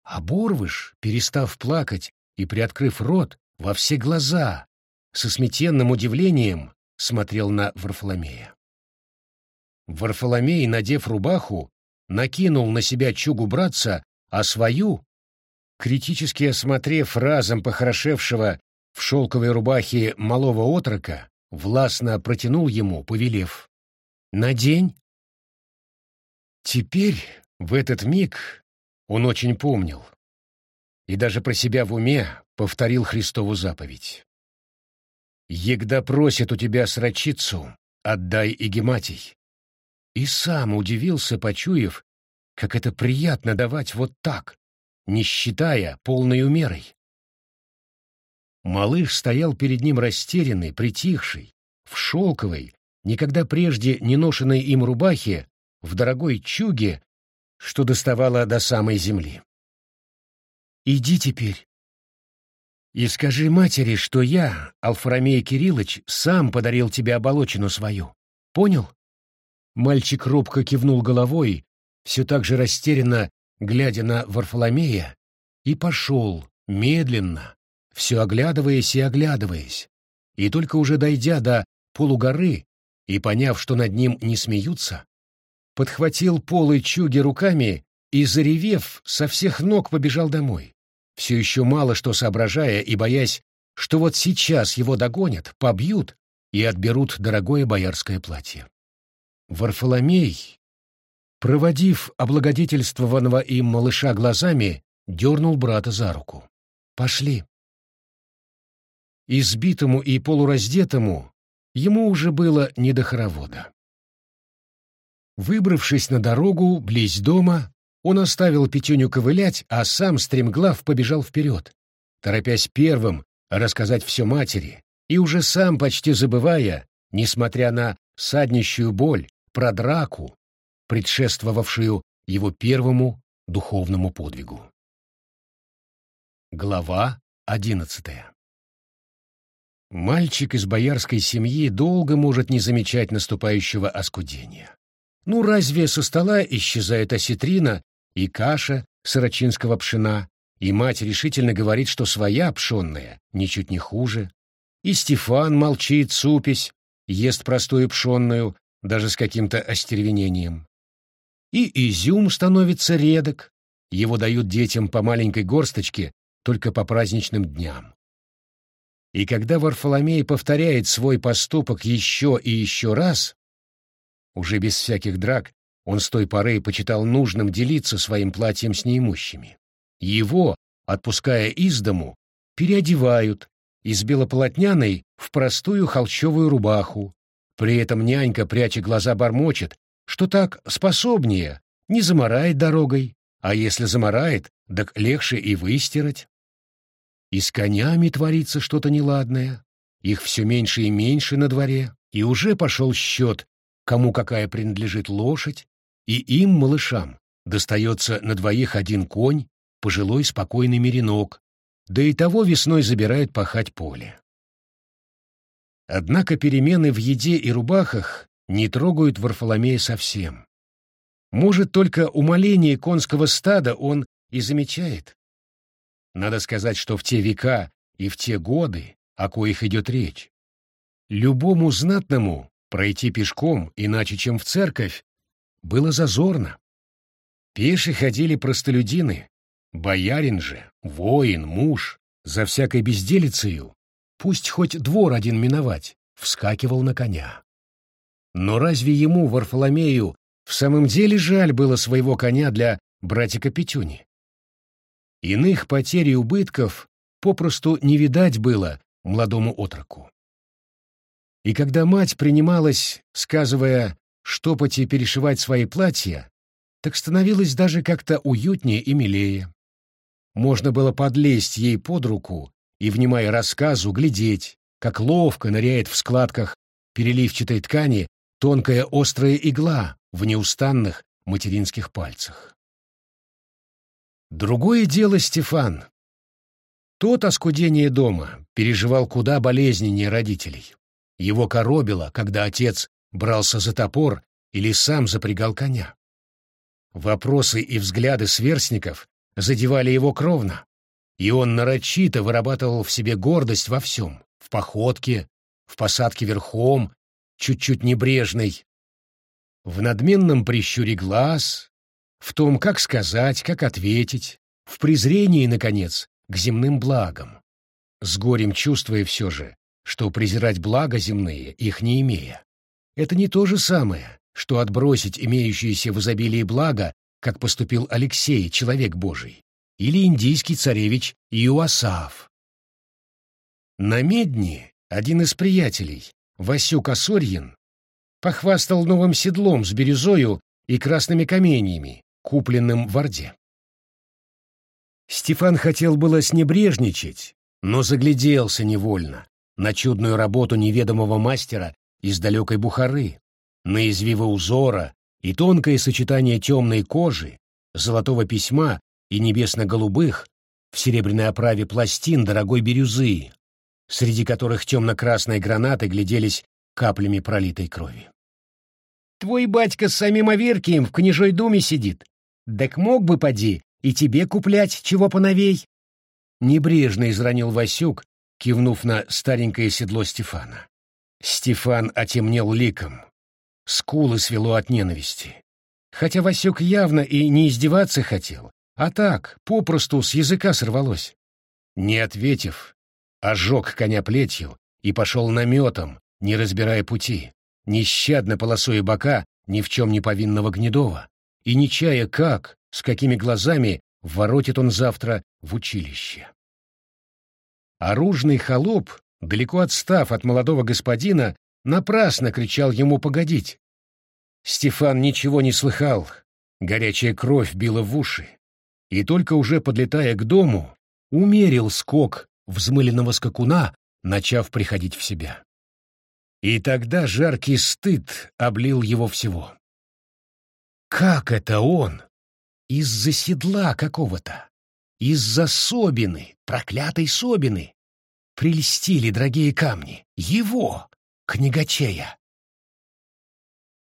А Борвыш, перестав плакать и приоткрыв рот во все глаза, со сметенным удивлением смотрел на Варфоломея. Варфоломей, надев рубаху, накинул на себя чугу братца, а свою, критически осмотрев разом похорошевшего в шелковой рубахе малого отрока, властно протянул ему, повелев. «Надень!» Теперь, в этот миг, он очень помнил и даже про себя в уме повторил Христову заповедь. «Егда просит у тебя срочицу, отдай и гематий». И сам удивился, почуяв, как это приятно давать вот так, не считая полной умерой. Малыш стоял перед ним растерянный, притихший, в шелковой, никогда прежде не ношенной им рубахе в дорогой чуге, что доставала до самой земли. «Иди теперь и скажи матери, что я, Алфаромей Кириллович, сам подарил тебе оболочину свою. Понял?» Мальчик робко кивнул головой, все так же растерянно, глядя на Варфоломея, и пошел, медленно, все оглядываясь и оглядываясь. И только уже дойдя до полугоры и поняв, что над ним не смеются, подхватил полы чуги руками и, заревев, со всех ног побежал домой, все еще мало что соображая и боясь, что вот сейчас его догонят, побьют и отберут дорогое боярское платье. Варфоломей, проводив облагодетельствованного им малыша глазами, дернул брата за руку. «Пошли». Избитому и полураздетому ему уже было не до хоровода. Выбравшись на дорогу, близ дома, он оставил Петюню ковылять, а сам стремглав побежал вперед, торопясь первым рассказать все матери, и уже сам почти забывая, несмотря на саднищую боль, про драку, предшествовавшую его первому духовному подвигу. Глава одиннадцатая Мальчик из боярской семьи долго может не замечать наступающего оскудения. Ну разве со стола исчезает осетрина и каша сорочинского пшена, и мать решительно говорит, что своя пшенная ничуть не хуже, и Стефан молчит, супись, ест простую пшенную, даже с каким-то остервенением. И изюм становится редок, его дают детям по маленькой горсточке только по праздничным дням. И когда Варфоломей повторяет свой поступок еще и еще раз, уже без всяких драк, он с той поры почитал нужным делиться своим платьем с неимущими. Его, отпуская из дому, переодевают из белополотняной в простую холщовую рубаху. При этом нянька, пряча глаза, бормочет, что так способнее, не заморает дорогой, а если заморает, так легче и выстирать. И с конями творится что-то неладное, их все меньше и меньше на дворе, и уже пошел счет, кому какая принадлежит лошадь, и им, малышам, достается на двоих один конь, пожилой спокойный меринок, да и того весной забирают пахать поле. Однако перемены в еде и рубахах не трогают Варфоломея совсем. Может, только умоление конского стада он и замечает. Надо сказать, что в те века и в те годы, о коих идет речь, любому знатному пройти пешком, иначе чем в церковь, было зазорно. Пеши ходили простолюдины, боярин же, воин, муж, за всякой безделицею, пусть хоть двор один миновать, вскакивал на коня. Но разве ему, Варфоломею, в самом деле жаль было своего коня для братика Петюни? Иных потерь и убытков попросту не видать было молодому отроку. И когда мать принималась, сказывая, штопать и перешивать свои платья, так становилось даже как-то уютнее и милее. Можно было подлезть ей под руку и, внимая рассказу, глядеть, как ловко ныряет в складках переливчатой ткани тонкая острая игла в неустанных материнских пальцах. Другое дело Стефан. Тот оскудение дома переживал куда болезненнее родителей. Его коробило, когда отец брался за топор или сам запрягал коня. Вопросы и взгляды сверстников задевали его кровно, и он нарочито вырабатывал в себе гордость во всем — в походке, в посадке верхом, чуть-чуть небрежной, в надменном прищуре глаз, в том, как сказать, как ответить, в презрении, наконец, к земным благам, с горем чувствуя все же, что презирать блага земные, их не имея. Это не то же самое, что отбросить имеющиеся в изобилии блага, как поступил Алексей, человек Божий, или индийский царевич Иоасаф. На Медне один из приятелей, Васюк Осорьин, похвастал новым седлом с бирюзою и красными каменьями, купленным в Орде. Стефан хотел было снебрежничать, но загляделся невольно, на чудную работу неведомого мастера из далекой Бухары, на извивы узора и тонкое сочетание темной кожи, золотого письма и небесно-голубых в серебряной оправе пластин дорогой бирюзы, среди которых темно-красные гранаты гляделись каплями пролитой крови. «Твой батька с самим Аверкием в княжой доме сидит. Так мог бы, поди, и тебе куплять чего поновей?» Небрежно изранил Васюк, кивнув на старенькое седло Стефана. Стефан отемнел ликом. Скулы свело от ненависти. Хотя Васюк явно и не издеваться хотел, а так, попросту с языка сорвалось. Не ответив, ожег коня плетью и пошел наметом, не разбирая пути, нещадно полосуя бока ни в чем не повинного Гнедова, и не чая как, с какими глазами воротит он завтра в училище. Оружный холоп, далеко отстав от молодого господина, напрасно кричал ему погодить. Стефан ничего не слыхал, горячая кровь била в уши, и только уже подлетая к дому, умерил скок взмыленного скакуна, начав приходить в себя. И тогда жаркий стыд облил его всего. Как это он? Из-за седла какого-то, из-за собины, проклятой собины, прельстили дорогие камни. Его, книгачея.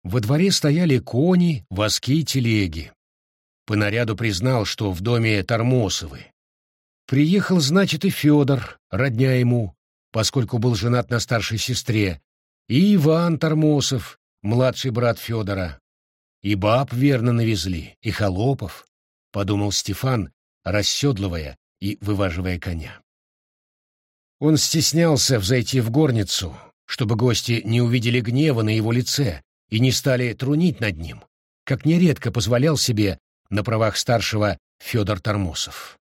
Во дворе стояли кони, воски, телеги. По наряду признал, что в доме Тормосовы. Приехал, значит, и Федор, родня ему, поскольку был женат на старшей сестре, и Иван Тормосов, младший брат Федора. И баб верно навезли, и холопов, — подумал Стефан, расседлывая и вываживая коня. Он стеснялся взойти в горницу, чтобы гости не увидели гнева на его лице и не стали трунить над ним, как нередко позволял себе на правах старшего Федор Тормосов.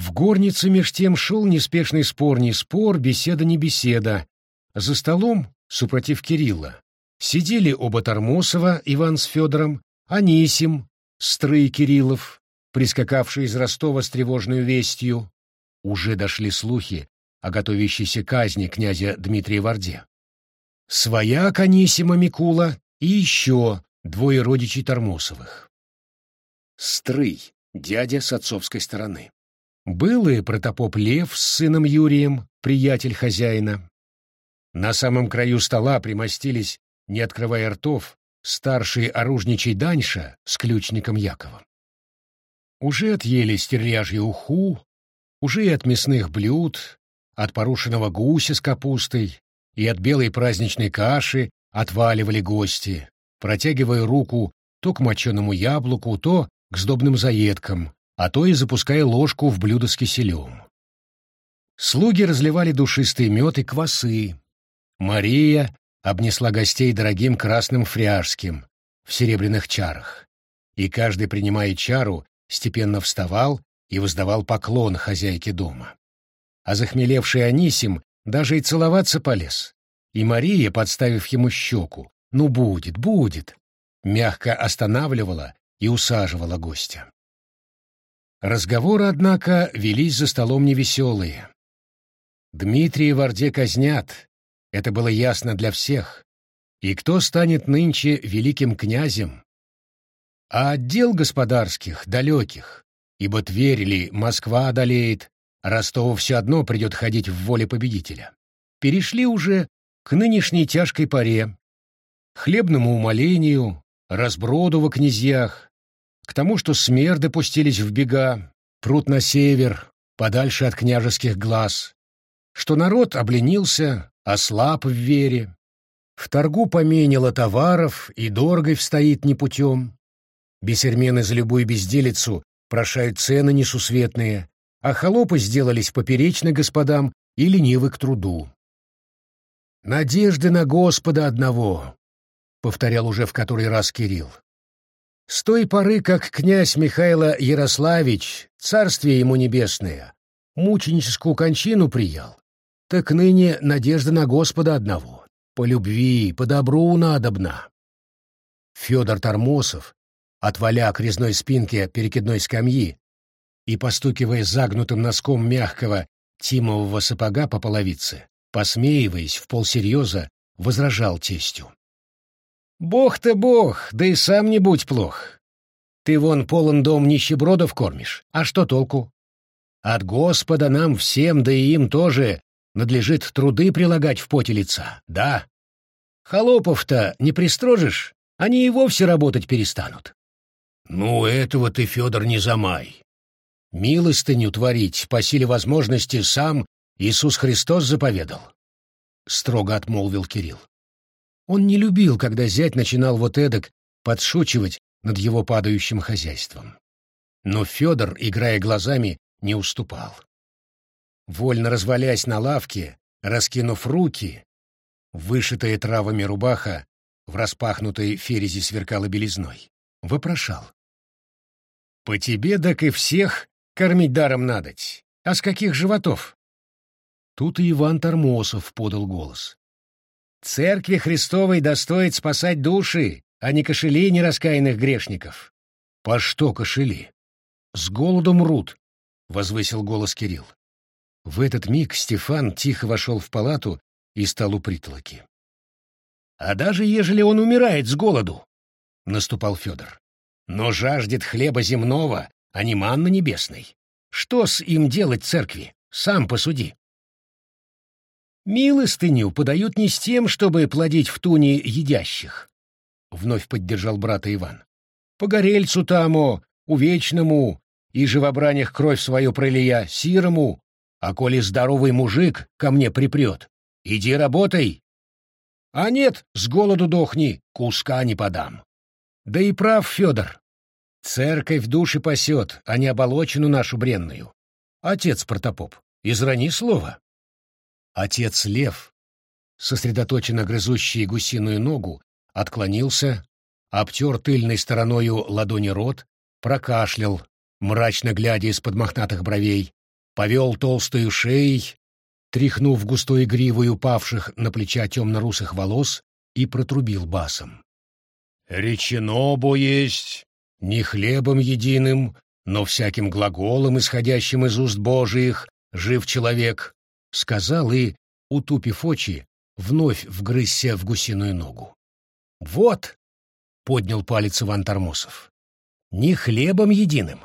В горнице меж тем шел неспешный спор не спор, беседа не беседа. За столом, супротив Кирилла, сидели оба Тормосова, Иван с Федором, Анисим, Стрый Кириллов, прискакавший из Ростова с тревожной вестью. Уже дошли слухи о готовящейся казни князя Дмитрия Варде. Своя Анисима Микула и еще двое родичей Тормосовых. Стрый, дядя с отцовской стороны. Был и протопоп Лев с сыном Юрием, приятель хозяина. На самом краю стола примостились, не открывая ртов, старший оружничий Даньша с ключником Яковом. Уже отъели стерляжью уху, уже и от мясных блюд, от порушенного гуся с капустой и от белой праздничной каши отваливали гости, протягивая руку то к моченому яблоку, то к сдобным заедкам, а то и запуская ложку в блюдо с киселем. Слуги разливали душистый мед и квасы. Мария обнесла гостей дорогим красным фряжским в серебряных чарах, и каждый, принимая чару, степенно вставал и воздавал поклон хозяйке дома. А захмелевший Анисим даже и целоваться полез. И Мария, подставив ему щеку, «Ну, будет, будет», мягко останавливала и усаживала гостя. Разговоры, однако, велись за столом невеселые. Дмитрия в Орде казнят, это было ясно для всех. И кто станет нынче великим князем? А отдел господарских, далеких, ибо Тверь или Москва одолеет, Ростову все одно придет ходить в воле победителя. Перешли уже к нынешней тяжкой паре, хлебному умолению, разброду во князьях, к тому, что смерды пустились в бега, прут на север, подальше от княжеских глаз, что народ обленился, ослаб в вере, в торгу поменяло товаров и дорогой встоит непутем. Бесермены за любую безделицу прошают цены несусветные, а холопы сделались поперечны господам и ленивы к труду. «Надежды на Господа одного», — повторял уже в который раз Кирилл. С той поры, как князь Михайло Ярославич, царствие ему небесное, мученическую кончину приял, так ныне надежда на Господа одного, по любви, по добру надобна. Федор Тормосов, отваля к резной спинке перекидной скамьи, и, постукивая загнутым носком мягкого тимового сапога по половице, посмеиваясь в полсерьеза, возражал тестю. «Бог-то бог, да и сам не будь плох. Ты вон полон дом нищебродов кормишь, а что толку? От Господа нам всем, да и им тоже, надлежит труды прилагать в поте лица, да? Холопов-то не пристрожишь, они и вовсе работать перестанут». «Ну, этого ты, Федор, не замай. Милостыню творить по силе возможности сам Иисус Христос заповедал, — строго отмолвил Кирилл. Он не любил, когда зять начинал вот эдак подшучивать над его падающим хозяйством. Но Федор, играя глазами, не уступал. Вольно развалясь на лавке, раскинув руки, вышитая травами рубаха в распахнутой ферези сверкала белизной, вопрошал. «По тебе, так и всех Кормить даром надоть. А с каких животов? Тут и Иван Тормосов подал голос. Церкви Христовой достоит спасать души, а не кошели нераскаянных грешников. По что кошели? С голоду мрут, — возвысил голос Кирилл. В этот миг Стефан тихо вошел в палату и стал у притолоки. «А даже ежели он умирает с голоду», — наступал Федор, — «но жаждет хлеба земного, а не манны небесной. Что с им делать церкви? Сам посуди». «Милостыню подают не с тем, чтобы плодить в туне едящих», — вновь поддержал брата Иван. «Погорельцу тамо, увечному, и в кровь свою пролия, сирому, а коли здоровый мужик ко мне припрет, иди работай. А нет, с голоду дохни, куска не подам. Да и прав Федор. Церковь души пасет, а не оболочину нашу бренную. Отец Протопоп, израни слово. Отец Лев, сосредоточенно грызущий гусиную ногу, отклонился, обтер тыльной стороною ладони рот, прокашлял, мрачно глядя из-под мохнатых бровей, повел толстую шеей, тряхнув густой гривой упавших на плеча темно-русых волос, и протрубил басом. «Речено бо есть, не хлебом единым, но всяким глаголом, исходящим из уст Божиих, жив человек», — сказал и, утупив очи, вновь вгрызся в гусиную ногу. «Вот!» — поднял палец Иван Тормосов. «Не хлебом единым,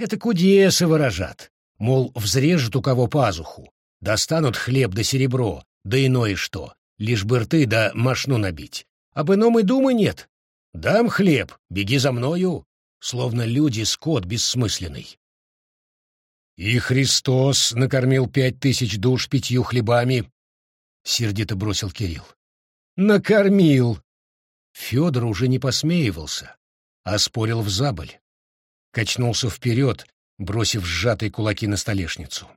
это кудесы выражат, мол, взрежут у кого пазуху, достанут хлеб да серебро, да иное что, лишь бы рты да мошну набить. Об ином и думы нет. Дам хлеб, беги за мною, словно люди скот бессмысленный. И Христос накормил пять тысяч душ пятью хлебами, — сердито бросил Кирилл. Накормил! Федор уже не посмеивался, а спорил в забыль качнулся вперед, бросив сжатые кулаки на столешницу.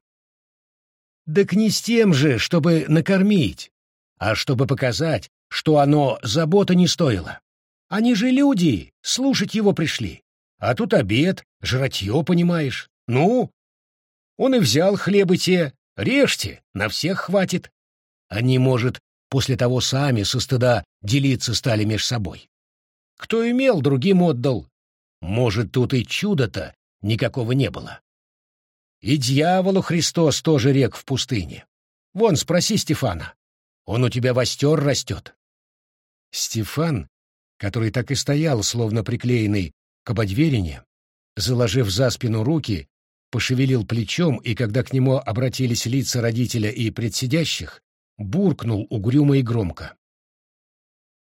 «Так не с тем же, чтобы накормить, а чтобы показать, что оно забота не стоило. Они же люди, слушать его пришли. А тут обед, жратье, понимаешь. Ну, он и взял хлебы те, режьте, на всех хватит. Они, может, после того сами со стыда делиться стали меж собой. Кто имел, другим отдал, может, тут и чуда-то никакого не было. И дьяволу Христос тоже рек в пустыне. Вон, спроси Стефана. Он у тебя востер растет. Стефан, который так и стоял, словно приклеенный к ободверине, заложив за спину руки, пошевелил плечом, и когда к нему обратились лица родителя и предсидящих, буркнул угрюмо и громко.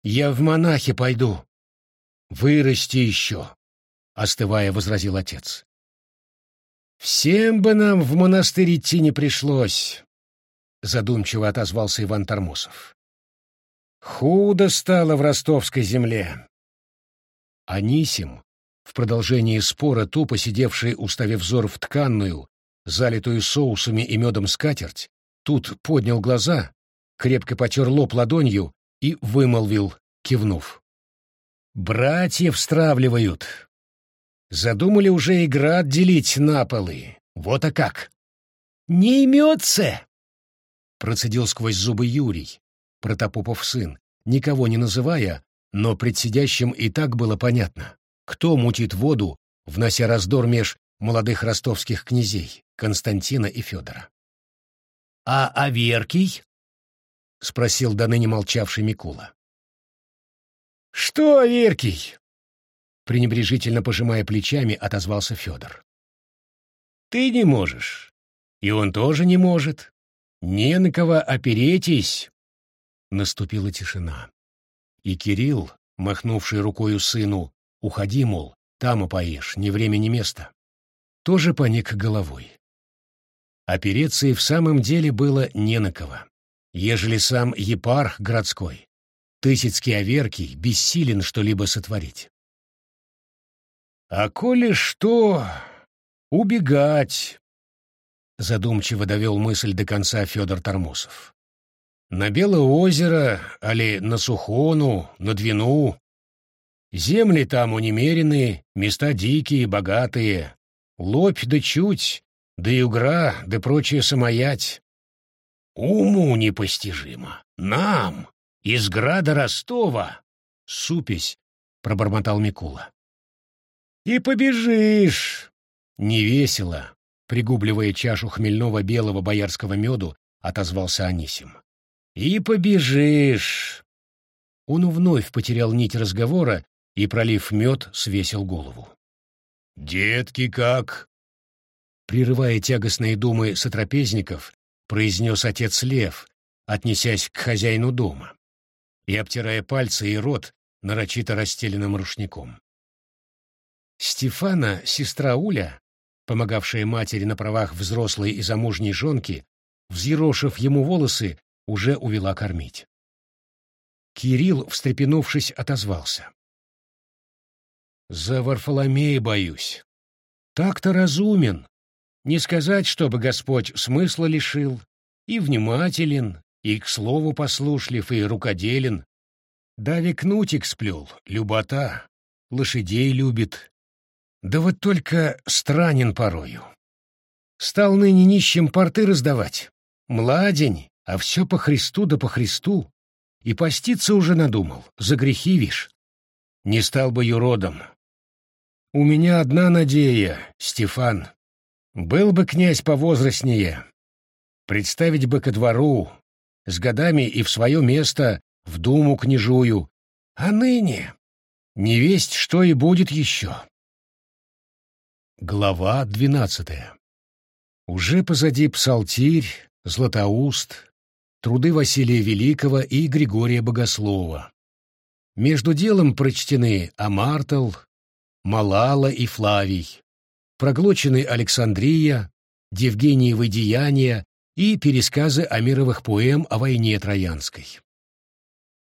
«Я в монахи пойду. Вырасти еще остывая, возразил отец. Всем бы нам в монастырь идти не пришлось, задумчиво отозвался Иван Тормосов. Худо стало в ростовской земле. Анисим, в продолжении спора тупо сидевший, уставив взор в тканную, залитую соусами и медом скатерть, тут поднял глаза, крепко потер лоб ладонью и вымолвил, кивнув. «Братьев стравливают, Задумали уже и град делить на полы. Вот а как. «Не имется!» Процедил сквозь зубы Юрий, Протопопов сын, никого не называя, но предсидящим и так было понятно, кто мутит воду, внося раздор меж молодых ростовских князей, Константина и Федора. «А Аверкий?» — спросил до ныне молчавший Микула. «Что Аверкий?» пренебрежительно пожимая плечами, отозвался Федор. «Ты не можешь. И он тоже не может. Не на кого оперетесь!» Наступила тишина. И Кирилл, махнувший рукою сыну, «Уходи, мол, там упоешь, ни время, ни место», тоже поник головой. Опереться и в самом деле было не на кого. Ежели сам епарх городской, Тысяцкий Аверкий, бессилен что-либо сотворить. А коли что, убегать, задумчиво довел мысль до конца Федор Тормосов. На Белое озеро, али на Сухону, на Двину. Земли там унемеренные, места дикие, богатые. Лопь да чуть, да югра, да прочее самоять. Уму непостижимо. Нам, из града Ростова, супесь, пробормотал Микула. И побежишь. Невесело, пригубливая чашу хмельного белого боярского меду, отозвался Анисим. И побежишь. Он вновь потерял нить разговора и, пролив мед, свесил голову. «Детки как?» Прерывая тягостные думы сотрапезников, произнес отец Лев, отнесясь к хозяину дома и обтирая пальцы и рот нарочито расстеленным рушником. Стефана, сестра Уля, помогавшая матери на правах взрослой и замужней жонки, взъерошив ему волосы, уже увела кормить. Кирилл, встрепенувшись, отозвался. «За Варфоломея боюсь. Так-то разумен, не сказать, чтобы Господь смысла лишил, и внимателен, и к слову послушлив, и рукоделен. Дави кнутик сплел, любота, лошадей любит. Да вот только странен порою. Стал ныне нищим порты раздавать. Младень, а все по Христу да по Христу. И поститься уже надумал, за грехи вишь. Не стал бы юродом. У меня одна надея, Стефан, был бы князь повозрастнее, представить бы ко двору, с годами и в свое место, в думу княжую, а ныне не весть, что и будет еще. Глава двенадцатая Уже позади псалтирь, Златоуст, труды Василия Великого и Григория Богослова. Между делом прочтены Амартал, Малала и Флавий, проглочены Александрия, Евгениевы деяния и пересказы Амировых поэм о войне Троянской.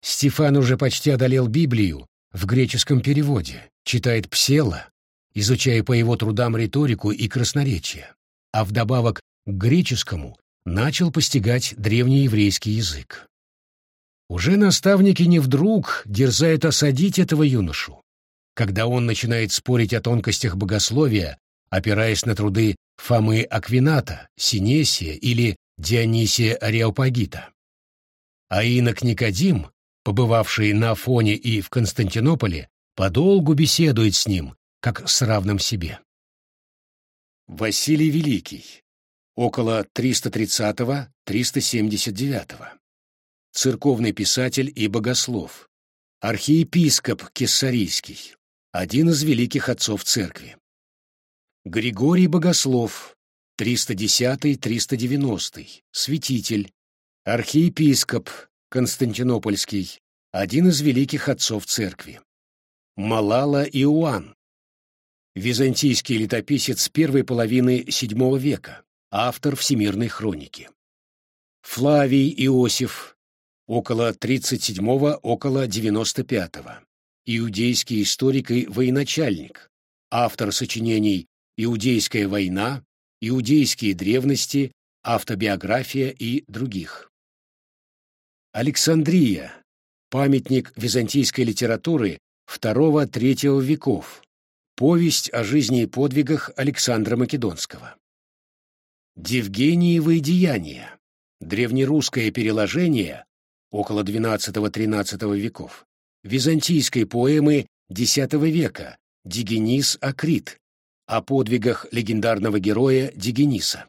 Стефан уже почти одолел Библию в греческом переводе, читает Псела, изучая по его трудам риторику и красноречие, а вдобавок к греческому начал постигать древнееврейский язык. Уже наставники не вдруг дерзают осадить этого юношу, когда он начинает спорить о тонкостях богословия опираясь на труды Фомы Аквината, Синесия или Дионисия Ареопагита. А инок Никодим, побывавший на Афоне и в Константинополе, подолгу беседует с ним, как с равным себе. Василий Великий, около 330-379. Церковный писатель и богослов, архиепископ Кессарийский, один из великих отцов церкви. Григорий Богослов, 310-390, святитель, архиепископ Константинопольский, один из великих отцов церкви. Малала Иоанн, византийский летописец первой половины VII века, автор Всемирной хроники. Флавий Иосиф, около 37-го, около 95-го, иудейский историк и военачальник, автор сочинений Иудейская война, Иудейские древности, автобиография и других. Александрия. Памятник византийской литературы II-III веков. Повесть о жизни и подвигах Александра Македонского. Девгениевы деяния. Древнерусское переложение около XII-XIII веков. Византийской поэмы X века Дигенис Акрит, о подвигах легендарного героя Дигениса.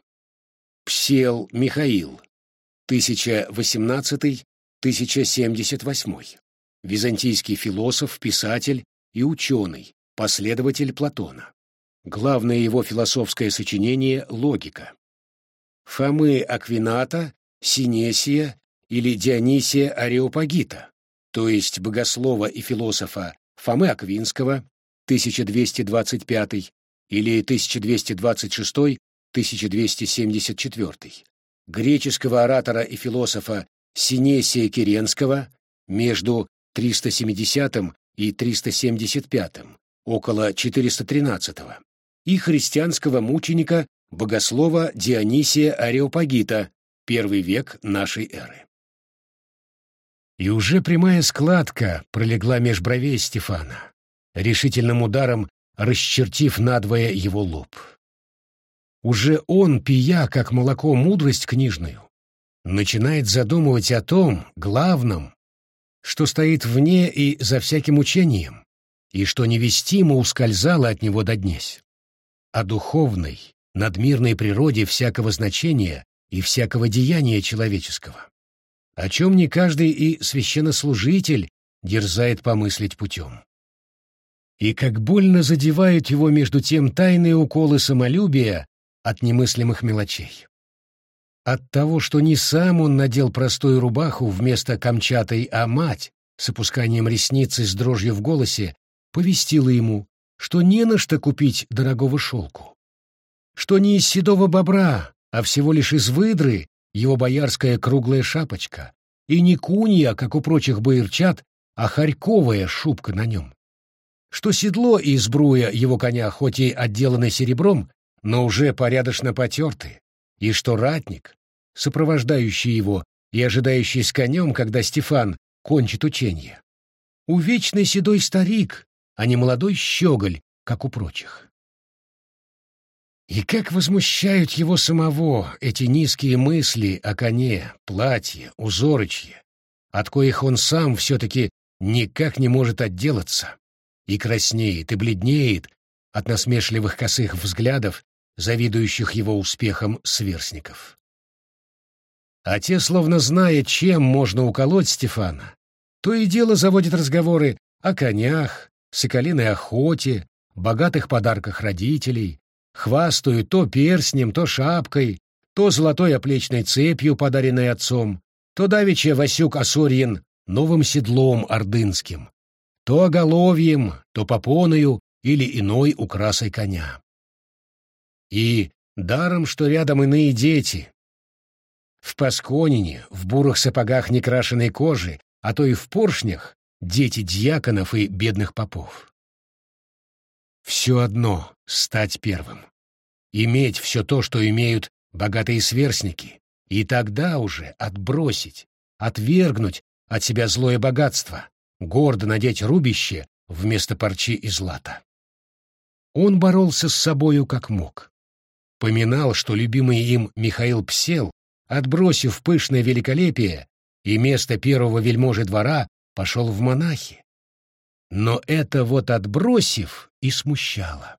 Псел Михаил, 1018-1078. Византийский философ, писатель и ученый, последователь Платона. Главное его философское сочинение «Логика». Фомы Аквината, Синесия или Дионисия Ареопагита, то есть богослова и философа Фомы Аквинского, 1225 или 1226-1274, греческого оратора и философа Синесия Киренского между 370 и 375, около 413, и христианского мученика богослова Дионисия Ареопагита, первый век нашей эры. И уже прямая складка пролегла меж бровей Стефана, решительным ударом расчертив надвое его лоб. Уже он, пия, как молоко, мудрость книжную, начинает задумывать о том, главном, что стоит вне и за всяким учением, и что невестимо ускользало от него до днесь, о духовной, надмирной природе всякого значения и всякого деяния человеческого, о чем не каждый и священнослужитель дерзает помыслить путем. И как больно задевают его между тем тайные уколы самолюбия от немыслимых мелочей. От того, что не сам он надел простую рубаху вместо камчатой, а мать, с опусканием ресниц и с дрожью в голосе, повестила ему, что не на что купить дорогого шелку, что не из седого бобра, а всего лишь из выдры его боярская круглая шапочка, и не кунья, как у прочих боярчат, а харьковая шубка на нем. Что седло и сбруя его коня хоть и отделаны серебром, но уже порядочно потерты, и что ратник, сопровождающий его и ожидающий с конем, когда Стефан кончит учение, увечный седой старик, а не молодой щеголь, как у прочих. И как возмущают его самого эти низкие мысли о коне, платье, узорочье, от коих он сам все-таки никак не может отделаться, и краснеет, и бледнеет от насмешливых косых взглядов, завидующих его успехам сверстников. А те, словно зная, чем можно уколоть Стефана, то и дело заводят разговоры о конях, соколиной охоте, богатых подарках родителей, хвастаю то перстнем, то шапкой, то золотой оплечной цепью, подаренной отцом, то давеча Васюк Осорьин новым седлом ордынским, то оголовьем, то попоною или иной украсой коня. И даром, что рядом иные дети. В Пасконине, в бурых сапогах некрашенной кожи, а то и в поршнях, дети дьяконов и бедных попов. Все одно — стать первым. Иметь все то, что имеют богатые сверстники, и тогда уже отбросить, отвергнуть от себя злое богатство, гордо надеть рубище вместо парчи из лата. Он боролся с собою как мог. Поминал, что любимый им Михаил Псел, отбросив пышное великолепие и место первого вельможи двора, пошел в монахи. Но это вот отбросив и смущало.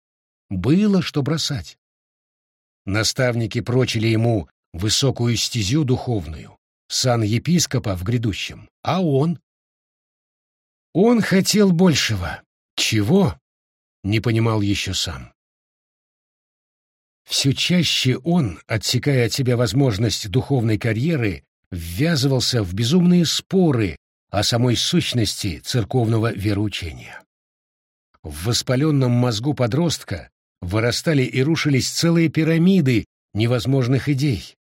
Было что бросать. Наставники прочили ему высокую стезю духовную, сан епископа в грядущем, а он он хотел большего. Чего? Не понимал еще сам. Все чаще он, отсекая от себя возможность духовной карьеры, ввязывался в безумные споры о самой сущности церковного вероучения. В воспаленном мозгу подростка вырастали и рушились целые пирамиды невозможных идей,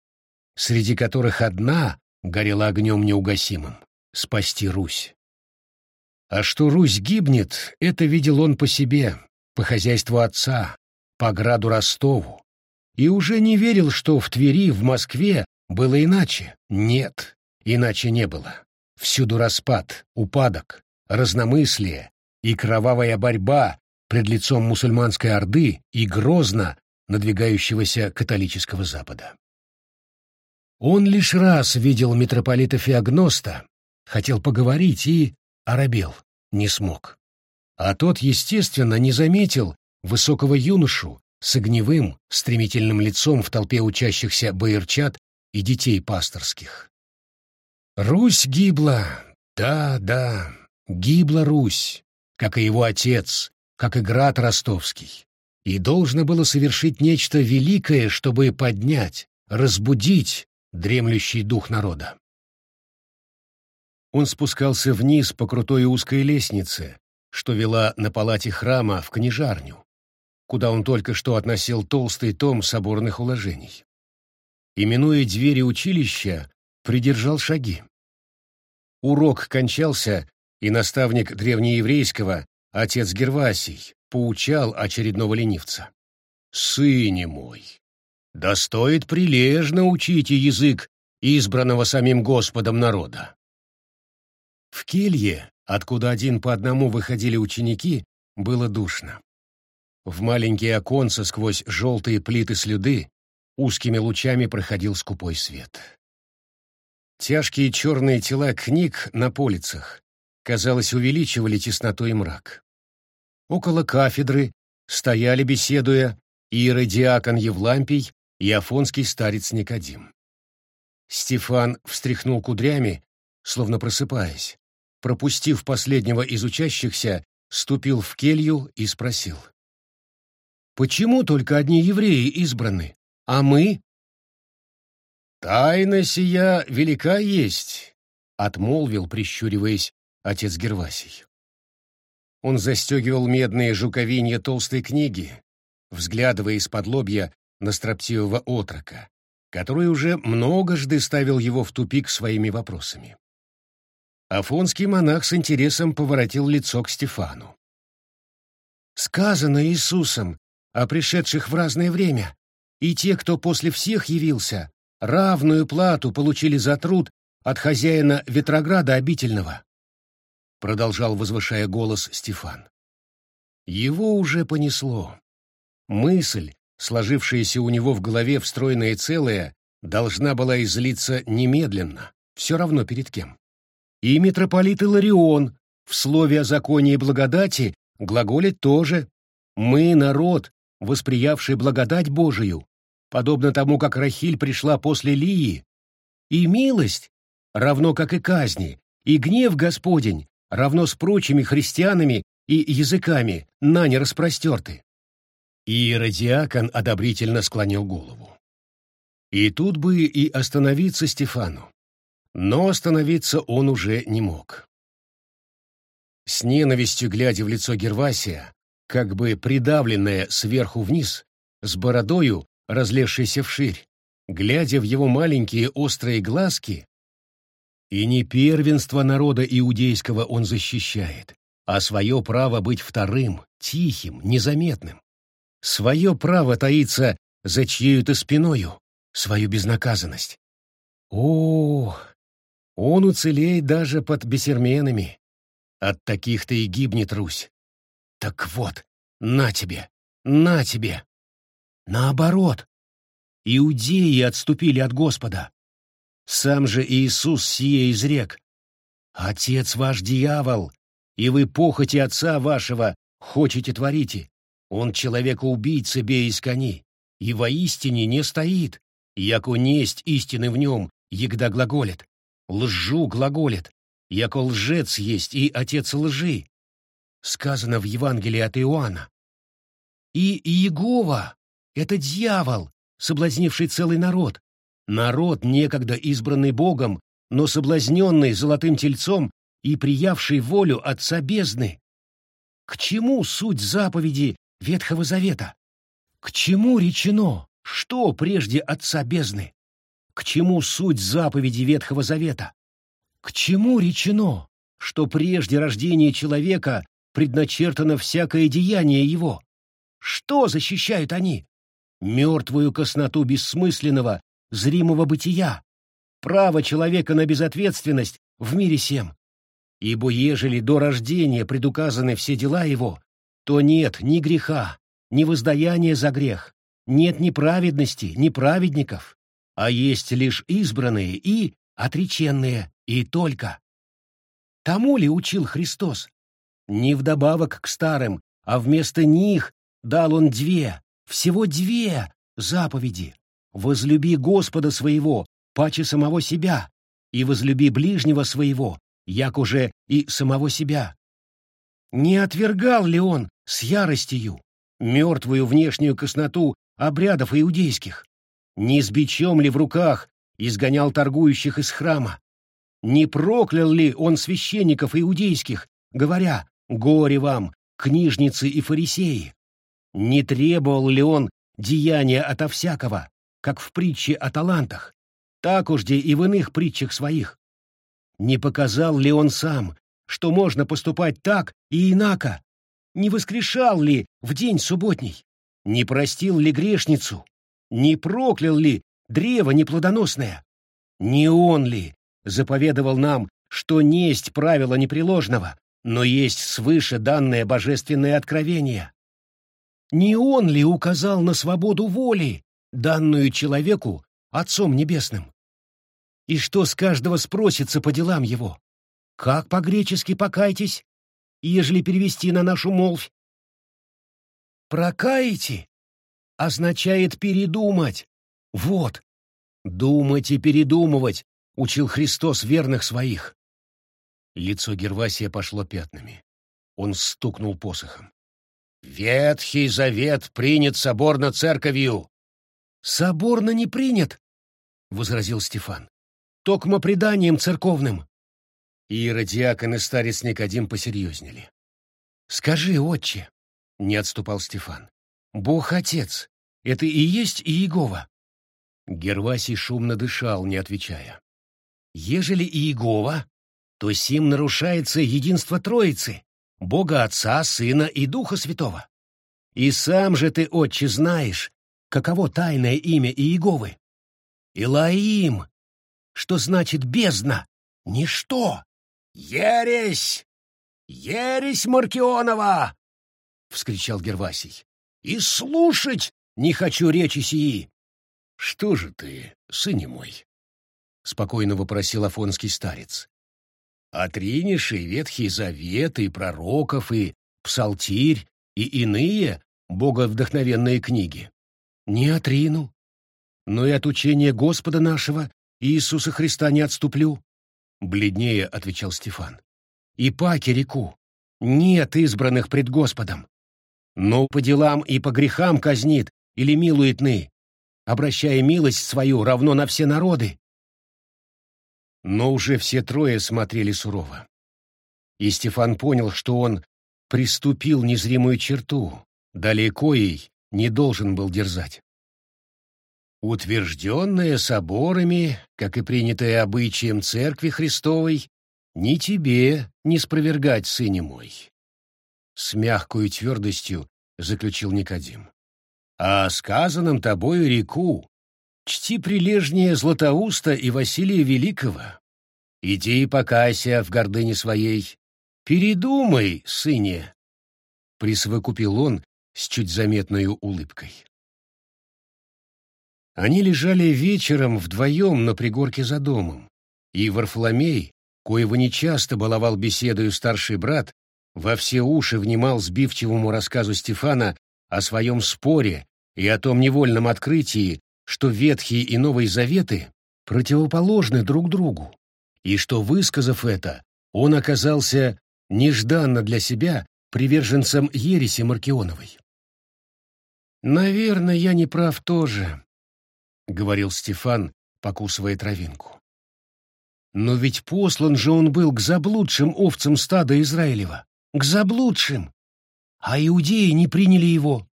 среди которых одна горела огнем неугасимым — спасти Русь. А что Русь гибнет, это видел он по себе, по хозяйству отца, по граду Ростову. И уже не верил, что в Твери, в Москве было иначе. Нет, иначе не было. Всюду распад, упадок, разномыслие и кровавая борьба пред лицом мусульманской орды и грозно надвигающегося католического Запада. Он лишь раз видел митрополита Феогноста, хотел поговорить и оробел, не смог. А тот, естественно, не заметил высокого юношу с огневым, стремительным лицом в толпе учащихся боярчат и детей пасторских. Русь гибла, да, да, гибла Русь, как и его отец, как и град ростовский, и должно было совершить нечто великое, чтобы поднять, разбудить дремлющий дух народа. Он спускался вниз по крутой узкой лестнице, что вела на палате храма в книжарню, куда он только что относил толстый том соборных уложений. Именуя двери училища, придержал шаги. Урок кончался, и наставник древнееврейского, отец Гервасий, поучал очередного ленивца. «Сыне мой, да стоит прилежно учить язык избранного самим Господом народа. В келье, откуда один по одному выходили ученики, было душно. В маленькие оконца сквозь желтые плиты слюды узкими лучами проходил скупой свет. Тяжкие черные тела книг на полицах, казалось, увеличивали тесноту и мрак. Около кафедры стояли, беседуя, иеродиакон Евлампий и афонский старец Никодим. Стефан встряхнул кудрями, словно просыпаясь. Пропустив последнего из учащихся, ступил в келью и спросил. «Почему только одни евреи избраны, а мы?» «Тайна сия велика есть», — отмолвил, прищуриваясь, отец Гервасий. Он застегивал медные жуковинья толстой книги, взглядывая из-под лобья на строптивого отрока, который уже многожды ставил его в тупик своими вопросами. Афонский монах с интересом поворотил лицо к Стефану. «Сказано Иисусом о пришедших в разное время, и те, кто после всех явился, равную плату получили за труд от хозяина Ветрограда обительного», продолжал, возвышая голос Стефан. Его уже понесло. Мысль, сложившаяся у него в голове встроенная целая, должна была излиться немедленно, все равно перед кем. И митрополит Иларион в слове о законе и благодати глаголит тоже «Мы, народ, восприявший благодать Божию, подобно тому, как Рахиль пришла после Лии, и милость, равно как и казни, и гнев Господень, равно с прочими христианами и языками, на не распростерты». И Радиакон одобрительно склонил голову. И тут бы и остановиться Стефану. Но остановиться он уже не мог. С ненавистью глядя в лицо Гервасия, как бы придавленное сверху вниз, с бородою, разлезшейся вширь, глядя в его маленькие острые глазки, и не первенство народа иудейского он защищает, а свое право быть вторым, тихим, незаметным. Свое право таится за чьею-то спиною, свою безнаказанность. О, он уцелеет даже под бесерменами. От таких-то и гибнет Русь. Так вот, на тебе, на тебе. Наоборот, иудеи отступили от Господа. Сам же Иисус сие изрек. Отец ваш дьявол, и вы похоти отца вашего хочете творите. Он человека-убийца бей из кони, и воистине не стоит, яко несть истины в нем, егда глаголит. Лжу глаголит, яко лжец есть и отец лжи. Сказано в Евангелии от Иоанна. И Иегова — это дьявол, соблазнивший целый народ. Народ, некогда избранный Богом, но соблазненный золотым тельцом и приявший волю Отца бездны. К чему суть заповеди Ветхого Завета? К чему речено, что прежде Отца бездны? К чему суть заповеди Ветхого Завета? К чему речено, что прежде рождения человека предначертано всякое деяние его? Что защищают они? Мертвую косноту бессмысленного, зримого бытия, право человека на безответственность в мире сем. Ибо ежели до рождения предуказаны все дела его, то нет ни греха, ни воздаяния за грех, нет ни праведности, ни праведников, а есть лишь избранные и отреченные, и только. Тому ли учил Христос? Не вдобавок к старым, а вместо них дал он две, всего две заповеди. Возлюби Господа своего, паче самого себя, и возлюби ближнего своего, як уже и самого себя. Не отвергал ли он с яростью мертвую внешнюю косноту обрядов иудейских? Не с бичом ли в руках изгонял торгующих из храма? Не проклял ли он священников иудейских, говоря «Горе вам, книжницы и фарисеи»? Не требовал ли он деяния ото всякого, как в притче о талантах, так уж и в иных притчах своих? Не показал ли он сам, что можно поступать так и инако? Не воскрешал ли в день субботний? Не простил ли грешницу? Не проклял ли древо неплодоносное? Не он ли заповедовал нам, что несть правила непреложного, но есть свыше данное божественное откровение? Не он ли указал на свободу воли, данную человеку Отцом Небесным? И что с каждого спросится по делам его? Как по-гречески покайтесь, ежели перевести на нашу молвь? Прокаете означает передумать. Вот. Думать и передумывать учил Христос верных своих. Лицо Гервасия пошло пятнами. Он стукнул посохом. «Ветхий завет принят соборно церковью!» «Соборно не принят!» — возразил Стефан. «Токмо преданием церковным!» И радиакон и старец Никодим посерьезнели. «Скажи, отче!» — не отступал Стефан. «Бог-отец, это и есть Иегова?» Гервасий шумно дышал, не отвечая. «Ежели Иегова, то сим нарушается единство Троицы, Бога Отца, Сына и Духа Святого. И сам же ты, отче, знаешь, каково тайное имя Иеговы. Илаим, что значит бездна, ничто. Ересь! Ересь Маркионова! — вскричал Гервасий. «И слушать не хочу речи сии!» «Что же ты, сын мой?» — спокойно вопросил афонский старец. Отринешь и Ветхий Завет, и пророков, и Псалтирь, и иные боговдохновенные книги. Не отрину, но и от учения Господа нашего, Иисуса Христа, не отступлю. Бледнее отвечал Стефан. И паки реку. Нет избранных пред Господом. Но по делам и по грехам казнит или милует ны, обращая милость свою равно на все народы, но уже все трое смотрели сурово. И Стефан понял, что он приступил незримую черту, далее коей не должен был дерзать. Утвержденное соборами, как и принятое обычаем Церкви Христовой, ни тебе не спровергать, сыне мой. С мягкой твердостью заключил Никодим. А сказанным тобою реку Чти прилежнее Златоуста и Василия Великого. Иди и покайся в гордыне своей. Передумай, сыне, — присовокупил он с чуть заметной улыбкой. Они лежали вечером вдвоем на пригорке за домом, и Варфоломей, коего нечасто баловал беседою старший брат, во все уши внимал сбивчивому рассказу Стефана о своем споре и о том невольном открытии, что Ветхий и Новый Заветы противоположны друг другу, и что, высказав это, он оказался нежданно для себя приверженцем ереси Маркионовой. «Наверное, я не прав тоже», — говорил Стефан, покусывая травинку. «Но ведь послан же он был к заблудшим овцам стада Израилева, к заблудшим, а иудеи не приняли его.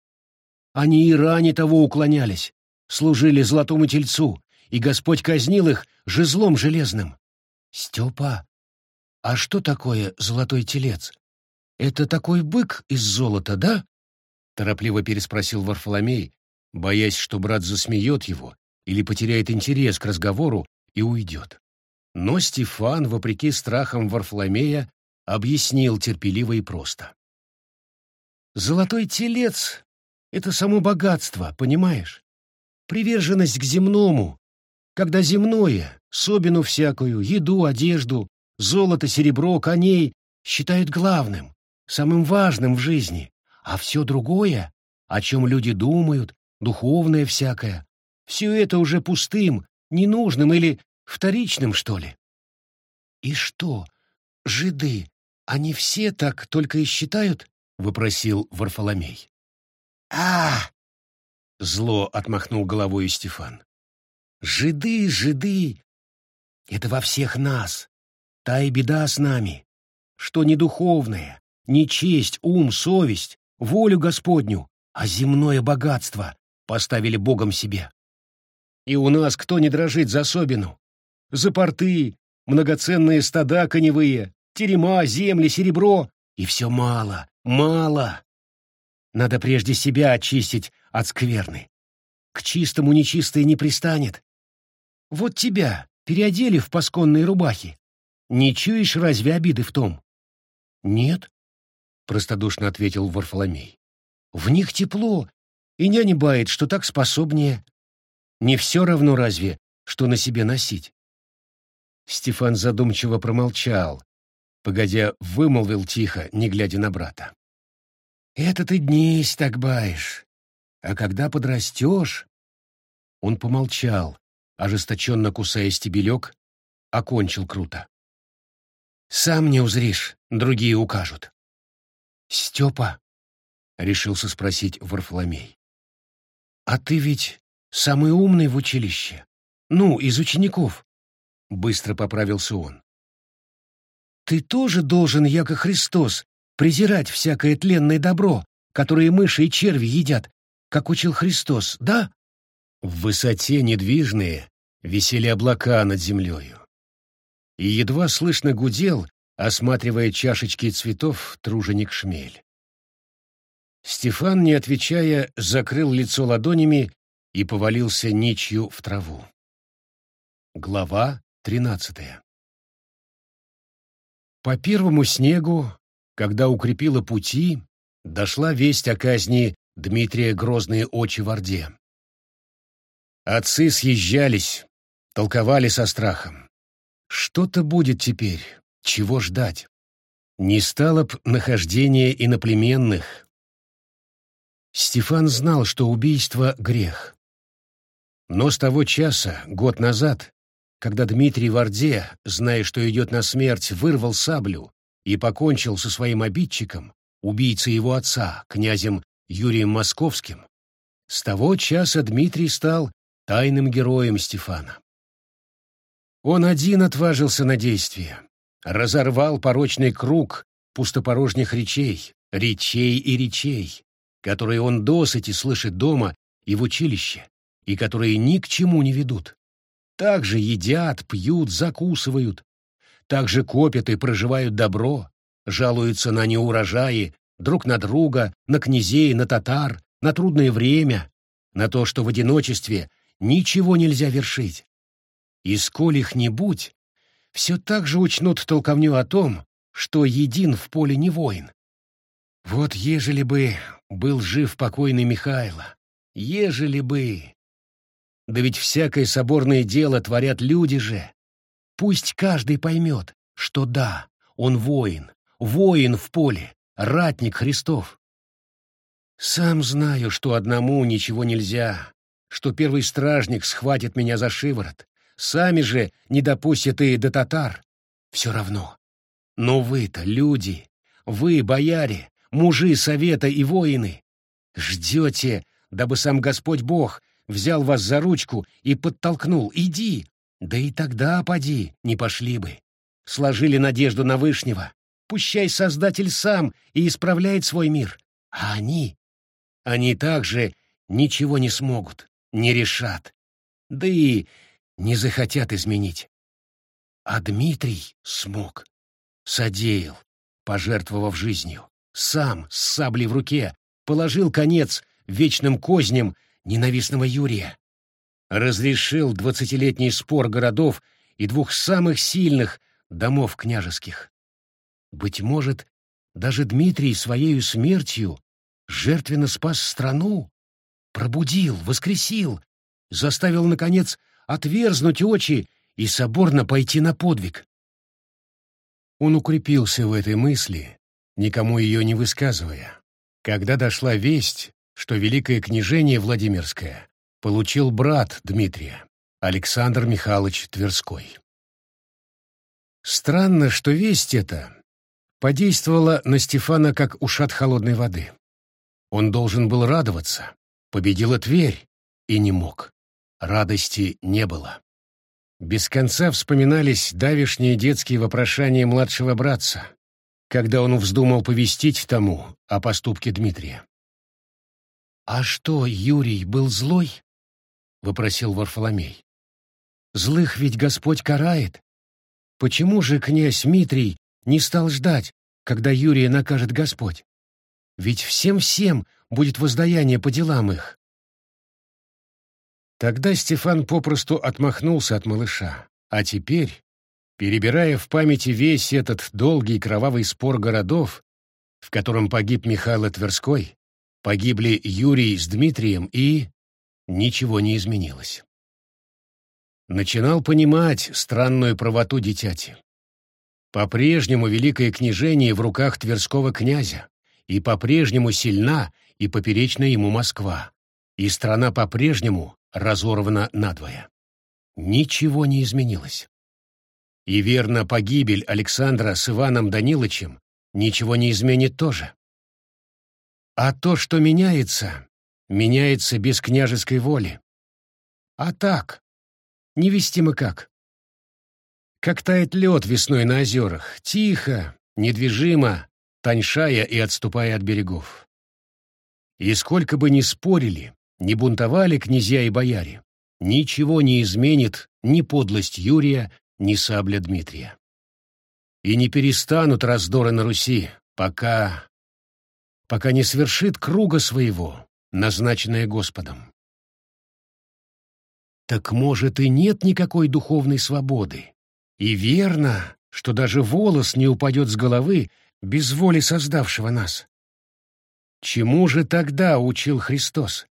Они и ранее того уклонялись, служили золотому тельцу, и Господь казнил их жезлом железным. Степа, а что такое золотой телец? Это такой бык из золота, да? Торопливо переспросил Варфоломей, боясь, что брат засмеет его или потеряет интерес к разговору и уйдет. Но Стефан, вопреки страхам Варфоломея, объяснил терпеливо и просто. «Золотой телец — это само богатство, понимаешь? приверженность к земному, когда земное, собину всякую, еду, одежду, золото, серебро, коней считают главным, самым важным в жизни, а все другое, о чем люди думают, духовное всякое, все это уже пустым, ненужным или вторичным, что ли. И что, жиды, они все так только и считают? — выпросил Варфоломей. «А, Зло отмахнул головой Стефан. Жиды, жиды! Это во всех нас. Та и беда с нами, что не духовное, не честь, ум, совесть, волю Господню, а земное богатство поставили Богом себе. И у нас кто не дрожит за особину? За порты, многоценные стада коневые, терема, земли, серебро. И все мало, мало. Надо прежде себя очистить от скверны. К чистому нечистое не пристанет. Вот тебя переодели в пасконные рубахи. Не чуешь разве обиды в том? Нет, — простодушно ответил Варфоломей. В них тепло, и няня бает, что так способнее. Не все равно разве, что на себе носить. Стефан задумчиво промолчал, погодя вымолвил тихо, не глядя на брата. «Это ты днесь так баешь, а когда подрастешь...» Он помолчал, ожесточенно кусая стебелек, окончил круто. «Сам не узришь, другие укажут». «Степа?» — решился спросить Варфоломей. «А ты ведь самый умный в училище. Ну, из учеников». Быстро поправился он. «Ты тоже должен, яко Христос, презирать всякое тленное добро, которое мыши и черви едят, как учил Христос, да?» В высоте недвижные висели облака над землею. И едва слышно гудел, осматривая чашечки цветов, труженик шмель. Стефан, не отвечая, закрыл лицо ладонями и повалился ничью в траву. Глава тринадцатая По первому снегу, когда укрепила пути, дошла весть о казни Дмитрия Грозные очи в Орде. Отцы съезжались, толковали со страхом. Что-то будет теперь, чего ждать? Не стало б нахождения иноплеменных, Стефан знал, что убийство — грех. Но с того часа, год назад, когда Дмитрий в Орде, зная, что идет на смерть, вырвал саблю и покончил со своим обидчиком, убийцей его отца, князем Юрием Московским, с того часа Дмитрий стал тайным героем Стефана. Он один отважился на действие, разорвал порочный круг пустопорожних речей, речей и речей, которые он досыти слышит дома и в училище, и которые ни к чему не ведут. Так же едят, пьют, закусывают, так же копят и проживают добро, жалуются на неурожаи, друг на друга, на князей, на татар, на трудное время, на то, что в одиночестве ничего нельзя вершить. И сколь их не будь, все так же учнут толковню о том, что един в поле не воин. Вот ежели бы был жив покойный Михайло. Ежели бы... Да ведь всякое соборное дело творят люди же. Пусть каждый поймет, что да, он воин, воин в поле, ратник Христов. Сам знаю, что одному ничего нельзя, что первый стражник схватит меня за шиворот, сами же не допустят и до татар. Все равно. Но вы-то люди, вы, бояре, мужи совета и воины, ждете, дабы сам Господь Бог взял вас за ручку и подтолкнул. Иди! Да и тогда, поди, не пошли бы. Сложили надежду на Вышнего. Пущай Создатель сам и исправляет свой мир. А они? Они также ничего не смогут, не решат. Да и не захотят изменить. А Дмитрий смог. Содеял, пожертвовав жизнью сам с саблей в руке положил конец вечным козням ненавистного Юрия. Разрешил двадцатилетний спор городов и двух самых сильных домов княжеских. Быть может, даже Дмитрий своею смертью жертвенно спас страну, пробудил, воскресил, заставил, наконец, отверзнуть очи и соборно пойти на подвиг. Он укрепился в этой мысли, никому ее не высказывая, когда дошла весть, что великое княжение Владимирское получил брат Дмитрия, Александр Михайлович Тверской. Странно, что весть эта подействовала на Стефана как ушат холодной воды. Он должен был радоваться, победила Тверь, и не мог. Радости не было. Без конца вспоминались давишние детские вопрошания младшего братца, когда он вздумал повестить тому о поступке Дмитрия. «А что, Юрий был злой?» — вопросил Варфоломей. «Злых ведь Господь карает. Почему же князь Дмитрий не стал ждать, когда Юрия накажет Господь? Ведь всем-всем будет воздаяние по делам их». Тогда Стефан попросту отмахнулся от малыша, а теперь, перебирая в памяти весь этот долгий кровавый спор городов, в котором погиб Михаил Тверской, погибли Юрий с Дмитрием и... Ничего не изменилось. начинал понимать странную правоту дитяти. По-прежнему великое княжение в руках Тверского князя, и по-прежнему сильна и поперечна ему Москва, и страна по-прежнему разорвана надвое. Ничего не изменилось. И верно, погибель Александра с Иваном Даниловичем ничего не изменит тоже. А то, что меняется, меняется без княжеской воли. А так, невестимо как. Как тает лед весной на озерах, тихо, недвижимо, тоньшая и отступая от берегов. И сколько бы ни спорили, ни бунтовали князья и бояре, ничего не изменит ни подлость Юрия, ни сабля Дмитрия. И не перестанут раздоры на Руси, пока... пока не свершит круга своего, назначенное Господом. Так может и нет никакой духовной свободы. И верно, что даже волос не упадет с головы без воли создавшего нас. Чему же тогда учил Христос?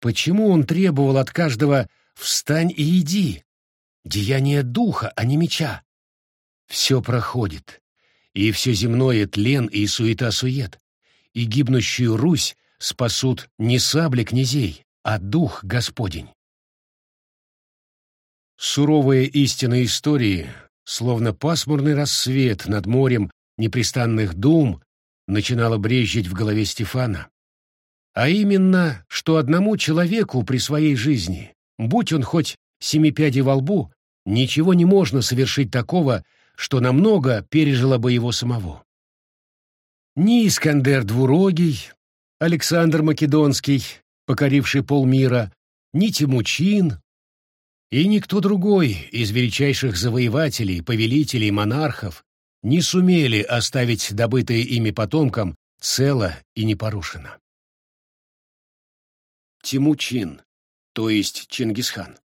Почему он требовал от каждого «встань и иди»? Деяние духа, а не меча. Все проходит, и все земное тлен и суета-сует, и гибнущую Русь спасут не сабли князей, а дух Господень. Суровая истина истории, словно пасмурный рассвет над морем непрестанных дум, начинала брезжить в голове Стефана. А именно, что одному человеку при своей жизни, будь он хоть семипядей во лбу, ничего не можно совершить такого, что намного пережило бы его самого. Ни Искандер Двурогий, Александр Македонский, покоривший полмира, ни Тимучин, и никто другой из величайших завоевателей, повелителей, монархов не сумели оставить добытое ими потомкам цело и непорушено. Тимучин, то есть Чингисхан.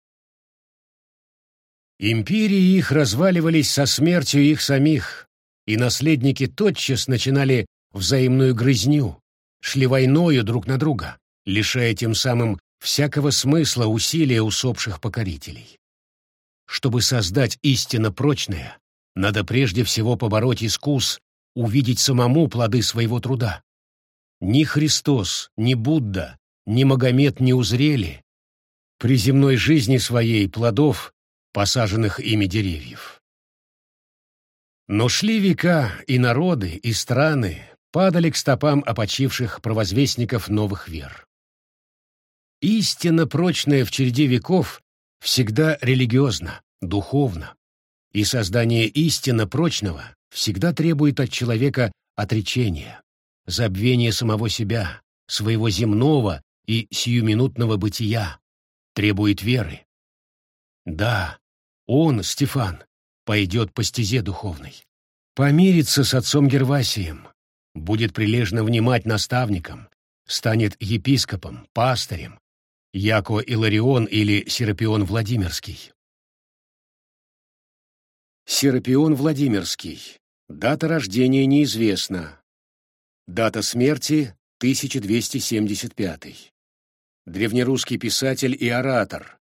Империи их разваливались со смертью их самих, и наследники тотчас начинали взаимную грызню, шли войною друг на друга, лишая тем самым всякого смысла усилия усопших покорителей. Чтобы создать истинно прочное, надо прежде всего побороть искус, увидеть самому плоды своего труда. Ни Христос, ни Будда, ни Магомед не узрели при земной жизни своей плодов, посаженных ими деревьев. Но шли века, и народы, и страны падали к стопам опочивших провозвестников новых вер. Истинно прочная в череде веков всегда религиозна, духовна, и создание истинно прочного всегда требует от человека отречения, забвения самого себя, своего земного и сиюминутного бытия, требует веры. Да, он, Стефан, пойдет по стезе духовной, помирится с отцом Гервасием, будет прилежно внимать наставникам, станет епископом, пастырем, яко Иларион или Серапион Владимирский. Серапион Владимирский. Дата рождения неизвестна. Дата смерти 1275. Древнерусский писатель и оратор.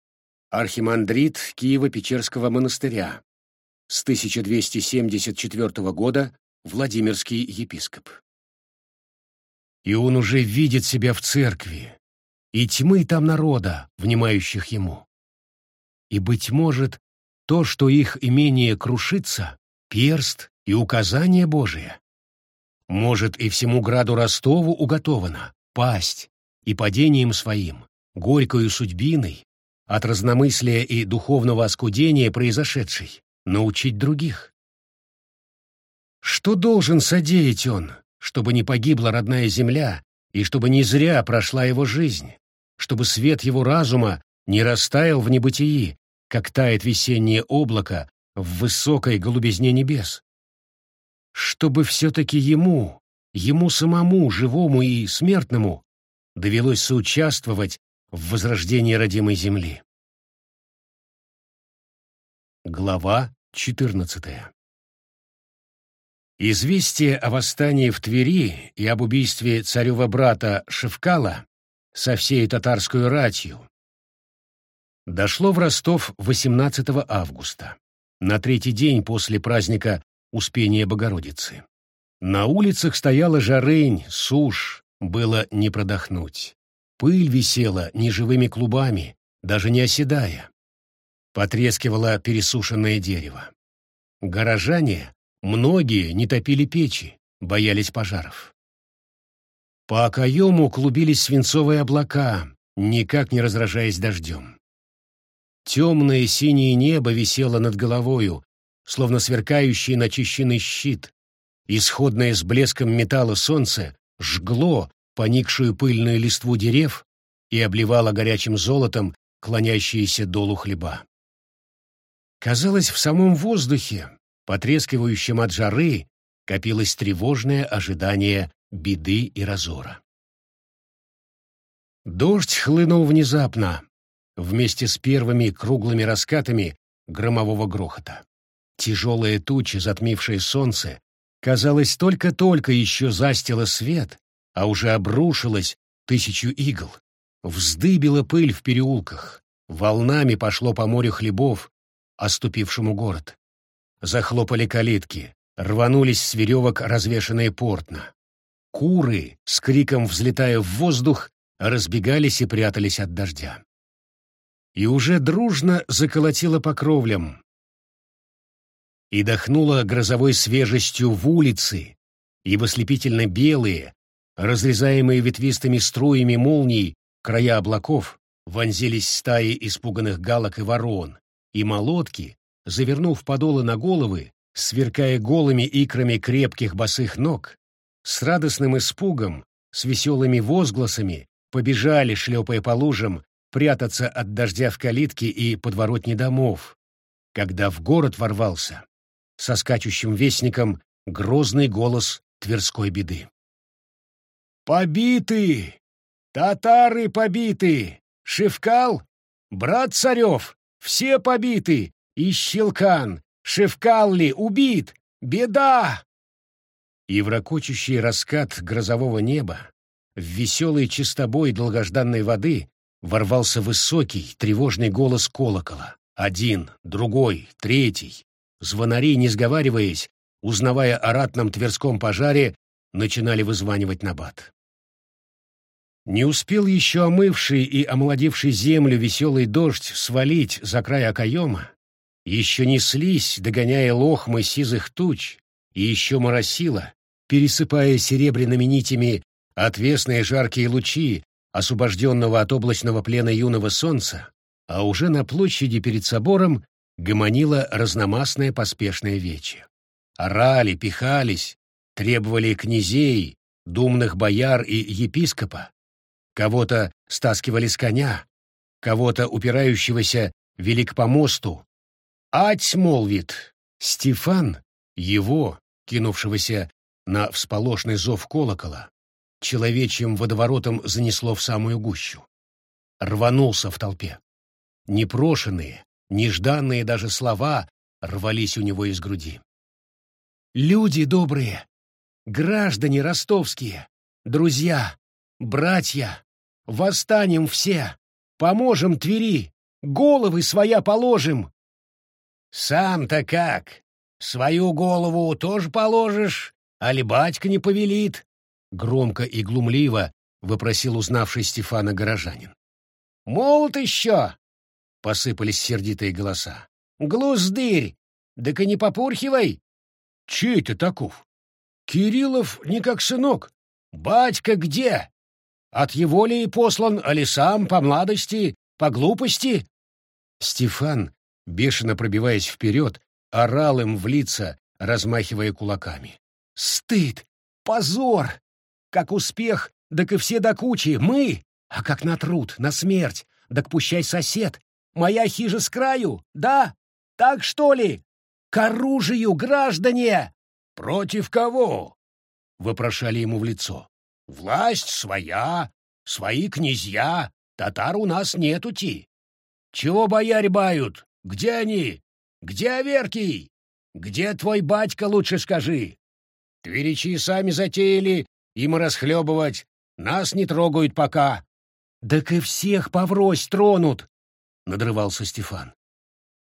Архимандрит Киево-Печерского монастыря. С 1274 года Владимирский епископ. И он уже видит себя в церкви, и тьмы там народа, внимающих ему. И, быть может, то, что их имение крушится, перст и указание Божие. Может, и всему граду Ростову уготовано пасть и падением своим, горькою судьбиной, от разномыслия и духовного оскудения произошедшей, научить других. Что должен содеять он, чтобы не погибла родная земля и чтобы не зря прошла его жизнь, чтобы свет его разума не растаял в небытии, как тает весеннее облако в высокой голубизне небес. Чтобы все-таки ему, ему самому, живому и смертному, довелось соучаствовать в возрождении родимой земли. Глава 14 Известие о восстании в Твери и об убийстве царева брата Шевкала со всей татарской ратью Дошло в Ростов 18 августа, на третий день после праздника Успения Богородицы. На улицах стояла жарынь, сушь, было не продохнуть. Пыль висела неживыми клубами, даже не оседая. Потрескивало пересушенное дерево. Горожане, многие не топили печи, боялись пожаров. По окоему клубились свинцовые облака, никак не разражаясь дождем. Темное синее небо висело над головою, словно сверкающий начищенный щит. Исходное с блеском металла солнце жгло поникшую пыльную листву дерев и обливало горячим золотом клонящиеся долу хлеба. Казалось, в самом воздухе, потрескивающем от жары, копилось тревожное ожидание беды и разора. Дождь хлынул внезапно, вместе с первыми круглыми раскатами громового грохота. Тяжелая туча, затмившая солнце, казалось, только-только еще застила свет, а уже обрушилась тысячу игл. Вздыбила пыль в переулках, волнами пошло по морю хлебов, оступившему город. Захлопали калитки, рванулись с веревок развешанные портна. Куры, с криком взлетая в воздух, разбегались и прятались от дождя. И уже дружно заколотило по кровлям. И дохнуло грозовой свежестью в улицы, и в ослепительно белые, разрезаемые ветвистыми струями молний, края облаков вонзились стаи испуганных галок и ворон, и молотки, завернув подолы на головы, сверкая голыми икрами крепких босых ног, с радостным испугом, с веселыми возгласами, побежали, шлепая по лужам, прятаться от дождя в калитке и подворотни домов, когда в город ворвался, со скачущим вестником, грозный голос Тверской беды. «Побиты! Татары побиты! Шевкал? Брат Царев! Все побиты! И Щелкан! Шевкал ли убит? Беда!» И в раскат грозового неба, в веселый чистобой долгожданной воды ворвался высокий, тревожный голос колокола. Один, другой, третий. Звонари, не сговариваясь, узнавая о ратном Тверском пожаре, начинали вызванивать набат. Не успел еще омывший и омолодивший землю веселый дождь свалить за край окоема, еще неслись, догоняя лохмы сизых туч, и еще моросило, пересыпая серебряными нитями отвесные жаркие лучи освобожденного от облачного плена юного солнца, а уже на площади перед собором гомонила разномастная поспешная вече. Орали, пихались, требовали князей, думных бояр и епископа, Кого-то стаскивали с коня, кого-то упирающегося вели к помосту. «Ать!» — молвит. Стефан, его, кинувшегося на всполошный зов колокола, человечьим водоворотом занесло в самую гущу. Рванулся в толпе. Непрошенные, нежданные даже слова рвались у него из груди. «Люди добрые, граждане ростовские, друзья, братья, Восстанем все, поможем Твери, головы своя положим. Сам-то как? Свою голову тоже положишь, али батька не повелит? Громко и глумливо выпросил узнавший Стефана горожанин. Молод еще! Посыпались сердитые голоса. Глуздырь! Да-ка не попурхивай! Чей ты таков? Кириллов не как сынок. Батька где? От его ли послан, али сам, по младости, по глупости?» Стефан, бешено пробиваясь вперед, орал им в лица, размахивая кулаками. «Стыд! Позор! Как успех, так и все до кучи, мы! А как на труд, на смерть, так пущай сосед! Моя хижа с краю, да? Так что ли? К оружию, граждане!» «Против кого?» — вопрошали ему в лицо. Власть своя, свои князья, татар у нас нетути. Чего бояре бают? Где они? Где Аверкий? Где твой батька, лучше скажи? Тверичи сами затеяли им расхлебывать, нас не трогают пока. Так и всех поврось тронут. — надрывался Стефан.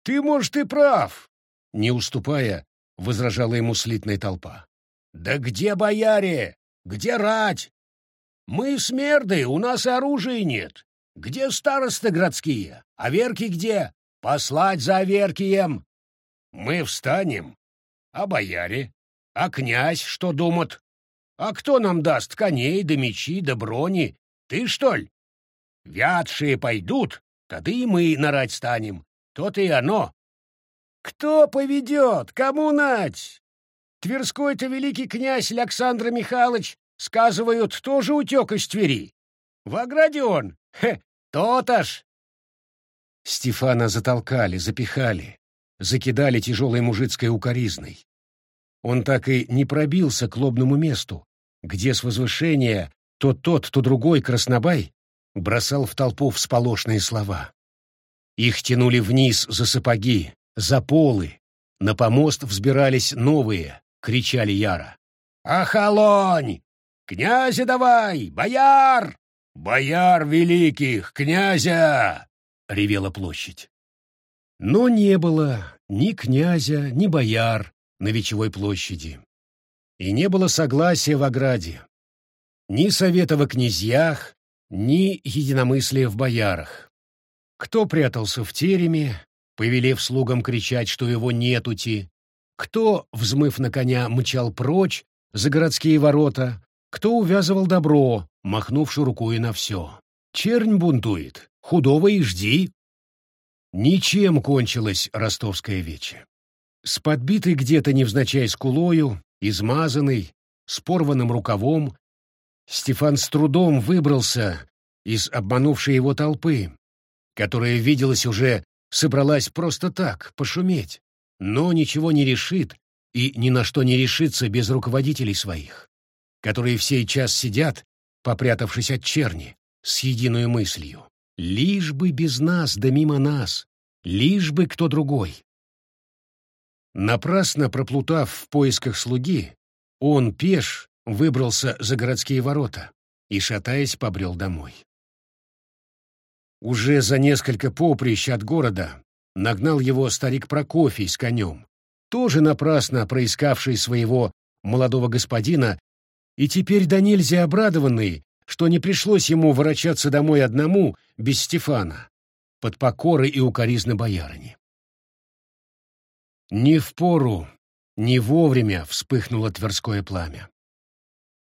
«Ты, может, и прав!» — не уступая, возражала ему слитная толпа. «Да где бояре? Где рать? Мы смерды, у нас и оружия нет. Где старосты городские? А верки где? Послать за Аверкием!» «Мы встанем. А бояре? А князь что думает? А кто нам даст коней да мечи да брони? Ты, что ли? Вятшие пойдут, тогда и мы нарать станем. То-то и оно. Кто поведет? Кому нать? Тверской-то великий князь Александр Михайлович, сказывают, тоже утек из Твери. В ограде он. Хе, то-то ж. Стефана затолкали, запихали, закидали тяжелой мужицкой укоризной. Он так и не пробился к лобному месту, где с возвышения то тот, то другой краснобай бросал в толпу всполошные слова. Их тянули вниз за сапоги, за полы. На помост взбирались новые, кричали яро. «Ахалонь! Князя давай! Бояр! Бояр великих! Князя!» — ревела площадь. Но не было ни князя, ни бояр на Вечевой площади. И не было согласия в ограде. Ни совета во князьях, ни единомыслия в боярах. Кто прятался в тереме, повелев слугам кричать, что его нетути, кто, взмыв на коня, мчал прочь за городские ворота, кто увязывал добро, махнувши рукой на все. Чернь бунтует, худого и жди. Ничем кончилась ростовская вече. С подбитой где-то невзначай скулою, измазанной, с порванным рукавом, Стефан с трудом выбрался из обманувшей его толпы, которая, виделась уже, собралась просто так, пошуметь, но ничего не решит и ни на что не решится без руководителей своих, которые в сей час сидят, попрятавшись от черни, с единой мыслью. Лишь бы без нас да мимо нас, лишь бы кто другой. Напрасно проплутав в поисках слуги, он пеш выбрался за городские ворота и, шатаясь, побрел домой. Уже за несколько поприщ от города нагнал его старик Прокофий с конем, тоже напрасно проискавший своего молодого господина и теперь до нельзя обрадованный, что не пришлось ему ворочаться домой одному, без Стефана, под покорой и укоризны боярыни. Не в пору, не вовремя вспыхнуло Тверское пламя.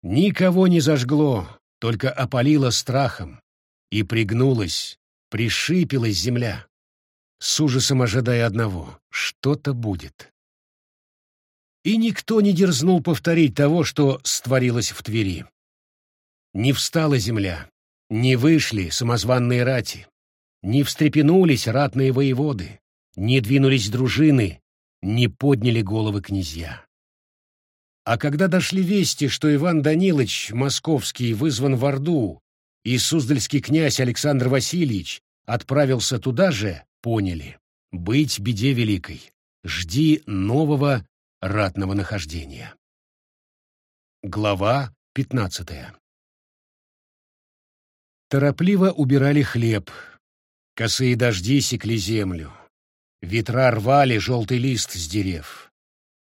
Никого не зажгло, только опалило страхом, и пригнулась, пришипелась земля, с ужасом ожидая одного — что-то будет. И никто не дерзнул повторить того, что створилось в Твери. Не встала земля, не вышли самозванные рати, не встрепенулись ратные воеводы, не двинулись дружины, не подняли головы князья. А когда дошли вести, что Иван Данилович Московский вызван в Орду, и Суздальский князь Александр Васильевич отправился туда же, поняли — быть беде великой, жди нового ратного нахождения. Глава пятнадцатая Торопливо убирали хлеб, косые дожди секли землю, ветра рвали желтый лист с дерев.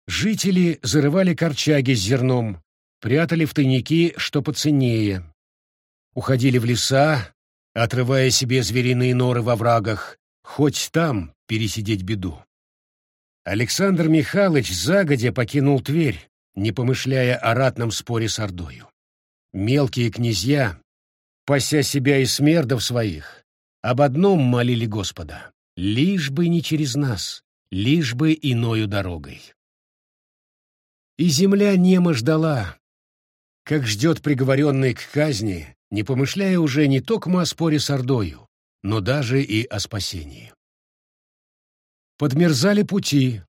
Жители зарывали корчаги с зерном, прятали в тайники, что поценнее. Уходили в леса, отрывая себе звериные норы во врагах, хоть там пересидеть беду. Александр Михайлович загодя покинул Тверь, не помышляя о ратном споре с Ордою. Мелкие князья, пася себя и смердов своих, об одном молили Господа — лишь бы не через нас, лишь бы иною дорогой. И земля немо ждала, как ждет приговоренный к казни, не помышляя уже не только о споре с Ордою, но даже и о спасении. Подмерзали пути,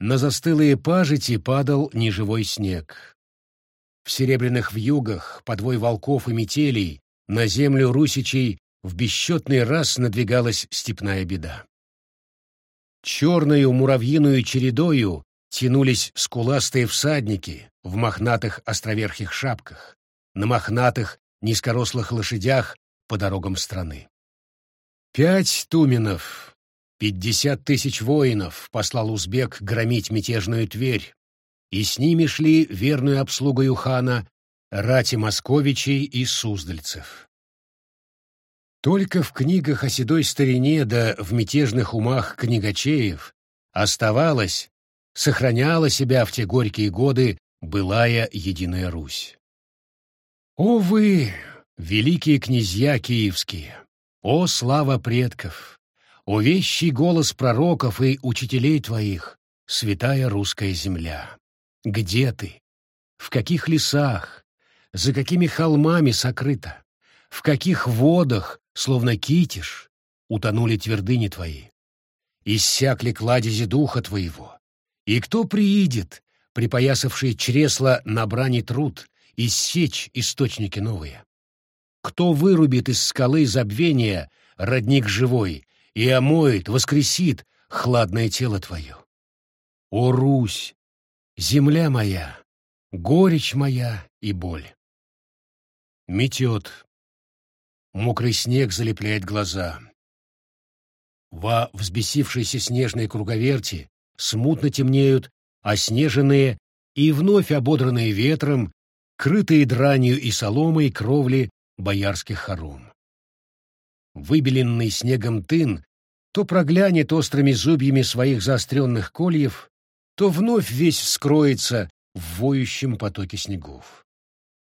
на застылые пажити падал неживой снег. В серебряных вьюгах, подвой волков и метелей, на землю русичей в бесчетный раз надвигалась степная беда. Черную муравьиную чередою тянулись скуластые всадники в мохнатых островерхих шапках, на мохнатых низкорослых лошадях по дорогам страны. Пять туменов, пятьдесят тысяч воинов послал узбек громить мятежную Тверь, и с ними шли верную обслугою хана рати московичей и суздальцев. Только в книгах о седой старине да в мятежных умах книгачеев оставалась, сохраняла себя в те горькие годы былая единая Русь. О вы, великие князья киевские! О слава предков! О вещий голос пророков и учителей твоих, святая русская земля! Где ты? В каких лесах? За какими холмами сокрыта? В каких водах, словно китиш, утонули твердыни твои? Иссякли кладези духа твоего. И кто приидет, припоясавший чресла на брани труд, иссечь источники новые? Кто вырубит из скалы забвения родник живой и омоет, воскресит хладное тело твое? О, Русь, Земля моя, горечь моя и боль. Метет. Мокрый снег залепляет глаза. Во взбесившейся снежной круговерти смутно темнеют оснеженные и вновь ободранные ветром, крытые дранью и соломой кровли боярских хором. Выбеленный снегом тын то проглянет острыми зубьями своих заостренных кольев, то вновь весь вскроется в воющем потоке снегов.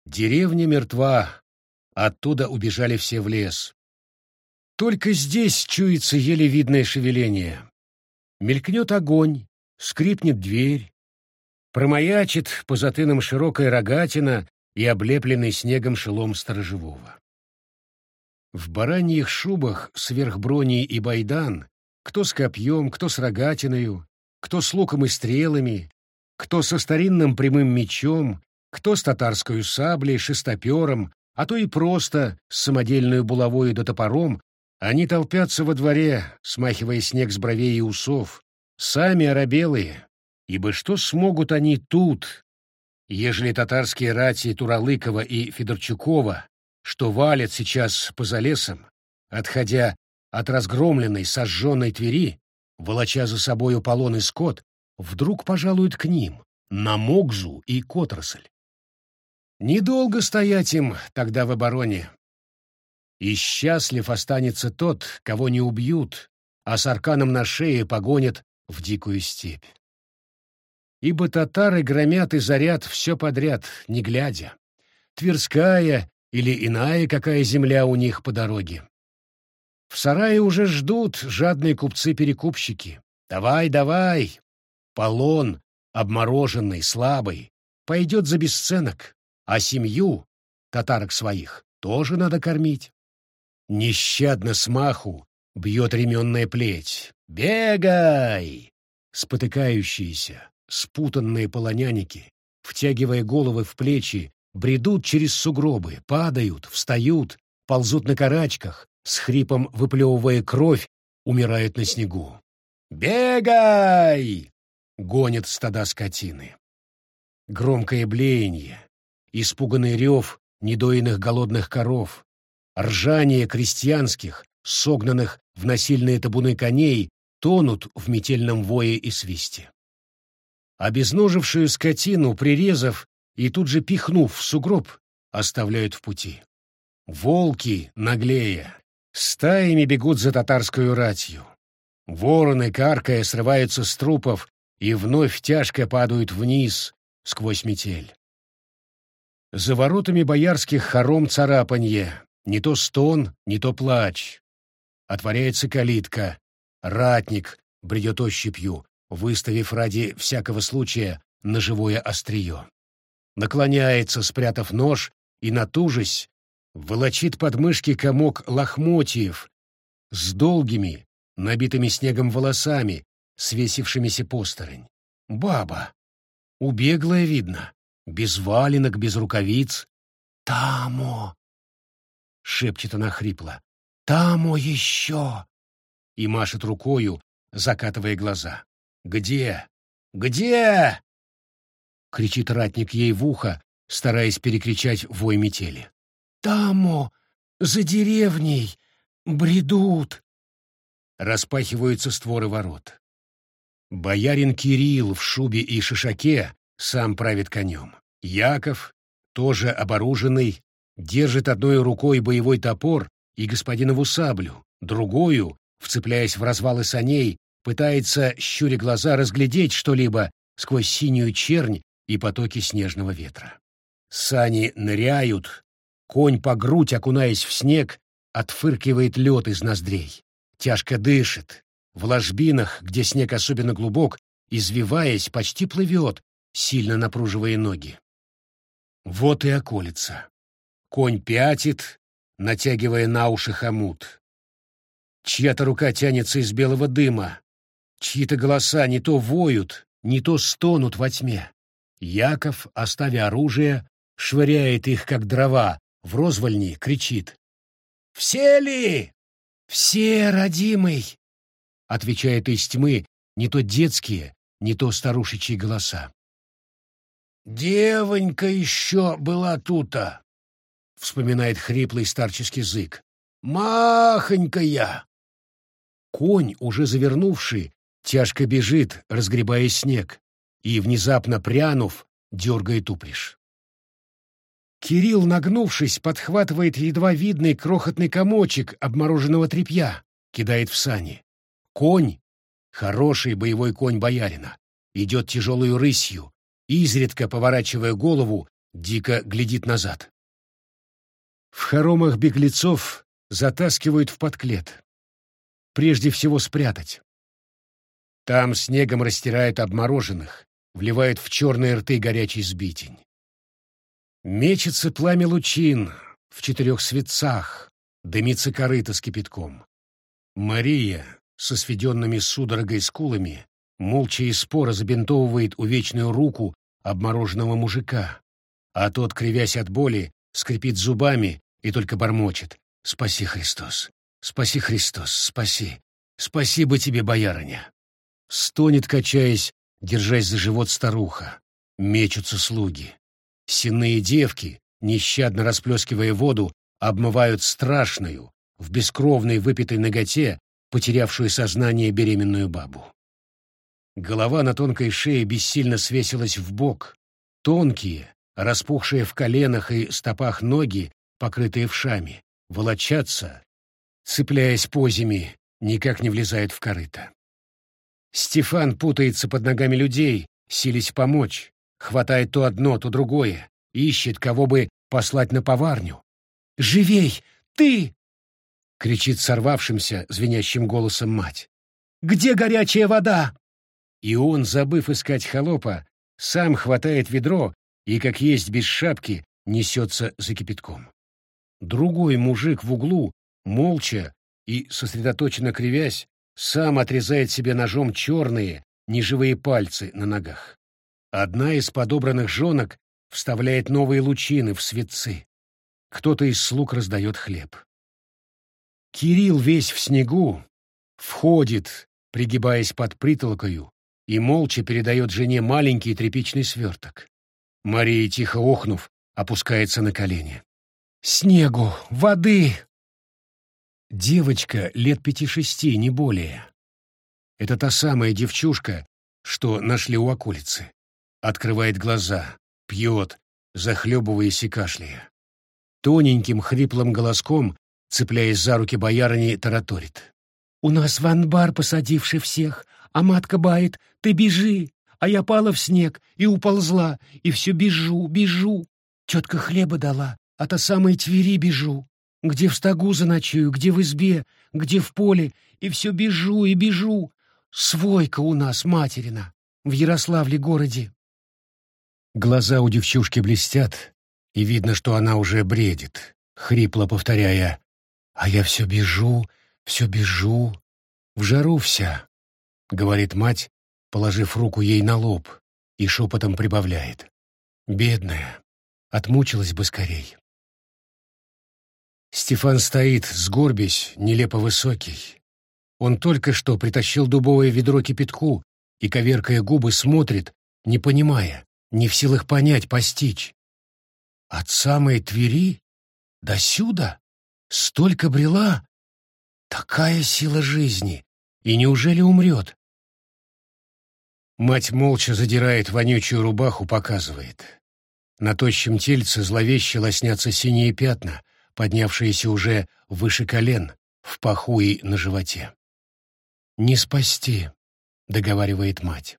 Деревня мертва, оттуда убежали все в лес. Только здесь чуется еле видное шевеление. Мелькнет огонь, скрипнет дверь, промаячит по затынам широкая рогатина и облепленный снегом шелом сторожевого. В бараньих шубах сверх брони и байдан, кто с копьем, кто с рогатиною, кто с луком и стрелами, кто со старинным прямым мечом, кто с татарской саблей, шестопером, а то и просто с самодельной булавой да топором, они толпятся во дворе, смахивая снег с бровей и усов, сами оробелые, ибо что смогут они тут, ежели татарские рати Туралыкова и Федорчукова, что валят сейчас по залесам, отходя от разгромленной, сожженной Твери, волоча за собою полон и скот, вдруг пожалуют к ним, на Мокзу и Котросль. Недолго стоять им тогда в обороне. И счастлив останется тот, кого не убьют, а с арканом на шее погонят в дикую степь. Ибо татары громят и зарят все подряд, не глядя. Тверская или иная какая земля у них по дороге. В сарае уже ждут жадные купцы-перекупщики. Давай, давай. Полон, обмороженный, слабый, пойдет за бесценок, а семью, татарок своих, тоже надо кормить. Нещадно смаху бьет ременная плеть. «Бегай!» Спотыкающиеся, спутанные полоняники, втягивая головы в плечи, бредут через сугробы, падают, встают, ползут на карачках, с хрипом выплевывая кровь, умирает на снегу. «Бегай!» — гонят стада скотины. Громкое блеяние, испуганный рев недоиных голодных коров, ржание крестьянских, согнанных в насильные табуны коней, тонут в метельном вое и свисте. Обезножившую скотину, прирезав и тут же пихнув в сугроб, оставляют в пути. Волки, наглея, Стаями бегут за татарскую ратью. Вороны, каркая, срываются с трупов и вновь тяжко падают вниз сквозь метель. За воротами боярских хором царапанье, не то стон, не то плач. Отворяется калитка, ратник бредет ощупью, выставив ради всякого случая ножевое острие. Наклоняется, спрятав нож, и, натужись, волочит под мышки комок лохмотьев с долгими, набитыми снегом волосами, свесившимися посторонь. Баба. Убеглая, видно. Без валенок, без рукавиц. «Тамо!» — шепчет она хрипло. «Тамо еще!» И машет рукою, закатывая глаза. «Где? Где?» — кричит ратник ей в ухо, стараясь перекричать вой метели. Тамо, за деревней, бредут. распахиваются створы ворот. Боярин Кирилл в шубе и шишаке сам правит конем. Яков, тоже оборуженный, держит одной рукой боевой топор и господинову саблю, другую, вцепляясь в развалы саней, пытается, щуря глаза, разглядеть что-либо сквозь синюю чернь и потоки снежного ветра. Сани ныряют, конь по грудь, окунаясь в снег, отфыркивает лед из ноздрей, тяжко дышит, в ложбинах, где снег особенно глубок, извиваясь, почти плывет, сильно напруживая ноги. Вот и околица. Конь пятит, натягивая на уши хомут. Чья-то рука тянется из белого дыма. Чьи-то голоса не то воют, не то стонут во тьме. Яков, оставя оружие, швыряет их, как дрова, в розвольни, кричит. «Все ли?» «Все, родимый!» — отвечает из тьмы не то детские, не то старушечьи голоса. «Девонька еще была тута!» — вспоминает хриплый старческий язык. «Махонькая!» Конь, уже завернувший, тяжко бежит, разгребая снег, и, внезапно прянув, дергает упряжь. Кирилл, нагнувшись, подхватывает едва видный крохотный комочек обмороженного тряпья, кидает в сани. Конь, хороший боевой конь боярина, идет тяжелой рысью, изредка поворачивая голову, дико глядит назад. В хоромах беглецов затаскивают в подклет. Прежде всего спрятать. Там снегом растирают обмороженных, вливают в черные рты горячий сбитень. Мечется пламя лучин в четырех светцах, дымится корыто с кипятком. Мария со сведенными судорогой скулами молча и споро забинтовывает увечную руку обмороженного мужика, а тот, кривясь от боли, скрипит зубами и только бормочет «Спаси, Христос! Спаси, Христос! Спаси! Спасибо тебе, боярыня!» Стонет, качаясь, держась за живот старуха. Мечутся слуги. Сенные девки, нещадно расплескивая воду, обмывают страшную, в бескровной выпитой ноготе, потерявшую сознание беременную бабу. Голова на тонкой шее бессильно свесилась в бок. Тонкие, распухшие в коленах и стопах ноги, покрытые вшами, волочатся, цепляясь позими, никак не влезает в корыто. Стефан путается под ногами людей, сились помочь, хватает то одно, то другое, ищет, кого бы послать на поварню. «Живей! Ты!» — кричит сорвавшимся, звенящим голосом мать. «Где горячая вода?» И он, забыв искать холопа, сам хватает ведро и, как есть без шапки, несется за кипятком. Другой мужик в углу, молча и сосредоточенно кривясь, сам отрезает себе ножом черные, неживые пальцы на ногах. Одна из подобранных жонок вставляет новые лучины в светцы. Кто-то из слуг раздает хлеб. Кирилл весь в снегу, входит, пригибаясь под притолкою, и молча передает жене маленький тряпичный сверток. Мария, тихо охнув, опускается на колени. «Снегу! Воды!» Девочка лет пяти-шести, не более. Это та самая девчушка, что нашли у околицы. Открывает глаза, пьет, захлебываясь и кашляя. Тоненьким хриплым голоском, цепляясь за руки боярыни, тараторит. «У нас в анбар посадивший всех, а матка бает, ты бежи, а я пала в снег и уползла, и все бежу, бежу. Тетка хлеба дала, а та самой Твери бежу. Где в стогу заночую, где в избе, где в поле, и все бежу и бежу. Свойка у нас, материна, в Ярославле городе. Глаза у девчушки блестят, и видно, что она уже бредит, хрипло повторяя «А я все бежу, все бежу, в жару вся», — говорит мать, положив руку ей на лоб, и шепотом прибавляет. «Бедная, отмучилась бы скорей». Стефан стоит, сгорбясь, нелепо высокий. Он только что притащил дубовое ведро кипятку и, коверкая губы, смотрит, не понимая, не в силах понять, постичь. От самой Твери до сюда столько брела. Такая сила жизни, И неужели умрет? Мать молча задирает вонючую рубаху, показывает. На тощем тельце зловеще лоснятся синие пятна, поднявшиеся уже выше колен, в паху и на животе. «Не спасти», — договаривает мать.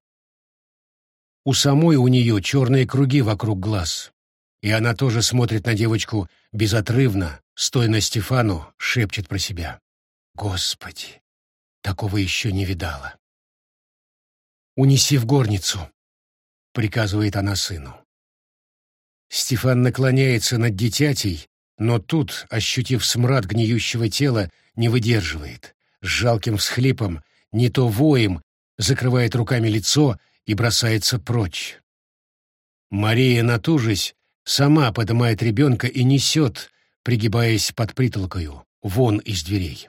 У самой у нее черные круги вокруг глаз, и она тоже смотрит на девочку безотрывно, стоя на Стефану, шепчет про себя. «Господи, такого еще не видала». «Унеси в горницу», — приказывает она сыну. Стефан наклоняется над дитятей, но тут, ощутив смрад гниющего тела, не выдерживает. С жалким всхлипом, не то воем, закрывает руками лицо и бросается прочь. Мария, натужись, сама поднимает ребенка и несет, пригибаясь под притолкою, вон из дверей.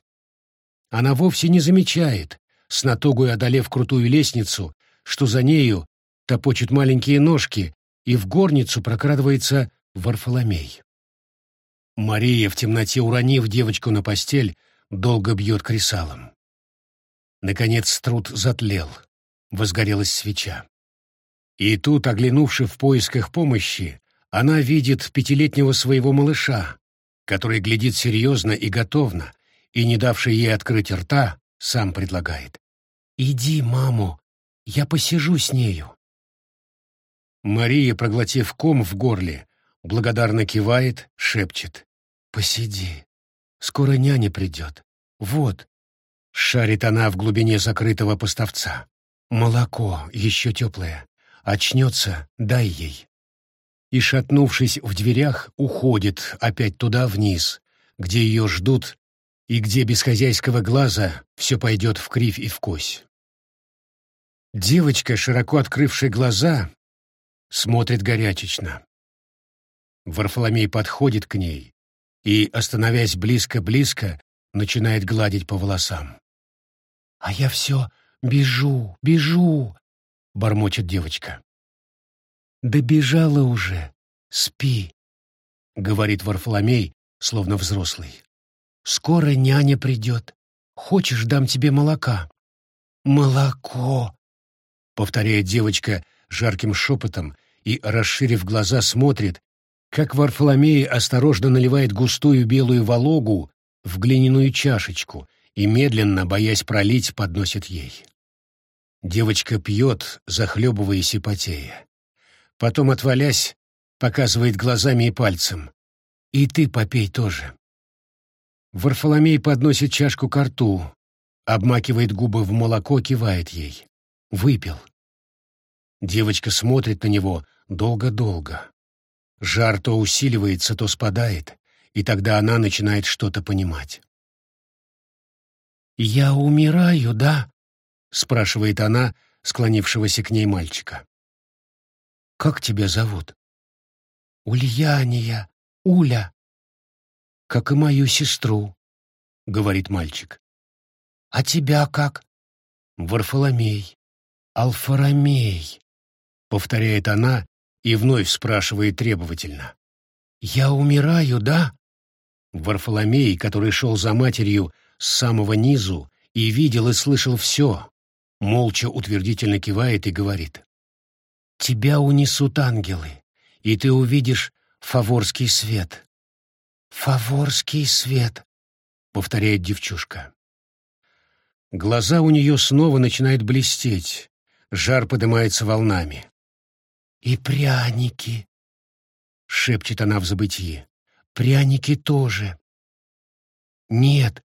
Она вовсе не замечает, с натугой одолев крутую лестницу, что за нею топочут маленькие ножки, и в горницу прокрадывается Варфоломей. Мария, в темноте уронив девочку на постель, долго бьет кресалом. Наконец труд затлел, возгорелась свеча. И тут, оглянувши в поисках помощи, она видит пятилетнего своего малыша, который глядит серьезно и готовно, и, не давший ей открыть рта, сам предлагает. «Иди, маму, я посижу с нею». Мария, проглотив ком в горле, благодарно кивает, шепчет. «Посиди, скоро няня придет. Вот». Шарит она в глубине закрытого поставца. «Молоко еще теплое. Очнется, дай ей». И, шатнувшись в дверях, уходит опять туда вниз, где ее ждут и где без хозяйского глаза все пойдет в кривь и в кось. Девочка, широко открывшая глаза, смотрит горячечно. Варфоломей подходит к ней и, остановясь близко-близко, начинает гладить по волосам. «А я все бежу, бежу!» — бормочет девочка. «Добежала уже, спи», — говорит Варфоломей, словно взрослый. «Скоро няня придет. Хочешь, дам тебе молока?» «Молоко!» — повторяет девочка жарким шепотом и, расширив глаза, смотрит, как Варфоломей осторожно наливает густую белую вологу в глиняную чашечку и медленно, боясь пролить, подносит ей. Девочка пьет, захлебываясь и потея. Потом, отвалясь, показывает глазами и пальцем. «И ты попей тоже». Варфоломей подносит чашку к рту, обмакивает губы в молоко, кивает ей. «Выпил». Девочка смотрит на него долго-долго. Жар то усиливается, то спадает, и тогда она начинает что-то понимать. «Я умираю, да?» — спрашивает она, склонившегося к ней мальчика. «Как тебя зовут?» «Ульяния, Уля». «Как и мою сестру», — говорит мальчик. «А тебя как?» «Варфоломей, Алфаромей», — повторяет она и вновь спрашивает требовательно. «Я умираю, да?» Варфоломей, который шел за матерью с самого низу и видел и слышал все, молча утвердительно кивает и говорит. «Тебя унесут ангелы, и ты увидишь фаворский свет». «Фаворский свет», — повторяет девчушка. Глаза у нее снова начинают блестеть, жар поднимается волнами. «И пряники!» — шепчет она в забытии. «Пряники тоже!» «Нет,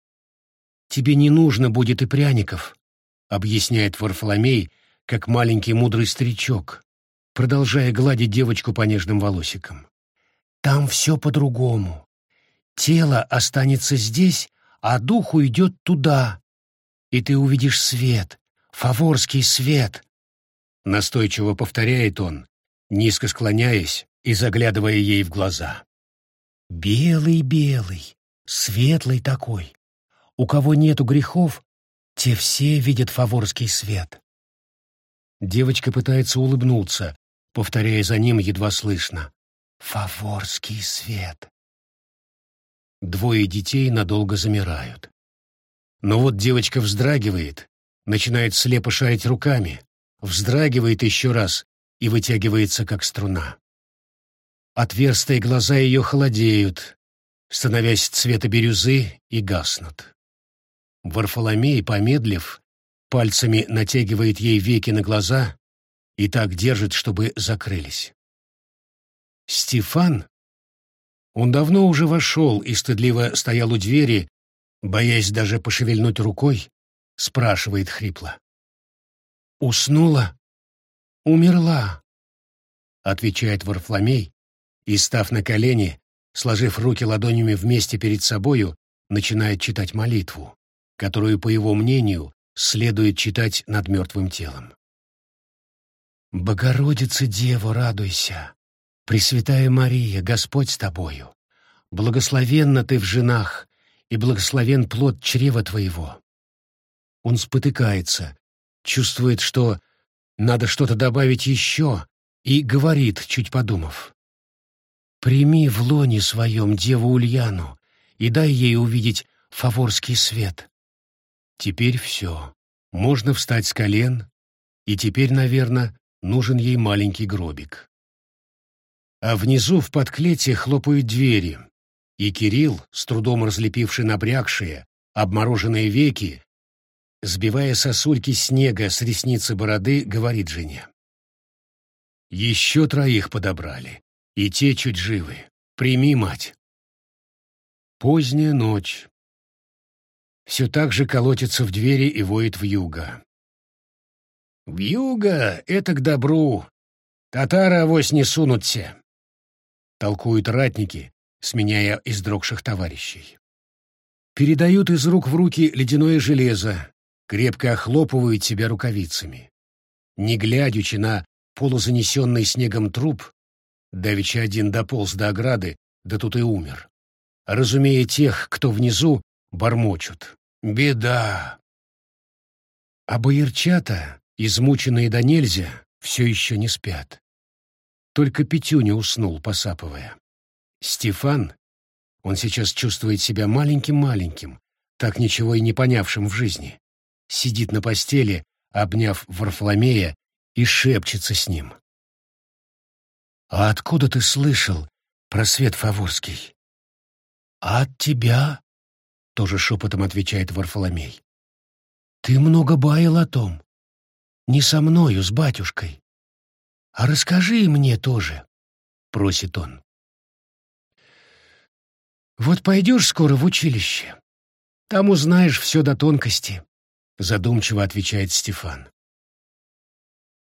тебе не нужно будет и пряников», — объясняет Варфоломей, как маленький мудрый старичок, продолжая гладить девочку по нежным волосикам. «Там все по-другому. Тело останется здесь, а дух уйдет туда, и ты увидишь свет, фаворский свет», — настойчиво повторяет он, низко склоняясь и заглядывая ей в глаза. «Белый-белый, светлый такой. У кого нету грехов, те все видят фаворский свет». Девочка пытается улыбнуться, повторяя за ним едва слышно. «Фаворский свет». Двое детей надолго замирают. Но вот девочка вздрагивает, начинает слепо шарить руками, вздрагивает еще раз и вытягивается, как струна. Отверстые глаза ее холодеют, становясь цвета бирюзы, и гаснут. Варфоломей, помедлив, пальцами натягивает ей веки на глаза и так держит, чтобы закрылись. Стефан, он давно уже вошел и стыдливо стоял у двери, боясь даже пошевельнуть рукой, спрашивает хрипло. «Уснула? Умерла?» — отвечает Варфломей, и, став на колени, сложив руки ладонями вместе перед собою, начинает читать молитву, которую, по его мнению, следует читать над мертвым телом. «Богородица Дева, радуйся! Пресвятая Мария, Господь с тобою! Благословенна ты в женах, и благословен плод чрева твоего!» Он спотыкается, чувствует, что надо что-то добавить еще, и говорит, чуть подумав. «Прими в лоне своем деву Ульяну и дай ей увидеть фаворский свет». Теперь все. Можно встать с колен, и теперь, наверное, нужен ей маленький гробик. А внизу в подклете хлопают двери, и Кирилл, с трудом разлепивший набрякшие, обмороженные веки, сбивая сосульки снега с ресницы бороды, говорит жене. «Еще троих подобрали, и те чуть живы. Прими, мать». Поздняя ночь. Все так же колотится в двери и воет в юго. «Вьюга — это к добру. Татары авось не сунутся», — толкуют ратники, сменяя издрогших товарищей. Передают из рук в руки ледяное железо, крепко охлопывают себя рукавицами. Не глядячи на полузанесенный снегом труп, давеча один дополз до ограды, да тут и умер. Разумея тех, кто внизу, бормочут. «Беда!» А боярчата, измученные до нельзя, все еще не спят. Только Петюня уснул, посапывая. Стефан, он сейчас чувствует себя маленьким-маленьким, так ничего и не понявшим в жизни, сидит на постели, обняв Варфоломея, и шепчется с ним. «А откуда ты слышал про свет Фаворский?» «А от тебя?» — тоже шепотом отвечает Варфоломей. «Ты много баял о том. Не со мною, с батюшкой. А расскажи мне тоже, — просит он. Вот пойдешь скоро в училище. Там узнаешь все до тонкости, — задумчиво отвечает Стефан.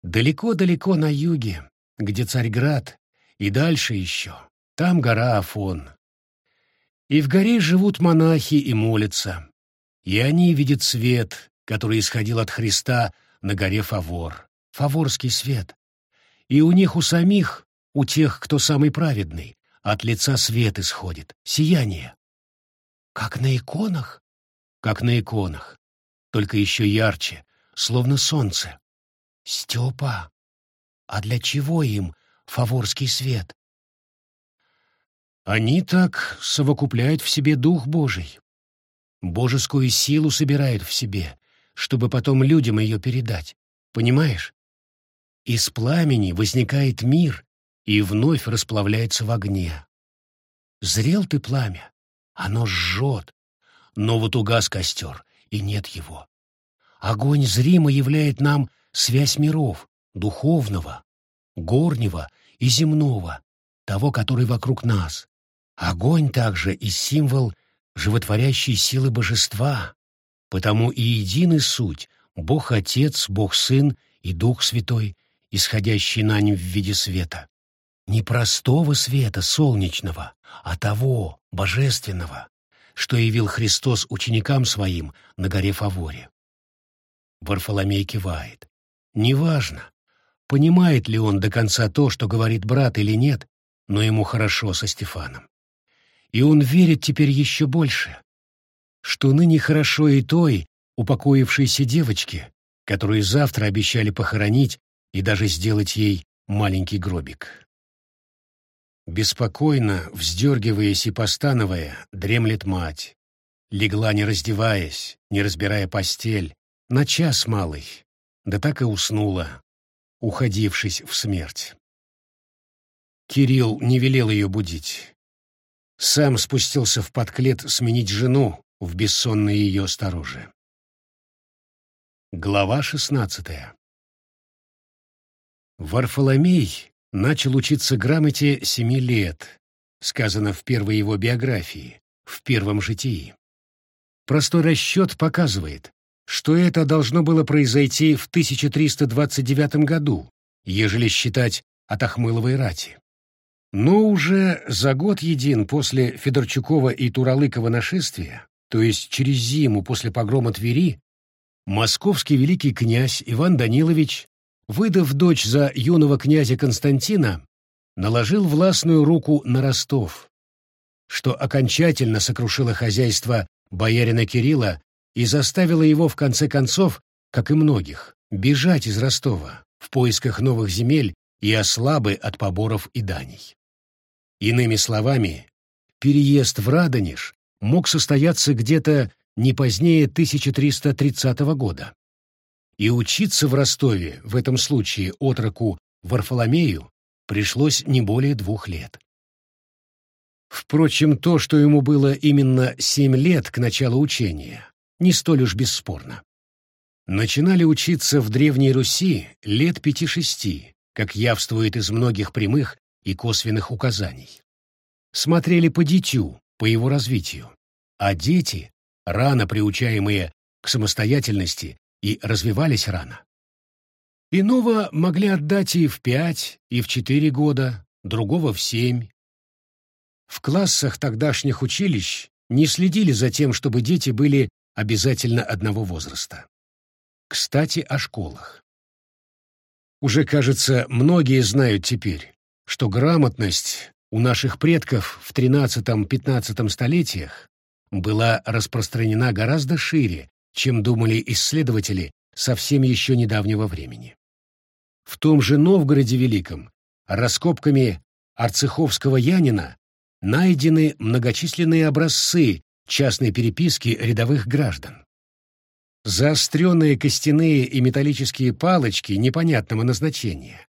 Далеко-далеко на юге, где Царьград, и дальше еще, там гора Афон. И в горе живут монахи и молятся, и они видят свет, который исходил от Христа на горе Фавор, фаворский свет. И у них у самих, у тех, кто самый праведный, от лица свет исходит, сияние. Как на иконах? Как на иконах, только еще ярче, словно солнце. Степа, а для чего им фаворский свет? Они так совокупляют в себе Дух Божий. Божескую силу собирают в себе, чтобы потом людям ее передать. Понимаешь? Из пламени возникает мир и вновь расплавляется в огне. Зрел ты пламя, оно жжет, но вот угас костер, и нет его. Огонь зримо являет нам связь миров, духовного, горнего и земного, того, который вокруг нас. Огонь также и символ животворящей силы божества, Потому и едины суть — Бог Отец, Бог Сын и Дух Святой, исходящий на нем в виде света. Не простого света солнечного, а того, божественного, что явил Христос ученикам своим на горе Фаворе. Варфоломей кивает. Неважно, понимает ли он до конца то, что говорит брат или нет, но ему хорошо со Стефаном. И он верит теперь еще больше, что ныне хорошо и той, упокоившейся девочке, которую завтра обещали похоронить и даже сделать ей маленький гробик. Беспокойно, вздергиваясь и постановая, дремлет мать. Легла, не раздеваясь, не разбирая постель, на час малый, да так и уснула, уходившись в смерть. Кирилл не велел ее будить. Сам спустился в подклет сменить жену в бессонное ее стороже. Глава шестнадцатая Варфоломей начал учиться грамоте семи лет, сказано в первой его биографии, в первом житии. Простой расчет показывает, что это должно было произойти в 1329 году, ежели считать от Ахмыловой рати. Но уже за год един после Федорчукова и Туралыкова нашествия, то есть через зиму после погрома Твери, московский великий князь Иван Данилович, выдав дочь за юного князя Константина, наложил властную руку на Ростов, что окончательно сокрушило хозяйство боярина Кирилла и заставило его в конце концов, как и многих, бежать из Ростова в поисках новых земель и ослабы от поборов и даний. Иными словами, переезд в Радонеж мог состояться где-то не позднее 1330 года. И учиться в Ростове в этом случае отроку Варфоломею пришлось не более двух лет. Впрочем, то, что ему было именно семь лет к началу учения, не столь уж бесспорно. Начинали учиться в Древней Руси лет пяти-шести, как явствует из многих прямых и косвенных указаний. Смотрели по дитю, по его развитию, а дети, рано приучаемые к самостоятельности и развивались рано. Иного могли отдать и в пять, и в четыре года, другого в семь. В классах тогдашних училищ не следили за тем, чтобы дети были обязательно одного возраста. Кстати, о школах. Уже, кажется, многие знают теперь, что грамотность у наших предков в XIII-XV столетиях была распространена гораздо шире, чем думали исследователи совсем еще недавнего времени. В том же Новгороде Великом раскопками Арцеховского Янина найдены многочисленные образцы частной переписки рядовых граждан. Заостренные костяные и металлические палочки непонятного назначения,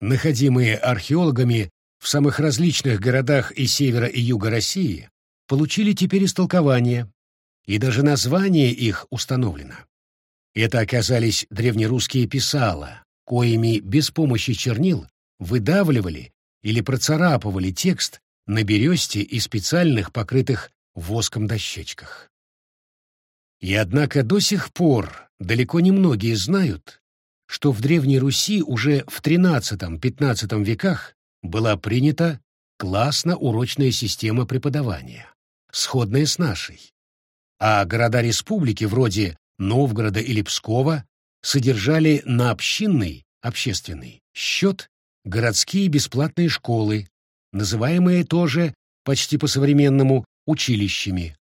находимые археологами в самых различных городах и севера и юга России, получили теперь истолкование, и даже название их установлено. Это оказались древнерусские писала, коими без помощи чернил выдавливали или процарапывали текст на бересте и специальных покрытых воском дощечках. И однако до сих пор далеко не многие знают, что в Древней Руси уже в XIII-XV веках была принята классно-урочная система преподавания, сходная с нашей, а города республики вроде Новгорода или Пскова содержали на общинный, общественный, счет городские бесплатные школы, называемые тоже, почти по-современному, училищами,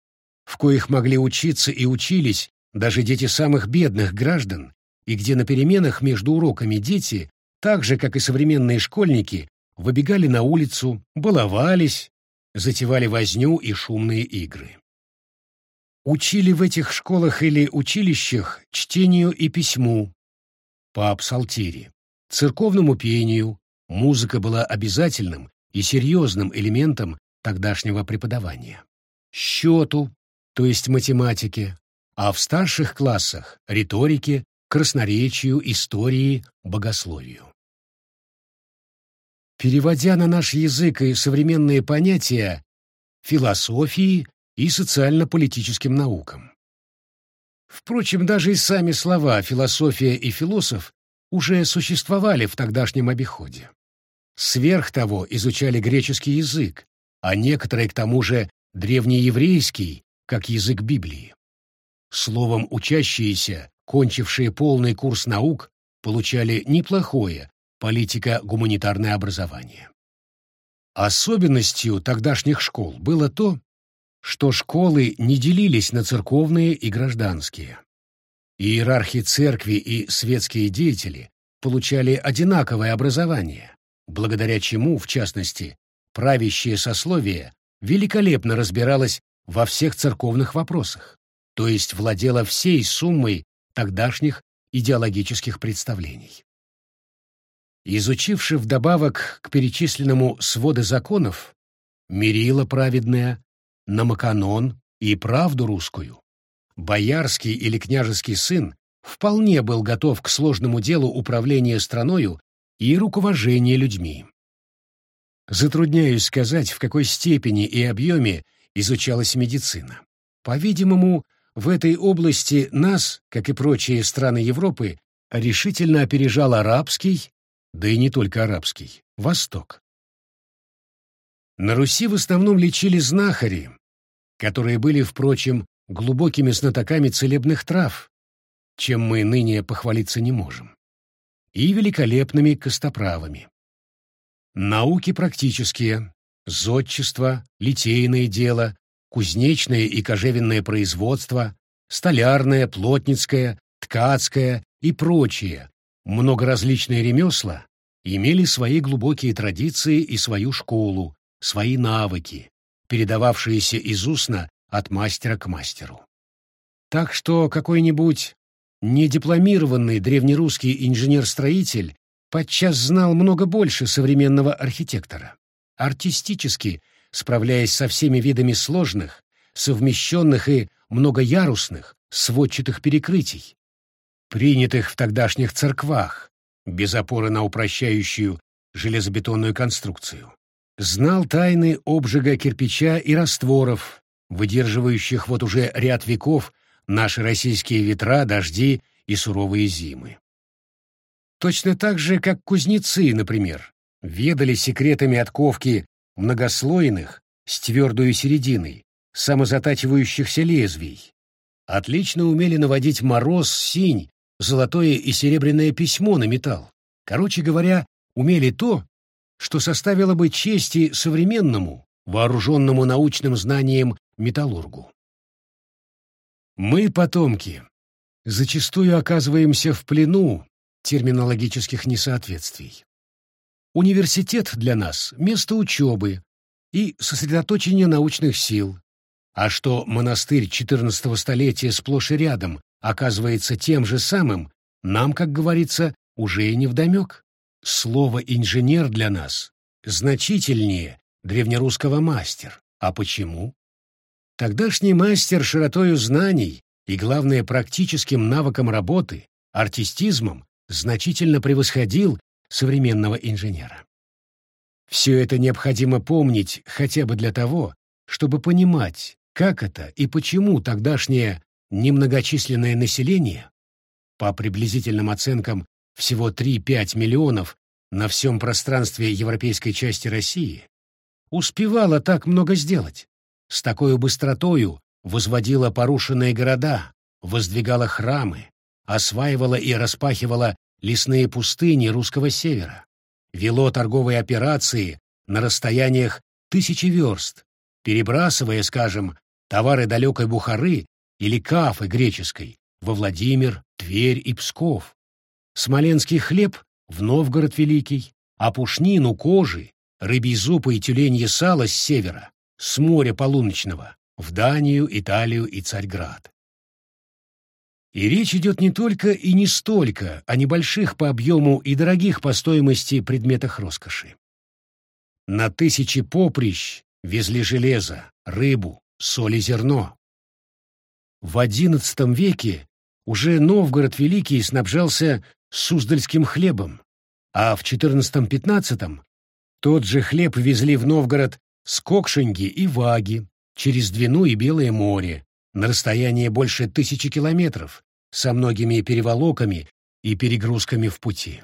в коих могли учиться и учились даже дети самых бедных граждан, и где на переменах между уроками дети, так же, как и современные школьники, выбегали на улицу, баловались, затевали возню и шумные игры. Учили в этих школах или училищах чтению и письму, по псалтире, церковному пению, музыка была обязательным и серьезным элементом тогдашнего преподавания счету, то есть математике, а в старших классах — риторике, красноречию, истории, богословию. Переводя на наш язык и современные понятия философии и социально-политическим наукам. Впрочем, даже и сами слова «философия» и «философ» уже существовали в тогдашнем обиходе. Сверх того изучали греческий язык, а некоторые к тому же древнееврейский, как язык Библии. Словом, учащиеся, кончившие полный курс наук, получали неплохое политико-гуманитарное образование. Особенностью тогдашних школ было то, что школы не делились на церковные и гражданские. Иерархи церкви и светские деятели получали одинаковое образование, благодаря чему, в частности, правящее сословие великолепно разбиралась во всех церковных вопросах, то есть владела всей суммой тогдашних идеологических представлений. Изучивши вдобавок к перечисленному своды законов, мерила праведное, намаканон и правду русскую, боярский или княжеский сын вполне был готов к сложному делу управления страною и руковожения людьми. Затрудняюсь сказать, в какой степени и объеме изучалась медицина. По-видимому, в этой области нас, как и прочие страны Европы, решительно опережал арабский, да и не только арабский, Восток. На Руси в основном лечили знахари, которые были, впрочем, глубокими знатоками целебных трав, чем мы ныне похвалиться не можем, и великолепными костоправами. Науки практические, зодчество, литейное дело, кузнечное и кожевенное производство, столярное, плотницкое, ткацкое и прочие, много различные ремесла, имели свои глубокие традиции и свою школу, свои навыки, передававшиеся из устно от мастера к мастеру. Так что какой-нибудь недипломированный древнерусский инженер-строитель подчас знал много больше современного архитектора. Артистически, справляясь со всеми видами сложных, совмещенных и многоярусных, сводчатых перекрытий, принятых в тогдашних церквах, без опоры на упрощающую железобетонную конструкцию. Знал тайны обжига кирпича и растворов, выдерживающих вот уже ряд веков наши российские ветра, дожди и суровые зимы. Точно так же, как кузнецы, например, ведали секретами отковки многослойных с твердой серединой, самозатачивающихся лезвий. Отлично умели наводить мороз, синь, золотое и серебряное письмо на металл. Короче говоря, умели то, что составило бы чести современному, вооруженному научным знанием металлургу. Мы, потомки, зачастую оказываемся в плену терминологических несоответствий. Университет для нас — место учебы и сосредоточения научных сил, а что монастырь XIV столетия сплошь и рядом оказывается тем же самым, нам, как говорится, уже и невдомек. Слово «инженер» для нас значительнее древнерусского «мастер». А почему? Тогдашний мастер широтою знаний и, главное, практическим навыком работы, артистизмом, значительно превосходил современного инженера. Все это необходимо помнить хотя бы для того, чтобы понимать, как это и почему тогдашнее немногочисленное население, по приблизительным оценкам всего 3-5 миллионов на всем пространстве европейской части России, успевало так много сделать. С такой быстротою возводила порушенные города, воздвигала храмы, осваивала и распахивала лесные пустыни русского севера, вело торговые операции на расстояниях тысячи верст, перебрасывая, скажем, товары далекой Бухары или Кафы греческой во Владимир, Тверь и Псков, смоленский хлеб в Новгород Великий, а пушнину, кожи, рыбий зуб и тюленье сало с севера с моря полуночного в Данию, Италию и Царьград. И речь идет не только и не столько о небольших по объему и дорогих по стоимости предметах роскоши. На тысячи поприщ везли железо, рыбу, соль и зерно. В XI веке уже Новгород Великий снабжался суздальским хлебом, а в XIV-XV тот же хлеб везли в Новгород с Кокшеньги и Ваги, через Двину и Белое море, на расстоянии больше тысячи километров, со многими переволоками и перегрузками в пути.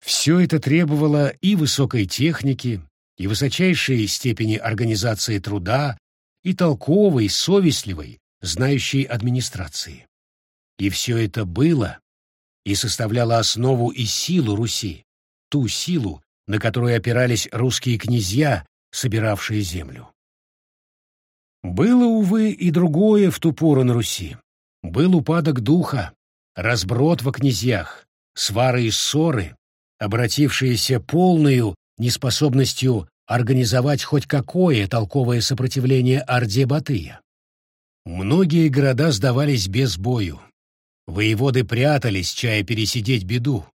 Все это требовало и высокой техники, и высочайшей степени организации труда, и толковой, совестливой, знающей администрации. И все это было и составляло основу и силу Руси, ту силу, на которую опирались русские князья, собиравшие землю. Было, увы, и другое в ту пору на Руси. Был упадок духа, разброд во князьях, свары и ссоры, обратившиеся полную неспособностью организовать хоть какое толковое сопротивление Орде Батыя. Многие города сдавались без бою. Воеводы прятались, чая пересидеть беду.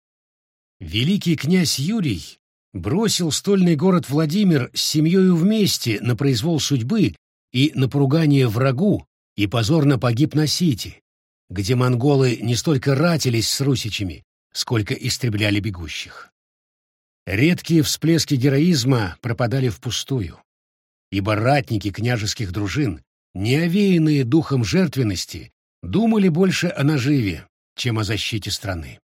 Великий князь Юрий бросил стольный город Владимир с семьей вместе на произвол судьбы и на поругание врагу и позорно погиб на Сити, где монголы не столько ратились с русичами, сколько истребляли бегущих. Редкие всплески героизма пропадали впустую, ибо ратники княжеских дружин, не овеянные духом жертвенности, думали больше о наживе, чем о защите страны.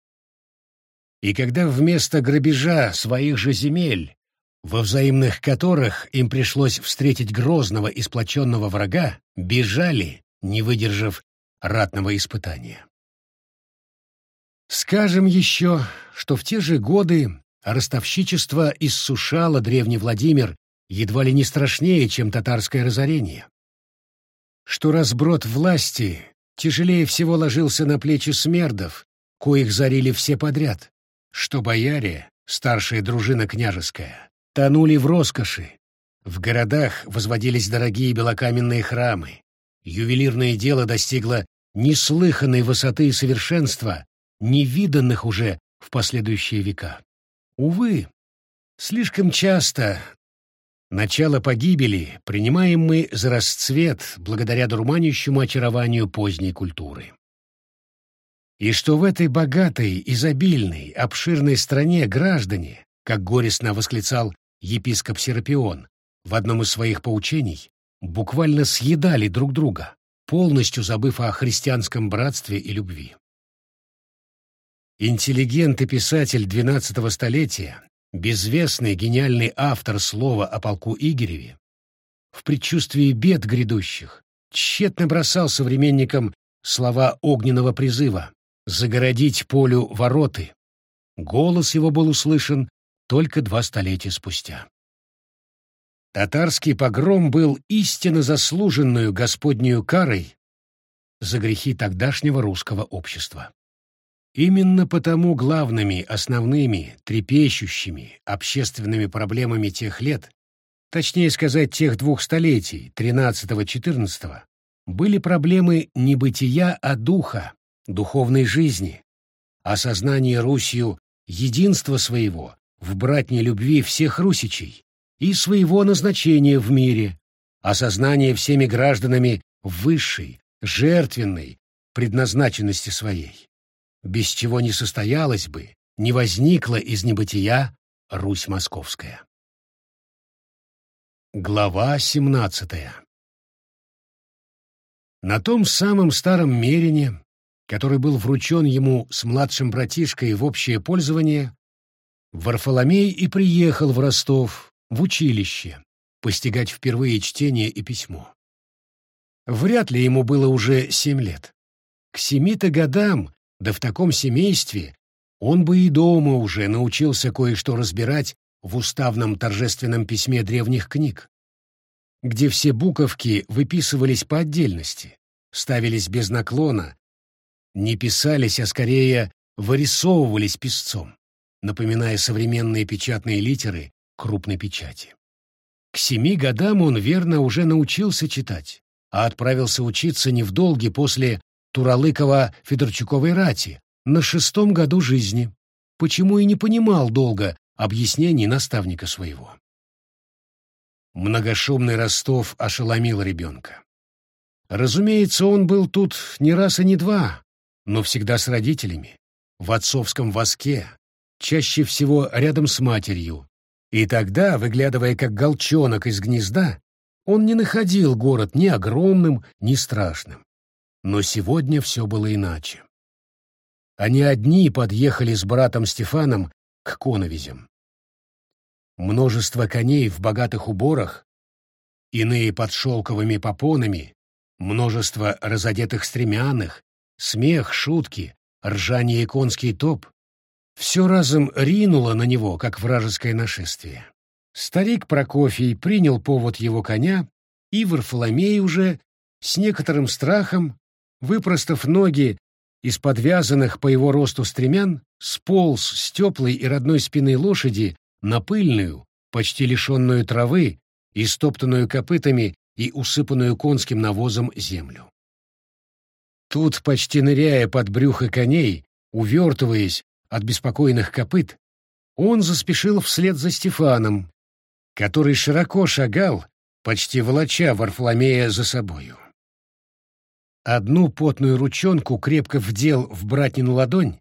И когда вместо грабежа своих же земель, во взаимных которых им пришлось встретить грозного и сплоченного врага, бежали, не выдержав ратного испытания. Скажем еще, что в те же годы ростовщичество иссушало древний Владимир едва ли не страшнее, чем татарское разорение. Что разброд власти тяжелее всего ложился на плечи смердов, коих зарили все подряд, что бояре, старшая дружина княжеская, тонули в роскоши. В городах возводились дорогие белокаменные храмы. Ювелирное дело достигло неслыханной высоты и совершенства, невиданных уже в последующие века. Увы, слишком часто начало погибели принимаем мы за расцвет благодаря дурманящему очарованию поздней культуры и что в этой богатой, изобильной, обширной стране граждане, как горестно восклицал епископ Серапион в одном из своих поучений, буквально съедали друг друга, полностью забыв о христианском братстве и любви. Интеллигент и писатель XII столетия, безвестный гениальный автор слова о полку Игореве, в предчувствии бед грядущих, тщетно бросал современникам слова огненного призыва загородить полю вороты. Голос его был услышан только два столетия спустя. Татарский погром был истинно заслуженную Господнюю карой за грехи тогдашнего русского общества. Именно потому главными, основными, трепещущими общественными проблемами тех лет, точнее сказать, тех двух столетий, XIII-XIV, были проблемы не бытия, а духа, духовной жизни, осознание Русью единства своего в братней любви всех русичей и своего назначения в мире, осознание всеми гражданами высшей, жертвенной предназначенности своей, без чего не состоялось бы, не возникла из небытия Русь Московская. Глава семнадцатая На том самом старом Мерине, который был вручен ему с младшим братишкой в общее пользование, Варфоломей и приехал в Ростов, в училище, постигать впервые чтение и письмо. Вряд ли ему было уже семь лет. К семи-то годам, да в таком семействе, он бы и дома уже научился кое-что разбирать в уставном торжественном письме древних книг, где все буковки выписывались по отдельности, ставились без наклона, не писались, а скорее вырисовывались писцом, напоминая современные печатные литеры крупной печати. К семи годам он верно уже научился читать, а отправился учиться не в долге после Туралыкова-Федорчуковой рати, на шестом году жизни, почему и не понимал долго объяснений наставника своего. Многошумный Ростов ошеломил ребенка. Разумеется, он был тут не раз и не два, но всегда с родителями, в отцовском воске, чаще всего рядом с матерью. И тогда, выглядывая как голчонок из гнезда, он не находил город ни огромным, ни страшным. Но сегодня все было иначе. Они одни подъехали с братом Стефаном к коновизям. Множество коней в богатых уборах, иные под шелковыми попонами, множество разодетых стремянных, Смех, шутки, ржание и конский топ — все разом ринуло на него, как вражеское нашествие. Старик Прокофий принял повод его коня, и Варфоломей уже с некоторым страхом, выпростав ноги из подвязанных по его росту стремян, сполз с теплой и родной спины лошади на пыльную, почти лишенную травы, истоптанную копытами и усыпанную конским навозом землю. Тут, почти ныряя под брюхо коней, увертываясь от беспокойных копыт, он заспешил вслед за Стефаном, который широко шагал, почти волоча Варфоломея за собою. Одну потную ручонку крепко вдел в братнину ладонь,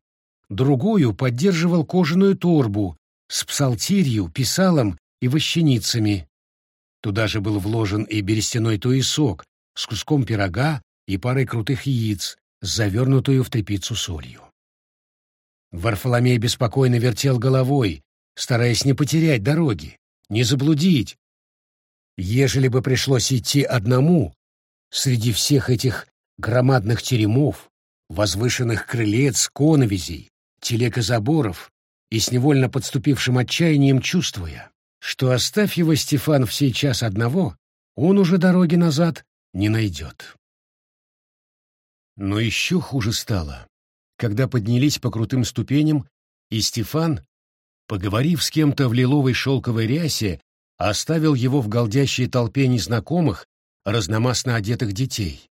другую поддерживал кожаную торбу с псалтирью, писалом и вощеницами. Туда же был вложен и берестяной туесок с куском пирога и парой крутых яиц, завернутую в тряпицу солью. Варфоломей беспокойно вертел головой, стараясь не потерять дороги, не заблудить. Ежели бы пришлось идти одному, среди всех этих громадных теремов, возвышенных крылец, коновизей, телег и и с невольно подступившим отчаянием чувствуя, что оставь его Стефан в сей час одного, он уже дороги назад не найдет. Но еще хуже стало, когда поднялись по крутым ступеням, и Стефан, поговорив с кем-то в лиловой шелковой рясе, оставил его в голдящей толпе незнакомых, разномастно одетых детей.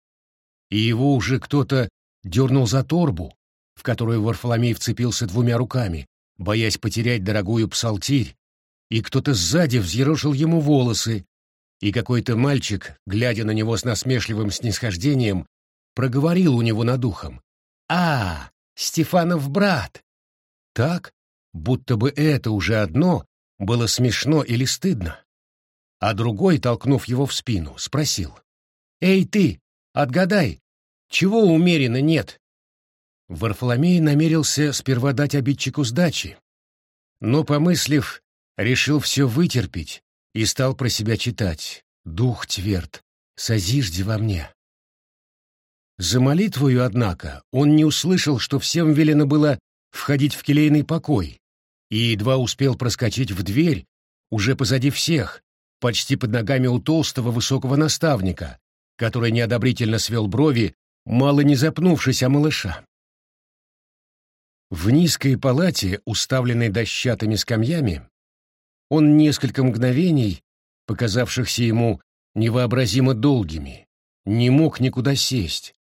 И его уже кто-то дернул за торбу, в которую Варфоломей вцепился двумя руками, боясь потерять дорогую псалтирь, и кто-то сзади взъерошил ему волосы, и какой-то мальчик, глядя на него с насмешливым снисхождением, проговорил у него над ухом. «А, Стефанов брат!» Так, будто бы это уже одно было смешно или стыдно. А другой, толкнув его в спину, спросил. «Эй ты, отгадай, чего умеренно нет?» Варфоломей намерился сперва дать обидчику сдачи, но, помыслив, решил все вытерпеть и стал про себя читать «Дух тверд, созижди во мне». За молитвою, однако, он не услышал, что всем велено было входить в келейный покой, и едва успел проскочить в дверь, уже позади всех, почти под ногами у толстого высокого наставника, который неодобрительно свел брови, мало не запнувшись о малыша. В низкой палате, уставленной дощатыми скамьями, он несколько мгновений, показавшихся ему невообразимо долгими, не мог никуда сесть,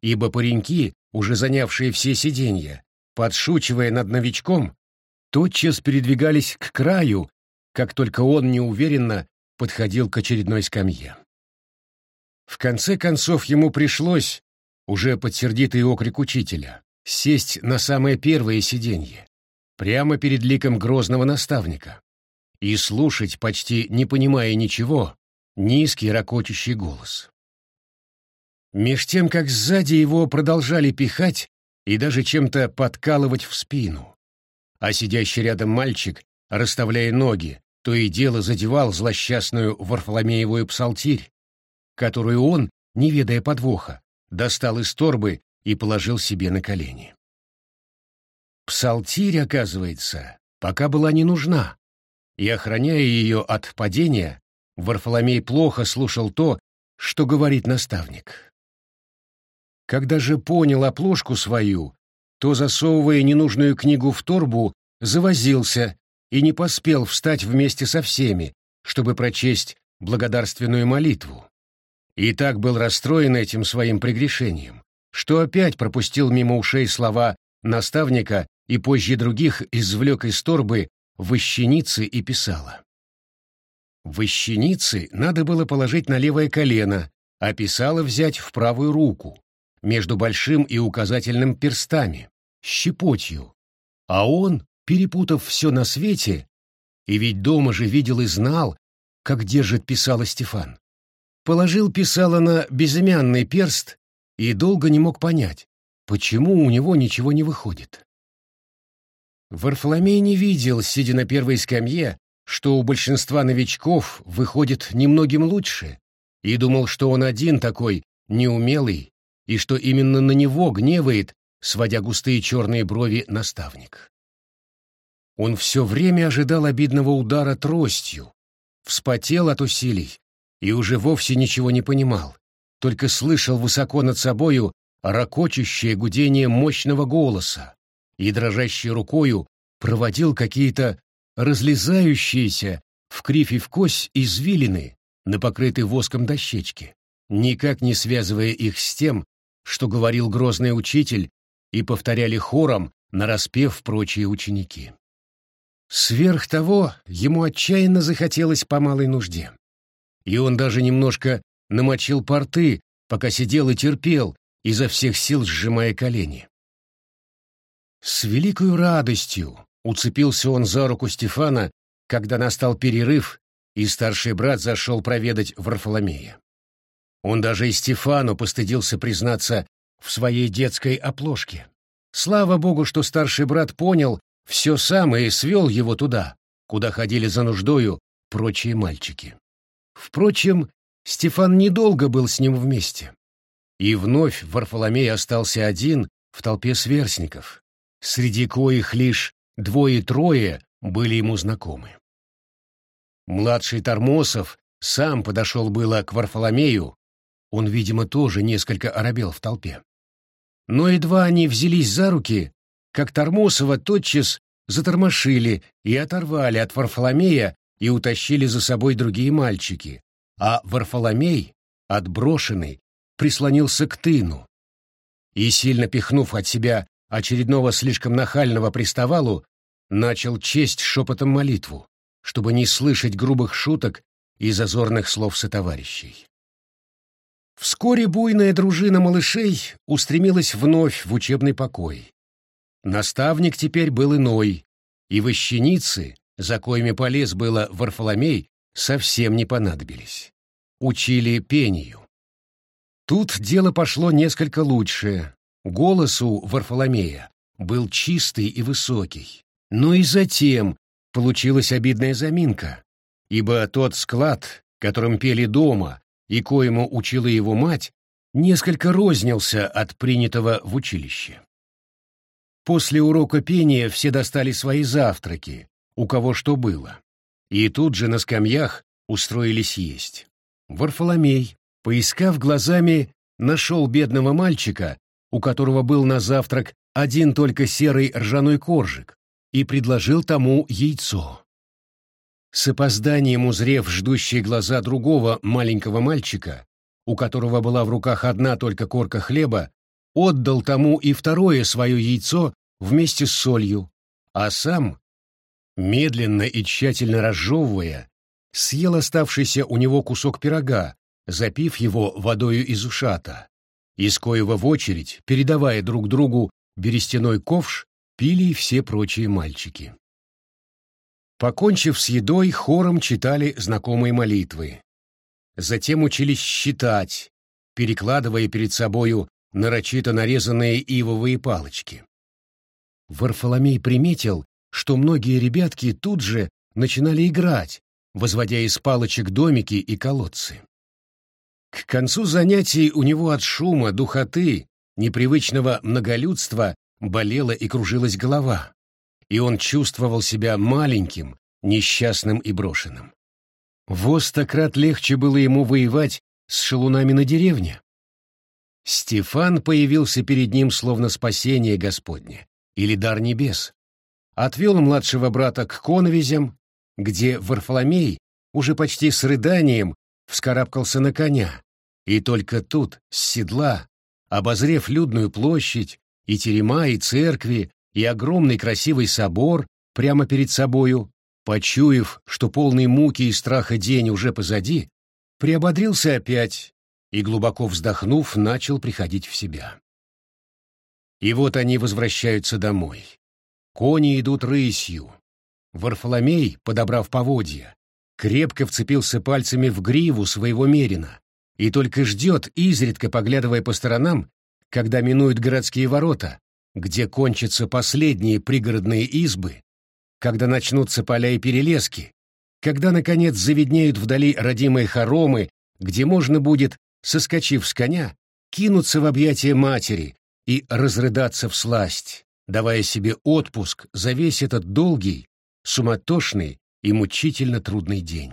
ибо пареньки, уже занявшие все сиденья, подшучивая над новичком, тотчас передвигались к краю, как только он неуверенно подходил к очередной скамье. В конце концов ему пришлось, уже под сердитый окрик учителя, сесть на самое первое сиденье, прямо перед ликом грозного наставника, и слушать, почти не понимая ничего, низкий ракочущий голос. Меж тем, как сзади его продолжали пихать и даже чем-то подкалывать в спину. А сидящий рядом мальчик, расставляя ноги, то и дело задевал злосчастную Варфоломеевую псалтирь, которую он, не ведая подвоха, достал из торбы и положил себе на колени. Псалтирь, оказывается, пока была не нужна, и, охраняя ее от падения, Варфоломей плохо слушал то, что говорит наставник. Когда же понял оплошку свою, то, засовывая ненужную книгу в торбу, завозился и не поспел встать вместе со всеми, чтобы прочесть благодарственную молитву. И так был расстроен этим своим прегрешением, что опять пропустил мимо ушей слова наставника и позже других извлек из торбы вощеницы и писала. Вощеницы надо было положить на левое колено, а писала взять в правую руку, между большим и указательным перстами, щепотью, а он, перепутав все на свете, и ведь дома же видел и знал, как держит писала Стефан, положил писала на безымянный перст и долго не мог понять, почему у него ничего не выходит. Варфоломей не видел, сидя на первой скамье, что у большинства новичков выходит немногим лучше, и думал, что он один такой неумелый и что именно на него гневает, сводя густые черные брови, наставник. Он все время ожидал обидного удара тростью, вспотел от усилий и уже вовсе ничего не понимал, только слышал высоко над собою ракочущее гудение мощного голоса и дрожащей рукою проводил какие-то разлезающиеся в кривь и в кось извилины на покрытой воском дощечке, никак не связывая их с тем, что говорил грозный учитель, и повторяли хором, нараспев прочие ученики. Сверх того, ему отчаянно захотелось по малой нужде. И он даже немножко намочил порты, пока сидел и терпел, изо всех сил сжимая колени. С великой радостью уцепился он за руку Стефана, когда настал перерыв, и старший брат зашел проведать Варфоломея. Он даже и Стефану постыдился признаться в своей детской оплошке. Слава богу, что старший брат понял все сам и свел его туда, куда ходили за нуждою прочие мальчики. Впрочем, Стефан недолго был с ним вместе. И вновь Варфоломей остался один в толпе сверстников, среди коих лишь двое-трое были ему знакомы. Младший Тормосов сам подошел было к Варфоломею, он, видимо, тоже несколько оробел в толпе. Но едва они взялись за руки, как Тормосова тотчас затормошили и оторвали от Варфоломея и утащили за собой другие мальчики, а Варфоломей, отброшенный, прислонился к тыну и, сильно пихнув от себя очередного слишком нахального приставалу, начал честь шепотом молитву, чтобы не слышать грубых шуток и зазорных слов сотоварищей. Вскоре буйная дружина малышей устремилась вновь в учебный покой. Наставник теперь был иной, и вощеницы, за коими полез было Варфоломей, совсем не понадобились. Учили пению. Тут дело пошло несколько лучше. Голос у Варфоломея был чистый и высокий. Но и затем получилась обидная заминка, ибо тот склад, которым пели дома и коему учила его мать, несколько рознился от принятого в училище. После урока пения все достали свои завтраки, у кого что было, и тут же на скамьях устроились есть. Варфоломей, поискав глазами, нашел бедного мальчика, у которого был на завтрак один только серый ржаной коржик, и предложил тому яйцо. С опозданием узрев ждущие глаза другого маленького мальчика, у которого была в руках одна только корка хлеба, отдал тому и второе свое яйцо вместе с солью, а сам, медленно и тщательно разжевывая, съел оставшийся у него кусок пирога, запив его водою из ушата, из коего в очередь, передавая друг другу берестяной ковш, пили и все прочие мальчики. Покончив с едой, хором читали знакомые молитвы. Затем учились считать, перекладывая перед собою нарочито нарезанные ивовые палочки. Варфоломей приметил, что многие ребятки тут же начинали играть, возводя из палочек домики и колодцы. К концу занятий у него от шума, духоты, непривычного многолюдства болела и кружилась голова, и он чувствовал себя маленьким, несчастным и брошенным. Во стократ легче было ему воевать с шалунами на деревне. Стефан появился перед ним словно спасение Господне или дар небес. Отвел младшего брата к коновизям, где Варфоломей уже почти с рыданием вскарабкался на коня, и только тут, с седла, обозрев людную площадь, и терема, и церкви, и огромный красивый собор прямо перед собою, почуяв, что полный муки и страха день уже позади, приободрился опять и, глубоко вздохнув, начал приходить в себя. И вот они возвращаются домой. Кони идут рысью. Варфоломей, подобрав поводья, крепко вцепился пальцами в гриву своего мерина и только ждет, изредка поглядывая по сторонам, когда минуют городские ворота, где кончатся последние пригородные избы, когда начнутся поля и перелески, когда, наконец, завиднеют вдали родимые хоромы, где можно будет, соскочив с коня, кинуться в объятия матери и разрыдаться в сласть, давая себе отпуск за весь этот долгий, суматошный и мучительно трудный день.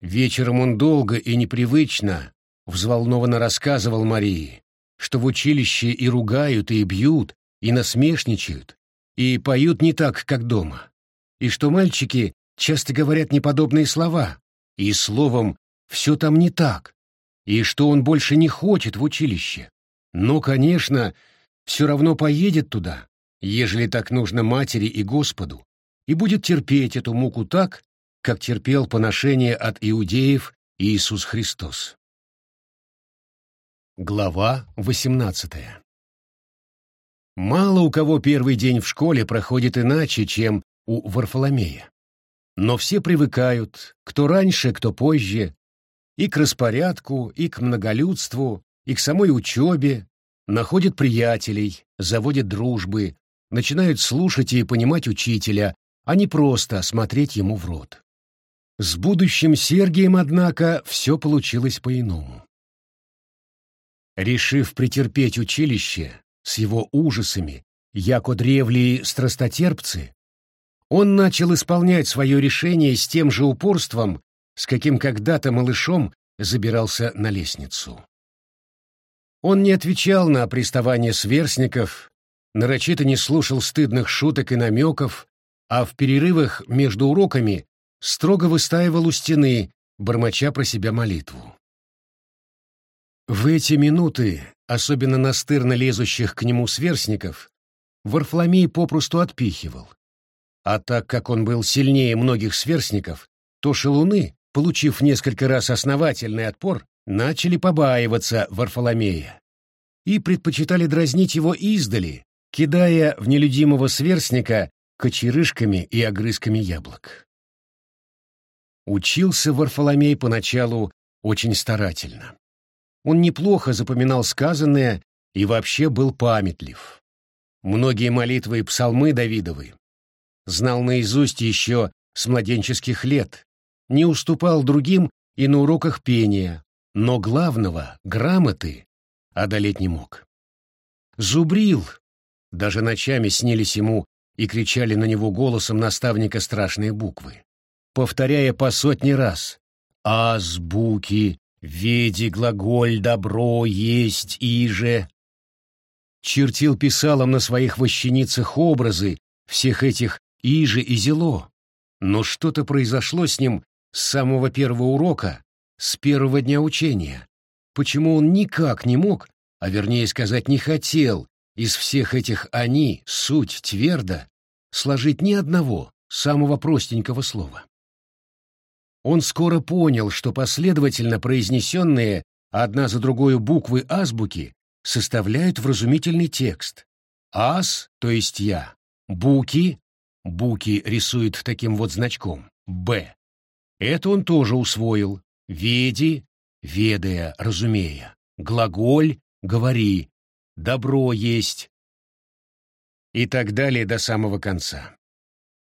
Вечером он долго и непривычно, взволнованно рассказывал Марии, что в училище и ругают, и бьют, и насмешничают, и поют не так, как дома, и что мальчики часто говорят неподобные слова, и словом «все там не так», и что он больше не хочет в училище. Но, конечно, все равно поедет туда, ежели так нужно матери и Господу, и будет терпеть эту муку так, как терпел поношение от иудеев Иисус Христос. Глава 18 Мало у кого первый день в школе проходит иначе, чем у Варфоломея. Но все привыкают, кто раньше, кто позже, и к распорядку, и к многолюдству, и к самой учебе, находят приятелей, заводят дружбы, начинают слушать и понимать учителя, а не просто смотреть ему в рот. С будущим Сергием, однако, все получилось по-иному. Решив претерпеть училище с его ужасами, яко древлие страстотерпцы, он начал исполнять свое решение с тем же упорством, с каким когда-то малышом забирался на лестницу. Он не отвечал на приставания сверстников, нарочито не слушал стыдных шуток и намеков, а в перерывах между уроками строго выстаивал у стены, бормоча про себя молитву. В эти минуты, особенно настырно лезущих к нему сверстников, Варфломей попросту отпихивал. А так как он был сильнее многих сверстников, то шалуны, получив несколько раз основательный отпор, начали побаиваться Варфоломея и предпочитали дразнить его издали, кидая в нелюдимого сверстника кочерышками и огрызками яблок. Учился Варфоломей поначалу очень старательно. Он неплохо запоминал сказанное и вообще был памятлив. Многие молитвы и псалмы Давидовы знал наизусть еще с младенческих лет, не уступал другим и на уроках пения, но главного — грамоты — одолеть не мог. Зубрил, даже ночами снились ему и кричали на него голосом наставника страшные буквы, повторяя по сотни раз «Азбуки», «Веди глаголь добро есть иже». Чертил писалом на своих вощеницах образы всех этих иже и зело, но что-то произошло с ним с самого первого урока, с первого дня учения. Почему он никак не мог, а вернее сказать не хотел, из всех этих «они» суть твердо сложить ни одного, самого простенького слова. Он скоро понял, что последовательно произнесенные одна за другой буквы азбуки составляют вразумительный текст. Аз, то есть я, буки, буки рисует таким вот значком, Б. Это он тоже усвоил. Веди, ведая, разумея. Глаголь, говори, добро есть. И так далее до самого конца.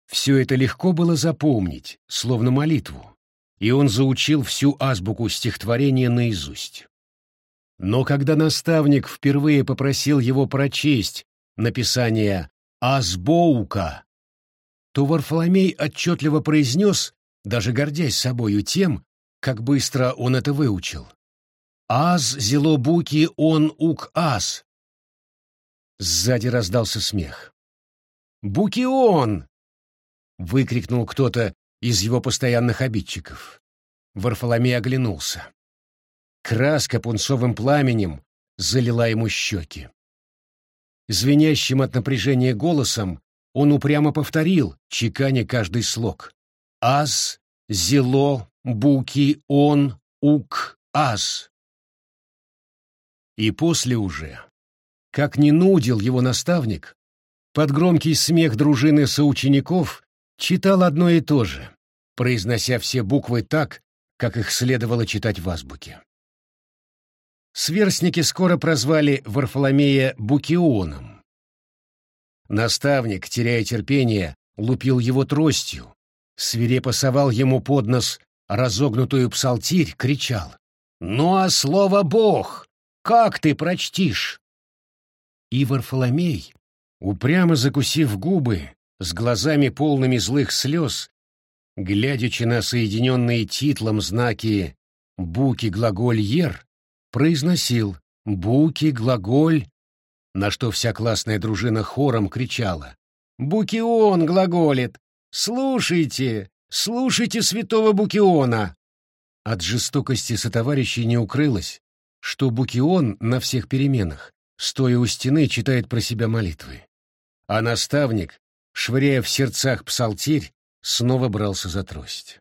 Все это легко было запомнить, словно молитву, и он заучил всю азбуку стихотворения наизусть. Но когда наставник впервые попросил его прочесть написание «Азбоука», то Варфоломей отчетливо произнес, даже гордясь собою тем, как быстро он это выучил. «Аз зело буки он ук аз». Сзади раздался смех. «Букион!» — выкрикнул кто-то из его постоянных обидчиков. Варфоломей оглянулся. Краска пунцовым пламенем залила ему щеки. Звенящим от напряжения голосом он упрямо повторил, чеканя каждый слог. «Аз, зело, буки, он, ук, аз». И после уже, как не нудил его наставник, под громкий смех дружины соучеников читал одно и то же, произнося все буквы так, как их следовало читать в азбуке. Сверстники скоро прозвали Варфоломея Букионом. Наставник, теряя терпение, лупил его тростью, свирепо совал ему под нос разогнутую псалтирь, кричал «Ну а слово Бог! Как ты прочтишь?» И Варфоломей, упрямо закусив губы, с глазами полными злых слез, глядячи на соединенные титлом знаки «буки-глаголь-ер», произносил «буки-глаголь», на что вся классная дружина хором кричала «Букион глаголит! Слушайте, слушайте святого Букиона!» От жестокости сотоварищей не укрылось, что Букион на всех переменах, стоя у стены, читает про себя молитвы. А наставник, швыряя в сердцах псалтирь, снова брался за трость.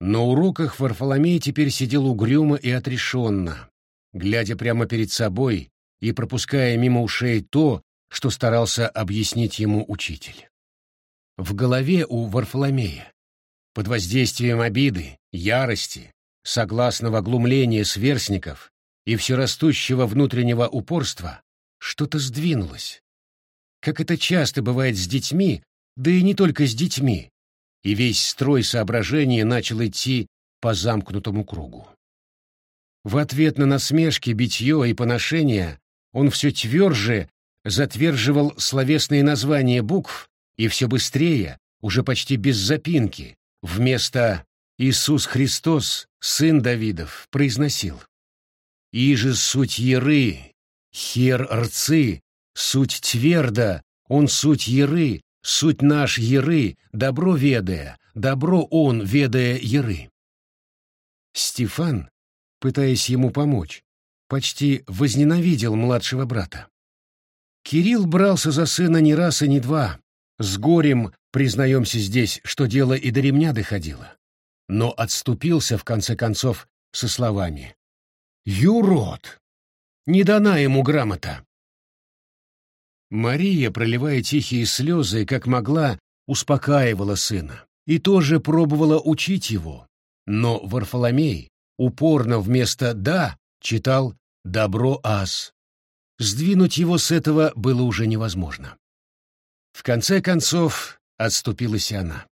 На уроках Варфоломей теперь сидел угрюмо и отрешенно, глядя прямо перед собой и пропуская мимо ушей то, что старался объяснить ему учитель. В голове у Варфоломея, под воздействием обиды, ярости, согласного глумления сверстников и всерастущего внутреннего упорства, что-то сдвинулось. Как это часто бывает с детьми, да и не только с детьми, и весь строй соображений начал идти по замкнутому кругу. В ответ на насмешки, битье и поношения он все тверже затверживал словесные названия букв и все быстрее, уже почти без запинки, вместо «Иисус Христос, Сын Давидов», произносил «Иже суть еры, хер рцы, суть тверда, он суть еры, Суть наш еры, добро ведая, добро он, ведая еры. Стефан, пытаясь ему помочь, почти возненавидел младшего брата. Кирилл брался за сына не раз и не два. С горем, признаемся здесь, что дело и до ремня доходило. Но отступился, в конце концов, со словами. «Юрод! Не дана ему грамота!» Мария, проливая тихие слезы, как могла, успокаивала сына и тоже пробовала учить его. Но Варфоломей упорно вместо «да» читал «добро ас». Сдвинуть его с этого было уже невозможно. В конце концов, отступилась она.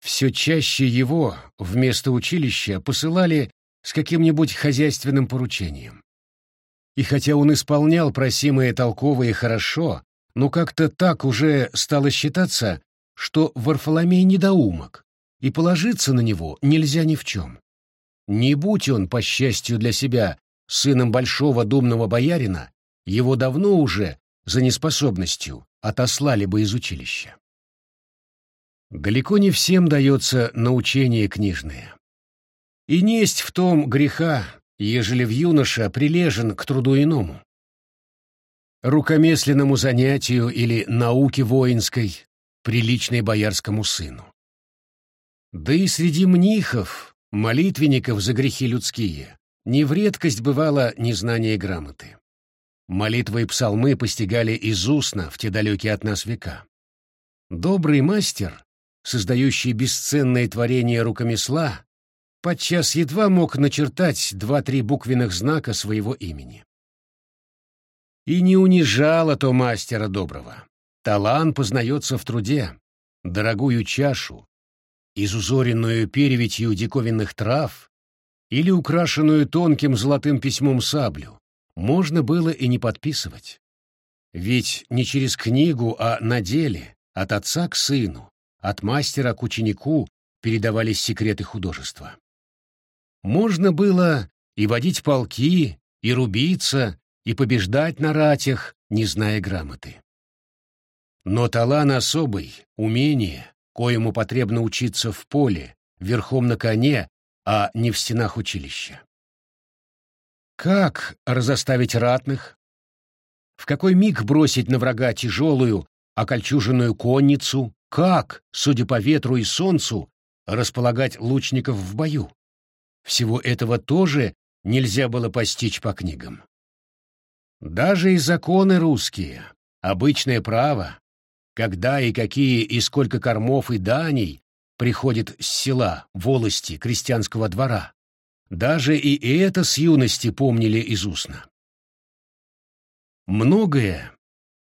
Все чаще его вместо училища посылали с каким-нибудь хозяйственным поручением. И хотя он исполнял просимое толково и хорошо, но как-то так уже стало считаться, что Варфоломей недоумок, и положиться на него нельзя ни в чем. Не будь он, по счастью для себя, сыном большого думного боярина, его давно уже, за неспособностью, отослали бы из училища. Далеко не всем дается научение книжное. И несть в том греха, ежели в юноша прилежен к труду иному. Рукомесленному занятию или науке воинской, приличной боярскому сыну. Да и среди мнихов, молитвенников за грехи людские, не в редкость бывало незнание грамоты. Молитвы и псалмы постигали из устно в те далекие от нас века. Добрый мастер, создающий бесценное творение рукомесла, подчас едва мог начертать два-три буквенных знака своего имени. И не унижало то мастера доброго. Талант познается в труде. Дорогую чашу, изузоренную перевитью диковинных трав или украшенную тонким золотым письмом саблю, можно было и не подписывать. Ведь не через книгу, а на деле, от отца к сыну, от мастера к ученику передавались секреты художества. Можно было и водить полки, и рубиться, и побеждать на ратях, не зная грамоты. Но талант особый, умение, коему потребно учиться в поле, верхом на коне, а не в стенах училища. Как разоставить ратных? В какой миг бросить на врага тяжелую, окольчуженную конницу? Как, судя по ветру и солнцу, располагать лучников в бою? Всего этого тоже нельзя было постичь по книгам. Даже и законы русские, обычное право, когда и какие и сколько кормов и даней приходит с села, волости, крестьянского двора, даже и это с юности помнили из устно. Многое,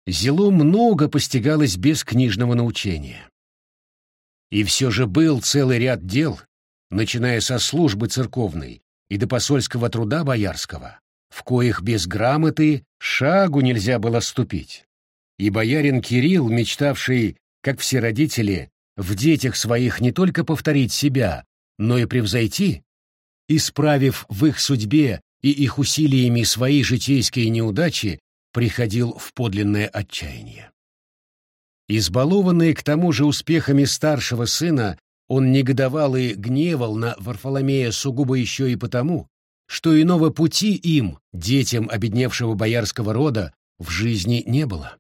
зело много постигалось без книжного научения. И все же был целый ряд дел, начиная со службы церковной и до посольского труда боярского, в коих без грамоты шагу нельзя было ступить. И боярин Кирилл, мечтавший, как все родители, в детях своих не только повторить себя, но и превзойти, исправив в их судьбе и их усилиями свои житейские неудачи, приходил в подлинное отчаяние. Избалованный к тому же успехами старшего сына, он негодовал и гневал на Варфоломея сугубо еще и потому, что иного пути им, детям обедневшего боярского рода, в жизни не было.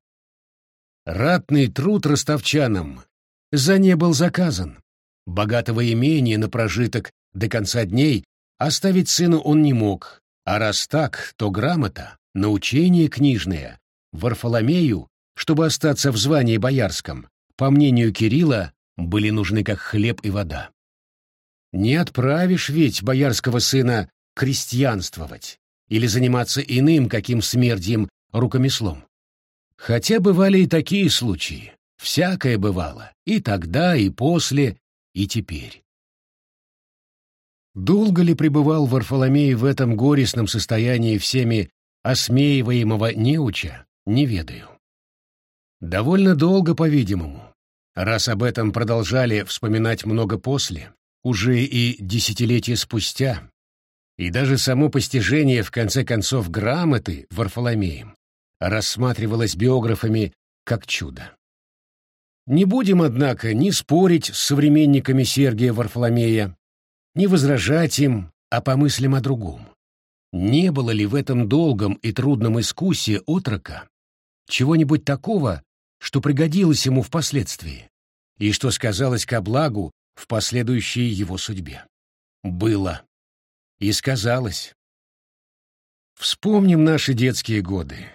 Ратный труд ростовчанам за не был заказан. Богатого имения на прожиток до конца дней оставить сыну он не мог, а раз так, то грамота, научение книжное, Варфоломею, чтобы остаться в звании боярском, по мнению Кирилла, были нужны как хлеб и вода. Не отправишь ведь боярского сына крестьянствовать или заниматься иным каким смердием рукомеслом. Хотя бывали и такие случаи, всякое бывало, и тогда, и после, и теперь. Долго ли пребывал Варфоломей в этом горестном состоянии всеми осмеиваемого неуча, не ведаю. Довольно долго, по-видимому, раз об этом продолжали вспоминать много после, уже и десятилетия спустя, и даже само постижение, в конце концов, грамоты Варфоломеем рассматривалось биографами как чудо. Не будем, однако, ни спорить с современниками Сергия Варфоломея, не возражать им, а помыслим о другом. Не было ли в этом долгом и трудном искусе отрока чего-нибудь такого, что пригодилось ему впоследствии, и что сказалось ко благу в последующей его судьбе? Было. И сказалось. Вспомним наши детские годы.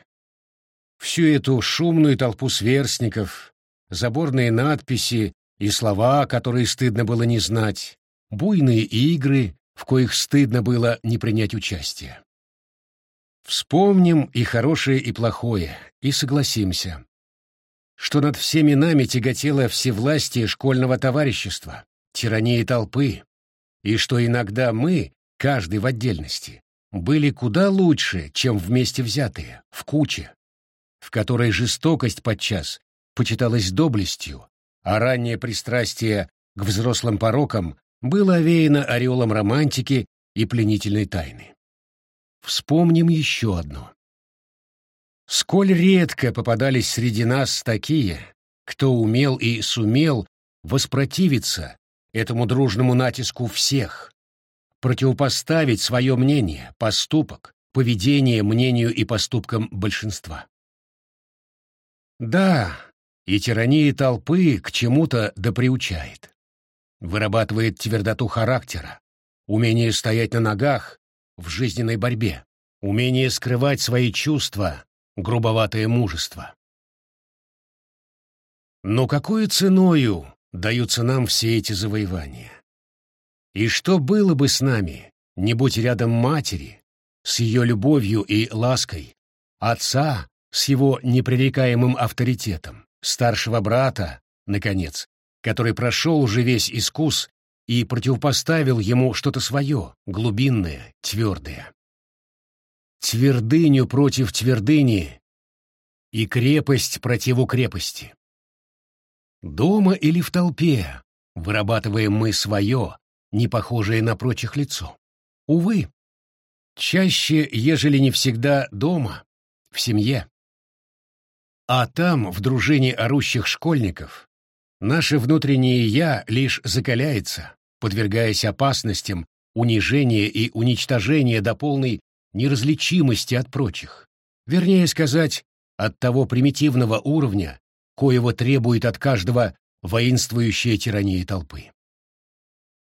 Всю эту шумную толпу сверстников, заборные надписи и слова, которые стыдно было не знать, буйные игры, в коих стыдно было не принять участие. Вспомним и хорошее, и плохое, и согласимся, что над всеми нами тяготело всевластие школьного товарищества, тирания толпы, и что иногда мы, каждый в отдельности, были куда лучше, чем вместе взятые, в куче, в которой жестокость подчас почиталась доблестью, а раннее пристрастие к взрослым порокам было овеяно ореолом романтики и пленительной тайны. Вспомним еще одно. Сколь редко попадались среди нас такие, кто умел и сумел воспротивиться этому дружному натиску всех, противопоставить свое мнение, поступок, поведение мнению и поступкам большинства. Да, и тирания толпы к чему-то доприучает вырабатывает твердоту характера, умение стоять на ногах в жизненной борьбе, умение скрывать свои чувства, грубоватое мужество. Но какой ценою даются нам все эти завоевания? И что было бы с нами, не будь рядом матери, с ее любовью и лаской, отца с его непререкаемым авторитетом, старшего брата, наконец, который прошел уже весь искус и противопоставил ему что-то свое, глубинное, твердое. Твердыню против твердыни и крепость противу крепости. Дома или в толпе вырабатываем мы свое, не похожее на прочих лицо. Увы, чаще, ежели не всегда, дома, в семье. А там, в дружине орущих школьников, Наше внутреннее «я» лишь закаляется, подвергаясь опасностям унижения и уничтожения до полной неразличимости от прочих. Вернее сказать, от того примитивного уровня, коего требует от каждого воинствующая тирания толпы.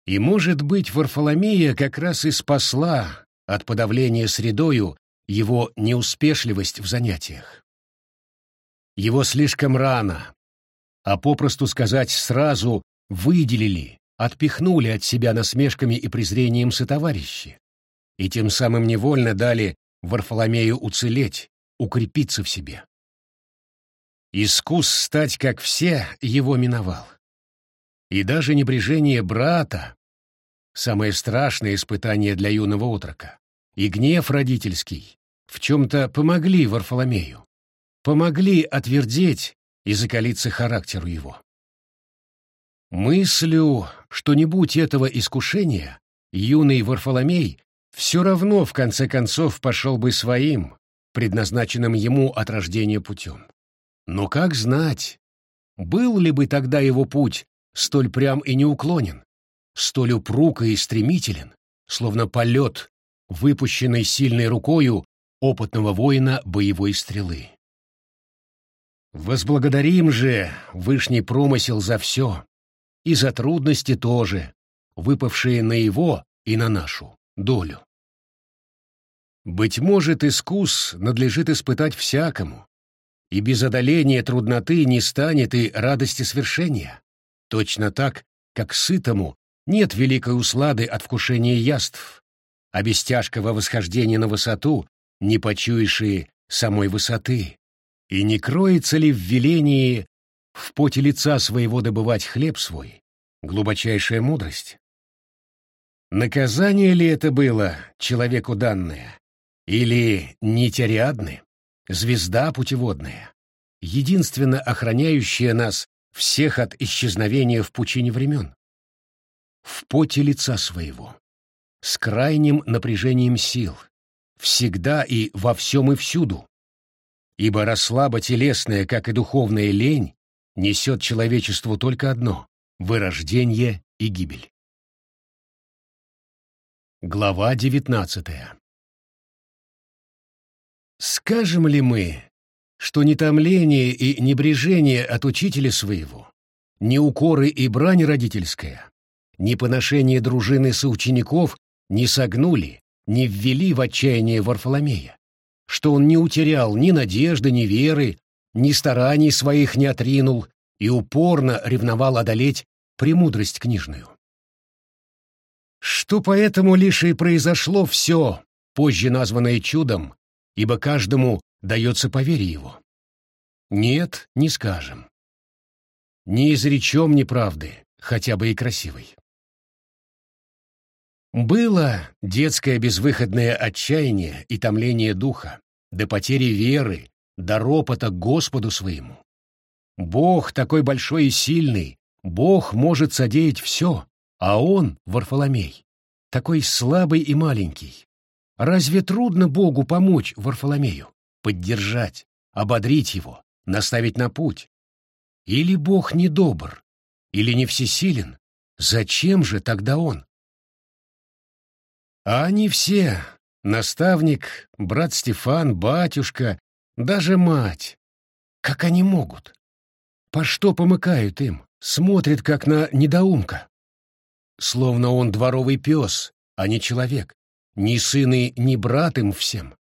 И, может быть, Варфоломея как раз и спасла от подавления средою его неуспешливость в занятиях. Его слишком рано, а попросту сказать сразу выделили, отпихнули от себя насмешками и презрением сотоварищи, и тем самым невольно дали Варфоломею уцелеть, укрепиться в себе. Искус стать как все его миновал. И даже небрежение брата — самое страшное испытание для юного отрока, и гнев родительский в чем-то помогли Варфоломею, помогли отвердеть и закалиться характеру его. Мыслю, что не будь этого искушения, юный Варфоломей все равно в конце концов пошел бы своим, предназначенным ему от рождения путем. Но как знать, был ли бы тогда его путь столь прям и неуклонен, столь упруг и стремителен, словно полет, выпущенный сильной рукою опытного воина боевой стрелы. Возблагодарим же Вышний промысел за все, и за трудности тоже, выпавшие на его и на нашу долю. Быть может, искус надлежит испытать всякому, и без одоления трудноты не станет и радости свершения, точно так, как сытому нет великой услады от вкушения яств, а без тяжкого восхождения на высоту не почуешь и самой высоты. И не кроется ли в велении в поте лица своего добывать хлеб свой глубочайшая мудрость? Наказание ли это было человеку данное? Или нить Ариадны, звезда путеводная, единственно охраняющая нас всех от исчезновения в пучине времен? В поте лица своего, с крайним напряжением сил, всегда и во всем и всюду, ибо расслаба телесная, как и духовная лень, несет человечеству только одно — вырождение и гибель. Глава девятнадцатая Скажем ли мы, что ни томление и небрежение от учителя своего, ни укоры и брань родительская, ни поношение дружины соучеников не согнули, не ввели в отчаяние Варфоломея, что он не утерял ни надежды, ни веры, ни стараний своих не отринул и упорно ревновал одолеть премудрость книжную. Что поэтому лишь и произошло все, позже названное чудом, ибо каждому дается по вере его. Нет, не скажем. Не изречем неправды, хотя бы и красивой. Было детское безвыходное отчаяние и томление духа, до потери веры, до ропота Господу своему. Бог такой большой и сильный, Бог может содеять все, а Он, Варфоломей, такой слабый и маленький, Разве трудно Богу помочь Варфоломею, поддержать, ободрить его, наставить на путь? Или Бог недобр, или не всесилен? Зачем же тогда он? А они все — наставник, брат Стефан, батюшка, даже мать. Как они могут? По что помыкают им? Смотрят, как на недоумка. Словно он дворовый пес, а не человек ни сын и ни брат им всем.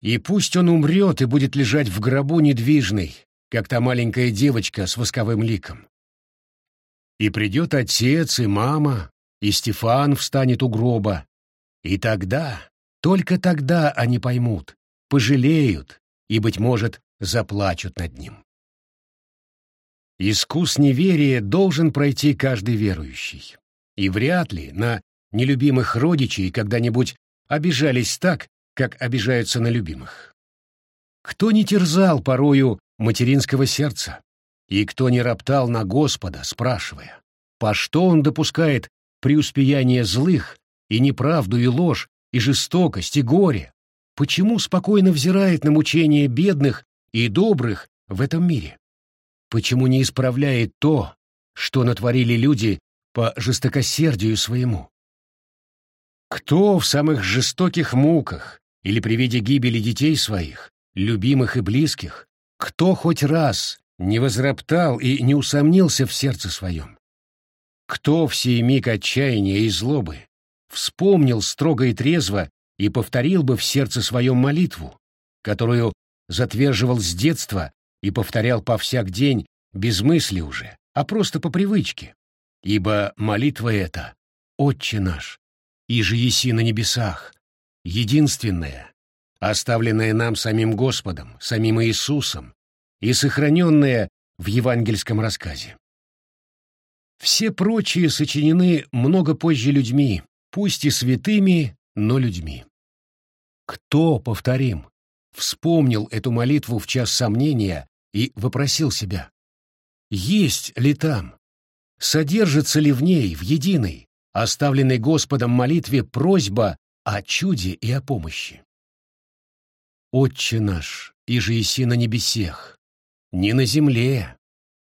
И пусть он умрет и будет лежать в гробу недвижный, как та маленькая девочка с восковым ликом. И придет отец и мама, и Стефан встанет у гроба. И тогда, только тогда они поймут, пожалеют и, быть может, заплачут над ним. Искус неверия должен пройти каждый верующий. И вряд ли на нелюбимых родичей когда-нибудь обижались так, как обижаются на любимых. Кто не терзал порою материнского сердца, и кто не роптал на Господа, спрашивая, по что он допускает преуспеяние злых и неправду и ложь, и жестокость, и горе, почему спокойно взирает на мучения бедных и добрых в этом мире? Почему не исправляет то, что натворили люди по жестокосердию своему? Кто в самых жестоких муках или при виде гибели детей своих, любимых и близких, кто хоть раз не возроптал и не усомнился в сердце своем? Кто в сей миг отчаяния и злобы вспомнил строго и трезво и повторил бы в сердце своем молитву, которую затверживал с детства и повторял по всяк день без мысли уже, а просто по привычке? Ибо молитва эта — «Отче наш, и же еси на небесах, единственное, оставленное нам самим Господом, самим Иисусом и сохраненное в евангельском рассказе. Все прочие сочинены много позже людьми, пусть и святыми, но людьми. Кто, повторим, вспомнил эту молитву в час сомнения и вопросил себя, есть ли там, содержится ли в ней, в единой, оставленной Господом молитве просьба о чуде и о помощи. «Отче наш, и же еси на небесех, не на земле,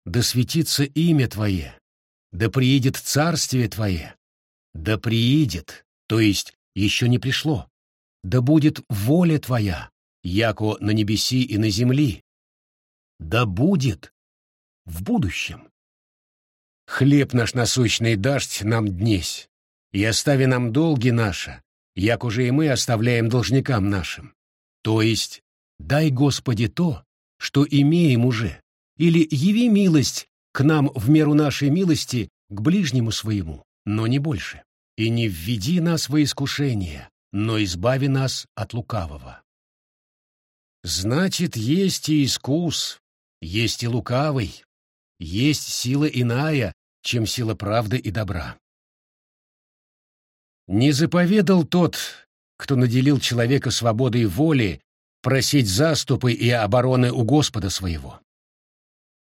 да светится имя Твое, да приидет царствие Твое, да приидет, то есть еще не пришло, да будет воля Твоя, яко на небеси и на земли, да будет в будущем. Хлеб наш насущный дашь нам днесь, и остави нам долги наши, як уже и мы оставляем должникам нашим. То есть, дай, Господи, то, что имеем уже, или яви милость к нам в меру нашей милости к ближнему своему, но не больше. И не введи нас во искушение, но избави нас от лукавого. Значит, есть и искус, есть и лукавый, есть сила иная, чем сила правды и добра. Не заповедал тот, кто наделил человека свободой воли, просить заступы и обороны у Господа своего.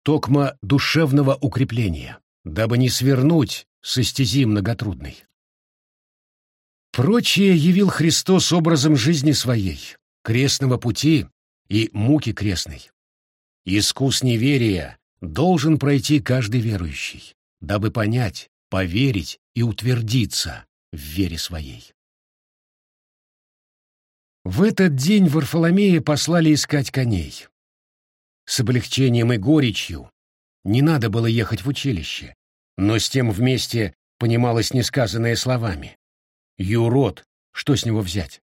Токма душевного укрепления, дабы не свернуть со стези многотрудной. Прочее явил Христос образом жизни своей, крестного пути и муки крестной. Искус неверия должен пройти каждый верующий, дабы понять, поверить и утвердиться в вере своей. В этот день Варфоломея послали искать коней. С облегчением и горечью не надо было ехать в училище, но с тем вместе понималось несказанное словами. Юрод, что с него взять?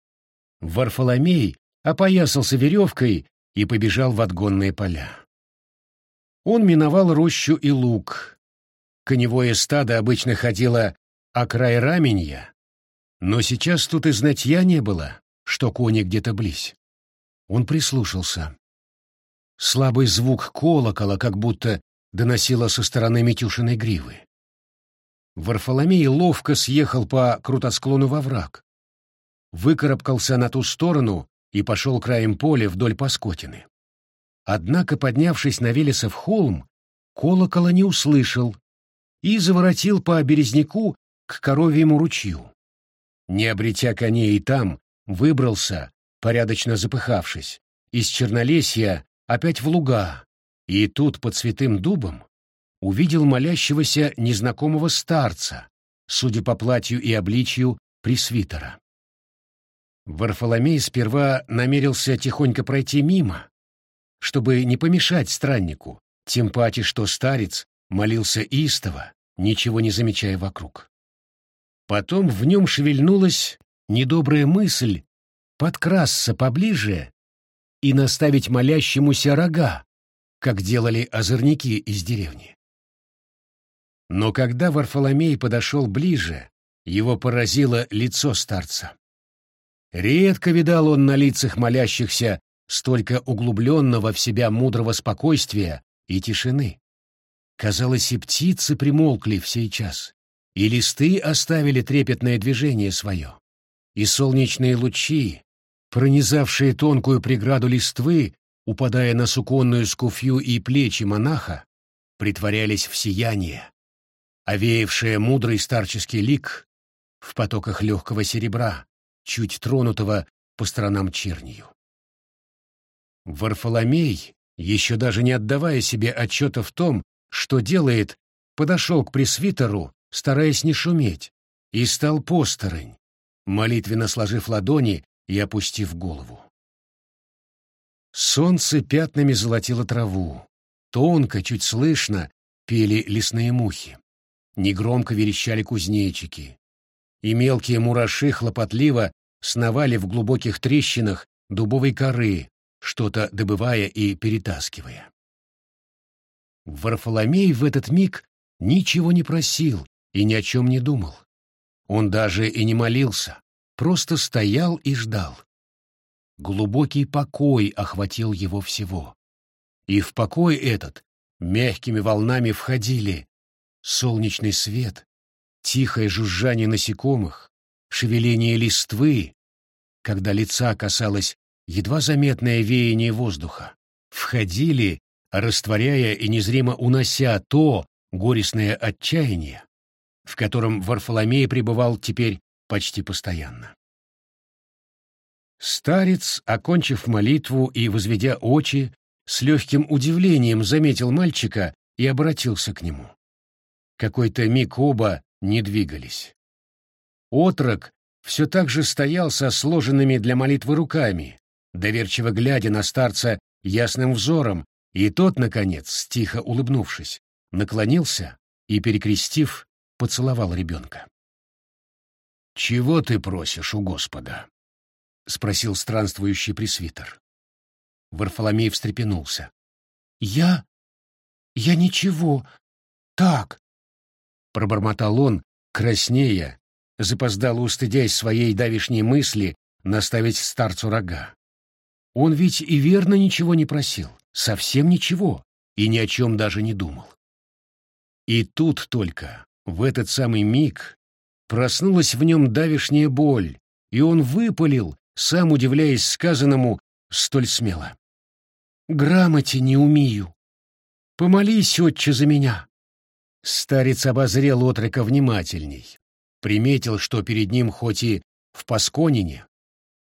Варфоломей опоясался веревкой и побежал в отгонные поля. Он миновал рощу и луг. Коневое стадо обычно ходило о край раменья, но сейчас тут и знатья не было, что кони где-то близь. Он прислушался. Слабый звук колокола как будто доносило со стороны Митюшиной гривы. Варфоломей ловко съехал по крутосклону во враг, выкарабкался на ту сторону и пошел краем поля вдоль Паскотины. Однако, поднявшись на Велесов холм, колокола не услышал и заворотил по березняку к коровьему ручью. Не обретя коней и там, выбрался, порядочно запыхавшись, из Чернолесья опять в луга, и тут под святым дубом увидел молящегося незнакомого старца, судя по платью и обличью, пресвитера. Варфоломей сперва намерился тихонько пройти мимо, чтобы не помешать страннику, тем паче, что старец молился истово, ничего не замечая вокруг. Потом в нем шевельнулась недобрая мысль подкрасться поближе и наставить молящемуся рога, как делали озорники из деревни. Но когда Варфоломей подошел ближе, его поразило лицо старца. Редко видал он на лицах молящихся столько углубленного в себя мудрого спокойствия и тишины. Казалось, и птицы примолкли в сей час, и листы оставили трепетное движение свое, и солнечные лучи, пронизавшие тонкую преграду листвы, упадая на суконную скуфью и плечи монаха, притворялись в сияние, овеявшее мудрый старческий лик в потоках легкого серебра, чуть тронутого по сторонам чернию. Варфоломей, еще даже не отдавая себе отчета в том, что делает, подошел к пресвитеру, стараясь не шуметь, и стал посторонь, молитвенно сложив ладони и опустив голову. Солнце пятнами золотило траву. Тонко, чуть слышно, пели лесные мухи. Негромко верещали кузнечики. И мелкие мураши хлопотливо сновали в глубоких трещинах дубовой коры, что-то добывая и перетаскивая. Варфоломей в этот миг ничего не просил и ни о чем не думал. Он даже и не молился, просто стоял и ждал. Глубокий покой охватил его всего. И в покой этот мягкими волнами входили солнечный свет, тихое жужжание насекомых, шевеление листвы, когда лица касалось едва заметное веяние воздуха, входили, растворяя и незримо унося то горестное отчаяние, в котором Варфоломей пребывал теперь почти постоянно. Старец, окончив молитву и возведя очи, с легким удивлением заметил мальчика, и обратился к нему. Какой-то миг оба не двигались. Отрок все так же стоял со сложенными для молитвы руками, доверчиво глядя на старца ясным взором, и тот, наконец, тихо улыбнувшись, наклонился и, перекрестив, поцеловал ребенка. «Чего ты просишь у Господа?» — спросил странствующий пресвитер. Варфоломей встрепенулся. «Я? Я ничего. Так!» Пробормотал он, краснея, запоздало устыдясь своей давишней мысли наставить старцу рога. Он ведь и верно ничего не просил, совсем ничего, и ни о чем даже не думал. И тут только, в этот самый миг, проснулась в нем давишняя боль, и он выпалил, сам удивляясь сказанному столь смело. «Грамоте не умею. Помолись, отче, за меня». Старец обозрел отрека внимательней, приметил, что перед ним хоть и в Пасконине,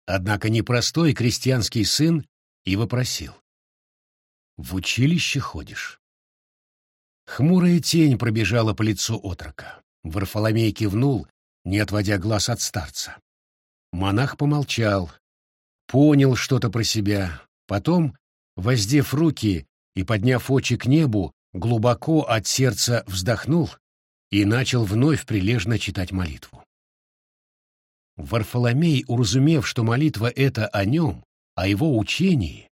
однако непростой крестьянский сын, и вопросил. «В училище ходишь?» Хмурая тень пробежала по лицу отрока. Варфоломей кивнул, не отводя глаз от старца. Монах помолчал, понял что-то про себя, потом, воздев руки и подняв очи к небу, глубоко от сердца вздохнул и начал вновь прилежно читать молитву. Варфоломей, уразумев, что молитва эта о нем, о его учении,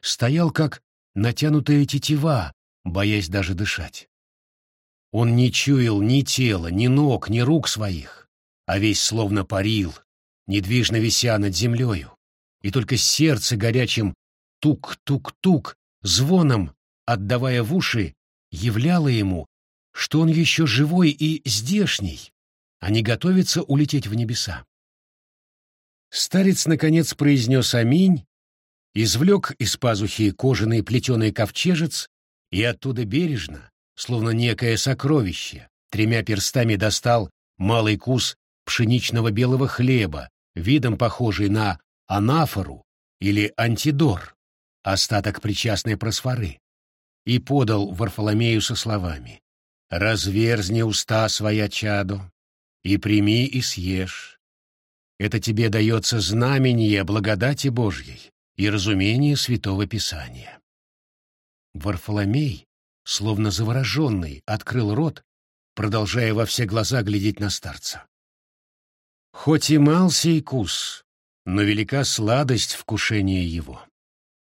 стоял как натянутая тетива, боясь даже дышать. Он не чуял ни тела, ни ног, ни рук своих, а весь словно парил, недвижно вися над землею, и только сердце горячим тук-тук-тук звоном, отдавая в уши, являло ему, что он еще живой и здешний, а не готовится улететь в небеса. Старец, наконец, произнес «Аминь», извлек из пазухи кожаный плетеный ковчежец и оттуда бережно, словно некое сокровище, тремя перстами достал малый кус пшеничного белого хлеба, видом похожий на анафору или антидор, остаток причастной просфоры, и подал Варфоломею со словами «Разверзни уста своя чадо, и прими и съешь. Это тебе дается знамение благодати Божьей и разумение Святого Писания». Варфоломей, словно завороженный, открыл рот, продолжая во все глаза глядеть на старца. Хоть и мал сей кус, но велика сладость вкушения его.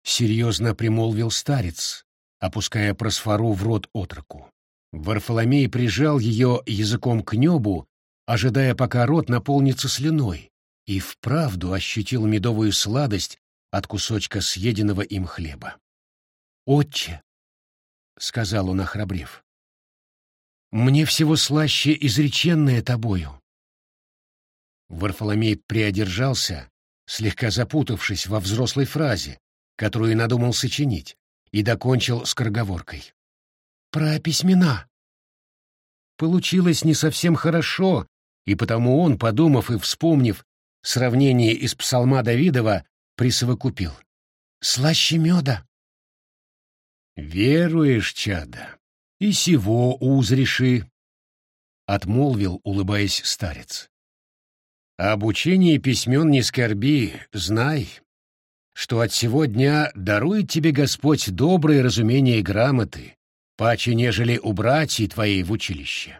Серьезно примолвил старец, опуская просфору в рот отроку. Варфоломей прижал ее языком к небу, ожидая, пока рот наполнится слюной, и вправду ощутил медовую сладость от кусочка съеденного им хлеба. «Отче!» — сказал он, охрабрев. «Мне всего слаще изреченное тобою». Варфоломей приодержался, слегка запутавшись во взрослой фразе, которую надумал сочинить, и докончил скороговоркой. «Про письмена». Получилось не совсем хорошо, и потому он, подумав и вспомнив сравнение из псалма Давидова, присовокупил. «Слаще меда». «Веруешь, чада, и сего узреши», — отмолвил, улыбаясь старец. «Об учении письмен не скорби, знай, что от сего дня дарует тебе Господь доброе разумение грамоты, паче нежели у братьев твоей в училище».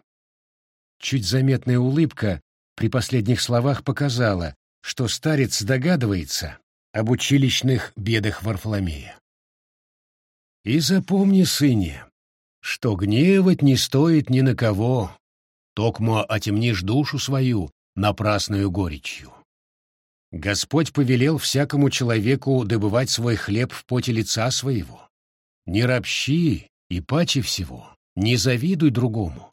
Чуть заметная улыбка при последних словах показала, что старец догадывается об училищных бедах Варфоломея. И запомни, сыне, что гневать не стоит ни на кого, токмо отемнишь душу свою напрасную горечью. Господь повелел всякому человеку добывать свой хлеб в поте лица своего. Не ропщи и паче всего, не завидуй другому.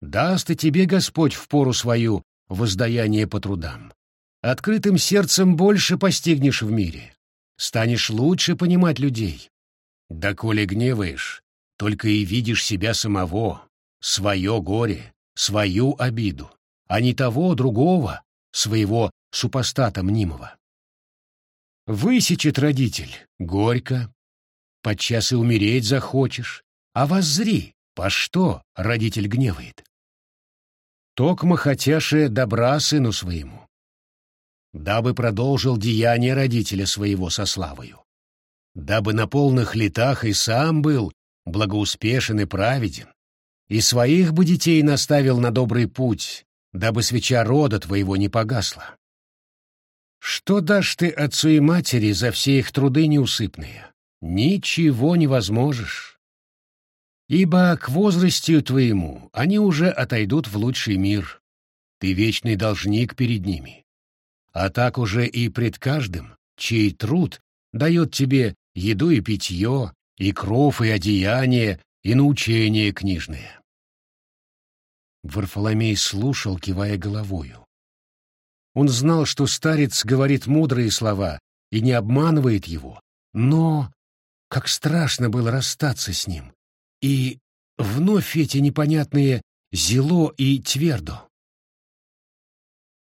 Даст и тебе Господь в пору свою воздаяние по трудам. Открытым сердцем больше постигнешь в мире, станешь лучше понимать людей, да коли гневаешь, только и видишь себя самого, свое горе, свою обиду, а не того другого, своего супостата мнимого. Высечет родитель, горько, подчас и умереть захочешь, а воззри, по что родитель гневает. Токма хотяше добра сыну своему, дабы продолжил деяние родителя своего со славою, дабы на полных летах и сам был благоуспешен и праведен, и своих бы детей наставил на добрый путь, дабы свеча рода твоего не погасла. Что дашь ты отцу и матери за все их труды неусыпные? Ничего не возможешь. Ибо к возрастию твоему они уже отойдут в лучший мир. Ты вечный должник перед ними. А так уже и пред каждым, чей труд дает тебе еду и питье, и кров, и одеяние, и научение книжное. Варфоломей слушал, кивая головою. Он знал, что старец говорит мудрые слова и не обманывает его, но как страшно было расстаться с ним. И вновь эти непонятные «зело» и «твердо».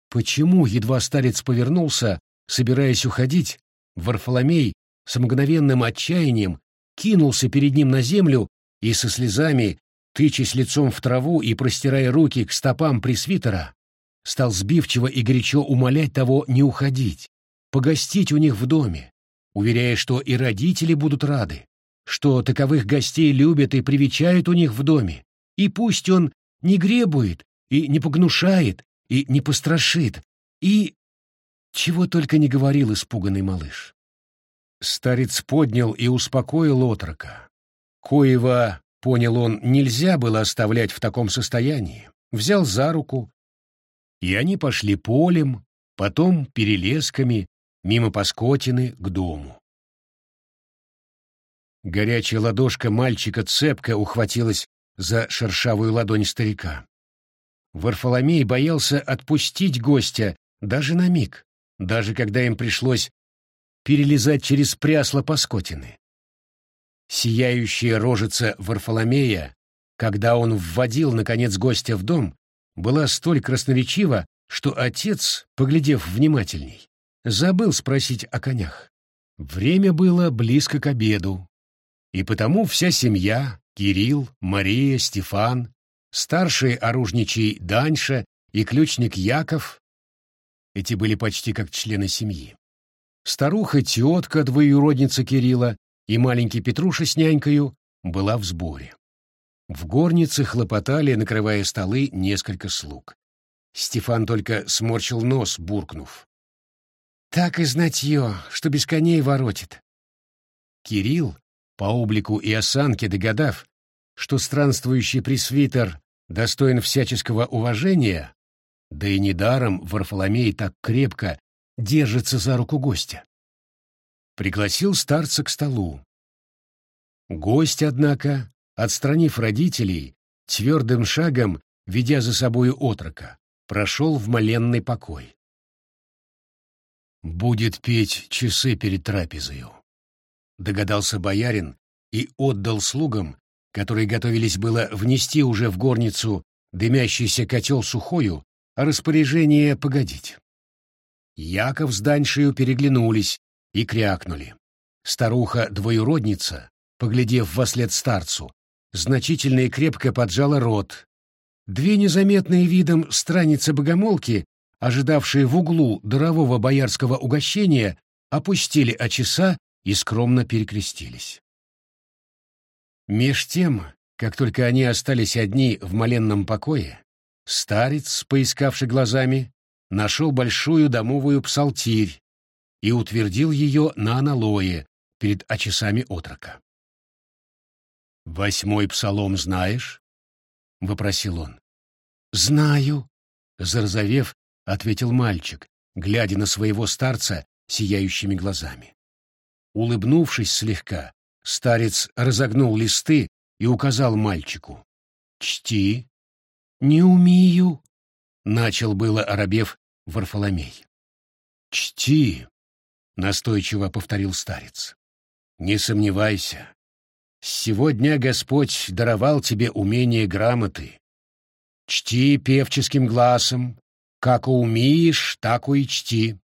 Почему, едва старец повернулся, собираясь уходить, Варфоломей с мгновенным отчаянием кинулся перед ним на землю и со слезами, тычась лицом в траву и простирая руки к стопам пресвитера, стал сбивчиво и горячо умолять того не уходить, погостить у них в доме, уверяя, что и родители будут рады, что таковых гостей любят и привечают у них в доме, и пусть он не гребует и не погнушает и не пострашит, и... Чего только не говорил испуганный малыш. Старец поднял и успокоил отрока. Коева, понял он, нельзя было оставлять в таком состоянии. Взял за руку, и они пошли полем, потом перелесками, мимо Паскотины к дому. Горячая ладошка мальчика цепко ухватилась за шершавую ладонь старика. Варфоломей боялся отпустить гостя даже на миг, даже когда им пришлось перелезать через прясло Паскотины. Сияющая рожица Варфоломея, когда он вводил, наконец, гостя в дом, была столь красноречива, что отец, поглядев внимательней, забыл спросить о конях. Время было близко к обеду, и потому вся семья, Кирилл, Мария, Стефан, старший оружничий Даньша и ключник Яков, эти были почти как члены семьи, Старуха-тетка, двоюродница Кирилла, и маленький Петруша с нянькою была в сборе. В горнице хлопотали, накрывая столы, несколько слуг. Стефан только сморщил нос, буркнув. «Так и знатье, что без коней воротит». Кирилл, по облику и осанке догадав, что странствующий пресвитер достоин всяческого уважения, да и недаром Варфоломей так крепко держится за руку гостя. Пригласил старца к столу. Гость, однако, отстранив родителей, твердым шагом, ведя за собою отрока, прошел в моленный покой. «Будет петь часы перед трапезою», — догадался боярин и отдал слугам, которые готовились было внести уже в горницу дымящийся котел сухою, распоряжение погодить. Яков с Даньшею переглянулись и крякнули. Старуха-двоюродница, поглядев вослед старцу, значительно и крепко поджала рот. Две незаметные видом страницы-богомолки, ожидавшие в углу дарового боярского угощения, опустили очеса и скромно перекрестились. Меж тем, как только они остались одни в моленном покое, старец, поискавший глазами, нашел большую домовую псалтирь и утвердил ее на аналое перед очесами отрока. «Восьмой псалом знаешь?» — вопросил он. «Знаю», — зарзавев, ответил мальчик, глядя на своего старца сияющими глазами. Улыбнувшись слегка, старец разогнул листы и указал мальчику. «Чти». «Не умею», Начал было оробев Варфоломей. «Чти!» — настойчиво повторил старец. «Не сомневайся. Сегодня Господь даровал тебе умение грамоты. Чти певческим глазом, как умеешь, так и чти».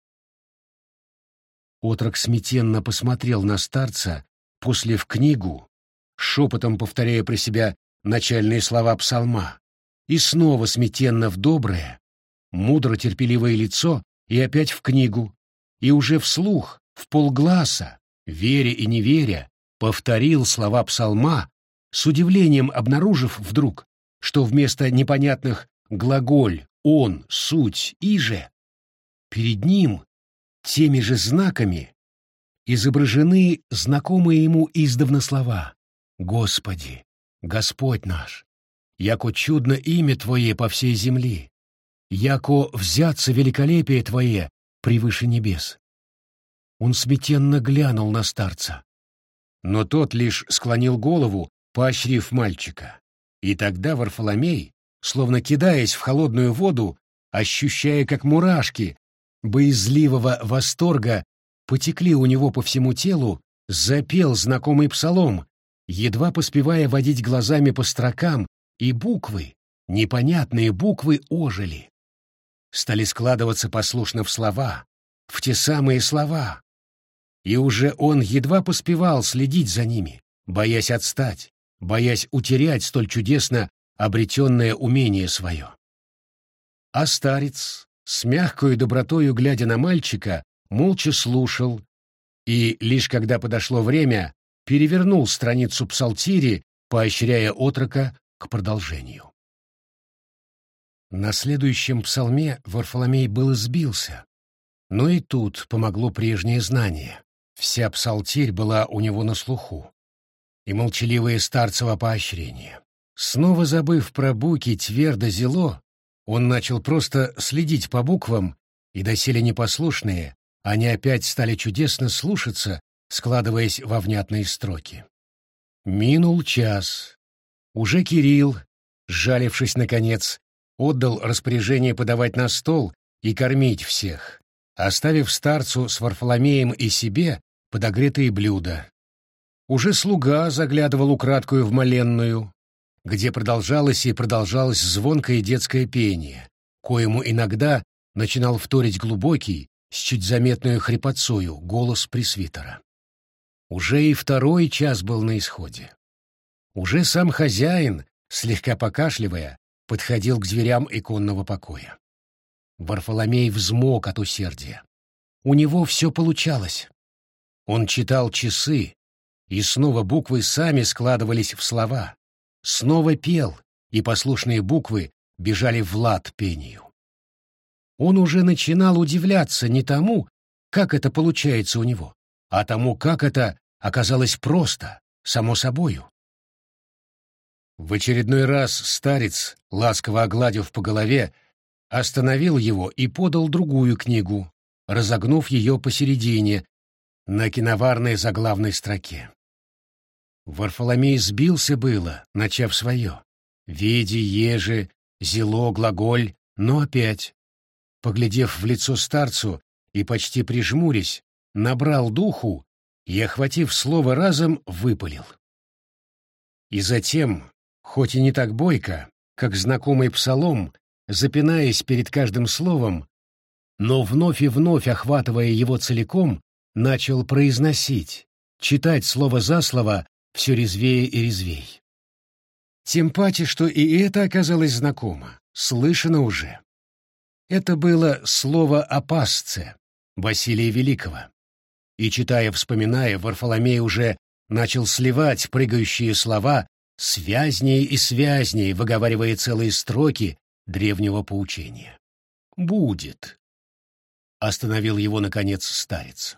Отрок смятенно посмотрел на старца после в книгу, шепотом повторяя про себя начальные слова псалма, и снова смятенно в доброе, мудро-терпеливое лицо и опять в книгу, и уже вслух, в полгласа, веря и не веря, повторил слова псалма, с удивлением обнаружив вдруг, что вместо непонятных глаголь, он, суть, и же, перед ним теми же знаками изображены знакомые ему издавна слова «Господи, Господь наш, яко чудно имя Твое по всей земли, яко взяться великолепие Твое превыше небес». Он смятенно глянул на старца, но тот лишь склонил голову, поощрив мальчика. И тогда Варфоломей, словно кидаясь в холодную воду, ощущая, как мурашки боязливого восторга потекли у него по всему телу, запел знакомый псалом, едва поспевая водить глазами по строкам, и буквы, непонятные буквы ожили. Стали складываться послушно в слова, в те самые слова. И уже он едва поспевал следить за ними, боясь отстать, боясь утерять столь чудесно обретенное умение свое. А старец, с мягкой добротою глядя на мальчика, молча слушал, и лишь когда подошло время, перевернул страницу псалтири, поощряя отрока к продолжению. На следующем псалме Варфоломей был сбился, но и тут помогло прежнее знание. Вся псалтирь была у него на слуху, и молчаливое старцево поощрение. Снова забыв про буки твердо зело, он начал просто следить по буквам, и доселе непослушные, они опять стали чудесно слушаться, складываясь во внятные строки. Минул час. Уже Кирилл, сжалившись наконец, отдал распоряжение подавать на стол и кормить всех, оставив старцу с Варфоломеем и себе подогретые блюда. Уже слуга заглядывал украдкую в моленную, где продолжалось и продолжалось звонкое детское пение, коему иногда начинал вторить глубокий, с чуть заметной хрипотцою, голос пресвитера. Уже и второй час был на исходе. Уже сам хозяин, слегка покашливая, подходил к дверям иконного покоя. Варфоломей взмок от усердия. У него все получалось. Он читал часы, и снова буквы сами складывались в слова, снова пел, и послушные буквы бежали в лад пению. Он уже начинал удивляться не тому, как это получается у него, а тому, как это оказалось просто, само собою. В очередной раз старец, ласково огладив по голове, остановил его и подал другую книгу, разогнув ее посередине, на киноварной заглавной строке. Варфоломей сбился было, начав свое. Веди, ежи, зело, глаголь, но опять, поглядев в лицо старцу и почти прижмурясь, набрал духу и, охватив слово разом, выпалил. И затем, хоть и не так бойко, как знакомый псалом, запинаясь перед каждым словом, но вновь и вновь охватывая его целиком, начал произносить, читать слово за слово все резвее и резвей. Тем паче, что и это оказалось знакомо, слышано уже. Это было слово о пасце Василия Великого. И, читая, вспоминая, Варфоломей уже начал сливать прыгающие слова связнее и связнее, выговаривая целые строки древнего поучения. «Будет», — остановил его, наконец, старец.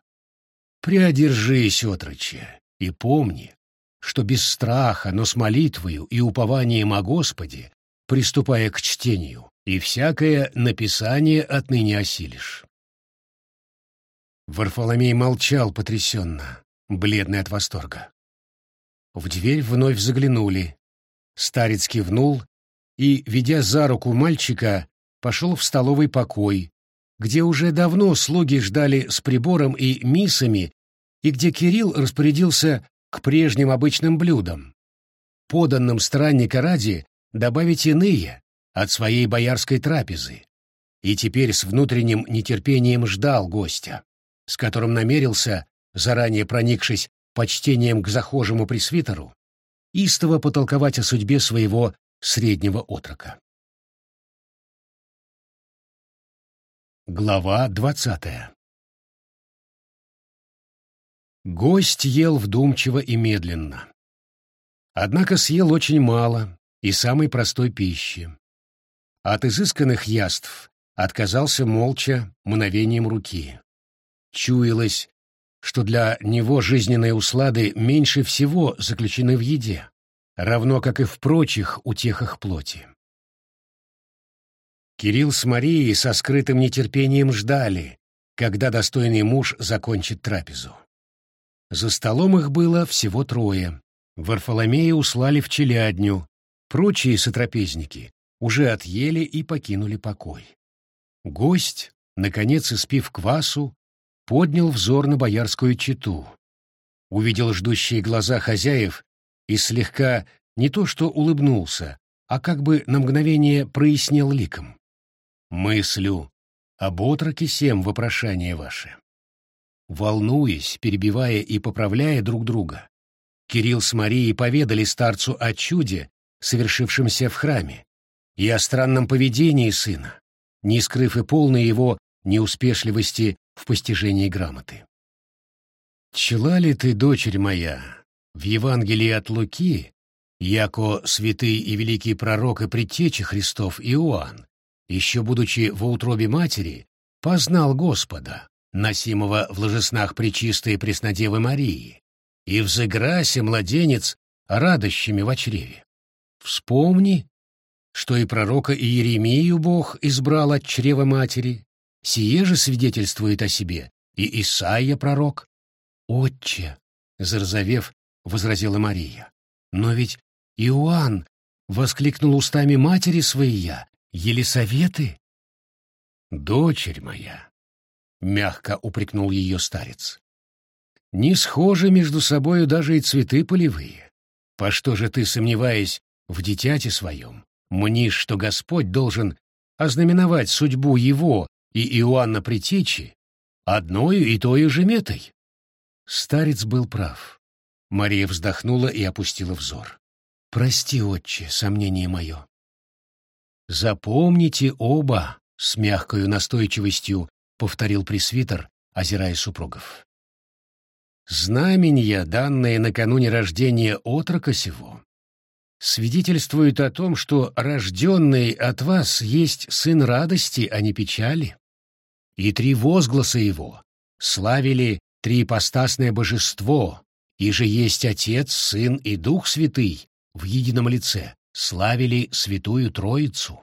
«Приодержись, отроче, и помни, что без страха, но с молитвою и упованием о Господе, приступая к чтению, и всякое написание отныне осилишь. Варфоломей молчал потрясенно, бледный от восторга. В дверь вновь заглянули. Старец кивнул и, ведя за руку мальчика, пошел в столовый покой, где уже давно слуги ждали с прибором и мисами, и где Кирилл распорядился к прежним обычным блюдам. Поданным странника ради добавить иные от своей боярской трапезы. И теперь с внутренним нетерпением ждал гостя, с которым намерился, заранее проникшись почтением к захожему пресвитеру, истово потолковать о судьбе своего среднего отрока. Глава двадцатая Гость ел вдумчиво и медленно. Однако съел очень мало и самой простой пищи. От изысканных яств отказался молча мгновением руки. Чуялось, что для него жизненные услады меньше всего заключены в еде, равно как и в прочих утехах плоти. Кирилл с Марией со скрытым нетерпением ждали, когда достойный муж закончит трапезу. За столом их было всего трое. Варфоломея услали в челядню, прочие сотрапезники уже отъели и покинули покой. Гость, наконец испив квасу, поднял взор на боярскую чету, увидел ждущие глаза хозяев и слегка не то что улыбнулся, а как бы на мгновение прояснил ликом. «Мыслю об отроке сем вопрошание ваше». Волнуясь, перебивая и поправляя друг друга, Кирилл с Марией поведали старцу о чуде, совершившемся в храме, и о странном поведении сына, не скрыв и полной его неуспешливости в постижении грамоты. «Чела ли ты, дочерь моя, в Евангелии от Луки, яко святый и великий пророк и предтеча Христов Иоанн, еще будучи во утробе матери, познал Господа, носимого в ложеснах пречистой Преснодевы Марии, и взыграся младенец радощами в чреве. Вспомни, что и пророка Иеремию Бог избрал от чрева матери, Сие же свидетельствует о себе и Исаия пророк. «Отче!» — зарзавев, возразила Мария. «Но ведь Иоанн воскликнул устами матери своей Елисаветы?» «Дочерь моя!» — мягко упрекнул ее старец. «Не схожи между собою даже и цветы полевые. По что же ты, сомневаясь в дитяте своем, мнишь, что Господь должен ознаменовать судьбу его и Иоанна Притечи одною и той же метой. Старец был прав. Мария вздохнула и опустила взор. «Прости, отче, сомнение мое». «Запомните оба», — с мягкою настойчивостью повторил пресвитер, озирая супругов. «Знаменья, данные накануне рождения отрока сего, свидетельствуют о том, что рожденный от вас есть сын радости, а не печали и три возгласа его славили триипостасное божество, и же есть Отец, Сын и Дух Святый в едином лице, славили Святую Троицу.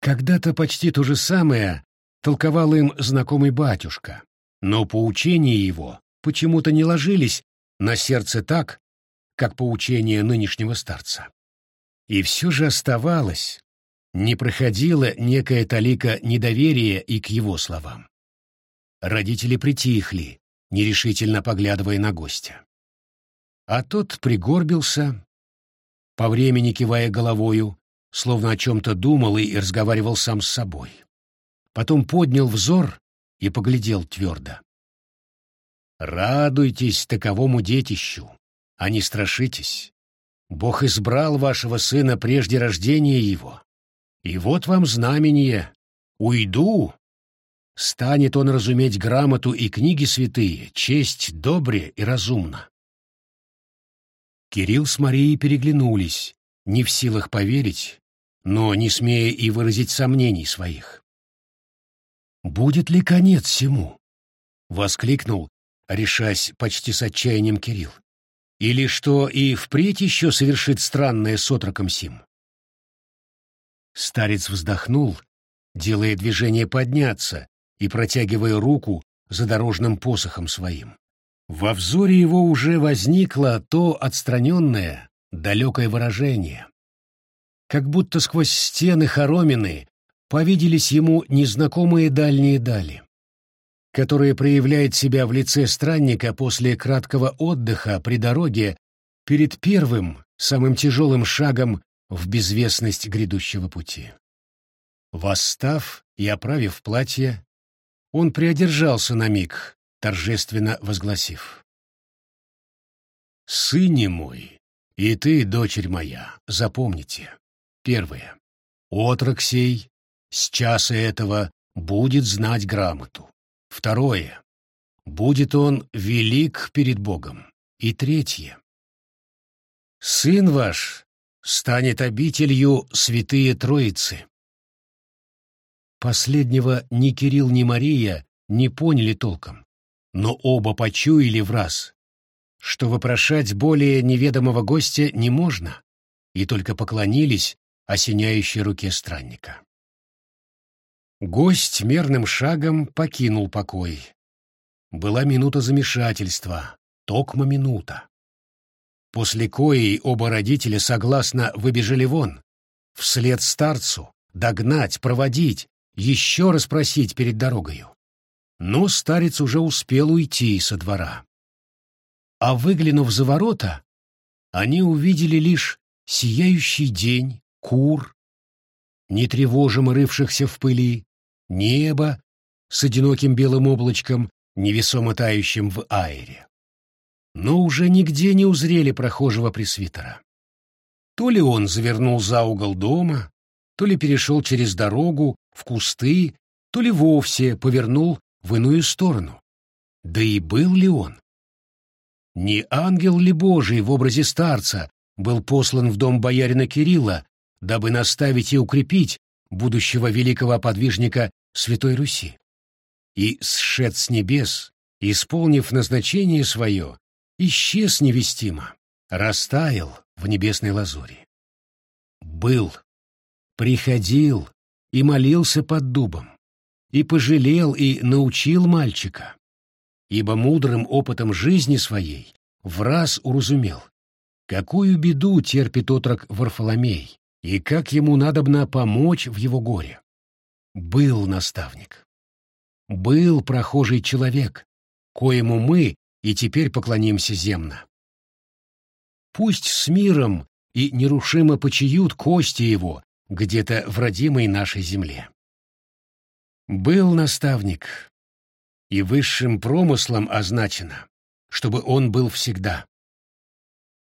Когда-то почти то же самое толковал им знакомый батюшка, но поучения его почему-то не ложились на сердце так, как поучения нынешнего старца. И все же оставалось, не проходила некая талика недоверия и к его словам. Родители притихли, нерешительно поглядывая на гостя. А тот пригорбился, по времени кивая головою, словно о чем-то думал и разговаривал сам с собой. Потом поднял взор и поглядел твердо. «Радуйтесь таковому детищу, а не страшитесь. Бог избрал вашего сына прежде рождения его, и вот вам знамение. Уйду. Станет он разуметь грамоту и книги святые, честь добре и разумно. Кирилл с Марией переглянулись, не в силах поверить, но не смея и выразить сомнений своих. «Будет ли конец всему?» — воскликнул, решась почти с отчаянием Кирилл. «Или что и впредь еще совершит странное с отроком сим?» Старец вздохнул, делая движение подняться и протягивая руку за дорожным посохом своим. Во взоре его уже возникло то отстраненное, далекое выражение. Как будто сквозь стены хоромины повиделись ему незнакомые дальние дали, которые проявляет себя в лице странника после краткого отдыха при дороге перед первым, самым тяжелым шагом в безвестность грядущего пути. Восстав и оправив платье, он приодержался на миг, торжественно возгласив. «Сыне мой, И ты, дочерь моя, запомните. Первое. Отрок сей с часа этого будет знать грамоту. Второе. Будет он велик перед Богом. И третье. Сын ваш станет обителью святые Троицы. Последнего ни Кирилл, ни Мария не поняли толком, но оба почуяли в раз, что вопрошать более неведомого гостя не можно, и только поклонились осеняющей руке странника. Гость мерным шагом покинул покой. Была минута замешательства, токма минута. После коей оба родителя согласно выбежали вон, вслед старцу, догнать, проводить, еще раз просить перед дорогою. Но старец уже успел уйти со двора. А выглянув за ворота, они увидели лишь сияющий день, кур, нетревожимо рывшихся в пыли, небо с одиноким белым облачком, невесомо тающим в аэре. Но уже нигде не узрели прохожего пресвитера. То ли он завернул за угол дома, то ли перешел через дорогу в кусты, то ли вовсе повернул в иную сторону. Да и был ли он? Не ангел ли Божий в образе старца был послан в дом боярина Кирилла, дабы наставить и укрепить будущего великого подвижника Святой Руси? И сшед с небес, исполнив назначение свое, исчез невестимо, растаял в небесной лазури. Был, приходил и молился под дубом, и пожалел и научил мальчика, ибо мудрым опытом жизни своей в раз уразумел, какую беду терпит отрок Варфоломей и как ему надобно помочь в его горе. Был наставник. Был прохожий человек, коему мы и теперь поклонимся земно. Пусть с миром и нерушимо почиют кости его где-то в родимой нашей земле. Был наставник, и высшим промыслом означено, чтобы он был всегда.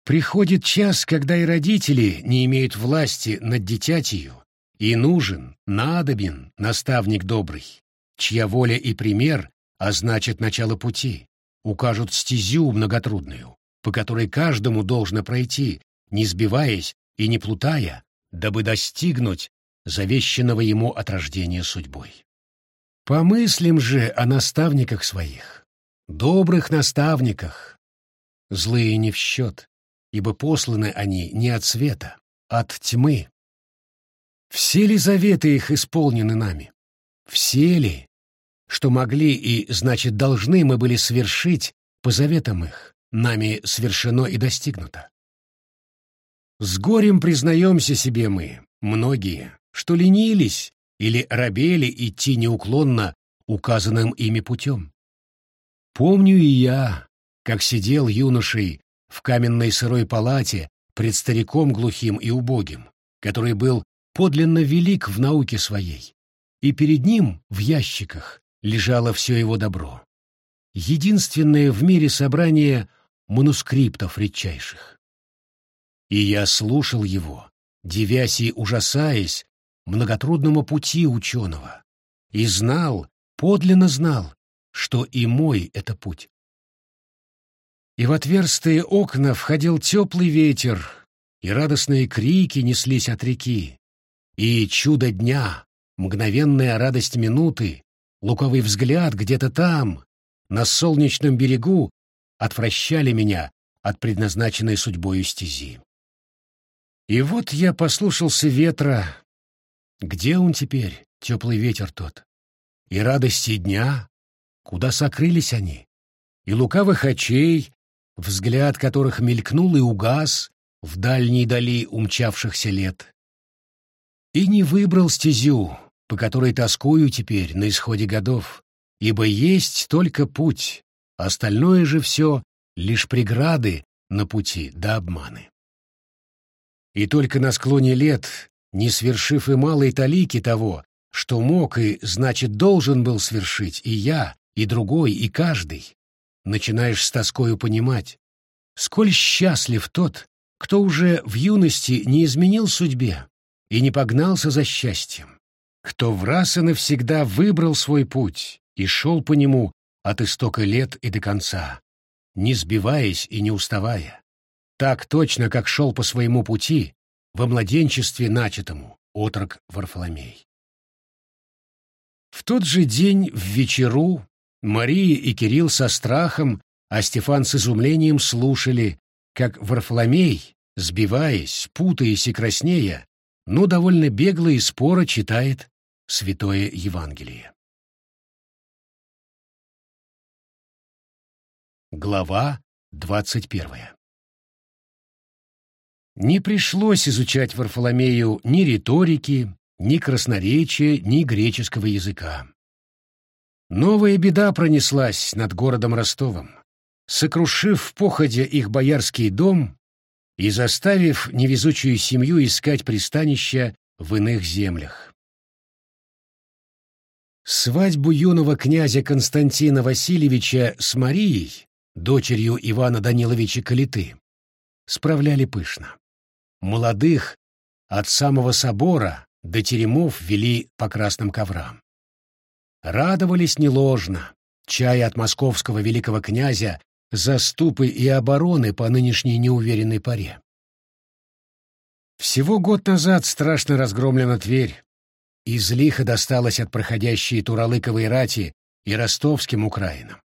Приходит час, когда и родители не имеют власти над дитятью, и нужен, надобен наставник добрый, чья воля и пример означат начало пути, укажут стезю многотрудную, по которой каждому должно пройти, не сбиваясь и не плутая, дабы достигнуть завещанного ему от рождения судьбой. Помыслим же о наставниках своих, добрых наставниках. Злые не в счет, ибо посланы они не от света, от тьмы. Все ли заветы их исполнены нами? Все ли, что могли и, значит, должны мы были свершить по заветам их, нами свершено и достигнуто? С горем признаемся себе мы, многие, что ленились или рабели идти неуклонно указанным ими путем. Помню и я, как сидел юношей в каменной сырой палате пред стариком глухим и убогим, который был подлинно велик в науке своей, и перед ним в ящиках лежало все его добро. Единственное в мире собрание манускриптов редчайших. И я слушал его, девясь и ужасаясь многотрудному пути ученого, и знал, подлинно знал, что и мой это путь. И в отверстые окна входил теплый ветер, и радостные крики неслись от реки, и чудо дня, мгновенная радость минуты, луковый взгляд где-то там, на солнечном берегу, отвращали меня от предназначенной судьбою стези. И вот я послушался ветра. Где он теперь, теплый ветер тот? И радости дня, куда сокрылись они? И лукавых очей, взгляд которых мелькнул и угас в дальней дали умчавшихся лет. И не выбрал стезю, по которой тоскую теперь на исходе годов, ибо есть только путь, остальное же все — лишь преграды на пути до обманы. И только на склоне лет, не свершив и малой талики того, что мог и, значит, должен был свершить и я, и другой, и каждый, начинаешь с тоскою понимать, сколь счастлив тот, кто уже в юности не изменил судьбе и не погнался за счастьем, кто в раз и навсегда выбрал свой путь и шел по нему от истока лет и до конца, не сбиваясь и не уставая, так точно, как шел по своему пути во младенчестве начатому отрок Варфоломей. В тот же день в вечеру Мария и Кирилл со страхом, а Стефан с изумлением слушали, как Варфоломей, сбиваясь, путаясь и краснея, но довольно бегло и споро читает Святое Евангелие. Глава двадцать первая Не пришлось изучать Варфоломею ни риторики, ни красноречия, ни греческого языка. Новая беда пронеслась над городом Ростовом, сокрушив в походе их боярский дом и заставив невезучую семью искать пристанища в иных землях. Свадьбу юного князя Константина Васильевича с Марией, дочерью Ивана Даниловича Калиты, справляли пышно. Молодых от самого собора до теремов вели по красным коврам. Радовались неложно, чая от московского великого князя заступы и обороны по нынешней неуверенной паре. Всего год назад страшно разгромлена Тверь. Из лиха досталось от проходящей Туралыковой рати и ростовским Украинам.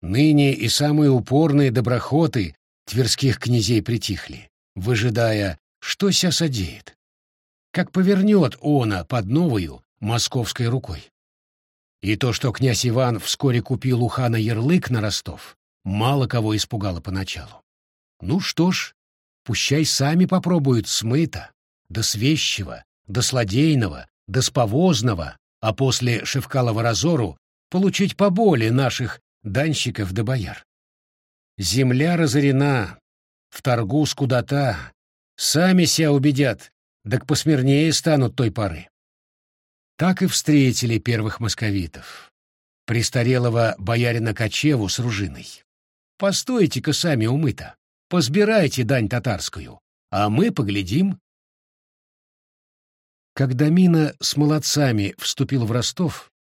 Ныне и самые упорные доброхоты тверских князей притихли, выжидая, что ся содеет как повернет она под новую московской рукой. И то, что князь Иван вскоре купил у хана ярлык на Ростов, мало кого испугало поначалу. Ну что ж, пущай сами попробуют смыто, до свещего, до сладейного, до сповозного, а после Шевкалова разору получить поболе наших данщиков да бояр. Земля разорена, в торгу скудота, сами себя убедят, так посмирнее станут той поры. Так и встретили первых московитов. Престарелого боярина Кочеву с ружиной. Постойте-ка сами умыто, позбирайте дань татарскую, а мы поглядим. Когда Мина с молодцами вступил в Ростов,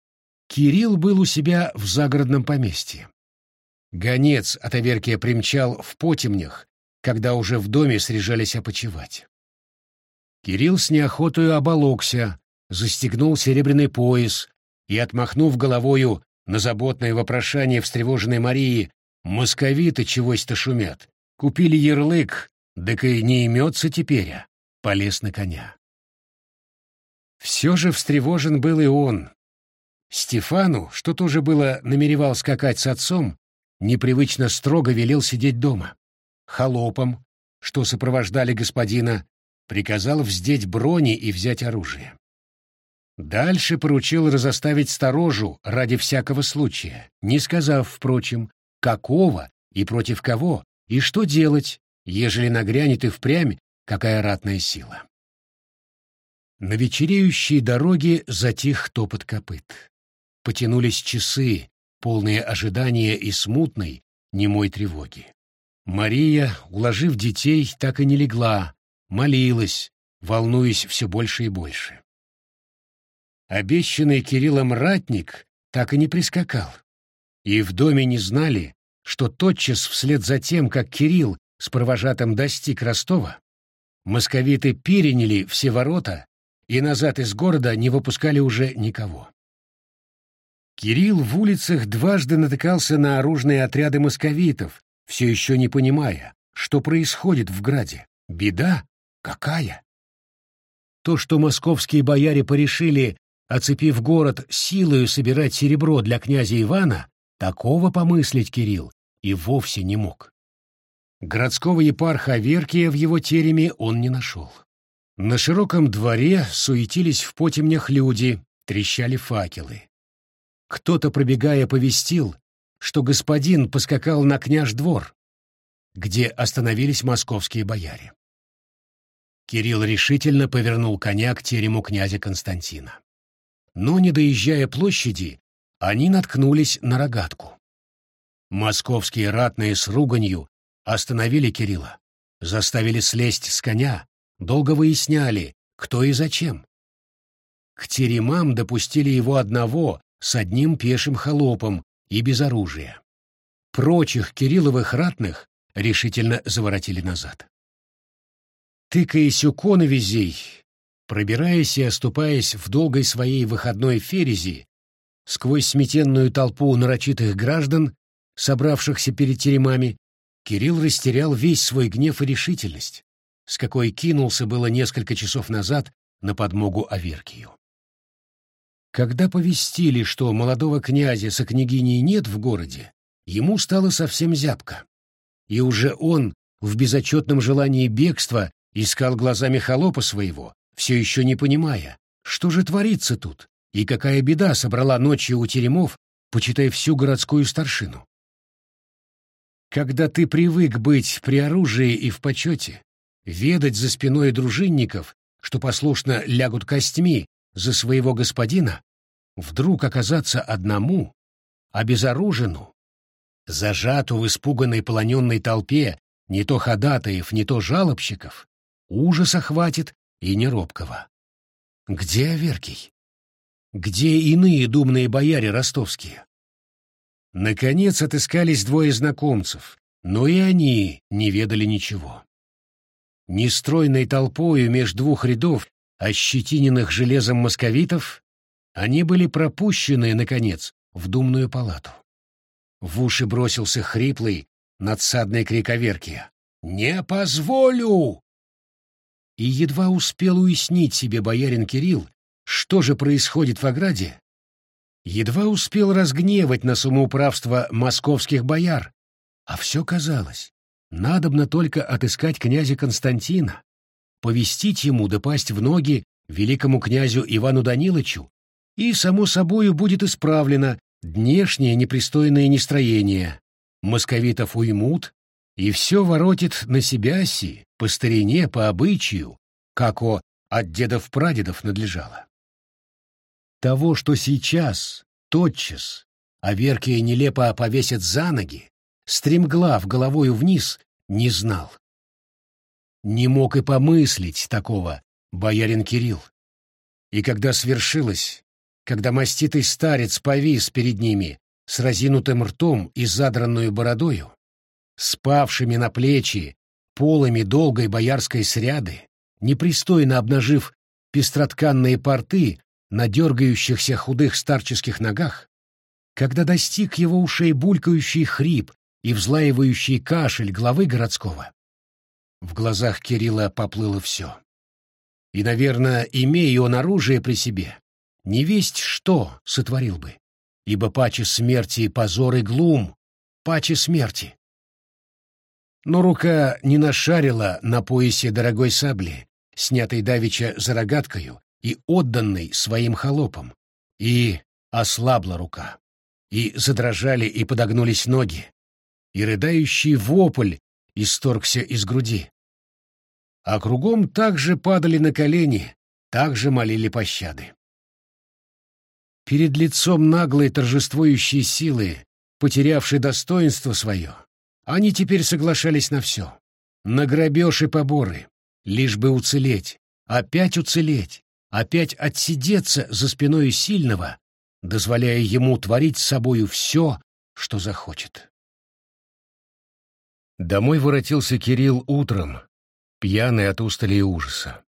Кирилл был у себя в загородном поместье. Гонец от Аверкия примчал в потемнях, когда уже в доме срежались опочивать. Кирилл с неохотою оболокся, застегнул серебряный пояс и, отмахнув головою на заботное вопрошание встревоженной Марии, «Московиты чегось-то шумят, купили ярлык, так и не имется теперь, а полез на коня». Все же встревожен был и он. Стефану, что тоже было намеревал скакать с отцом, непривычно строго велел сидеть дома. Холопам, что сопровождали господина, приказал вздеть брони и взять оружие. Дальше поручил разоставить сторожу ради всякого случая, не сказав, впрочем, какого и против кого, и что делать, ежели нагрянет и впрямь какая ратная сила. На вечереющей дороге затих топот копыт. Потянулись часы, полные ожидания и смутной, немой тревоги. Мария, уложив детей, так и не легла, молилась, волнуясь все больше и больше. Обещанный Кириллом ратник так и не прискакал. И в доме не знали, что тотчас вслед за тем, как Кирилл с провожатым достиг Ростова, московиты переняли все ворота и назад из города не выпускали уже никого. Кирилл в улицах дважды натыкался на оружные отряды московитов, все еще не понимая, что происходит в Граде. Беда? Какая? То, что московские бояре порешили, оцепив город, силою собирать серебро для князя Ивана, такого помыслить Кирилл и вовсе не мог. Городского епарха Аверкия в его тереме он не нашел. На широком дворе суетились в потемнях люди, трещали факелы. Кто-то, пробегая, повестил, что господин поскакал на княж двор, где остановились московские бояре. Кирилл решительно повернул коня к терему князя Константина. Но, не доезжая площади, они наткнулись на рогатку. Московские ратные с руганью остановили Кирилла, заставили слезть с коня, долго выясняли, кто и зачем. К теремам допустили его одного с одним пешим холопом и без оружия. Прочих Кирилловых ратных решительно заворотили назад. Тыкаясь у коновизей, пробираясь и оступаясь в долгой своей выходной ферези, сквозь сметенную толпу нарочитых граждан, собравшихся перед теремами, Кирилл растерял весь свой гнев и решительность, с какой кинулся было несколько часов назад на подмогу Аверкию. Когда повестили, что молодого князя со княгиней нет в городе, ему стало совсем зябко. И уже он, в безотчетном желании бегства, искал глазами холопа своего, все еще не понимая, что же творится тут, и какая беда собрала ночью у теремов, почитай всю городскую старшину. Когда ты привык быть при оружии и в почете, ведать за спиной дружинников, что послушно лягут костьми за своего господина, вдруг оказаться одному, обезоружену, зажату в испуганной полоненной толпе не то ходатаев, не то жалобщиков, ужаса хватит и неробкого. Где Аверкий? Где иные думные бояре ростовские? Наконец отыскались двое знакомцев, но и они не ведали ничего. Нестройной толпою меж двух рядов ощетиненных железом московитов они были пропущены, наконец, в думную палату. В уши бросился хриплый, надсадный крик Аверкия. «Не позволю!» И едва успел уяснить себе боярин Кирилл, что же происходит в ограде, едва успел разгневать на самоуправство московских бояр, а все казалось, надобно только отыскать князя Константина, повестить ему да пасть в ноги великому князю Ивану Даниловичу, и, само собою, будет исправлено днешнее непристойное нестроение. Московитов уймут, и все воротит на себя си, по старине, по обычаю, как о от дедов-прадедов надлежало. Того, что сейчас, тотчас, а Веркия нелепо повесят за ноги, стремглав головою вниз, не знал. Не мог и помыслить такого боярин Кирилл. И когда свершилось, когда маститый старец повис перед ними с разинутым ртом и задранную бородою, спавшими на плечи, полами долгой боярской сряды, непристойно обнажив пестротканные порты на дергающихся худых старческих ногах, когда достиг его ушей булькающий хрип и взлаивающий кашель главы городского, в глазах Кирилла поплыло все. И, наверное, имея он оружие при себе, не весть что сотворил бы, ибо паче смерти и позор и глум, паче смерти. Но рука не нашарила на поясе дорогой сабли, снятой давеча за рогаткою и отданной своим холопам, и ослабла рука, и задрожали и подогнулись ноги, и рыдающий вопль исторгся из груди. А кругом также падали на колени, также молили пощады. Перед лицом наглой торжествующей силы, потерявшей достоинство свое, они теперь соглашались на все. На грабеж и поборы, лишь бы уцелеть, опять уцелеть, опять отсидеться за спиной сильного, дозволяя ему творить с собою все, что захочет. Домой воротился Кирилл утром, пьяный от устали и ужаса.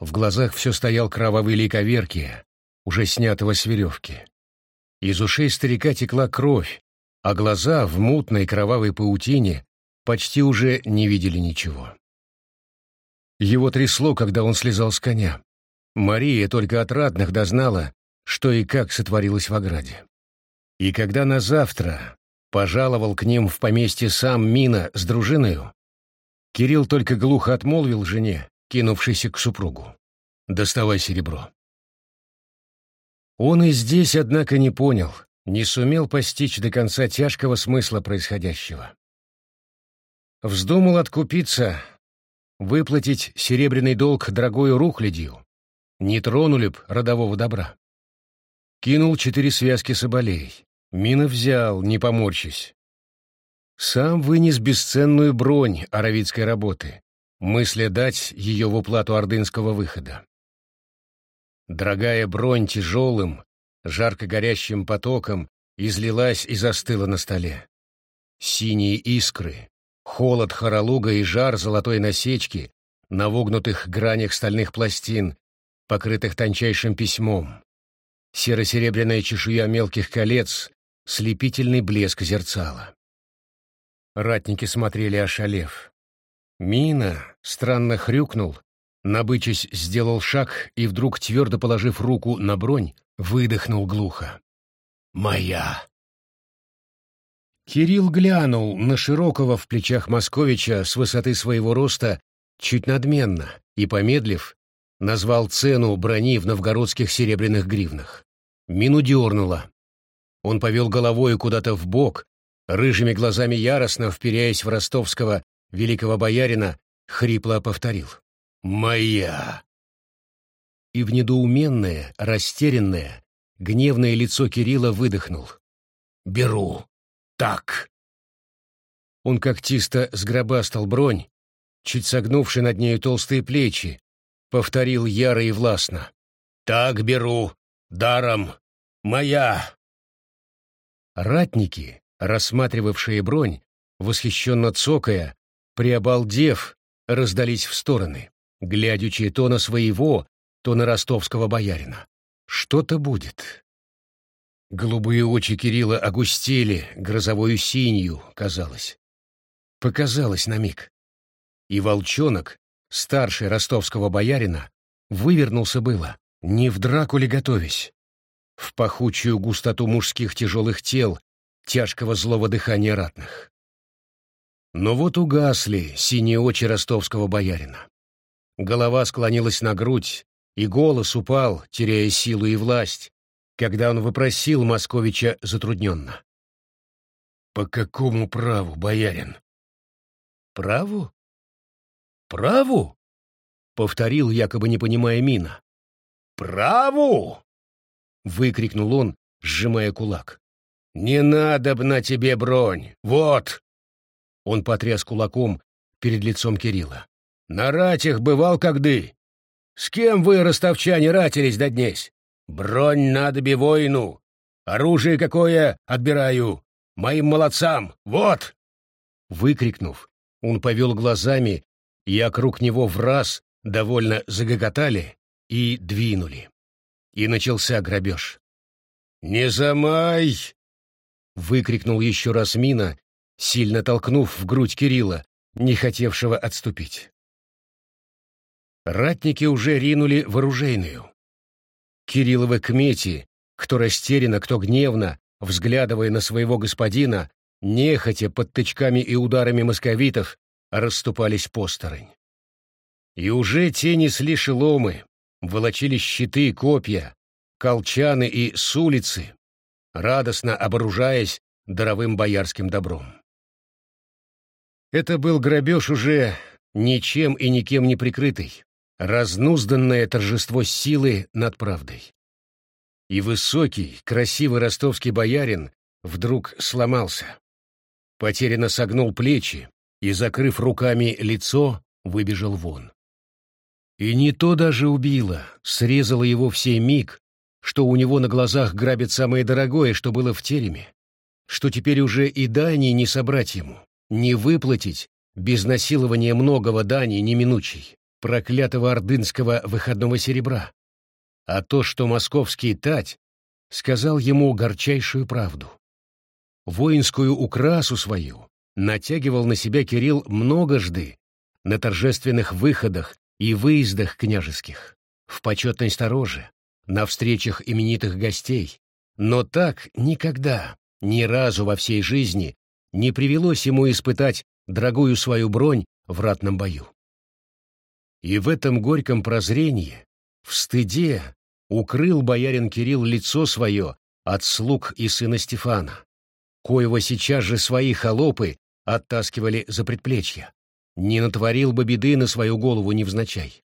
В глазах все стоял кровавый лик Аверкия, уже снятого с веревки. Из ушей старика текла кровь, а глаза в мутной кровавой паутине почти уже не видели ничего. Его трясло, когда он слезал с коня. Мария только от радных дознала, что и как сотворилось в ограде. И когда на завтра пожаловал к ним в поместье сам Мина с дружиною, Кирилл только глухо отмолвил жене, кинувшейся к супругу. «Доставай серебро». Он и здесь, однако, не понял, не сумел постичь до конца тяжкого смысла происходящего. Вздумал откупиться, выплатить серебряный долг дорогою рухлядью, не тронули б родового добра. Кинул четыре связки соболей. Мина взял, не поморщись. Сам вынес бесценную бронь аравитской работы, мысля дать ее в уплату ордынского выхода. Дорогая бронь тяжелым, жарко горящим потоком излилась и застыла на столе. Синие искры, холод хоролуга и жар золотой насечки на вогнутых гранях стальных пластин, покрытых тончайшим письмом. Серо-серебряная чешуя мелких колец, слепительный блеск зерцала. Ратники смотрели ошалев. Мина странно хрюкнул, набычась сделал шаг и вдруг, твердо положив руку на бронь, выдохнул глухо. «Моя!» Кирилл глянул на широкого в плечах Московича с высоты своего роста чуть надменно и, помедлив, назвал цену брони в новгородских серебряных гривнах. Мину дернуло. Он повел головой куда-то в бок, рыжими глазами яростно вперяясь в ростовского великого боярина, хрипло повторил. «Моя!» И в недоуменное, растерянное, гневное лицо Кирилла выдохнул. «Беру. Так!» Он когтисто сгробастал бронь, чуть согнувший над нею толстые плечи, повторил яро и властно. «Так беру, даром, моя!» Ратники, рассматривавшие бронь, восхищенно цокая, приобалдев, раздались в стороны, глядячи то на своего, то на ростовского боярина. Что-то будет. Голубые очи Кирилла огустели, грозовою синью, казалось. Показалось на миг. И волчонок, старший ростовского боярина, вывернулся было, не в драку ли готовясь, в пахучую густоту мужских тяжелых тел, тяжкого злого дыхания ратных. Но вот угасли синие очи ростовского боярина. Голова склонилась на грудь, и голос упал, теряя силу и власть, когда он вопросил Московича затрудненно. «По какому праву, боярин?» «Праву? «Праву?» — повторил, якобы не понимая Мина. «Праву!» — выкрикнул он, сжимая кулак. «Не надо б на тебе бронь! Вот!» Он потряс кулаком перед лицом Кирилла. «На ратях бывал когды? С кем вы, ростовчане, ратились до днесь? Бронь надо би воину! Оружие какое отбираю! Моим молодцам! Вот!» Выкрикнув, он повел глазами и округ него в раз довольно загоготали и двинули. И начался грабеж. «Не замай!» — выкрикнул еще раз Мина, сильно толкнув в грудь Кирилла, не хотевшего отступить. Ратники уже ринули в оружейную. Кирилловы кмети, кто растерянно, кто гневно, взглядывая на своего господина, нехотя под тычками и ударами московитов, расступались посторонь. И уже те несли шеломы, волочили щиты, копья, колчаны и с улицы, радостно оборужаясь даровым боярским добром. Это был грабеж уже ничем и никем не прикрытый, разнузданное торжество силы над правдой. И высокий, красивый ростовский боярин вдруг сломался. Потерянно согнул плечи, и, закрыв руками лицо, выбежал вон. И не то даже убило, срезало его в сей миг, что у него на глазах грабит самое дорогое, что было в тереме, что теперь уже и дани не собрать ему, не выплатить без насилования многого дани неминучей, проклятого ордынского выходного серебра, а то, что московский тать сказал ему горчайшую правду. Воинскую украсу свою натягивал на себя Кирилл многожды на торжественных выходах и выездах княжеских, в почетной стороже, на встречах именитых гостей, но так никогда, ни разу во всей жизни не привелось ему испытать дорогую свою бронь в ратном бою. И в этом горьком прозрении, в стыде, укрыл боярин Кирилл лицо свое от слуг и сына Стефана, коего сейчас же свои холопы оттаскивали за предплечья. Не натворил бы беды на свою голову невзначай.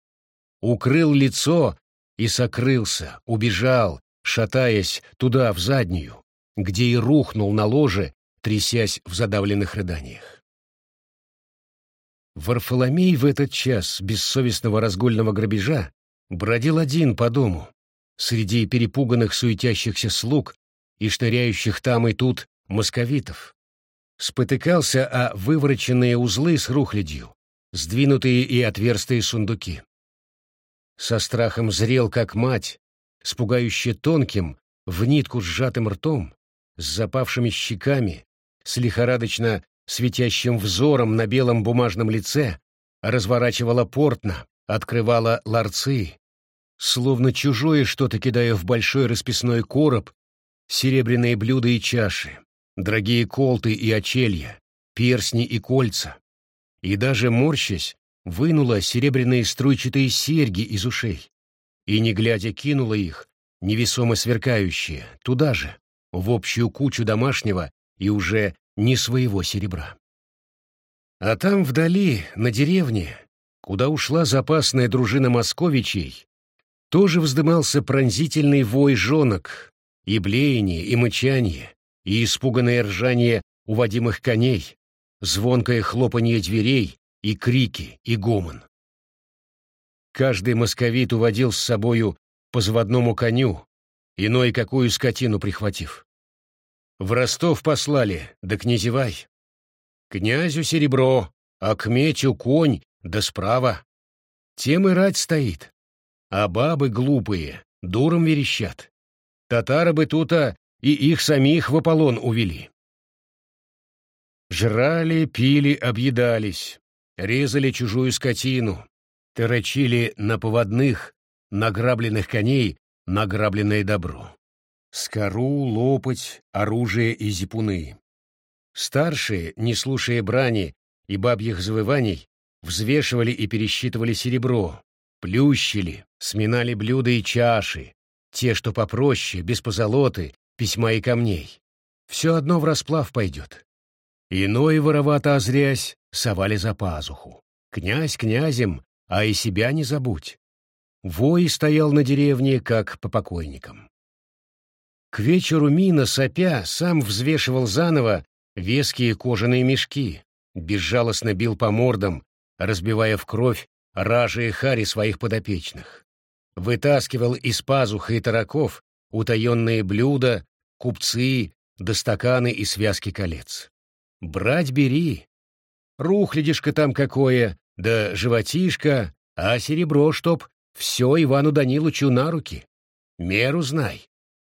Укрыл лицо и сокрылся, убежал, шатаясь туда, в заднюю, где и рухнул на ложе трясясь в задавленных рыданиях. Варфоломей в этот час бессовестного разгульного грабежа бродил один по дому, среди перепуганных суетящихся слуг и шныряющих там и тут московитов. Спотыкался о вывороченные узлы с рухлядью, сдвинутые и отверстые сундуки. Со страхом зрел, как мать, с тонким, в нитку сжатым ртом, с запавшими щеками, с лихорадочно светящим взором на белом бумажном лице, разворачивала портно, открывала ларцы, словно чужое что-то кидая в большой расписной короб, серебряные блюда и чаши, дорогие колты и очелья, персни и кольца, и даже, морщась, вынула серебряные струйчатые серьги из ушей. И, не глядя, кинула их, невесомо сверкающие, туда же, в общую кучу домашнего и уже не своего серебра. А там вдали, на деревне, куда ушла запасная дружина московичей, тоже вздымался пронзительный вой жонок, и блеяние, и мычанье, и испуганное ржание уводимых коней, звонкое хлопанье дверей, и крики, и гомон. Каждый московит уводил с собою по заводному коню, иной какую скотину прихватив. В Ростов послали, да князевай. Князю серебро, а к мечу конь, да справа. Тем и рать стоит. А бабы глупые, дуром верещат. Татары бы тута и их самих в Аполлон увели. Жрали, пили, объедались, резали чужую скотину, торочили на поводных, награбленных коней, награбленное добро. Скору, лопать, оружие и зипуны. Старшие, не слушая брани и бабьих завываний, взвешивали и пересчитывали серебро, плющили, сминали блюда и чаши, те, что попроще, без позолоты, письма и камней. Все одно в расплав пойдет. Иной воровато озрясь, совали за пазуху. Князь князем, а и себя не забудь. Вой стоял на деревне, как по покойникам. К вечеру Мина, сопя, сам взвешивал заново веские кожаные мешки, безжалостно бил по мордам, разбивая в кровь ражи и хари своих подопечных. Вытаскивал из пазухи и тараков утаенные блюда, купцы, достаканы и связки колец. Брать бери. Рухлядишко там какое, да животишко, а серебро чтоб все Ивану Даниловичу на руки. Меру знай.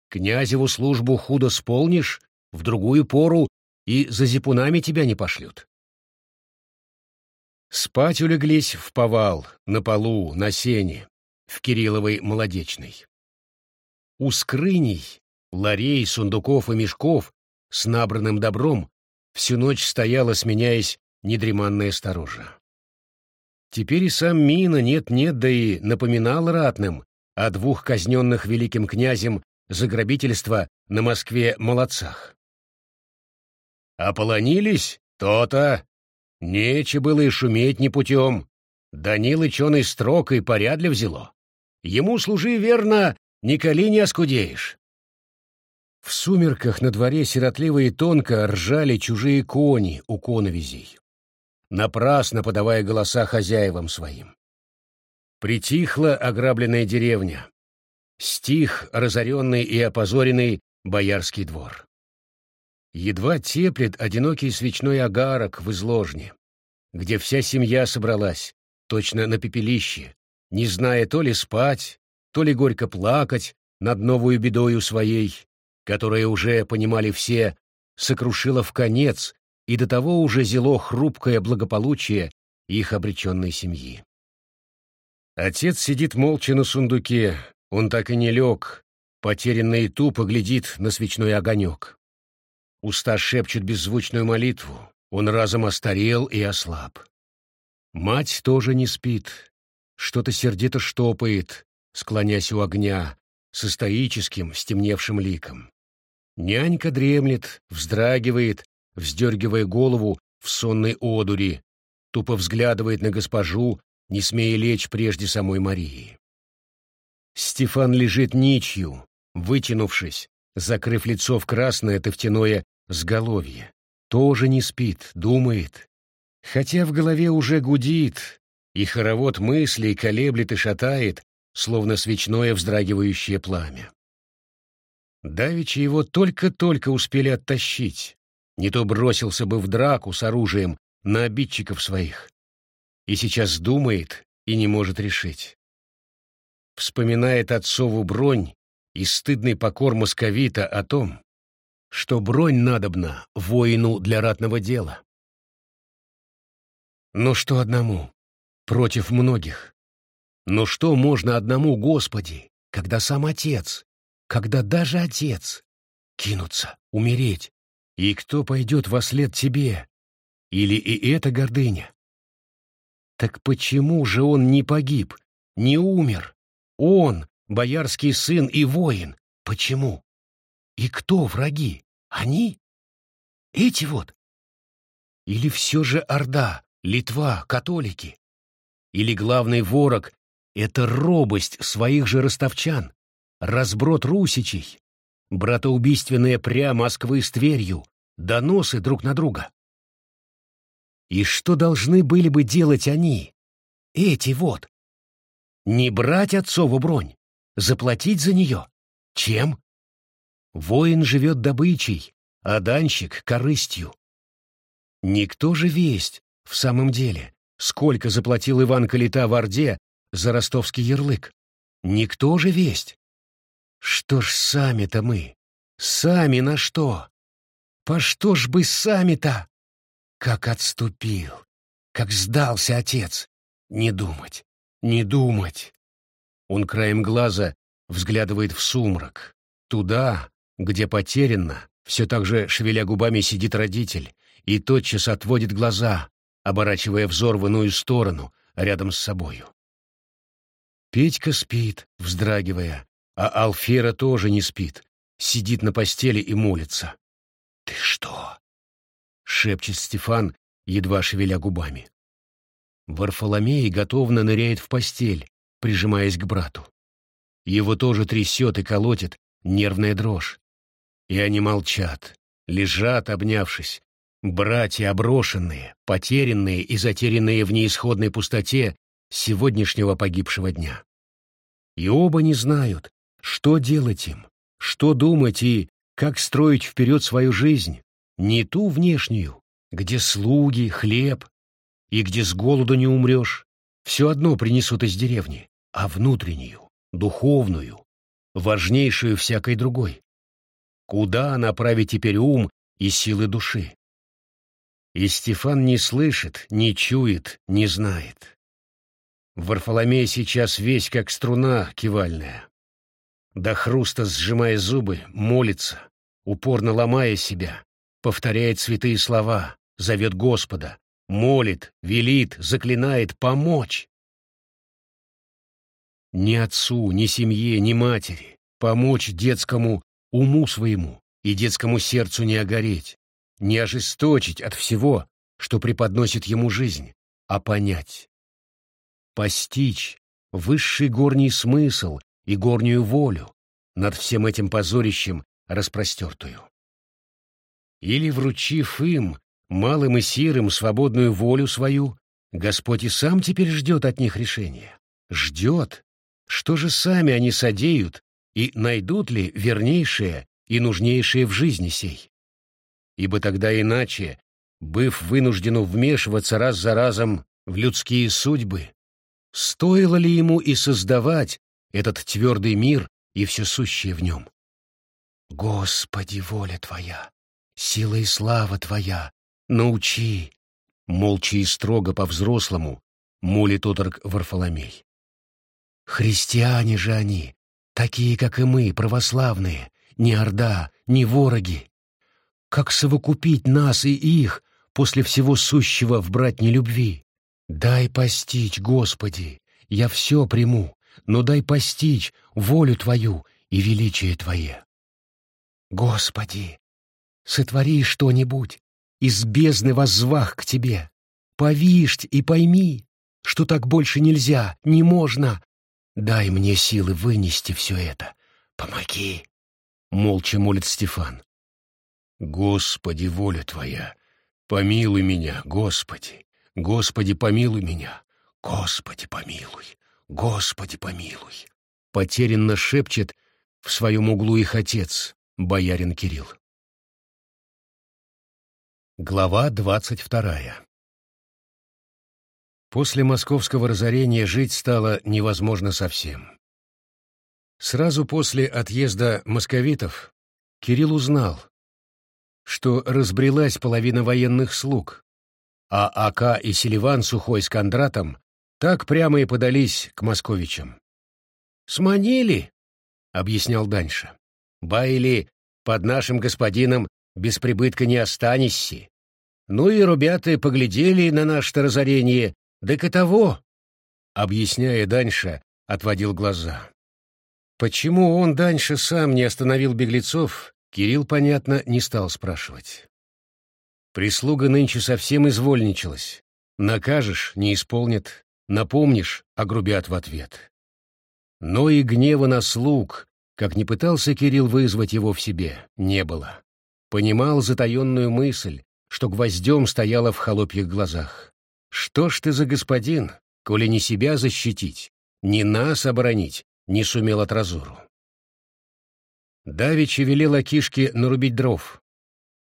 Князеву службу худо сполнишь, в другую пору и за зипунами тебя не пошлют. Спать улеглись в повал, на полу, на сене, в Кирилловой молодечной. У скрыней, ларей, сундуков и мешков с набранным добром всю ночь стояла, сменяясь, недреманная сторожа. Теперь и сам Мина нет-нет, да и напоминал ратным о двух казненных великим князем за грабительство на Москве молодцах. Ополонились? То-то. Нече было и шуметь ни путем. Данилыч он и строк, и порядля взяло. Ему служи верно, николи не оскудеешь. В сумерках на дворе сиротливо и тонко ржали чужие кони у коновизей напрасно подавая голоса хозяевам своим. Притихла ограбленная деревня. Стих разоренный и опозоренный боярский двор. Едва теплит одинокий свечной огарок в изложне, где вся семья собралась, точно на пепелище, не зная то ли спать, то ли горько плакать над новую бедою своей, которая уже, понимали все, сокрушила в конец и до того уже зело хрупкое благополучие их обреченной семьи. Отец сидит молча на сундуке, он так и не лег, потерянно и тупо глядит на свечной огонек. Уста шепчут беззвучную молитву, он разом остарел и ослаб. Мать тоже не спит, что-то сердито штопает, склонясь у огня, со стоическим, стемневшим ликом. Нянька дремлет, вздрагивает, вздергивая голову в сонной одури, тупо взглядывает на госпожу, не смея лечь прежде самой Марии. Стефан лежит ничью, вытянувшись, закрыв лицо в красное тофтяное сголовье, тоже не спит, думает. Хотя в голове уже гудит, и хоровод мыслей колеблет и шатает, словно свечное вздрагивающее пламя. Давичи его только-только успели оттащить, не то бросился бы в драку с оружием на обидчиков своих. И сейчас думает и не может решить. Вспоминает отцову бронь и стыдный покор московита о том, что бронь надобна воину для ратного дела. Но что одному? Против многих. Но что можно одному, Господи, когда сам Отец, когда даже Отец, кинуться, умереть, и кто пойдет во след тебе? Или и эта гордыня? Так почему же он не погиб, не умер? Он, боярский сын и воин, почему? И кто враги? Они? Эти вот? Или все же Орда, Литва, католики? Или главный ворог — это робость своих же ростовчан, разброд русичей, братоубийственные пря Москвы с Тверью, доносы друг на друга. И что должны были бы делать они, эти вот? Не брать отцову бронь, заплатить за нее. Чем? Воин живет добычей, а данщик — корыстью. Никто же весть, в самом деле, сколько заплатил Иван Калита в Орде за ростовский ярлык. Никто же весть. Что ж сами-то мы? Сами на что? По что ж бы сами-то? Как отступил, как сдался отец. Не думать, не думать. Он краем глаза взглядывает в сумрак. Туда, где потерянно, все так же шевеля губами сидит родитель и тотчас отводит глаза, оборачивая взор в иную сторону, рядом с собою. Петька спит, вздрагивая, а Алфера тоже не спит, сидит на постели и молится. «Ты что?» — шепчет Стефан, едва шевеля губами. Варфоломей готовно ныряет в постель, прижимаясь к брату. Его тоже трясет и колотит нервная дрожь. И они молчат, лежат, обнявшись, братья оброшенные, потерянные и затерянные в неисходной пустоте сегодняшнего погибшего дня. И оба не знают, что делать им, что думать и как строить вперед свою жизнь, не ту внешнюю, где слуги, хлеб, и где с голоду не умрешь, все одно принесут из деревни, а внутреннюю, духовную, важнейшую всякой другой. Куда направить теперь ум и силы души? И Стефан не слышит, не чует, не знает. Варфоломей сейчас весь как струна кивальная, до хруста сжимая зубы, молится, упорно ломая себя, повторяет святые слова, зовет Господа, молит, велит, заклинает помочь. Ни отцу, ни семье, ни матери помочь детскому уму своему и детскому сердцу не огореть, не ожесточить от всего, что преподносит ему жизнь, а понять. Постичь высший горний смысл и горнюю волю, над всем этим позорищем распростертую. Или, вручив им, малым и сирым, свободную волю свою, Господь и сам теперь ждет от них решения. Ждет, что же сами они содеют и найдут ли вернейшее и нужнейшее в жизни сей. Ибо тогда иначе, быв вынуждену вмешиваться раз за разом в людские судьбы, Стоило ли ему и создавать этот твердый мир и все сущее в нем? Господи, воля Твоя, сила и слава Твоя, научи, молча и строго по-взрослому, молит отрок Варфоломей. Христиане же они, такие, как и мы, православные, ни орда, ни вороги. Как совокупить нас и их после всего сущего в братней любви? Дай постичь, Господи, я все приму, но дай постичь волю Твою и величие Твое. Господи, сотвори что-нибудь, из бездны воззвах к Тебе. Повишть и пойми, что так больше нельзя, не можно. Дай мне силы вынести все это. Помоги. Молча молит Стефан. Господи, воля Твоя, Помилуй меня, Господи, Господи, помилуй меня, Господи, помилуй, Господи, помилуй. Потерянно шепчет в своем углу их отец, боярин Кирилл. Глава двадцать вторая После московского разорения жить стало невозможно совсем. Сразу после отъезда московитов Кирилл узнал, что разбрелась половина военных слуг, а Ака и Селиван Сухой с Кондратом так прямо и подались к московичам. «Сманили», — объяснял Даньша. «Байли под нашим господином без прибытка не останешься. Ну и ребята поглядели на наше разорение, да к того, объясняя Даньша, отводил глаза. Почему он Даньша сам не остановил беглецов, Кирилл, понятно, не стал спрашивать. Прислуга нынче совсем извольничалась. Накажешь — не исполнят, напомнишь — огрубят в ответ. Но и гнева на слуг, как не пытался Кирилл вызвать его в себе, не было. Понимал затаенную мысль, что гвоздем стояла в холопьих глазах. Что ж ты за господин, коли не себя защитить, не нас оборонить, не сумел от разору? Давичи велел Акишке нарубить дров.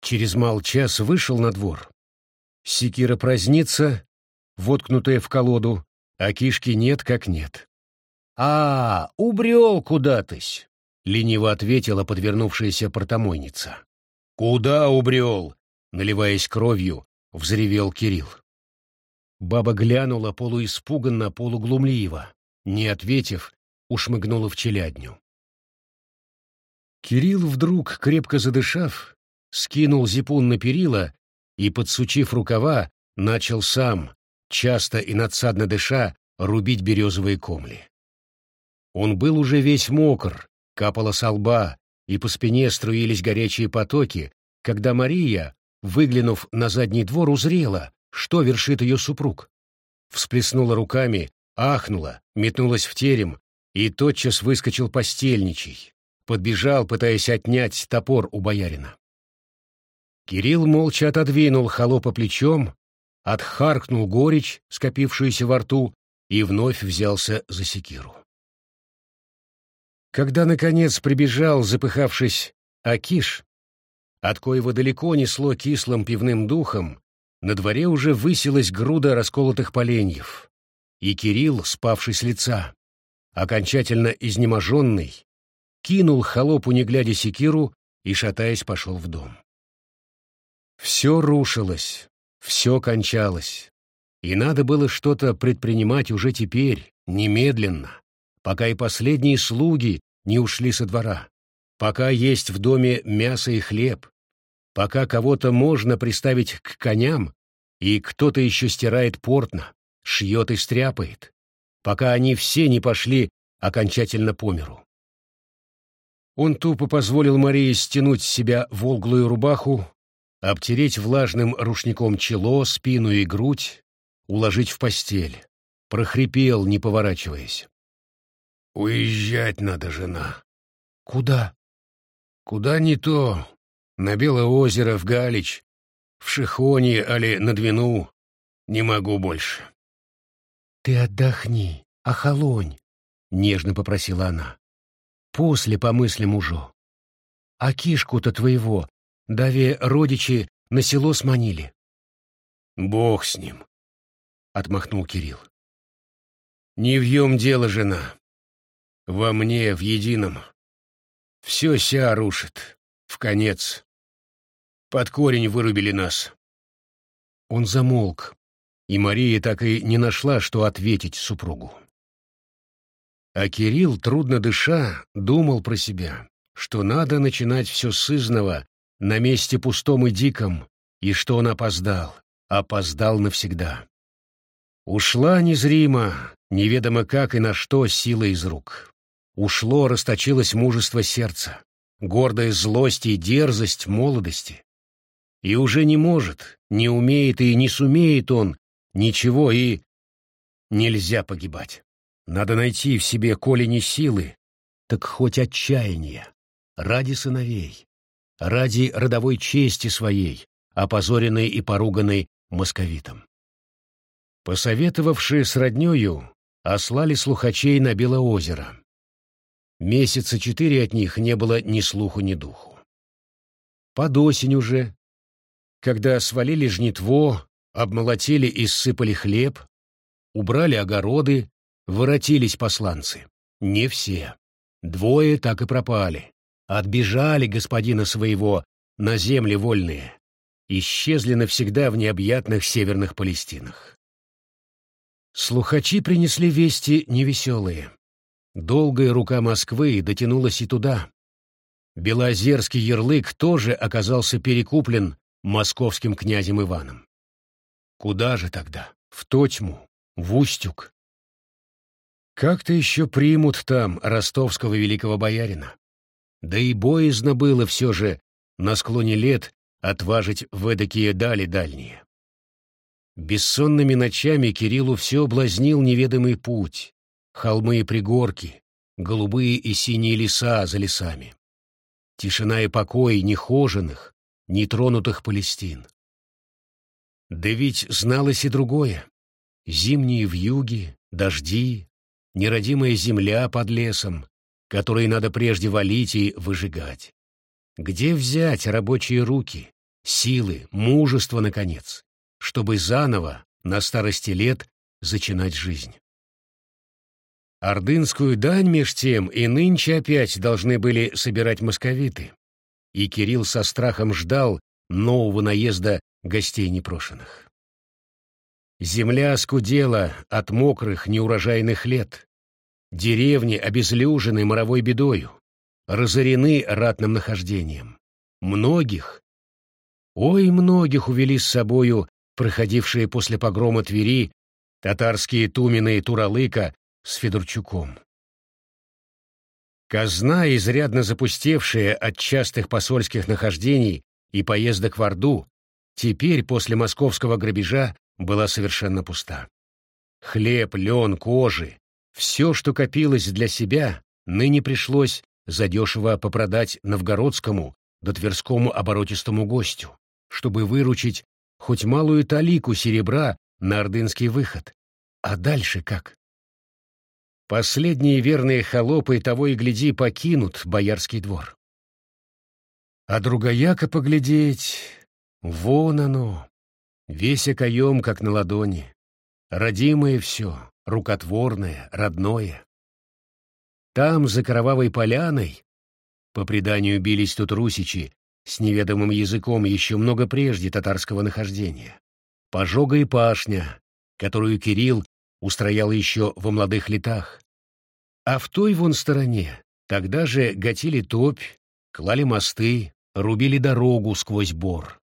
Через мал час вышел на двор. Секира празднится, воткнутая в колоду, а кишки нет как нет. «А, убрел куда-тось!» — лениво ответила подвернувшаяся портомойница. «Куда убрел?» — наливаясь кровью, взревел Кирилл. Баба глянула полуиспуганно, полуглумливо. Не ответив, ушмыгнула в челядню. Кирилл вдруг, крепко задышав, скинул зипун на перила и, подсучив рукава, начал сам, часто и надсадно дыша, рубить березовые комли. Он был уже весь мокр, капало со лба, и по спине струились горячие потоки, когда Мария, выглянув на задний двор, узрела, что вершит ее супруг. Всплеснула руками, ахнула, метнулась в терем и тотчас выскочил постельничий, подбежал, пытаясь отнять топор у боярина. Кирилл молча отодвинул холопа плечом, отхаркнул горечь, скопившуюся во рту, и вновь взялся за секиру. Когда, наконец, прибежал, запыхавшись, Акиш, от коего далеко несло кислым пивным духом, на дворе уже высилась груда расколотых поленьев, и Кирилл, спавший с лица, окончательно изнеможенный, кинул холопу, не глядя секиру, и, шатаясь, пошел в дом. Все рушилось, все кончалось, и надо было что-то предпринимать уже теперь, немедленно, пока и последние слуги не ушли со двора, пока есть в доме мясо и хлеб, пока кого-то можно приставить к коням, и кто-то еще стирает портно, шьет и стряпает, пока они все не пошли окончательно по миру. Он тупо позволил Марии стянуть с себя волглую рубаху, обтереть влажным рушником чело, спину и грудь, уложить в постель. Прохрипел, не поворачиваясь. «Уезжать надо, жена». «Куда?» «Куда не то. На Белое озеро, в Галич, в Шихоне, али на Двину. Не могу больше». «Ты отдохни, охолонь», — нежно попросила она. После помыслим уже. А кишку-то твоего, даве родичи на село сманили. Бог с ним, — отмахнул Кирилл. Не в ем дело, жена. Во мне, в едином. Все ся рушит. В конец. Под корень вырубили нас. Он замолк, и Мария так и не нашла, что ответить супругу. А Кирилл, трудно дыша, думал про себя, что надо начинать все с изного, на месте пустом и диком, и что он опоздал, опоздал навсегда. Ушла незримо, неведомо как и на что сила из рук. Ушло, расточилось мужество сердца, гордая злость и дерзость молодости. И уже не может, не умеет и не сумеет он ничего, и нельзя погибать. Надо найти в себе, коли не силы, так хоть отчаяние, ради сыновей, ради родовой чести своей, опозоренной и поруганной московитом. Посоветовавшие с роднёю, ослали слухачей на Белоозеро. Месяца четыре от них не было ни слуху, ни духу. Под осень уже, когда свалили жнитво, обмолотили и ссыпали хлеб, убрали огороды, воротились посланцы. Не все. Двое так и пропали. Отбежали господина своего на земли вольные. Исчезли навсегда в необъятных северных Палестинах. Слухачи принесли вести невеселые. Долгая рука Москвы дотянулась и туда. Белозерский ярлык тоже оказался перекуплен московским князем Иваном. Куда же тогда? В Тотьму? В Устюг? Как-то еще примут там ростовского великого боярина. Да и боязно было все же на склоне лет отважить в эдакие дали дальние. Бессонными ночами Кириллу все облазнил неведомый путь, холмы и пригорки, голубые и синие леса за лесами. Тишина и покой нехоженных, нетронутых Палестин. Да ведь зналось и другое. Зимние вьюги, дожди, неродимая земля под лесом, которые надо прежде валить и выжигать. Где взять рабочие руки, силы, мужество, наконец, чтобы заново, на старости лет, зачинать жизнь? Ордынскую дань меж тем и нынче опять должны были собирать московиты, и Кирилл со страхом ждал нового наезда гостей непрошенных. Земля скудела от мокрых неурожайных лет, деревни обезлюжены моровой бедою, разорены ратным нахождением. Многих, ой, многих увели с собою проходившие после погрома Твери татарские Тумины и Туралыка с Федорчуком. Казна, изрядно запустевшая от частых посольских нахождений и поездок в Орду, теперь после московского грабежа была совершенно пуста. Хлеб, лен, кожи, все, что копилось для себя, ныне пришлось задешево попродать новгородскому да тверскому оборотистому гостю, чтобы выручить хоть малую талику серебра на ордынский выход. А дальше как? Последние верные холопы того и гляди покинут боярский двор. А другояка поглядеть, вон оно, весь окоем, как на ладони, родимое все, рукотворное, родное. Там, за кровавой поляной, по преданию бились тут русичи с неведомым языком еще много прежде татарского нахождения, пожога и пашня, которую Кирилл устроял еще во молодых летах. А в той вон стороне тогда же гатили топь, клали мосты, рубили дорогу сквозь бор.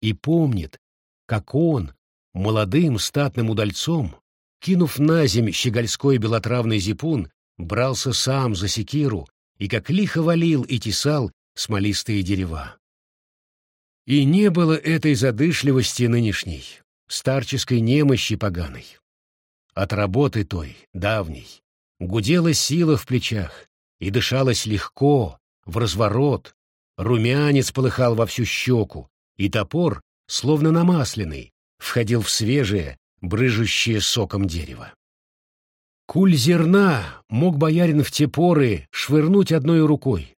И помнит, как он, молодым статным удальцом, кинув на земь щегольской белотравный зипун, брался сам за секиру и как лихо валил и тесал смолистые дерева. И не было этой задышливости нынешней, старческой немощи поганой. От работы той, давней, гудела сила в плечах, и дышалось легко, в разворот, румянец полыхал во всю щеку, и топор, словно намасленный, входил в свежее, брыжущее соком дерево. Куль зерна мог боярин в те поры швырнуть одной рукой.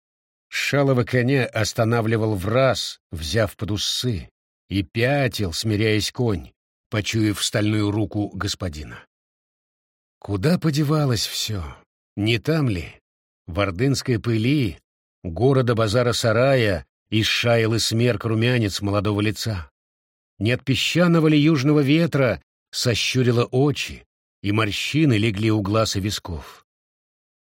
Шалого коня останавливал в раз, взяв под усы, и пятил, смиряясь конь, почуяв стальную руку господина. Куда подевалось все? Не там ли? В ордынской пыли, города базара-сарая, и смерк румянец молодого лица. Не от песчаного ли южного ветра сощурило очи, и морщины легли у глаз и висков.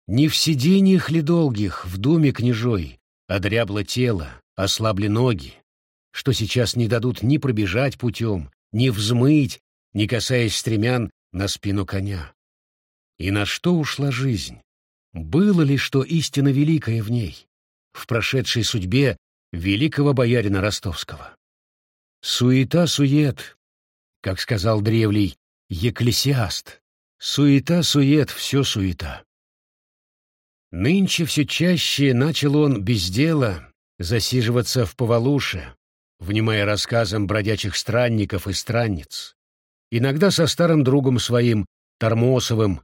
Не в сидениях ли долгих в доме княжой одрябло тело, ослабли ноги, что сейчас не дадут ни пробежать путем, ни взмыть, не касаясь стремян на спину коня. И на что ушла жизнь? Было ли что истинно великое в ней, в прошедшей судьбе великого боярина Ростовского? Суета-сует, как сказал древний Екклесиаст, суета-сует, все суета. Нынче все чаще начал он без дела засиживаться в повалуше, внимая рассказам бродячих странников и странниц, иногда со старым другом своим, Тормосовым,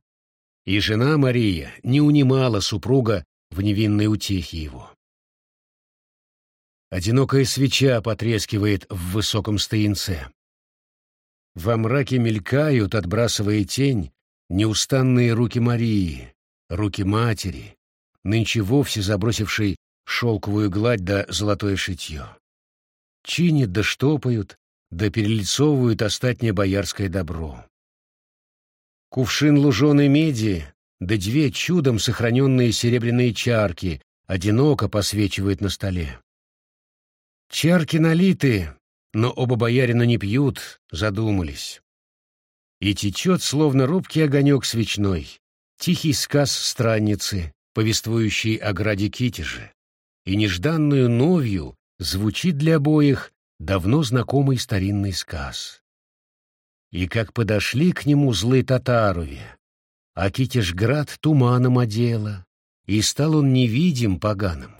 и жена Мария не унимала супруга в невинной утехе его. Одинокая свеча потрескивает в высоком стоянце. Во мраке мелькают, отбрасывая тень, неустанные руки Марии, руки матери, нынче вовсе забросившей шелковую гладь да золотое шитье. Чинят да штопают, да перелицовывают остатнее боярское добро. Кувшин луженой меди, да две чудом сохраненные серебряные чарки одиноко посвечивают на столе. Чарки налиты, но оба боярина не пьют, задумались. И течет, словно робкий огонек свечной, тихий сказ странницы, повествующий о граде Китеже, и нежданную новью звучит для обоих давно знакомый старинный сказ. И как подошли к нему злые татарове, а Китежград туманом одела, и стал он невидим поганым,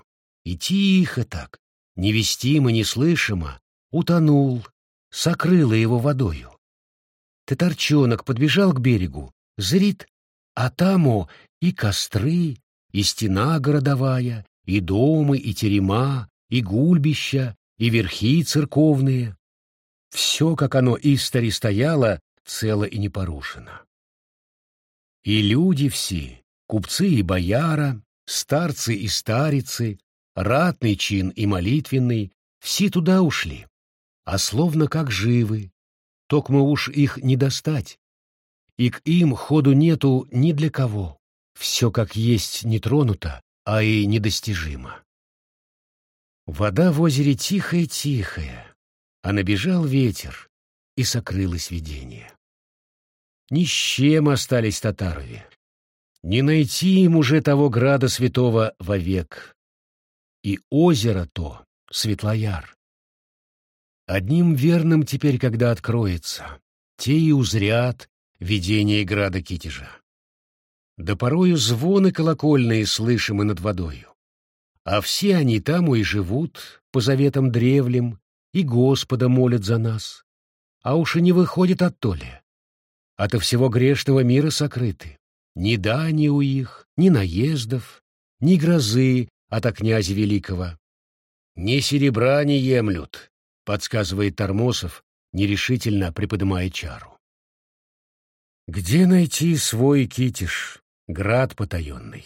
и тихо так, невестимо, неслышимо, утонул, сокрыло его водою. Татарчонок подбежал к берегу, зрит, а тамо и костры, и стена городовая, и домы, и терема, и гульбища, и верхи церковные. Все, как оно истори стояло, цело и непорушено. И люди все, купцы и бояра, старцы и старицы, ратный чин и молитвенный, все туда ушли, а словно как живы, ток мы уж их не достать, и к им ходу нету ни для кого, все как есть не тронуто, а и недостижимо. Вода в озере тихая-тихая, а набежал ветер, и сокрылось видение. Ни с чем остались татарове. Не найти им уже того града святого вовек. И озеро то, Светлояр. Одним верным теперь, когда откроется, те и узрят видение града Китежа. Да порою звоны колокольные слышимы над водою. А все они там и живут, по заветам древлем, и Господа молят за нас. А уж и не выходит оттоле. Ото всего грешного мира сокрыты. Ни дани у их, ни наездов, ни грозы ото князя великого. Ни серебра не емлют, подсказывает Тормосов, нерешительно приподнимая чару. Где найти свой китиш, град потаенный?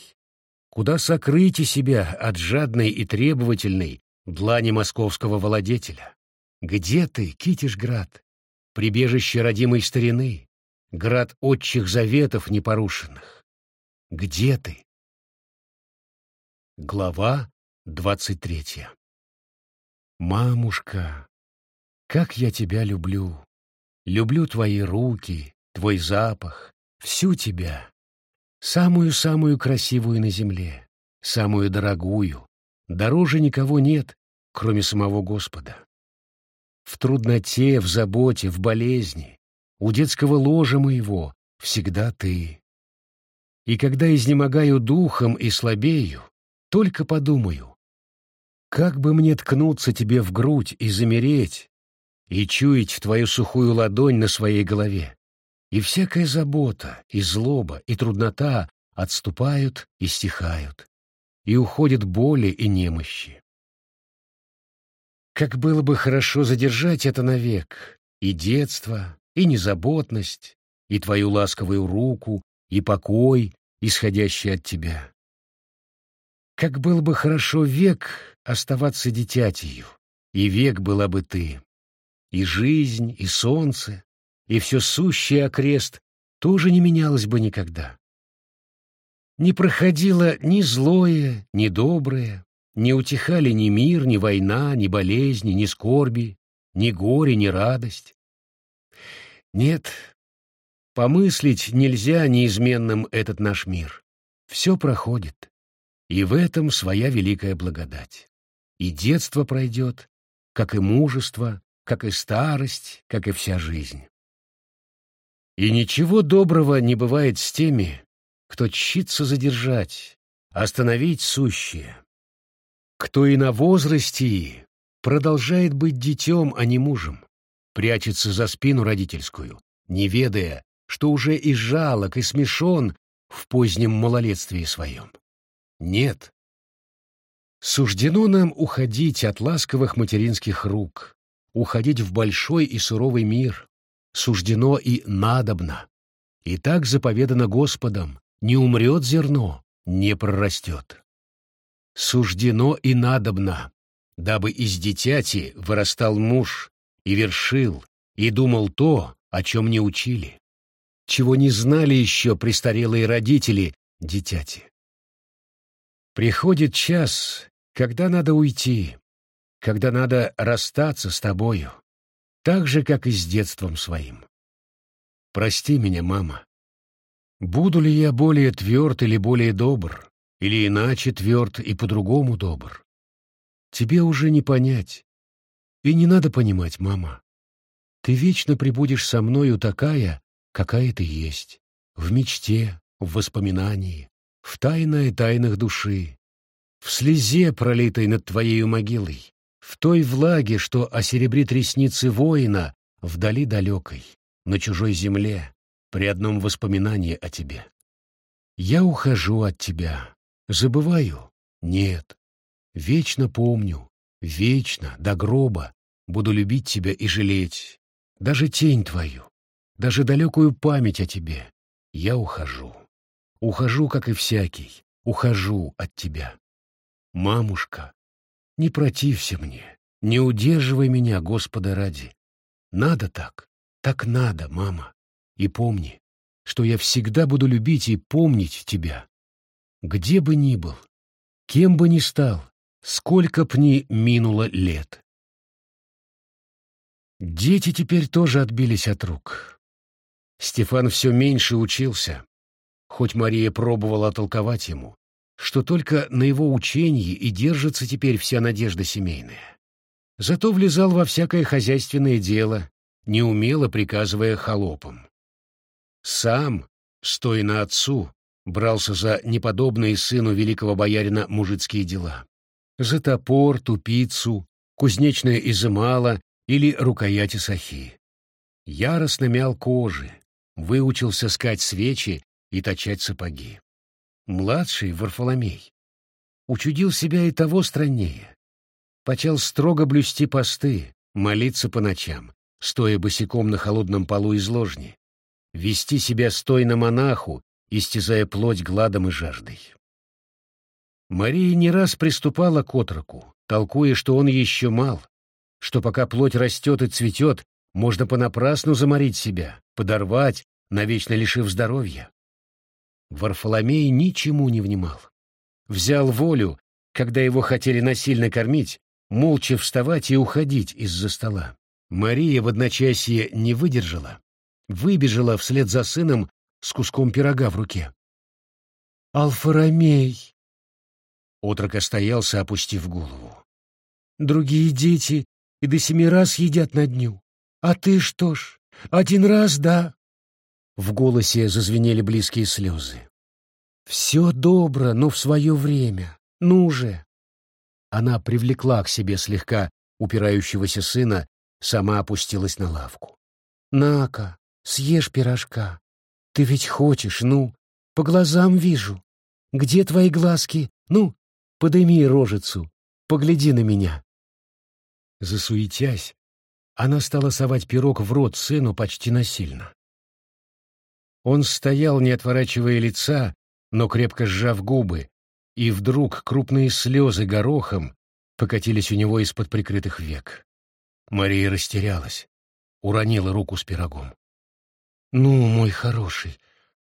Куда сокрыть себя от жадной и требовательной длани московского владетеля? Где ты, Китишград, прибежище родимой старины, град отчих заветов непорушенных? Где ты? Глава двадцать третья Мамушка, как я тебя люблю! Люблю твои руки, твой запах, всю тебя. Самую-самую красивую на земле, самую дорогую. Дороже никого нет, кроме самого Господа. В трудноте, в заботе, в болезни, у детского ложа моего всегда ты. И когда изнемогаю духом и слабею, только подумаю, как бы мне ткнуться тебе в грудь и замереть, и чуять твою сухую ладонь на своей голове и всякая забота, и злоба, и труднота отступают и стихают, и уходят боли и немощи. Как было бы хорошо задержать это навек, и детство, и незаботность, и твою ласковую руку, и покой, исходящий от тебя. Как было бы хорошо век оставаться дитятью, и век была бы ты, и жизнь, и солнце, и все сущее окрест тоже не менялось бы никогда. Не проходило ни злое, ни доброе, не утихали ни мир, ни война, ни болезни, ни скорби, ни горе, ни радость. Нет, помыслить нельзя неизменным этот наш мир. Все проходит, и в этом своя великая благодать. И детство пройдет, как и мужество, как и старость, как и вся жизнь. И ничего доброго не бывает с теми, кто чится задержать, остановить сущее, кто и на возрасте продолжает быть детем, а не мужем, прячется за спину родительскую, не ведая, что уже и жалок, и смешон в позднем малолетстве своем. Нет. Суждено нам уходить от ласковых материнских рук, уходить в большой и суровый мир. Суждено и надобно. И так заповедано Господом, не умрет зерно, не прорастет. Суждено и надобно, дабы из дитяти вырастал муж и вершил, и думал то, о чем не учили, чего не знали еще престарелые родители дитяти. Приходит час, когда надо уйти, когда надо расстаться с тобою, так же, как и с детством своим. Прости меня, мама. Буду ли я более тверд или более добр, или иначе тверд и по-другому добр? Тебе уже не понять. И не надо понимать, мама. Ты вечно прибудешь со мною такая, какая ты есть, в мечте, в воспоминании, в тайное тайнах души, в слезе, пролитой над твоей могилой, в той влаге, что осеребрит ресницы воина вдали далекой, на чужой земле, при одном воспоминании о тебе. Я ухожу от тебя. Забываю? Нет. Вечно помню, вечно, до гроба, буду любить тебя и жалеть. Даже тень твою, даже далекую память о тебе. Я ухожу. Ухожу, как и всякий. Ухожу от тебя. Мамушка, не протився мне, не удерживай меня, Господа ради. Надо так, так надо, мама. И помни, что я всегда буду любить и помнить тебя. Где бы ни был, кем бы ни стал, сколько б ни минуло лет. Дети теперь тоже отбились от рук. Стефан все меньше учился, хоть Мария пробовала толковать ему, что только на его учении и держится теперь вся надежда семейная. Зато влезал во всякое хозяйственное дело, неумело приказывая холопам. Сам, стоя на отцу, брался за неподобные сыну великого боярина мужицкие дела. За топор, тупицу, кузнечное изымало или рукояти сахи. Яростно мял кожи, выучился скать свечи и точать сапоги. Младший Варфоломей учудил себя и того страннее. Почал строго блюсти посты, молиться по ночам, стоя босиком на холодном полу из ложни, вести себя стойно монаху, истязая плоть гладом и жаждой. Мария не раз приступала к отроку, толкуя, что он еще мал, что пока плоть растет и цветет, можно понапрасну заморить себя, подорвать, навечно лишив здоровья. Варфоломей ничему не внимал. Взял волю, когда его хотели насильно кормить, молча вставать и уходить из-за стола. Мария в одночасье не выдержала, выбежала вслед за сыном с куском пирога в руке. «Алфаромей!» Отрок остоялся, опустив голову. «Другие дети и до семи раз едят на дню. А ты что ж, один раз, да?» В голосе зазвенели близкие слезы. «Все добро, но в свое время. Ну же!» Она привлекла к себе слегка упирающегося сына, сама опустилась на лавку. «На-ка, Съешь пирожка. Ты ведь хочешь, ну, по глазам вижу. Где твои глазки? Ну, подыми рожицу, погляди на меня. Засуетясь, она стала совать пирог в рот сыну почти насильно. Он стоял, не отворачивая лица, но крепко сжав губы, и вдруг крупные слезы горохом покатились у него из-под прикрытых век. Мария растерялась, уронила руку с пирогом. «Ну, мой хороший,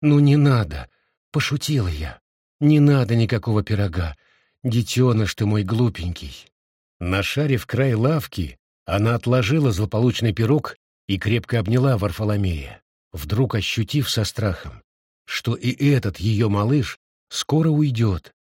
ну не надо!» — пошутила я. «Не надо никакого пирога, детеныш ты мой глупенький!» Нашарив край лавки, она отложила злополучный пирог и крепко обняла Варфоломея, вдруг ощутив со страхом, что и этот ее малыш скоро уйдет,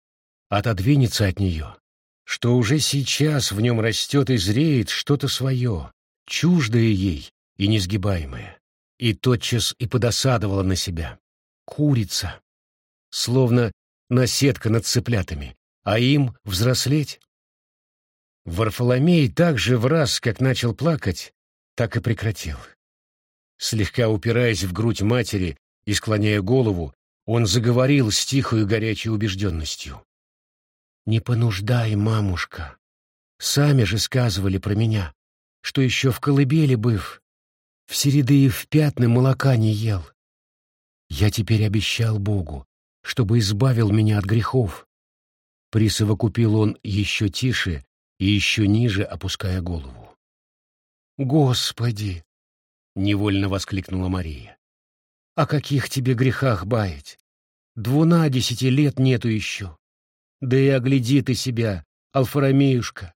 отодвинется от нее, что уже сейчас в нем растет и зреет что-то свое, чуждое ей и несгибаемое и тотчас и подосадовала на себя. Курица. Словно наседка над цыплятами, а им взрослеть. Варфоломей так же в раз, как начал плакать, так и прекратил. Слегка упираясь в грудь матери и склоняя голову, он заговорил с тихой горячей убежденностью. «Не понуждай, мамушка. Сами же сказывали про меня, что еще в колыбели быв, в середы и в пятны молока не ел. Я теперь обещал Богу, чтобы избавил меня от грехов. Присовокупил он еще тише и еще ниже, опуская голову. «Господи!» — невольно воскликнула Мария. «О каких тебе грехах баять? Двунадесяти лет нету еще. Да и огляди ты себя, Алфарамеюшка.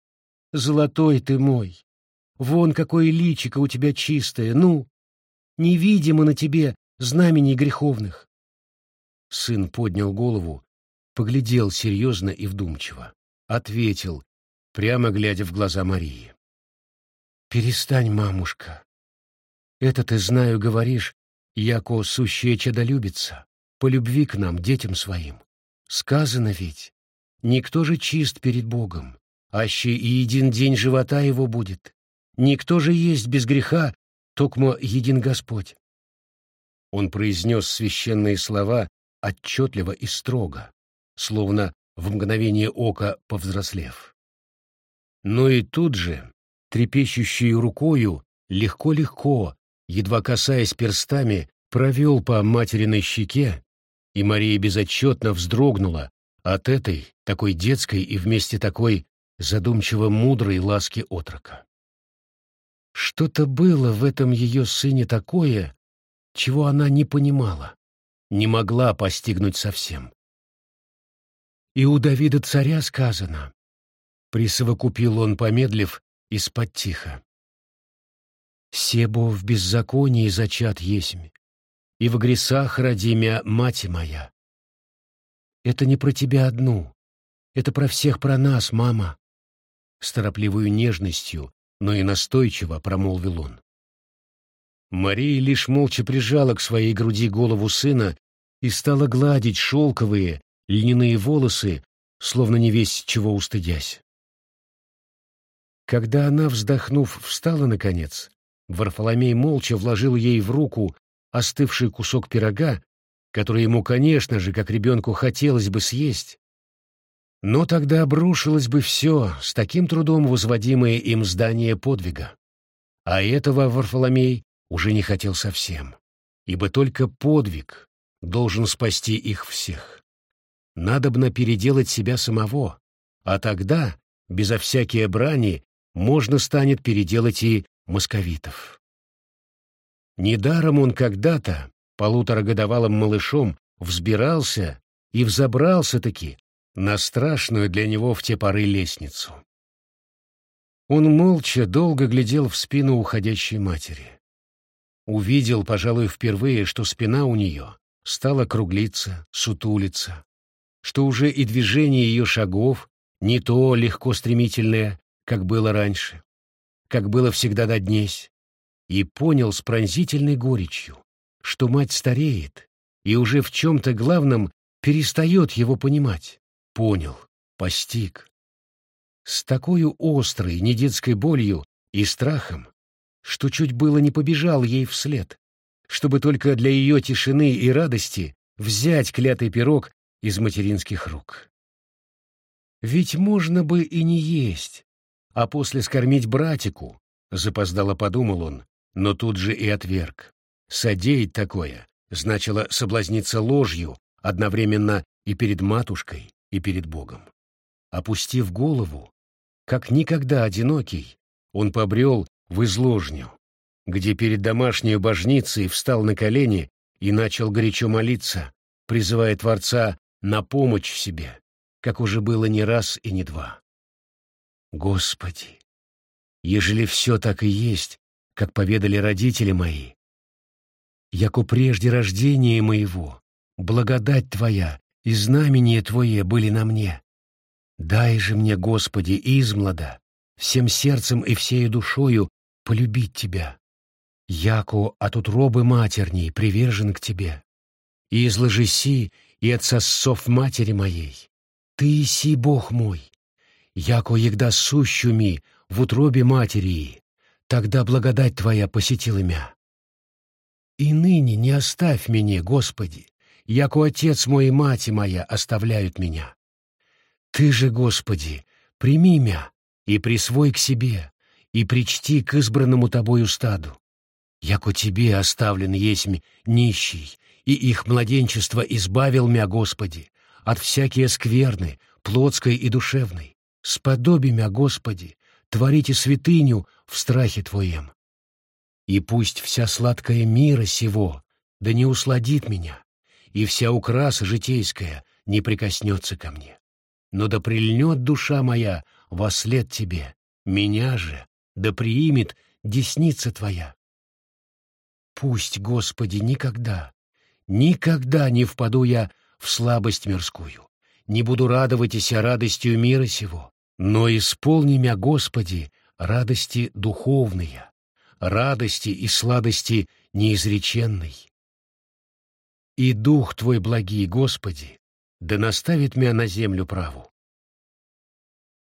Золотой ты мой. Вон какое личико у тебя чистое, ну! Невидимо на тебе знамений греховных. Сын поднял голову, поглядел серьезно и вдумчиво. Ответил, прямо глядя в глаза Марии. «Перестань, мамушка. Это ты, знаю, говоришь, яко сущее чадолюбица, по любви к нам, детям своим. Сказано ведь, никто же чист перед Богом, аще и един день живота его будет. Никто же есть без греха, токмо един Господь. Он произнес священные слова отчетливо и строго, словно в мгновение ока повзрослев. Но и тут же, трепещущей рукою, легко-легко, едва касаясь перстами, провел по материной щеке, и Мария безотчетно вздрогнула от этой, такой детской и вместе такой задумчиво мудрой ласки отрока. Что-то было в этом ее сыне такое, чего она не понимала, не могла постигнуть совсем. И у Давида царя сказано, присовокупил он, помедлив, из-под тихо. «Себо в беззаконии зачат есмь, и в гресах роди мя мать моя». Это не про тебя одну, это про всех про нас, мама. С торопливой нежностью, но и настойчиво промолвил он. Мария лишь молча прижала к своей груди голову сына и стала гладить шелковые, льняные волосы, словно не весь чего устыдясь. Когда она, вздохнув, встала наконец, Варфоломей молча вложил ей в руку остывший кусок пирога, который ему, конечно же, как ребенку хотелось бы съесть. Но тогда обрушилось бы все, с таким трудом возводимое им здание подвига. А этого Варфоломей уже не хотел совсем, ибо только подвиг должен спасти их всех. Надобно переделать себя самого, а тогда, безо всякие брани, можно станет переделать и московитов. Недаром он когда-то, полуторагодовалым малышом, взбирался и взобрался-таки на страшную для него в те поры лестницу. Он молча долго глядел в спину уходящей матери. Увидел, пожалуй, впервые, что спина у нее стала круглиться, сутулиться, что уже и движение ее шагов не то легко стремительное, как было раньше, как было всегда до днесь, и понял с пронзительной горечью, что мать стареет и уже в чем-то главном перестает его понимать. Понял, постиг. С такой острой, недетской болью и страхом что чуть было не побежал ей вслед, чтобы только для ее тишины и радости взять клятый пирог из материнских рук. Ведь можно бы и не есть, а после скормить братику, запоздало подумал он, но тут же и отверг. Содеять такое значило соблазниться ложью одновременно и перед матушкой, и перед Богом. Опустив голову, как никогда одинокий, он побрел в изложню, где перед домашней божницей встал на колени и начал горячо молиться, призывая Творца на помощь себе, как уже было не раз и не два. Господи, ежели все так и есть, как поведали родители мои, яко прежде рождения моего, благодать Твоя и знамение Твое были на мне. Дай же мне, Господи, измлада, всем сердцем и всею душою полюбить тебя. Яко от утробы матерней привержен к тебе. И изложи си и от сосцов матери моей. Ты си Бог мой, яко егда сущуми в утробе матери, тогда благодать Твоя посетила мя. И ныне не оставь меня, Господи, яко отец мой и мать моя оставляют меня. Ты же, Господи, прими мя и присвой к себе, и причти к избранному Тобою стаду. Яко Тебе оставлен есть нищий, и их младенчество избавил мя, Господи, от всякие скверны, плотской и душевной. Сподоби мя, Господи, творите святыню в страхе Твоем. И пусть вся сладкая мира сего, да не усладит меня, и вся украса житейская не прикоснется ко мне. Но да прильнет душа моя во след Тебе, меня же, да приимет десница Твоя. Пусть, Господи, никогда, никогда не впаду я в слабость мирскую, не буду радоваться радостью мира сего, но исполни мя, Господи, радости духовные, радости и сладости неизреченной. И Дух Твой благий, Господи, да наставит мя на землю праву.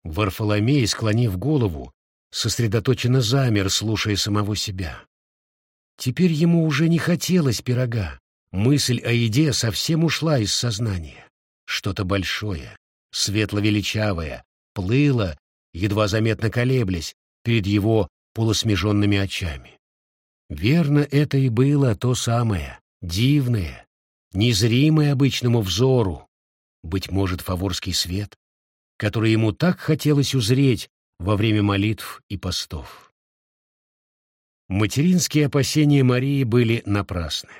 Варфоломей, склонив голову, сосредоточенно замер, слушая самого себя. Теперь ему уже не хотелось пирога. Мысль о еде совсем ушла из сознания. Что-то большое, светло-величавое, плыло, едва заметно колеблясь, перед его полусмеженными очами. Верно, это и было то самое, дивное, незримое обычному взору, быть может, фаворский свет, который ему так хотелось узреть во время молитв и постов. Материнские опасения Марии были напрасны.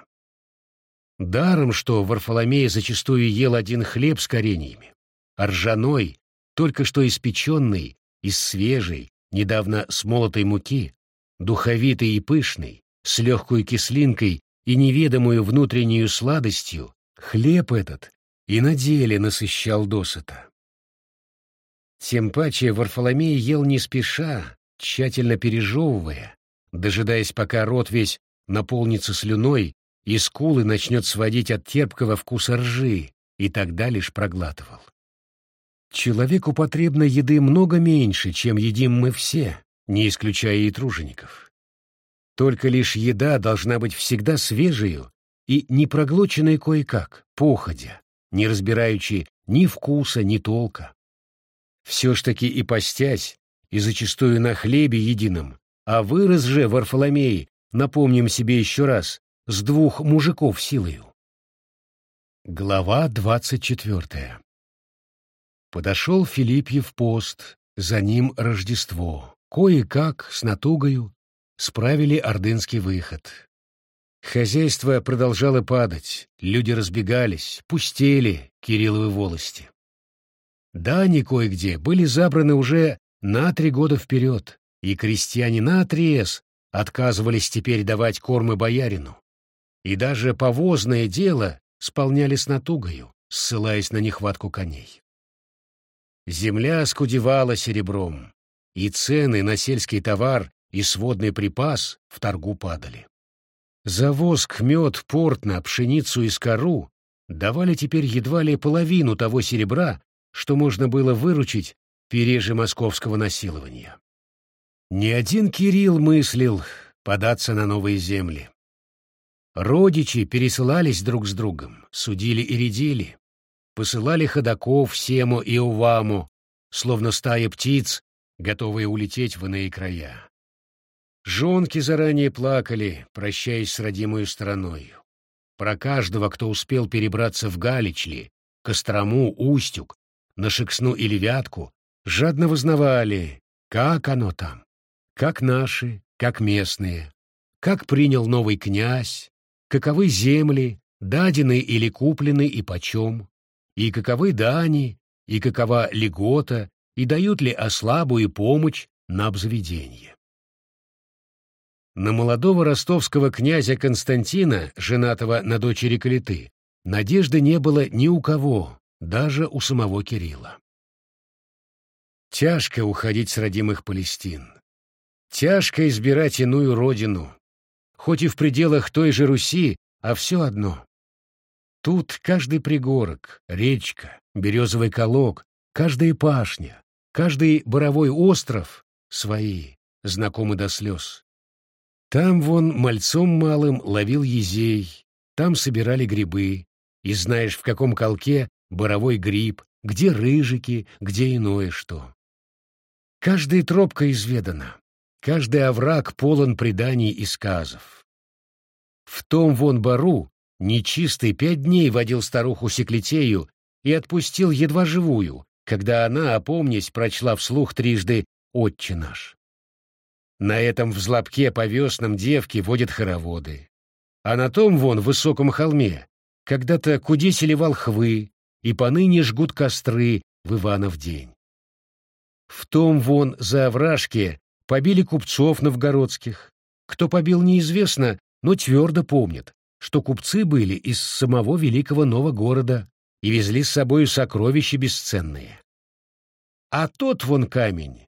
Даром, что Варфоломей зачастую ел один хлеб с кореньями, а ржаной, только что испеченный, из свежей, недавно смолотой муки, духовитой и пышной, с легкой кислинкой и неведомую внутреннюю сладостью, хлеб этот и на деле насыщал досыта. Тем паче Варфоломей ел не спеша, тщательно пережевывая, дожидаясь, пока рот весь наполнится слюной и скулы начнет сводить от терпкого вкуса ржи, и тогда лишь проглатывал. Человеку потребно еды много меньше, чем едим мы все, не исключая и тружеников. Только лишь еда должна быть всегда свежею и не проглоченной кое-как, походя, не разбираючи ни вкуса, ни толка. Все ж таки и постясь, и зачастую на хлебе едином, а вырос же Варфоломей, напомним себе еще раз, с двух мужиков силою. Глава двадцать четвертая Подошел Филиппьев пост, за ним Рождество. Кое-как, с натугою, справили ордынский выход. Хозяйство продолжало падать, люди разбегались, пустели Кирилловы волости. Дани кое-где были забраны уже на три года вперед, и крестьяне наотрез отказывались теперь давать кормы боярину. И даже повозное дело сполняли с натугою, ссылаясь на нехватку коней. Земля скудевала серебром, и цены на сельский товар и сводный припас в торгу падали. За воск, мед, портно, пшеницу и скору давали теперь едва ли половину того серебра, что можно было выручить переже московского насилования. Ни один Кирилл мыслил податься на новые земли. Родичи пересылались друг с другом, судили и рядили, посылали ходаков Сему и Уваму, словно стая птиц, готовые улететь в иные края. Жонки заранее плакали, прощаясь с родимою страной. Про каждого, кто успел перебраться в Галичли, Кострому, Устюг, на Шексну или Вятку, жадно вознавали, как оно там, как наши, как местные, как принял новый князь, каковы земли, дадены или куплены и почем, и каковы дани, и какова льгота, и дают ли ослабую помощь на обзаведение. На молодого ростовского князя Константина, женатого на дочери Калиты, надежды не было ни у кого, даже у самого Кирилла. Тяжко уходить с родимых Палестин. Тяжко избирать иную родину. Хоть и в пределах той же Руси, а все одно. Тут каждый пригорок, речка, березовый колок, каждая пашня, каждый боровой остров свои, знакомы до слез. Там вон мальцом малым ловил езей, там собирали грибы, и знаешь, в каком колке боровой гриб, где рыжики, где иное что. Каждая тропка изведана, каждый овраг полон преданий и сказов. В том вон бару нечистый пять дней водил старуху Секлетею и отпустил едва живую, когда она, опомнясь, прочла вслух трижды «Отче наш». На этом взлобке по веснам девки водят хороводы. А на том вон высоком холме когда-то кудесили волхвы, и поныне жгут костры в Иванов день. В том вон за овражке побили купцов новгородских. Кто побил, неизвестно, но твердо помнит, что купцы были из самого великого нового города и везли с собой сокровища бесценные. А тот вон камень,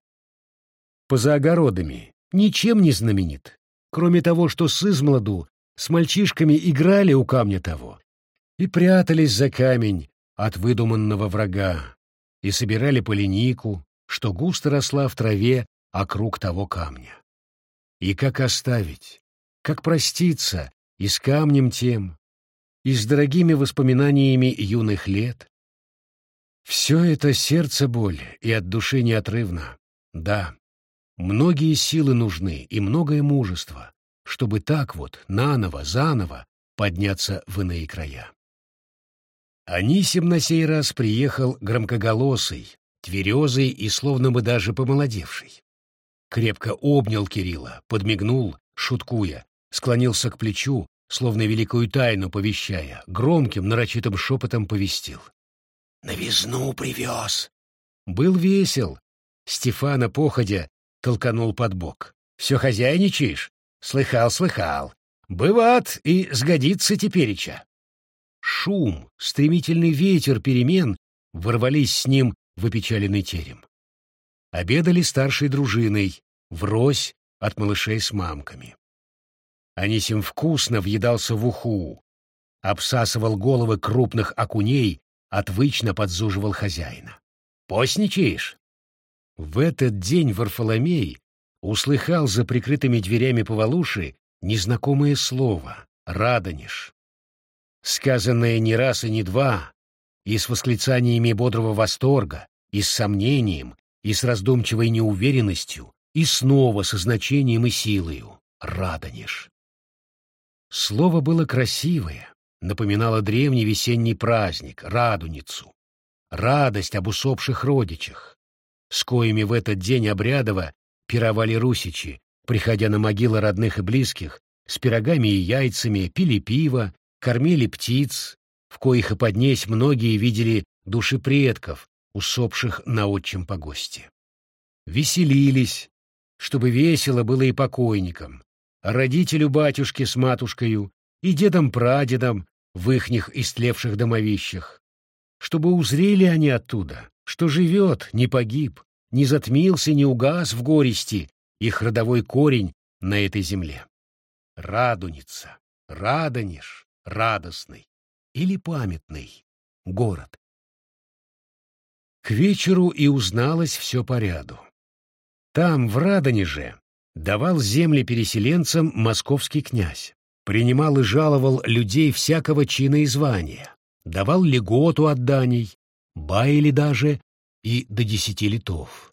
поза огородами, ничем не знаменит, кроме того, что с измладу с мальчишками играли у камня того и прятались за камень от выдуманного врага и собирали поленику, что густо росла в траве округ того камня. И как оставить, как проститься и с камнем тем, и с дорогими воспоминаниями юных лет? Все это сердце боль и от души неотрывно. Да, многие силы нужны и многое мужество, чтобы так вот, наново, заново подняться в иные края. Анисим на сей раз приехал громкоголосый, тверезый и словно бы даже помолодевший. Крепко обнял Кирилла, подмигнул, шуткуя, склонился к плечу, словно великую тайну повещая, громким, нарочитым шепотом повестил. «Новизну привез!» Был весел. Стефана, походя, толканул под бок. «Все хозяйничаешь? Слыхал, слыхал. Бывает и сгодится тепереча. Шум, стремительный ветер перемен ворвались с ним в опечаленный терем. Обедали старшей дружиной, врозь от малышей с мамками. Анисим вкусно въедался в уху, обсасывал головы крупных окуней, отвычно подзуживал хозяина. «Постничаешь?» В этот день Варфоломей услыхал за прикрытыми дверями Повалуши незнакомое слово «радонеж». Сказанное не раз и не два, и с восклицаниями бодрого восторга, и с сомнением, и с раздумчивой неуверенностью, и снова со значением и силою «радонеж». Слово было красивое, напоминало древний весенний праздник, радуницу, радость об усопших родичах, с коими в этот день обрядово пировали русичи, приходя на могилы родных и близких, с пирогами и яйцами, пили пиво, кормили птиц, в коих и поднесь многие видели души предков, усопших на отчим погосте. Веселились, чтобы весело было и покойникам, родителю батюшки с матушкою и дедом-прадедом в ихних истлевших домовищах, чтобы узрели они оттуда, что живет, не погиб, не затмился, не угас в горести их родовой корень на этой земле. Радуница, Радонеж, радостный или памятный город. К вечеру и узналось все по ряду. Там, в Радонеже, давал земли переселенцам московский князь, принимал и жаловал людей всякого чина и звания, давал льготу отданий, баяли даже и до десяти литов.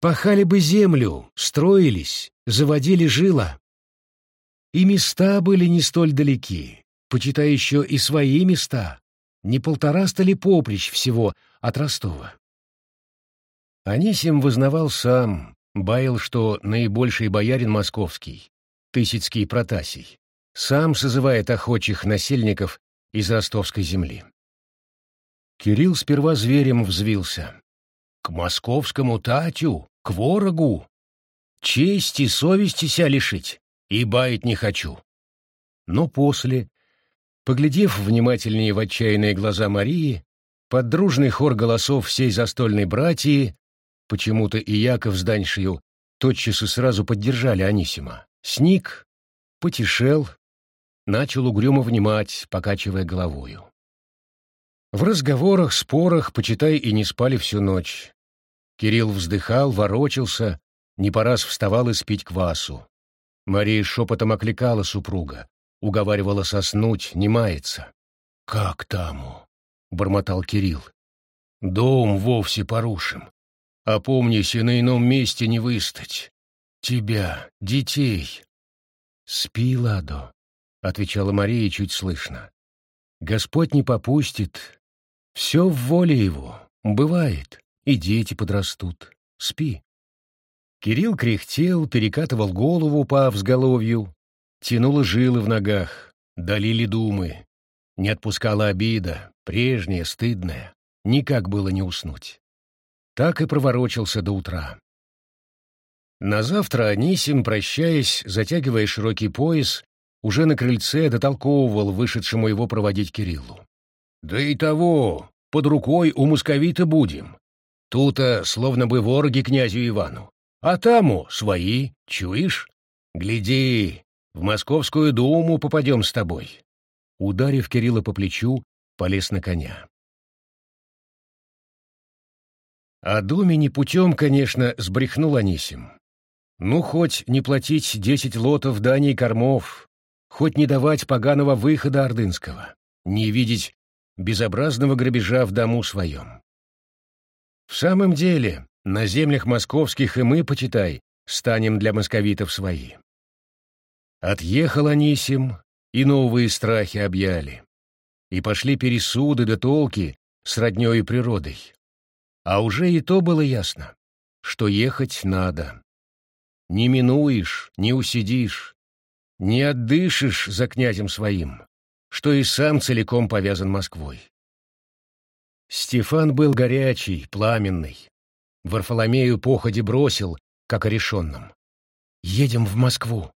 Пахали бы землю, строились, заводили жила. И места были не столь далеки, почитай еще и свои места, не полтораста ли поприщ всего от Ростова. Анисим вознавал сам, баял, что наибольший боярин московский, Тысяцкий Протасий, сам созывает охочих насельников из ростовской земли. Кирилл сперва зверем взвился. К московскому татю, к ворогу. Чести, совести ся лишить, и баять не хочу. Но после, поглядев внимательнее в отчаянные глаза Марии, под дружный хор голосов всей застольной братьи, почему-то и Яков с Даньшею тотчас и сразу поддержали Анисима. Сник, потешел, начал угрюмо внимать, покачивая головою. В разговорах, спорах, почитай, и не спали всю ночь. Кирилл вздыхал, ворочался, не по раз вставал испить квасу. Мария шепотом окликала супруга, уговаривала соснуть, не мается. «Как таму?» — бормотал Кирилл. «Дом вовсе порушим. Опомнись и на ином месте не выстать. Тебя, детей». «Спи, Ладо», — отвечала Мария чуть слышно. «Господь не попустит. Все в воле его. Бывает. И дети подрастут. Спи». Кирилл кряхтел, перекатывал голову по взголовью, тянуло жилы в ногах, долили думы. Не отпускала обида, прежняя, стыдная. Никак было не уснуть. Так и проворочился до утра. На завтра Анисим, прощаясь, затягивая широкий пояс, уже на крыльце дотолковывал вышедшему его проводить Кириллу. «Да и того, под рукой у московита будем. Тута словно бы вороги князю Ивану. А таму свои, чуешь? Гляди, в Московскую думу попадем с тобой. Ударив Кирилла по плечу, полез на коня. О доме не путем, конечно, сбрехнул Анисим. Ну, хоть не платить десять лотов дани и кормов, хоть не давать поганого выхода ордынского, не видеть безобразного грабежа в дому своем. В самом деле, на землях московских и мы, почитай, станем для московитов свои. Отъехал Анисим, и новые страхи объяли. И пошли пересуды да толки с роднёй природой. А уже и то было ясно, что ехать надо. Не минуешь, не усидишь, не отдышишь за князем своим, что и сам целиком повязан Москвой. Стефан был горячий, пламенный, Варфоломею походе бросил, как о решенном. «Едем в Москву».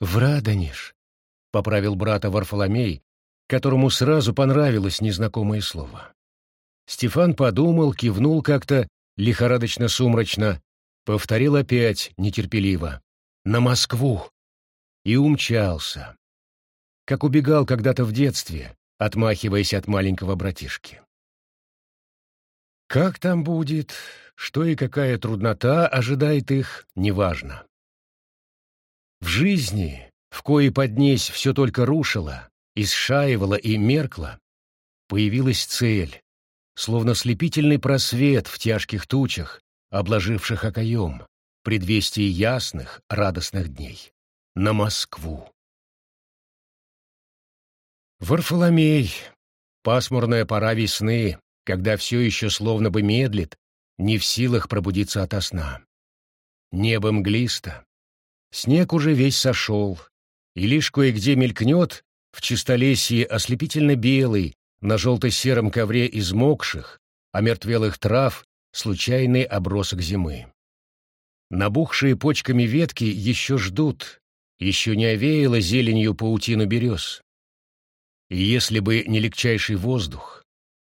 «В Радонеж», — поправил брата Варфоломей, которому сразу понравилось незнакомое слово. Стефан подумал, кивнул как-то лихорадочно-сумрачно, повторил опять нетерпеливо «На Москву!» и умчался, как убегал когда-то в детстве, отмахиваясь от маленького братишки. Как там будет, что и какая труднота ожидает их, неважно. В жизни, в коей поднесь все только рушило, исшаивало и меркло, появилась цель, словно слепительный просвет в тяжких тучах, обложивших окоем, предвестие ясных, радостных дней. На Москву. Варфоломей. Пасмурная пора весны, когда все еще словно бы медлит, не в силах пробудиться ото сна. Небо мглисто. Снег уже весь сошел, и лишь кое-где мелькнет в чистолесье ослепительно белый, на желто-сером ковре измокших, омертвелых трав, случайный обросок зимы. Набухшие почками ветки еще ждут, еще не овеяло зеленью паутину берез. И если бы не легчайший воздух,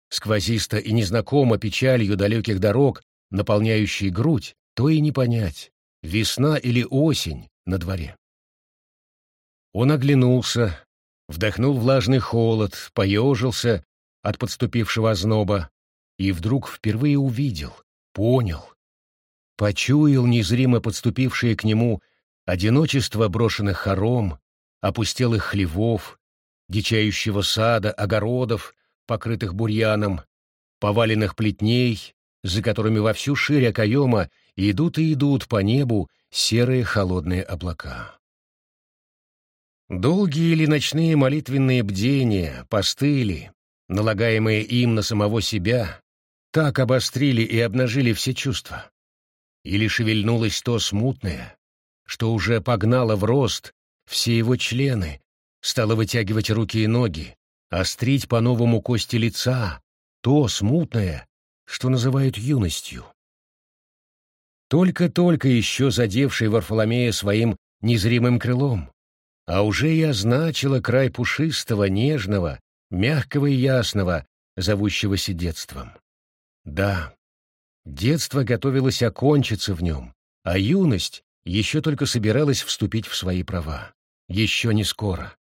сквозисто и незнакомо печалью далеких дорог, наполняющей грудь, то и не понять, весна или осень на дворе. Он оглянулся, вдохнул влажный холод, поежился от подступившего озноба и вдруг впервые увидел, понял, почуял незримо подступившее к нему одиночество брошенных хором, опустелых хлевов, дичающего сада, огородов, покрытых бурьяном, поваленных плетней, за которыми во всю ширь окоема идут и идут по небу серые холодные облака. Долгие или ночные молитвенные бдения, постыли, налагаемые им на самого себя, так обострили и обнажили все чувства. Или шевельнулось то смутное, что уже погнало в рост все его члены, стало вытягивать руки и ноги, острить по-новому кости лица, то смутное, что называют юностью. Только-только еще задевший Варфоломея своим незримым крылом, а уже и означила край пушистого, нежного, мягкого и ясного, зовущегося детством. Да, детство готовилось окончиться в нем, а юность еще только собиралась вступить в свои права. Еще не скоро.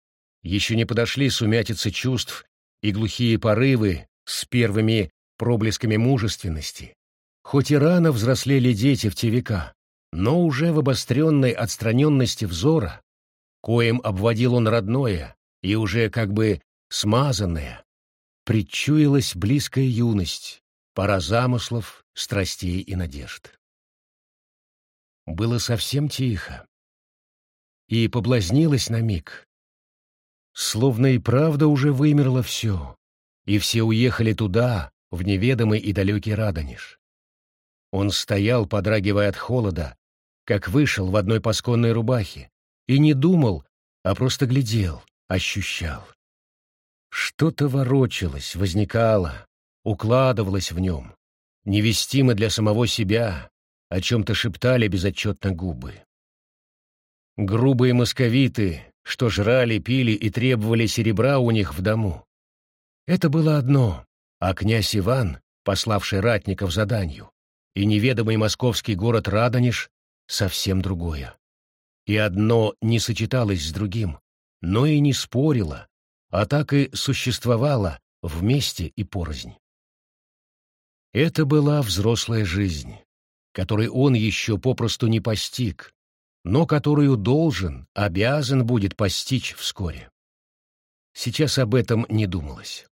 Еще не подошли сумятицы чувств и глухие порывы с первыми проблесками мужественности. Хоть и рано взрослели дети в те века, но уже в обостренной отстраненности взора, коим обводил он родное и уже как бы смазанное, предчуялась близкая юность, пора замыслов, страстей и надежд. Было совсем тихо, и поблазнилась на миг. Словно и правда уже вымерло все, и все уехали туда, в неведомый и далекий Радонеж. Он стоял, подрагивая от холода, как вышел в одной пасконной рубахе, и не думал, а просто глядел, ощущал. Что-то ворочалось, возникало, укладывалось в нем, невестимо для самого себя, о чем-то шептали безотчетно губы. Грубые московиты, что жрали, пили и требовали серебра у них в дому. Это было одно, а князь Иван, пославший ратников за данью, и неведомый московский город Радонеж — совсем другое. И одно не сочеталось с другим, но и не спорило, а так и существовало вместе и порознь. Это была взрослая жизнь, которой он еще попросту не постиг, но которую должен, обязан будет постичь вскоре. Сейчас об этом не думалось.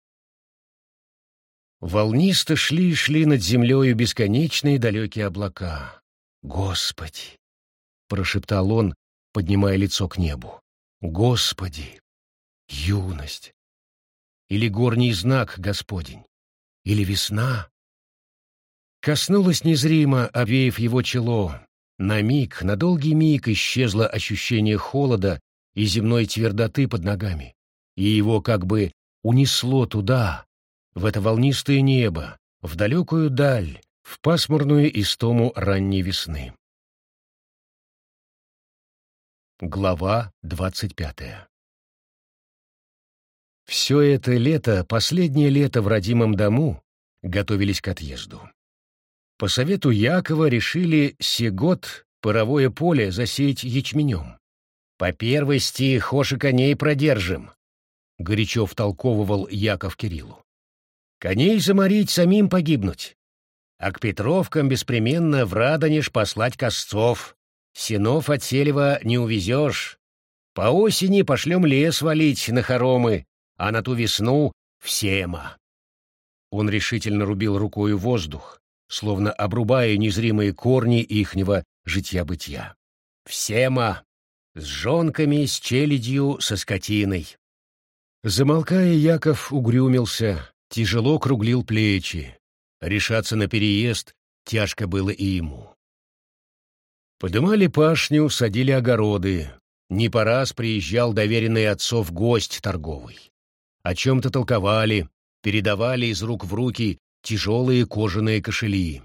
Волнисто шли и шли над землею бесконечные далекие облака. «Господи!» — прошептал он, поднимая лицо к небу. «Господи! Юность! Или горний знак Господень? Или весна?» Коснулась незримо, обвеяв его чело. На миг, на долгий миг исчезло ощущение холода и земной твердоты под ногами, и его как бы унесло туда, в это волнистое небо, в далекую даль, в пасмурную истому ранней весны. Глава двадцать пятая Все это лето, последнее лето в родимом дому, готовились к отъезду. По совету Якова решили сегод паровое поле засеять ячменем. «По первости хоши коней продержим», — горячо втолковывал Яков Кириллу. Коней заморить, самим погибнуть. А к Петровкам беспременно в Радонеж послать косцов. Синов от Селева не увезешь. По осени пошлем лес валить на хоромы, а на ту весну — всема. Он решительно рубил рукою воздух, словно обрубая незримые корни ихнего житья-бытия. Всема! С жонками, с челядью, со скотиной. Замолкая, Яков угрюмился, тяжело круглил плечи. Решаться на переезд тяжко было и ему. Подымали пашню, садили огороды. Не по раз приезжал доверенный отцов гость торговый. О чем-то толковали, передавали из рук в руки тяжелые кожаные кошели.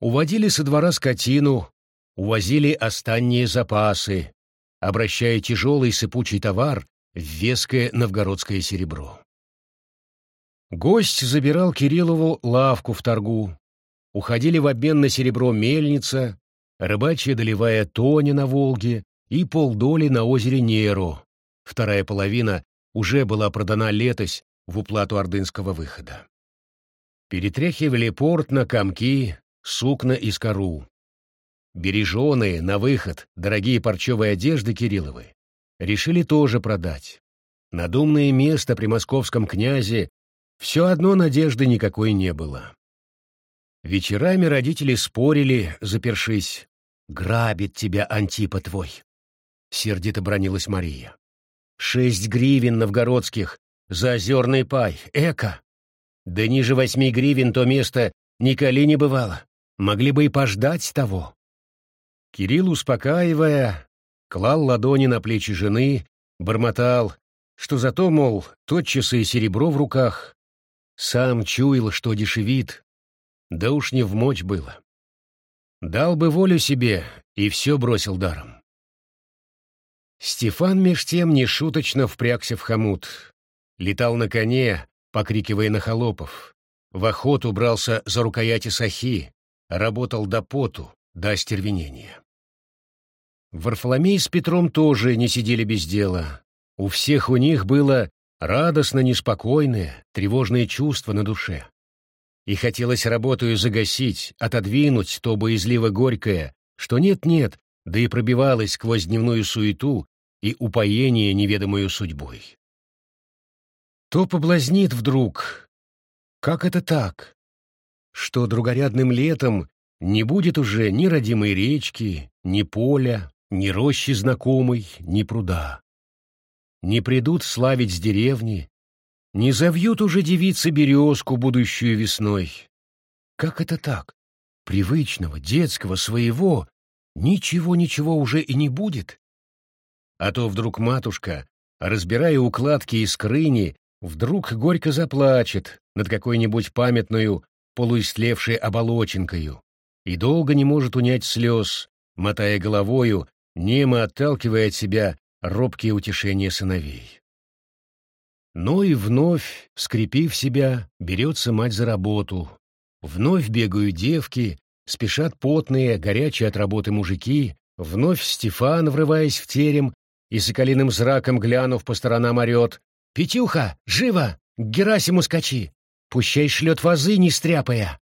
Уводили со двора скотину, увозили останние запасы, обращая тяжелый сыпучий товар в веское новгородское серебро. Гость забирал Кириллову лавку в торгу. Уходили в обмен на серебро мельница, рыбачья долевая тони на Волге и полдоли на озере Неру. Вторая половина уже была продана летось в уплату ордынского выхода. Перетряхивали порт на комки, сукна и скору. Береженые на выход дорогие парчевые одежды Кирилловы решили тоже продать. Надумное место при московском князе все одно надежды никакой не было. Вечерами родители спорили, запершись. «Грабит тебя Антипа твой!» — сердито бронилась Мария. «Шесть гривен новгородских за озерный пай, эко! Да ниже восьми гривен то место николи не бывало. Могли бы и пождать того». Кирилл, успокаивая, клал ладони на плечи жены, бормотал, что зато, мол, тотчас и серебро в руках, сам чуял, что дешевит, да уж не в мочь было. Дал бы волю себе, и все бросил даром. Стефан меж тем нешуточно впрягся в хомут. Летал на коне, покрикивая на холопов. В охоту брался за рукояти сахи, работал до поту, до остервенения. Варфоломей с Петром тоже не сидели без дела. У всех у них было радостно неспокойное, тревожное чувство на душе. И хотелось работаю загасить, отодвинуть то боязливо горькое, что нет-нет, да и пробивалось сквозь дневную суету и упоение неведомую судьбой. То поблазнит вдруг. Как это так? Что другорядным летом не будет уже ни родимой речки, ни поля, ни рощи знакомой, ни пруда. Не придут славить с деревни, не завьют уже девицы березку, будущую весной. Как это так? Привычного, детского, своего ничего-ничего уже и не будет? А то вдруг матушка, разбирая укладки и скрыни, вдруг горько заплачет над какой-нибудь памятную полуистлевшей оболоченкою и долго не может унять слез, мотая головою, немо отталкивая от себя робкие утешения сыновей. Но и вновь, скрепив себя, берется мать за работу. Вновь бегают девки, спешат потные, горячие от работы мужики, вновь Стефан, врываясь в терем, и соколиным зраком глянув по сторонам орет. «Петюха, живо! К Герасиму скачи! Пущай шлет вазы, не стряпая!»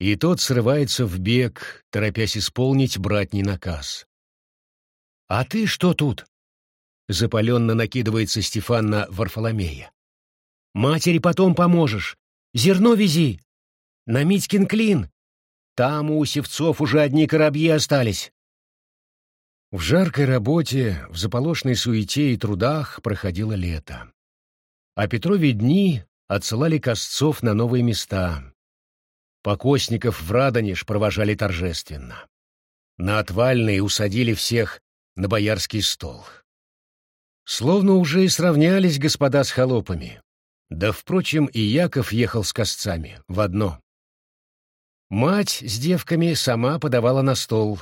И тот срывается в бег, торопясь исполнить братний наказ. «А ты что тут?» Запаленно накидывается Стефан на Варфоломея. «Матери потом поможешь. Зерно вези. На Митькин клин. Там у Севцов уже одни коробьи остались». В жаркой работе, в заполошной суете и трудах проходило лето. А Петрове дни отсылали косцов на новые места. Покосников в Радонеж провожали торжественно. На отвальные усадили всех на боярский стол. Словно уже и сравнялись господа с холопами. Да, впрочем, и Яков ехал с косцами в одно. Мать с девками сама подавала на стол.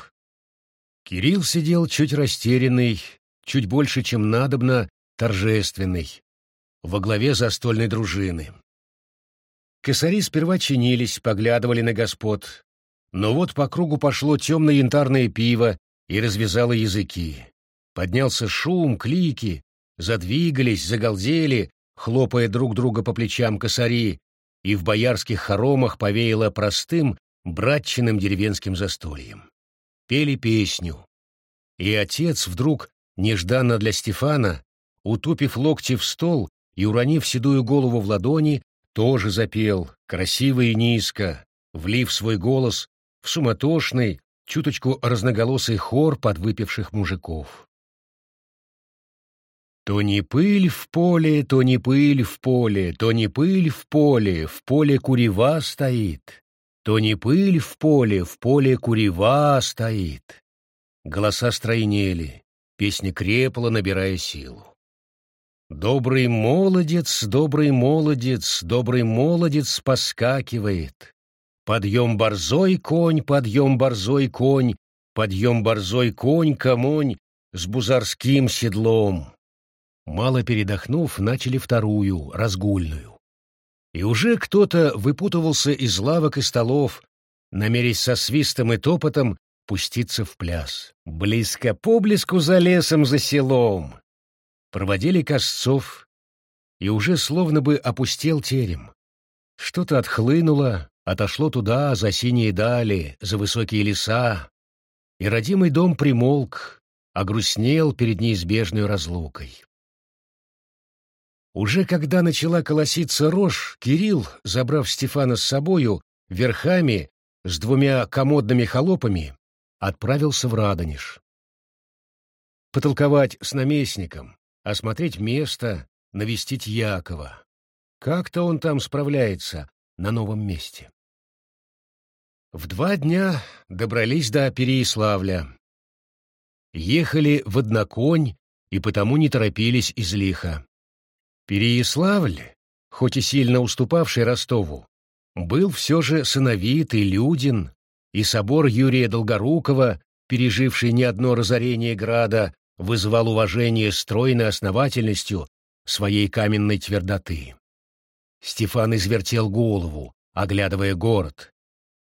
Кирилл сидел чуть растерянный, чуть больше, чем надобно, торжественный, во главе застольной дружины. Косари сперва чинились, поглядывали на господ, но вот по кругу пошло темно-янтарное пиво и развязало языки. Поднялся шум, клики, задвигались, загалдели, хлопая друг друга по плечам косари, и в боярских хоромах повеяло простым, братчиным деревенским застольем. Пели песню. И отец вдруг, нежданно для Стефана, утупив локти в стол и уронив седую голову в ладони, тоже запел, красиво и низко, влив свой голос в суматошный, чуточку разноголосый хор подвыпивших мужиков. То не пыль в поле, то не пыль в поле, то не пыль в поле, в поле курева стоит. То не пыль в поле, в поле курева стоит. Голоса стройнели, песня крепла, набирая силу. Добрый молодец, добрый молодец, добрый молодец поскакивает. Подъем борзой конь, подъем борзой конь, подъем борзой конь, комонь с бузарским седлом. Мало передохнув, начали вторую, разгульную. И уже кто-то выпутывался из лавок и столов, намерясь со свистом и топотом пуститься в пляс. Близко поблизку за лесом, за селом. Проводили косцов, и уже словно бы опустел терем. Что-то отхлынуло, отошло туда, за синие дали, за высокие леса, и родимый дом примолк, огрустнел перед неизбежной разлукой. Уже когда начала колоситься рожь, Кирилл, забрав Стефана с собою, верхами, с двумя комодными холопами, отправился в Радонеж. Потолковать с наместником, осмотреть место, навестить Якова. Как-то он там справляется на новом месте. В два дня добрались до Переяславля. Ехали в одноконь и потому не торопились из лиха. Переяславль, хоть и сильно уступавший Ростову, был все же сыновит и люден, и собор Юрия Долгорукова, переживший не одно разорение града, вызывал уважение стройной основательностью своей каменной твердоты. Стефан извертел голову, оглядывая город,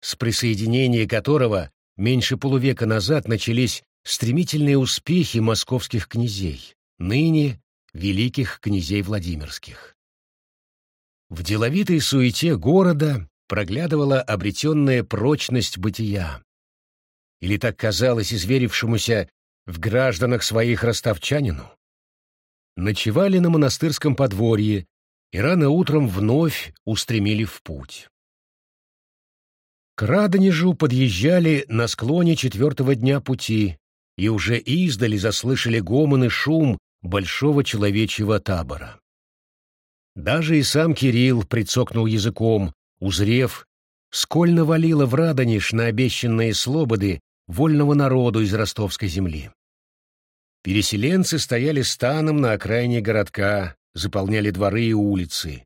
с присоединения которого меньше полувека назад начались стремительные успехи московских князей, ныне великих князей Владимирских. В деловитой суете города проглядывала обретенная прочность бытия. Или так казалось изверившемуся в гражданах своих ростовчанину? Ночевали на монастырском подворье и рано утром вновь устремили в путь. К Радонежу подъезжали на склоне четвертого дня пути и уже издали заслышали гомон и шум большого человечьего табора. Даже и сам Кирилл прицокнул языком, узрев, сколь навалило в Радонеж на обещанные слободы вольного народу из ростовской земли. Переселенцы стояли станом на окраине городка, заполняли дворы и улицы.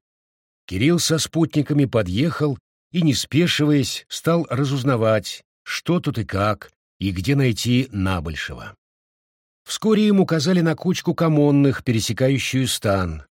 Кирилл со спутниками подъехал и, не спешиваясь, стал разузнавать, что тут и как, и где найти набольшего. Вскоре им указали на кучку комонных, пересекающую стан.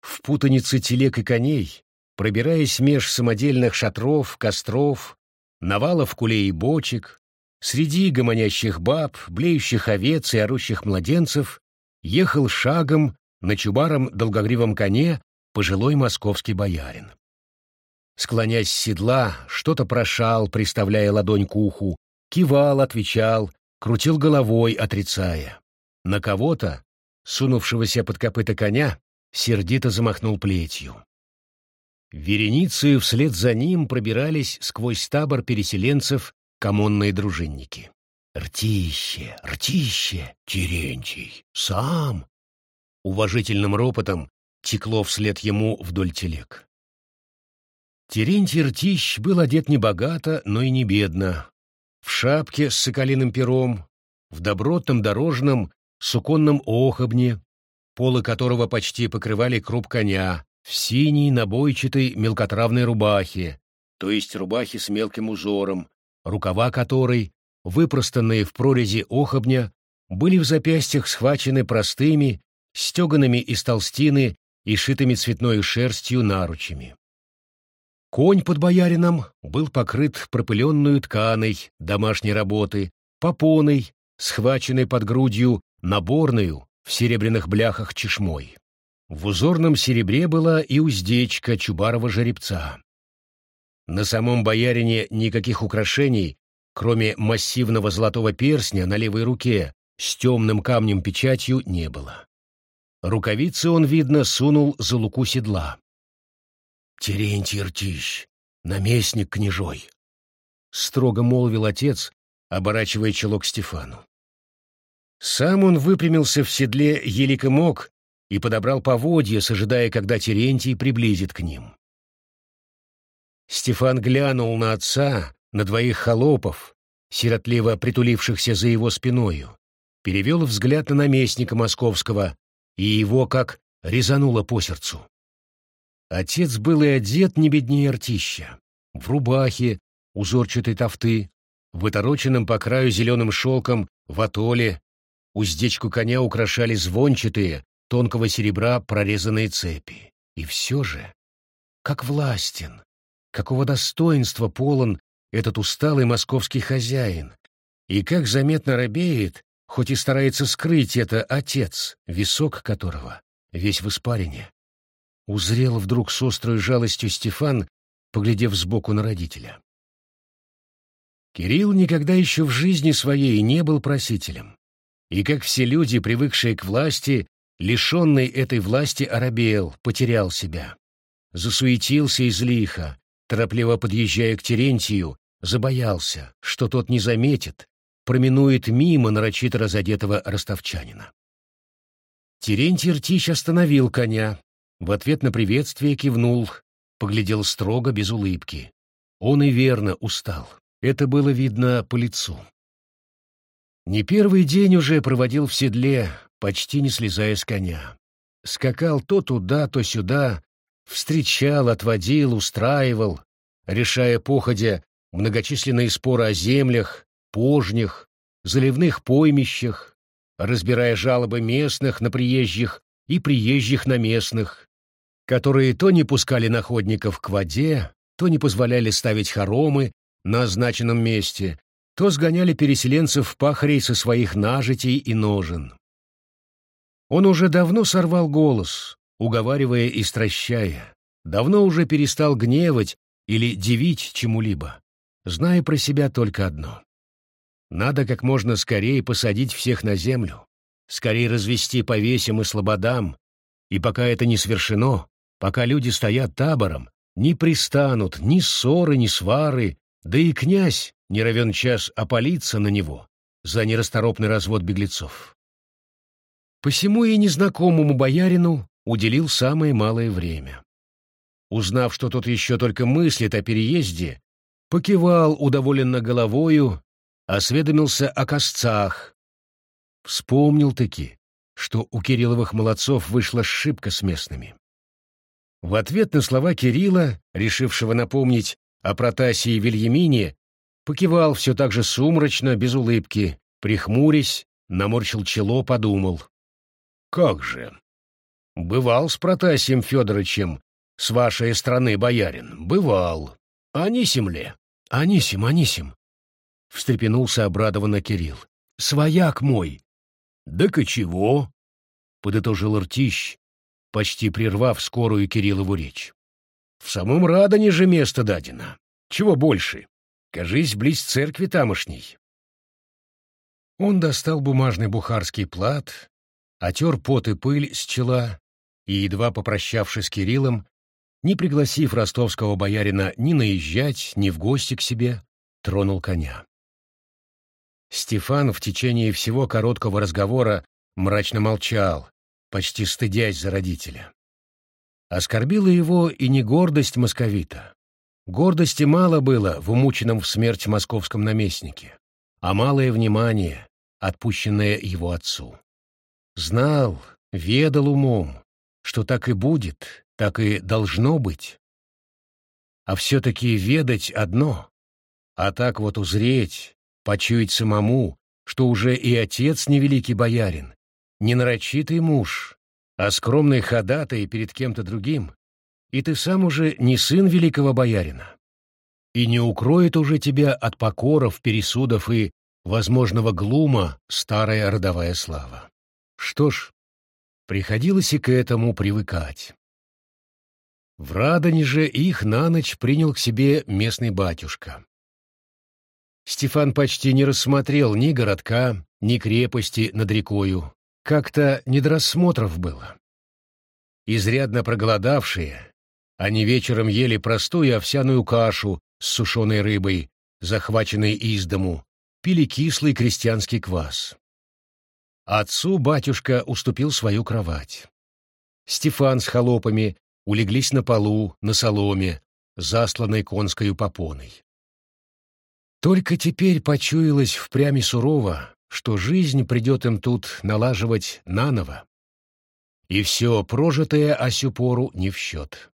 В путанице телег и коней, пробираясь меж самодельных шатров, костров, навалов кулей и бочек, среди гомонящих баб, блеющих овец и орущих младенцев, ехал шагом на чубаром долгогривом коне пожилой московский боярин. Склонясь с седла, что-то прошал, приставляя ладонь к уху, кивал, отвечал, крутил головой, отрицая. На кого-то, сунувшегося под копыта коня, сердито замахнул плетью. Вереницею вслед за ним пробирались сквозь табор переселенцев комонные дружинники. «Ртище! Ртище! Терентий! Сам!» Уважительным ропотом текло вслед ему вдоль телег. Терентий Ртищ был одет небогато, но и не бедно. В шапке с соколиным пером, в добротном дорожном суконном охобне, полы которого почти покрывали круп коня, в синей набойчатой мелкотравной рубахе, то есть рубахе с мелким узором, рукава которой, выпростанные в прорези охобня, были в запястьях схвачены простыми, стеганными из толстины и шитыми цветной шерстью наручами. Конь под боярином был покрыт пропыленную тканой домашней работы, попоной, схваченной под грудью, наборную, в серебряных бляхах чешмой. В узорном серебре была и уздечка чубарова жеребца. На самом боярине никаких украшений, кроме массивного золотого перстня на левой руке с темным камнем-печатью, не было. Рукавицы он, видно, сунул за луку седла. Терентий Ртищ, наместник княжой, — строго молвил отец, оборачивая чело к Стефану. Сам он выпрямился в седле елико мог и подобрал поводья, ожидая, когда Терентий приблизит к ним. Стефан глянул на отца, на двоих холопов, сиротливо притулившихся за его спиною, перевел взгляд на наместника московского, и его как резануло по сердцу. Отец был и одет не беднее ртища, в рубахе, узорчатой тофты, вытороченном по краю зеленым шелком в атоле, уздечку коня украшали звончатые, тонкого серебра прорезанные цепи. И все же, как властен, какого достоинства полон этот усталый московский хозяин, и как заметно робеет, хоть и старается скрыть это отец, висок которого весь в испарине узрел вдруг с острой жалостью Стефан, поглядев сбоку на родителя. Кирилл никогда еще в жизни своей не был просителем, и, как все люди, привыкшие к власти, лишенный этой власти оробел, потерял себя. Засуетился излихо, торопливо подъезжая к Терентию, забоялся, что тот не заметит, проминует мимо нарочито разодетого ростовчанина. Терентий Ртищ остановил коня, в ответ на приветствие кивнул, поглядел строго, без улыбки. Он и верно устал. Это было видно по лицу. Не первый день уже проводил в седле, почти не слезая с коня. Скакал то туда, то сюда, встречал, отводил, устраивал, решая походя многочисленные споры о землях, пожнях, заливных поймищах, разбирая жалобы местных на приезжих и приезжих на местных, которые то не пускали находников к воде, то не позволяли ставить хоромы на означенном месте, то сгоняли переселенцев в пахарей со своих нажитей и ножен. Он уже давно сорвал голос, уговаривая и стращая, давно уже перестал гневать или дивить чему-либо, зная про себя только одно. Надо как можно скорее посадить всех на землю, скорее развести по весям и слободам, и пока это не свершено, пока люди стоят табором, не пристанут ни ссоры, ни свары, да и князь не равен час опалиться на него за нерасторопный развод беглецов. Посему и незнакомому боярину уделил самое малое время. Узнав, что тот еще только мыслит о переезде, покивал удоволенно головою, осведомился о косцах. Вспомнил-таки, что у Кирилловых молодцов вышла шибка с местными. В ответ на слова Кирилла, решившего напомнить о Протасии и Вильямине, покивал все так же сумрачно, без улыбки, прихмурясь, наморщил чело, подумал. «Как же! Бывал с Протасием Федоровичем, с вашей страны, боярин, бывал. Анисим ли? Анисим, Анисим!» Встрепенулся обрадованно Кирилл. «Свояк мой!» «Да-ка чего?» — подытожил Ртищ, почти прервав скорую Кириллову речь. «В самом Радоне же место дадено. Чего больше? Кажись, близ церкви тамошней». Он достал бумажный бухарский плат, отер пот и пыль с чела и, едва попрощавшись с Кириллом, не пригласив ростовского боярина ни наезжать, ни в гости к себе, тронул коня. Стефан в течение всего короткого разговора мрачно молчал, почти стыдясь за родителя. Оскорбила его и не гордость московита. Гордости мало было в умученном в смерть московском наместнике, а малое внимание, отпущенное его отцу. Знал, ведал умом, что так и будет, так и должно быть. А все-таки ведать одно, а так вот узреть, почуять самому, что уже и отец невеликий боярин, не нарочитый муж, а скромный ходатай перед кем-то другим, и ты сам уже не сын великого боярина. И не укроет уже тебя от покоров, пересудов и возможного глума старая родовая слава. Что ж, приходилось и к этому привыкать. В Радоне же их на ночь принял к себе местный батюшка. Стефан почти не рассмотрел ни городка, ни крепости над рекою, как-то не до рассмотров было. Изрядно проголодавшие, они вечером ели простую овсяную кашу с сушеной рыбой, захваченной из дому, пили кислый крестьянский квас. Отцу батюшка уступил свою кровать. Стефан с холопами улеглись на полу, на соломе, засланной конской попоной. Только теперь почуялось впрямь сурово, что жизнь придет им тут налаживать наново. И все прожитое осю пору не в счет.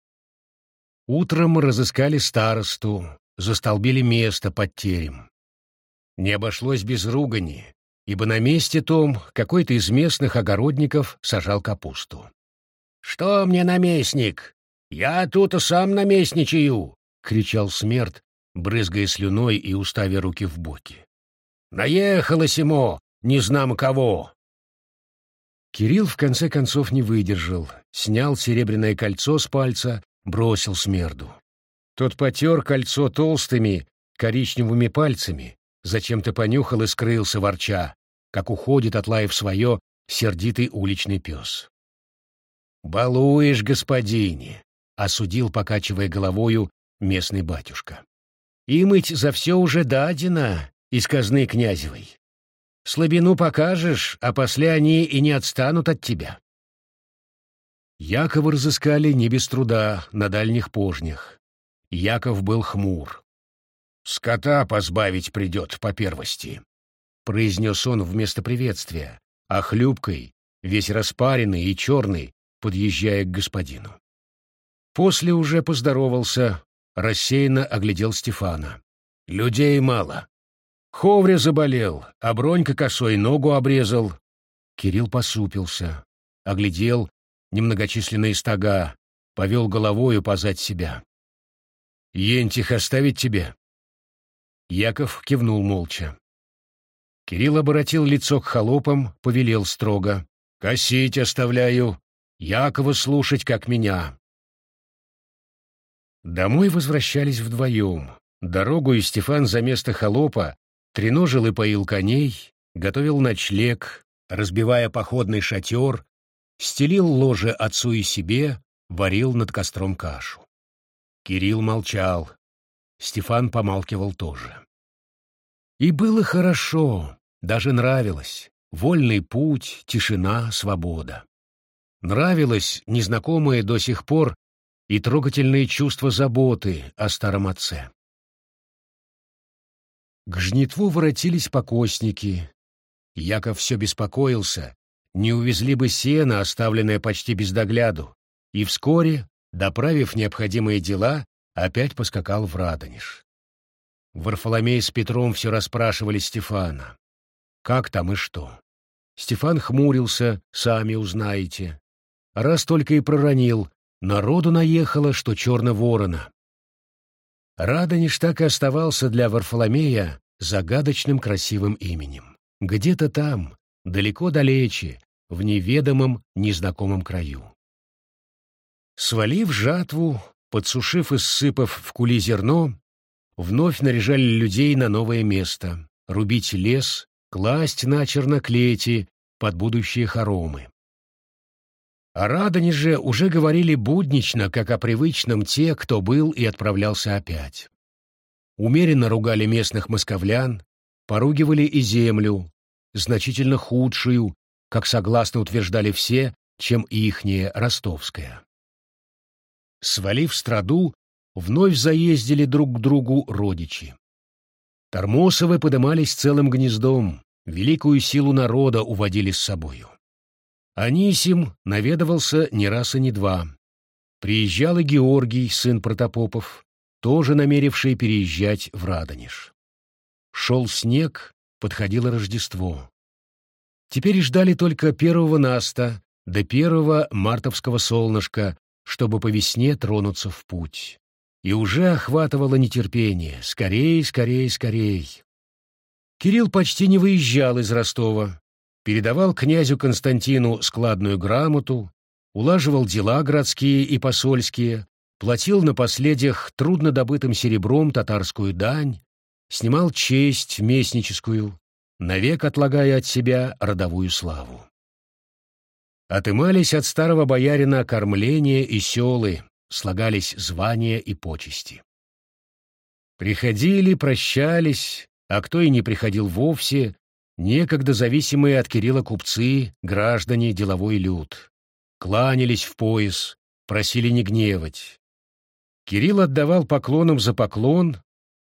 Утром разыскали старосту, застолбили место под терем. Не обошлось без ругани, ибо на месте том какой-то из местных огородников сажал капусту. «Что мне наместник? Я тут сам наместничаю!» — кричал смерть, брызгая слюной и уставя руки в боки. Наехалось ему, не знам кого. Кирилл в конце концов не выдержал, снял серебряное кольцо с пальца, бросил смерду. Тот потер кольцо толстыми, коричневыми пальцами, зачем-то понюхал и скрылся ворча, как уходит от лаев свое сердитый уличный пес. «Балуешь, господине!» — осудил, покачивая головою, местный батюшка. «И мыть за все уже дадено, из казны князевой. Слабину покажешь, а после они и не отстанут от тебя. Якова разыскали не без труда на дальних пожнях. Яков был хмур. «Скота позбавить придет по первости», — произнес он вместо приветствия, а хлюпкой, весь распаренный и черный, подъезжая к господину. После уже поздоровался, рассеянно оглядел Стефана. «Людей мало. Ховря заболел, а Бронька косой ногу обрезал. Кирилл посупился, оглядел немногочисленные стога, повел головою позать себя. «Ентих оставить тебе?» Яков кивнул молча. Кирилл обратил лицо к холопам, повелел строго. «Косить оставляю, Якова слушать, как меня». Домой возвращались вдвоем. Дорогу и Стефан за место холопа треножил и поил коней, готовил ночлег, разбивая походный шатер, стелил ложе отцу и себе, варил над костром кашу. Кирилл молчал. Стефан помалкивал тоже. И было хорошо, даже нравилось. Вольный путь, тишина, свобода. Нравилось незнакомое до сих пор и трогательные чувства заботы о старом отце. К жнитву воротились покосники. Яков все беспокоился, не увезли бы сено, оставленное почти без догляду, и вскоре, доправив необходимые дела, опять поскакал в Радонеж. Варфоломей с Петром все расспрашивали Стефана. Как там и что? Стефан хмурился, сами узнаете. Раз только и проронил, народу наехало, что черно ворона. Радонеж так и оставался для Варфоломея загадочным красивым именем. Где-то там, далеко-далече, в неведомом, незнакомом краю. Свалив жатву, подсушив и ссыпав в кули зерно, вновь наряжали людей на новое место, рубить лес, класть начерно клети под будущие хоромы. О Радоне же уже говорили буднично, как о привычном те, кто был и отправлялся опять. Умеренно ругали местных московлян, поругивали и землю, значительно худшую, как согласно утверждали все, чем ихняя ростовская. Свалив страду, вновь заездили друг к другу родичи. Тормосовы подымались целым гнездом, великую силу народа уводили с собою. Анисим наведывался не раз и не два. Приезжал и Георгий, сын протопопов, тоже намеривший переезжать в Радонеж. Шел снег, подходило Рождество. Теперь ждали только первого наста до первого мартовского солнышка, чтобы по весне тронуться в путь. И уже охватывало нетерпение. Скорей, скорей, скорей. Кирилл почти не выезжал из Ростова передавал князю Константину складную грамоту, улаживал дела городские и посольские, платил на последних труднодобытым серебром татарскую дань, снимал честь местническую, навек отлагая от себя родовую славу. Отымались от старого боярина кормления и селы, слагались звания и почести. Приходили, прощались, а кто и не приходил вовсе, Некогда зависимые от Кирилла купцы, граждане, деловой люд. Кланялись в пояс, просили не гневать. Кирилл отдавал поклонам за поклон,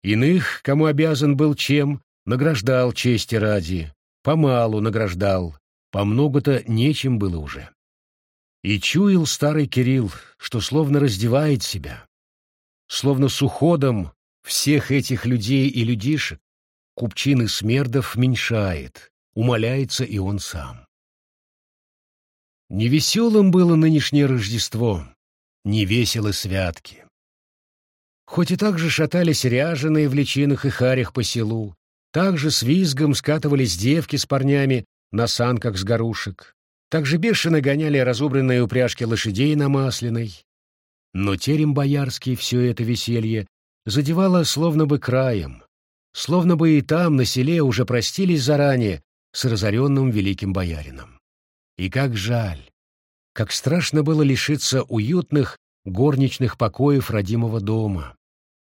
иных, кому обязан был чем, награждал чести ради, помалу награждал, по много-то нечем было уже. И чуял старый Кирилл, что словно раздевает себя, словно с уходом всех этих людей и людишек купчины Смердов меньшает, умоляется и он сам. Невеселым было нынешнее Рождество, невеселы святки. Хоть и так же шатались ряженые в личинах и харях по селу, так же с визгом скатывались девки с парнями на санках с горушек, так же бешено гоняли разубранные упряжки лошадей на Масляной. Но терем боярский все это веселье задевало словно бы краем, словно бы и там, на селе, уже простились заранее с разоренным великим боярином. И как жаль, как страшно было лишиться уютных горничных покоев родимого дома,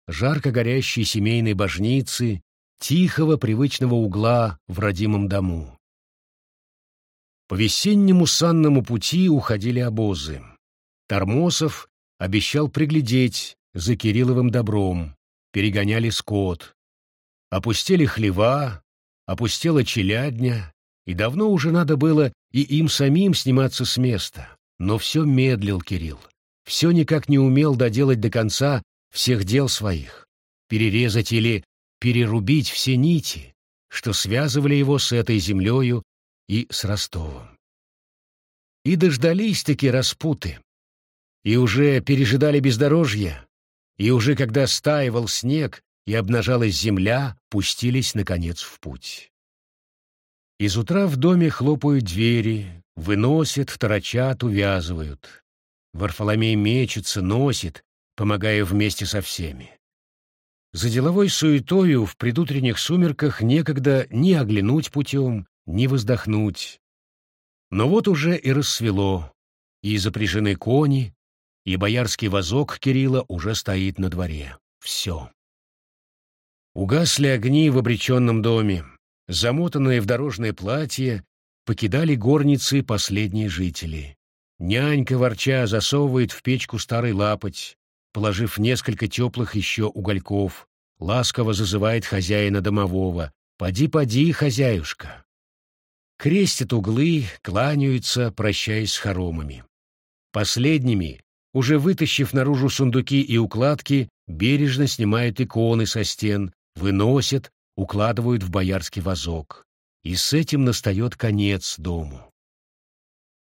жарко горящей семейной божницы, тихого привычного угла в родимом дому. По весеннему санному пути уходили обозы. Тормосов обещал приглядеть за Кирилловым добром, перегоняли скот, Опустели хлева, опустела челядня, и давно уже надо было и им самим сниматься с места. Но все медлил Кирилл, все никак не умел доделать до конца всех дел своих, перерезать или перерубить все нити, что связывали его с этой землею и с Ростовом. И дождались-таки распуты, и уже пережидали бездорожье, и уже когда стаивал снег, и обнажалась земля, пустились, наконец, в путь. Из утра в доме хлопают двери, выносят, торочат, увязывают. Варфоломей мечется, носит, помогая вместе со всеми. За деловой суетою в предутренних сумерках некогда ни оглянуть путем, ни воздохнуть. Но вот уже и рассвело, и запряжены кони, и боярский вазок Кирилла уже стоит на дворе. Все. Угасли огни в обреченном доме. Замотанные в дорожное платье, покидали горницы последние жители. Нянька, ворча, засовывает в печку старый лапоть, положив несколько теплых еще угольков, ласково зазывает хозяина домового. «Поди, поди, хозяюшка!» Крестят углы, кланяются, прощаясь с хоромами. Последними, уже вытащив наружу сундуки и укладки, бережно снимают иконы со стен, выносят, укладывают в боярский вазок. И с этим настает конец дому.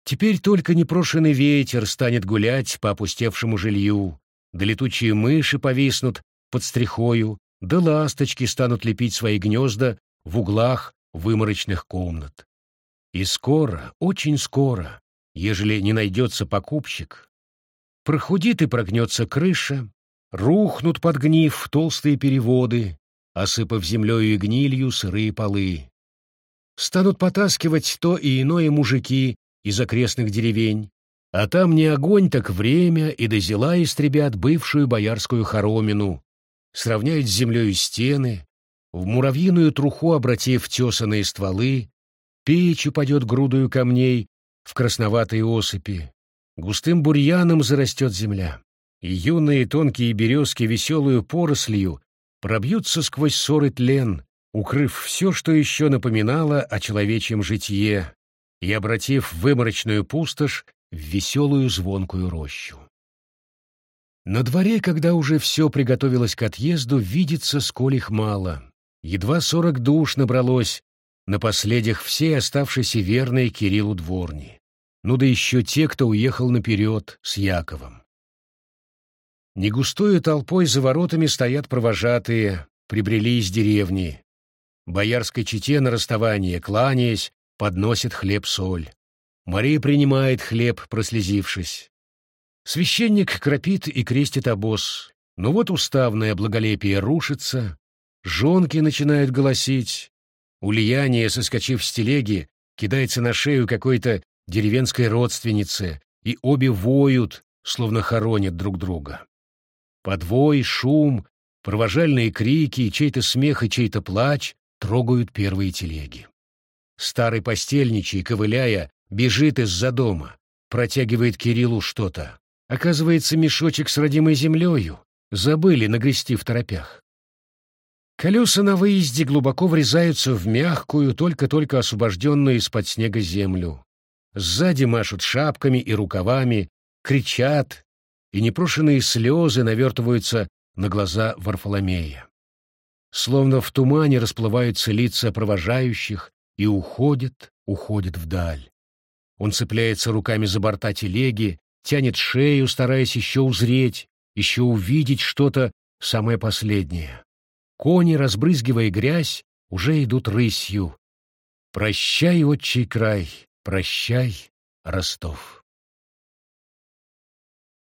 Теперь только непрошенный ветер станет гулять по опустевшему жилью, да летучие мыши повиснут под стрихою, да ласточки станут лепить свои гнезда в углах выморочных комнат. И скоро, очень скоро, ежели не найдется покупщик, прохудит и прогнется крыша, рухнут под гнив толстые переводы, осыпав землею и гнилью сырые полы. Станут потаскивать то и иное мужики из окрестных деревень, а там не огонь, так время, и до зела истребят бывшую боярскую хоромину, сравняют с землей стены, в муравьиную труху обратив тесаные стволы, печь упадет грудою камней в красноватой осыпи, густым бурьяном зарастет земля, и юные тонкие березки веселую порослью пробьются сквозь ссоры тлен, укрыв все, что еще напоминало о человечьем житье, и обратив выморочную пустошь в веселую звонкую рощу. На дворе, когда уже все приготовилось к отъезду, видится, сколь их мало. Едва сорок душ набралось, на последних все оставшиеся верные Кириллу дворни. Ну да еще те, кто уехал наперед с Яковом. Негустою толпой за воротами стоят провожатые, прибрели из деревни. Боярской чете на расставание, кланяясь, подносит хлеб-соль. Мария принимает хлеб, прослезившись. Священник кропит и крестит обоз. Но вот уставное благолепие рушится, жонки начинают голосить. Ульяния, соскочив с телеги, кидается на шею какой-то деревенской родственнице, и обе воют, словно хоронят друг друга. Подвой, шум, провожальные крики, чей-то смех и чей-то плач трогают первые телеги. Старый постельничий, ковыляя, бежит из-за дома, протягивает Кириллу что-то. Оказывается, мешочек с родимой землею. Забыли нагрести в торопях. Колеса на выезде глубоко врезаются в мягкую, только-только освобожденную из-под снега землю. Сзади машут шапками и рукавами, кричат, и непрошенные слезы навертываются на глаза Варфоломея. Словно в тумане расплываются лица провожающих, и уходит, уходит вдаль. Он цепляется руками за борта телеги, тянет шею, стараясь еще узреть, еще увидеть что-то самое последнее. Кони, разбрызгивая грязь, уже идут рысью. Прощай, отчий край, прощай, Ростов.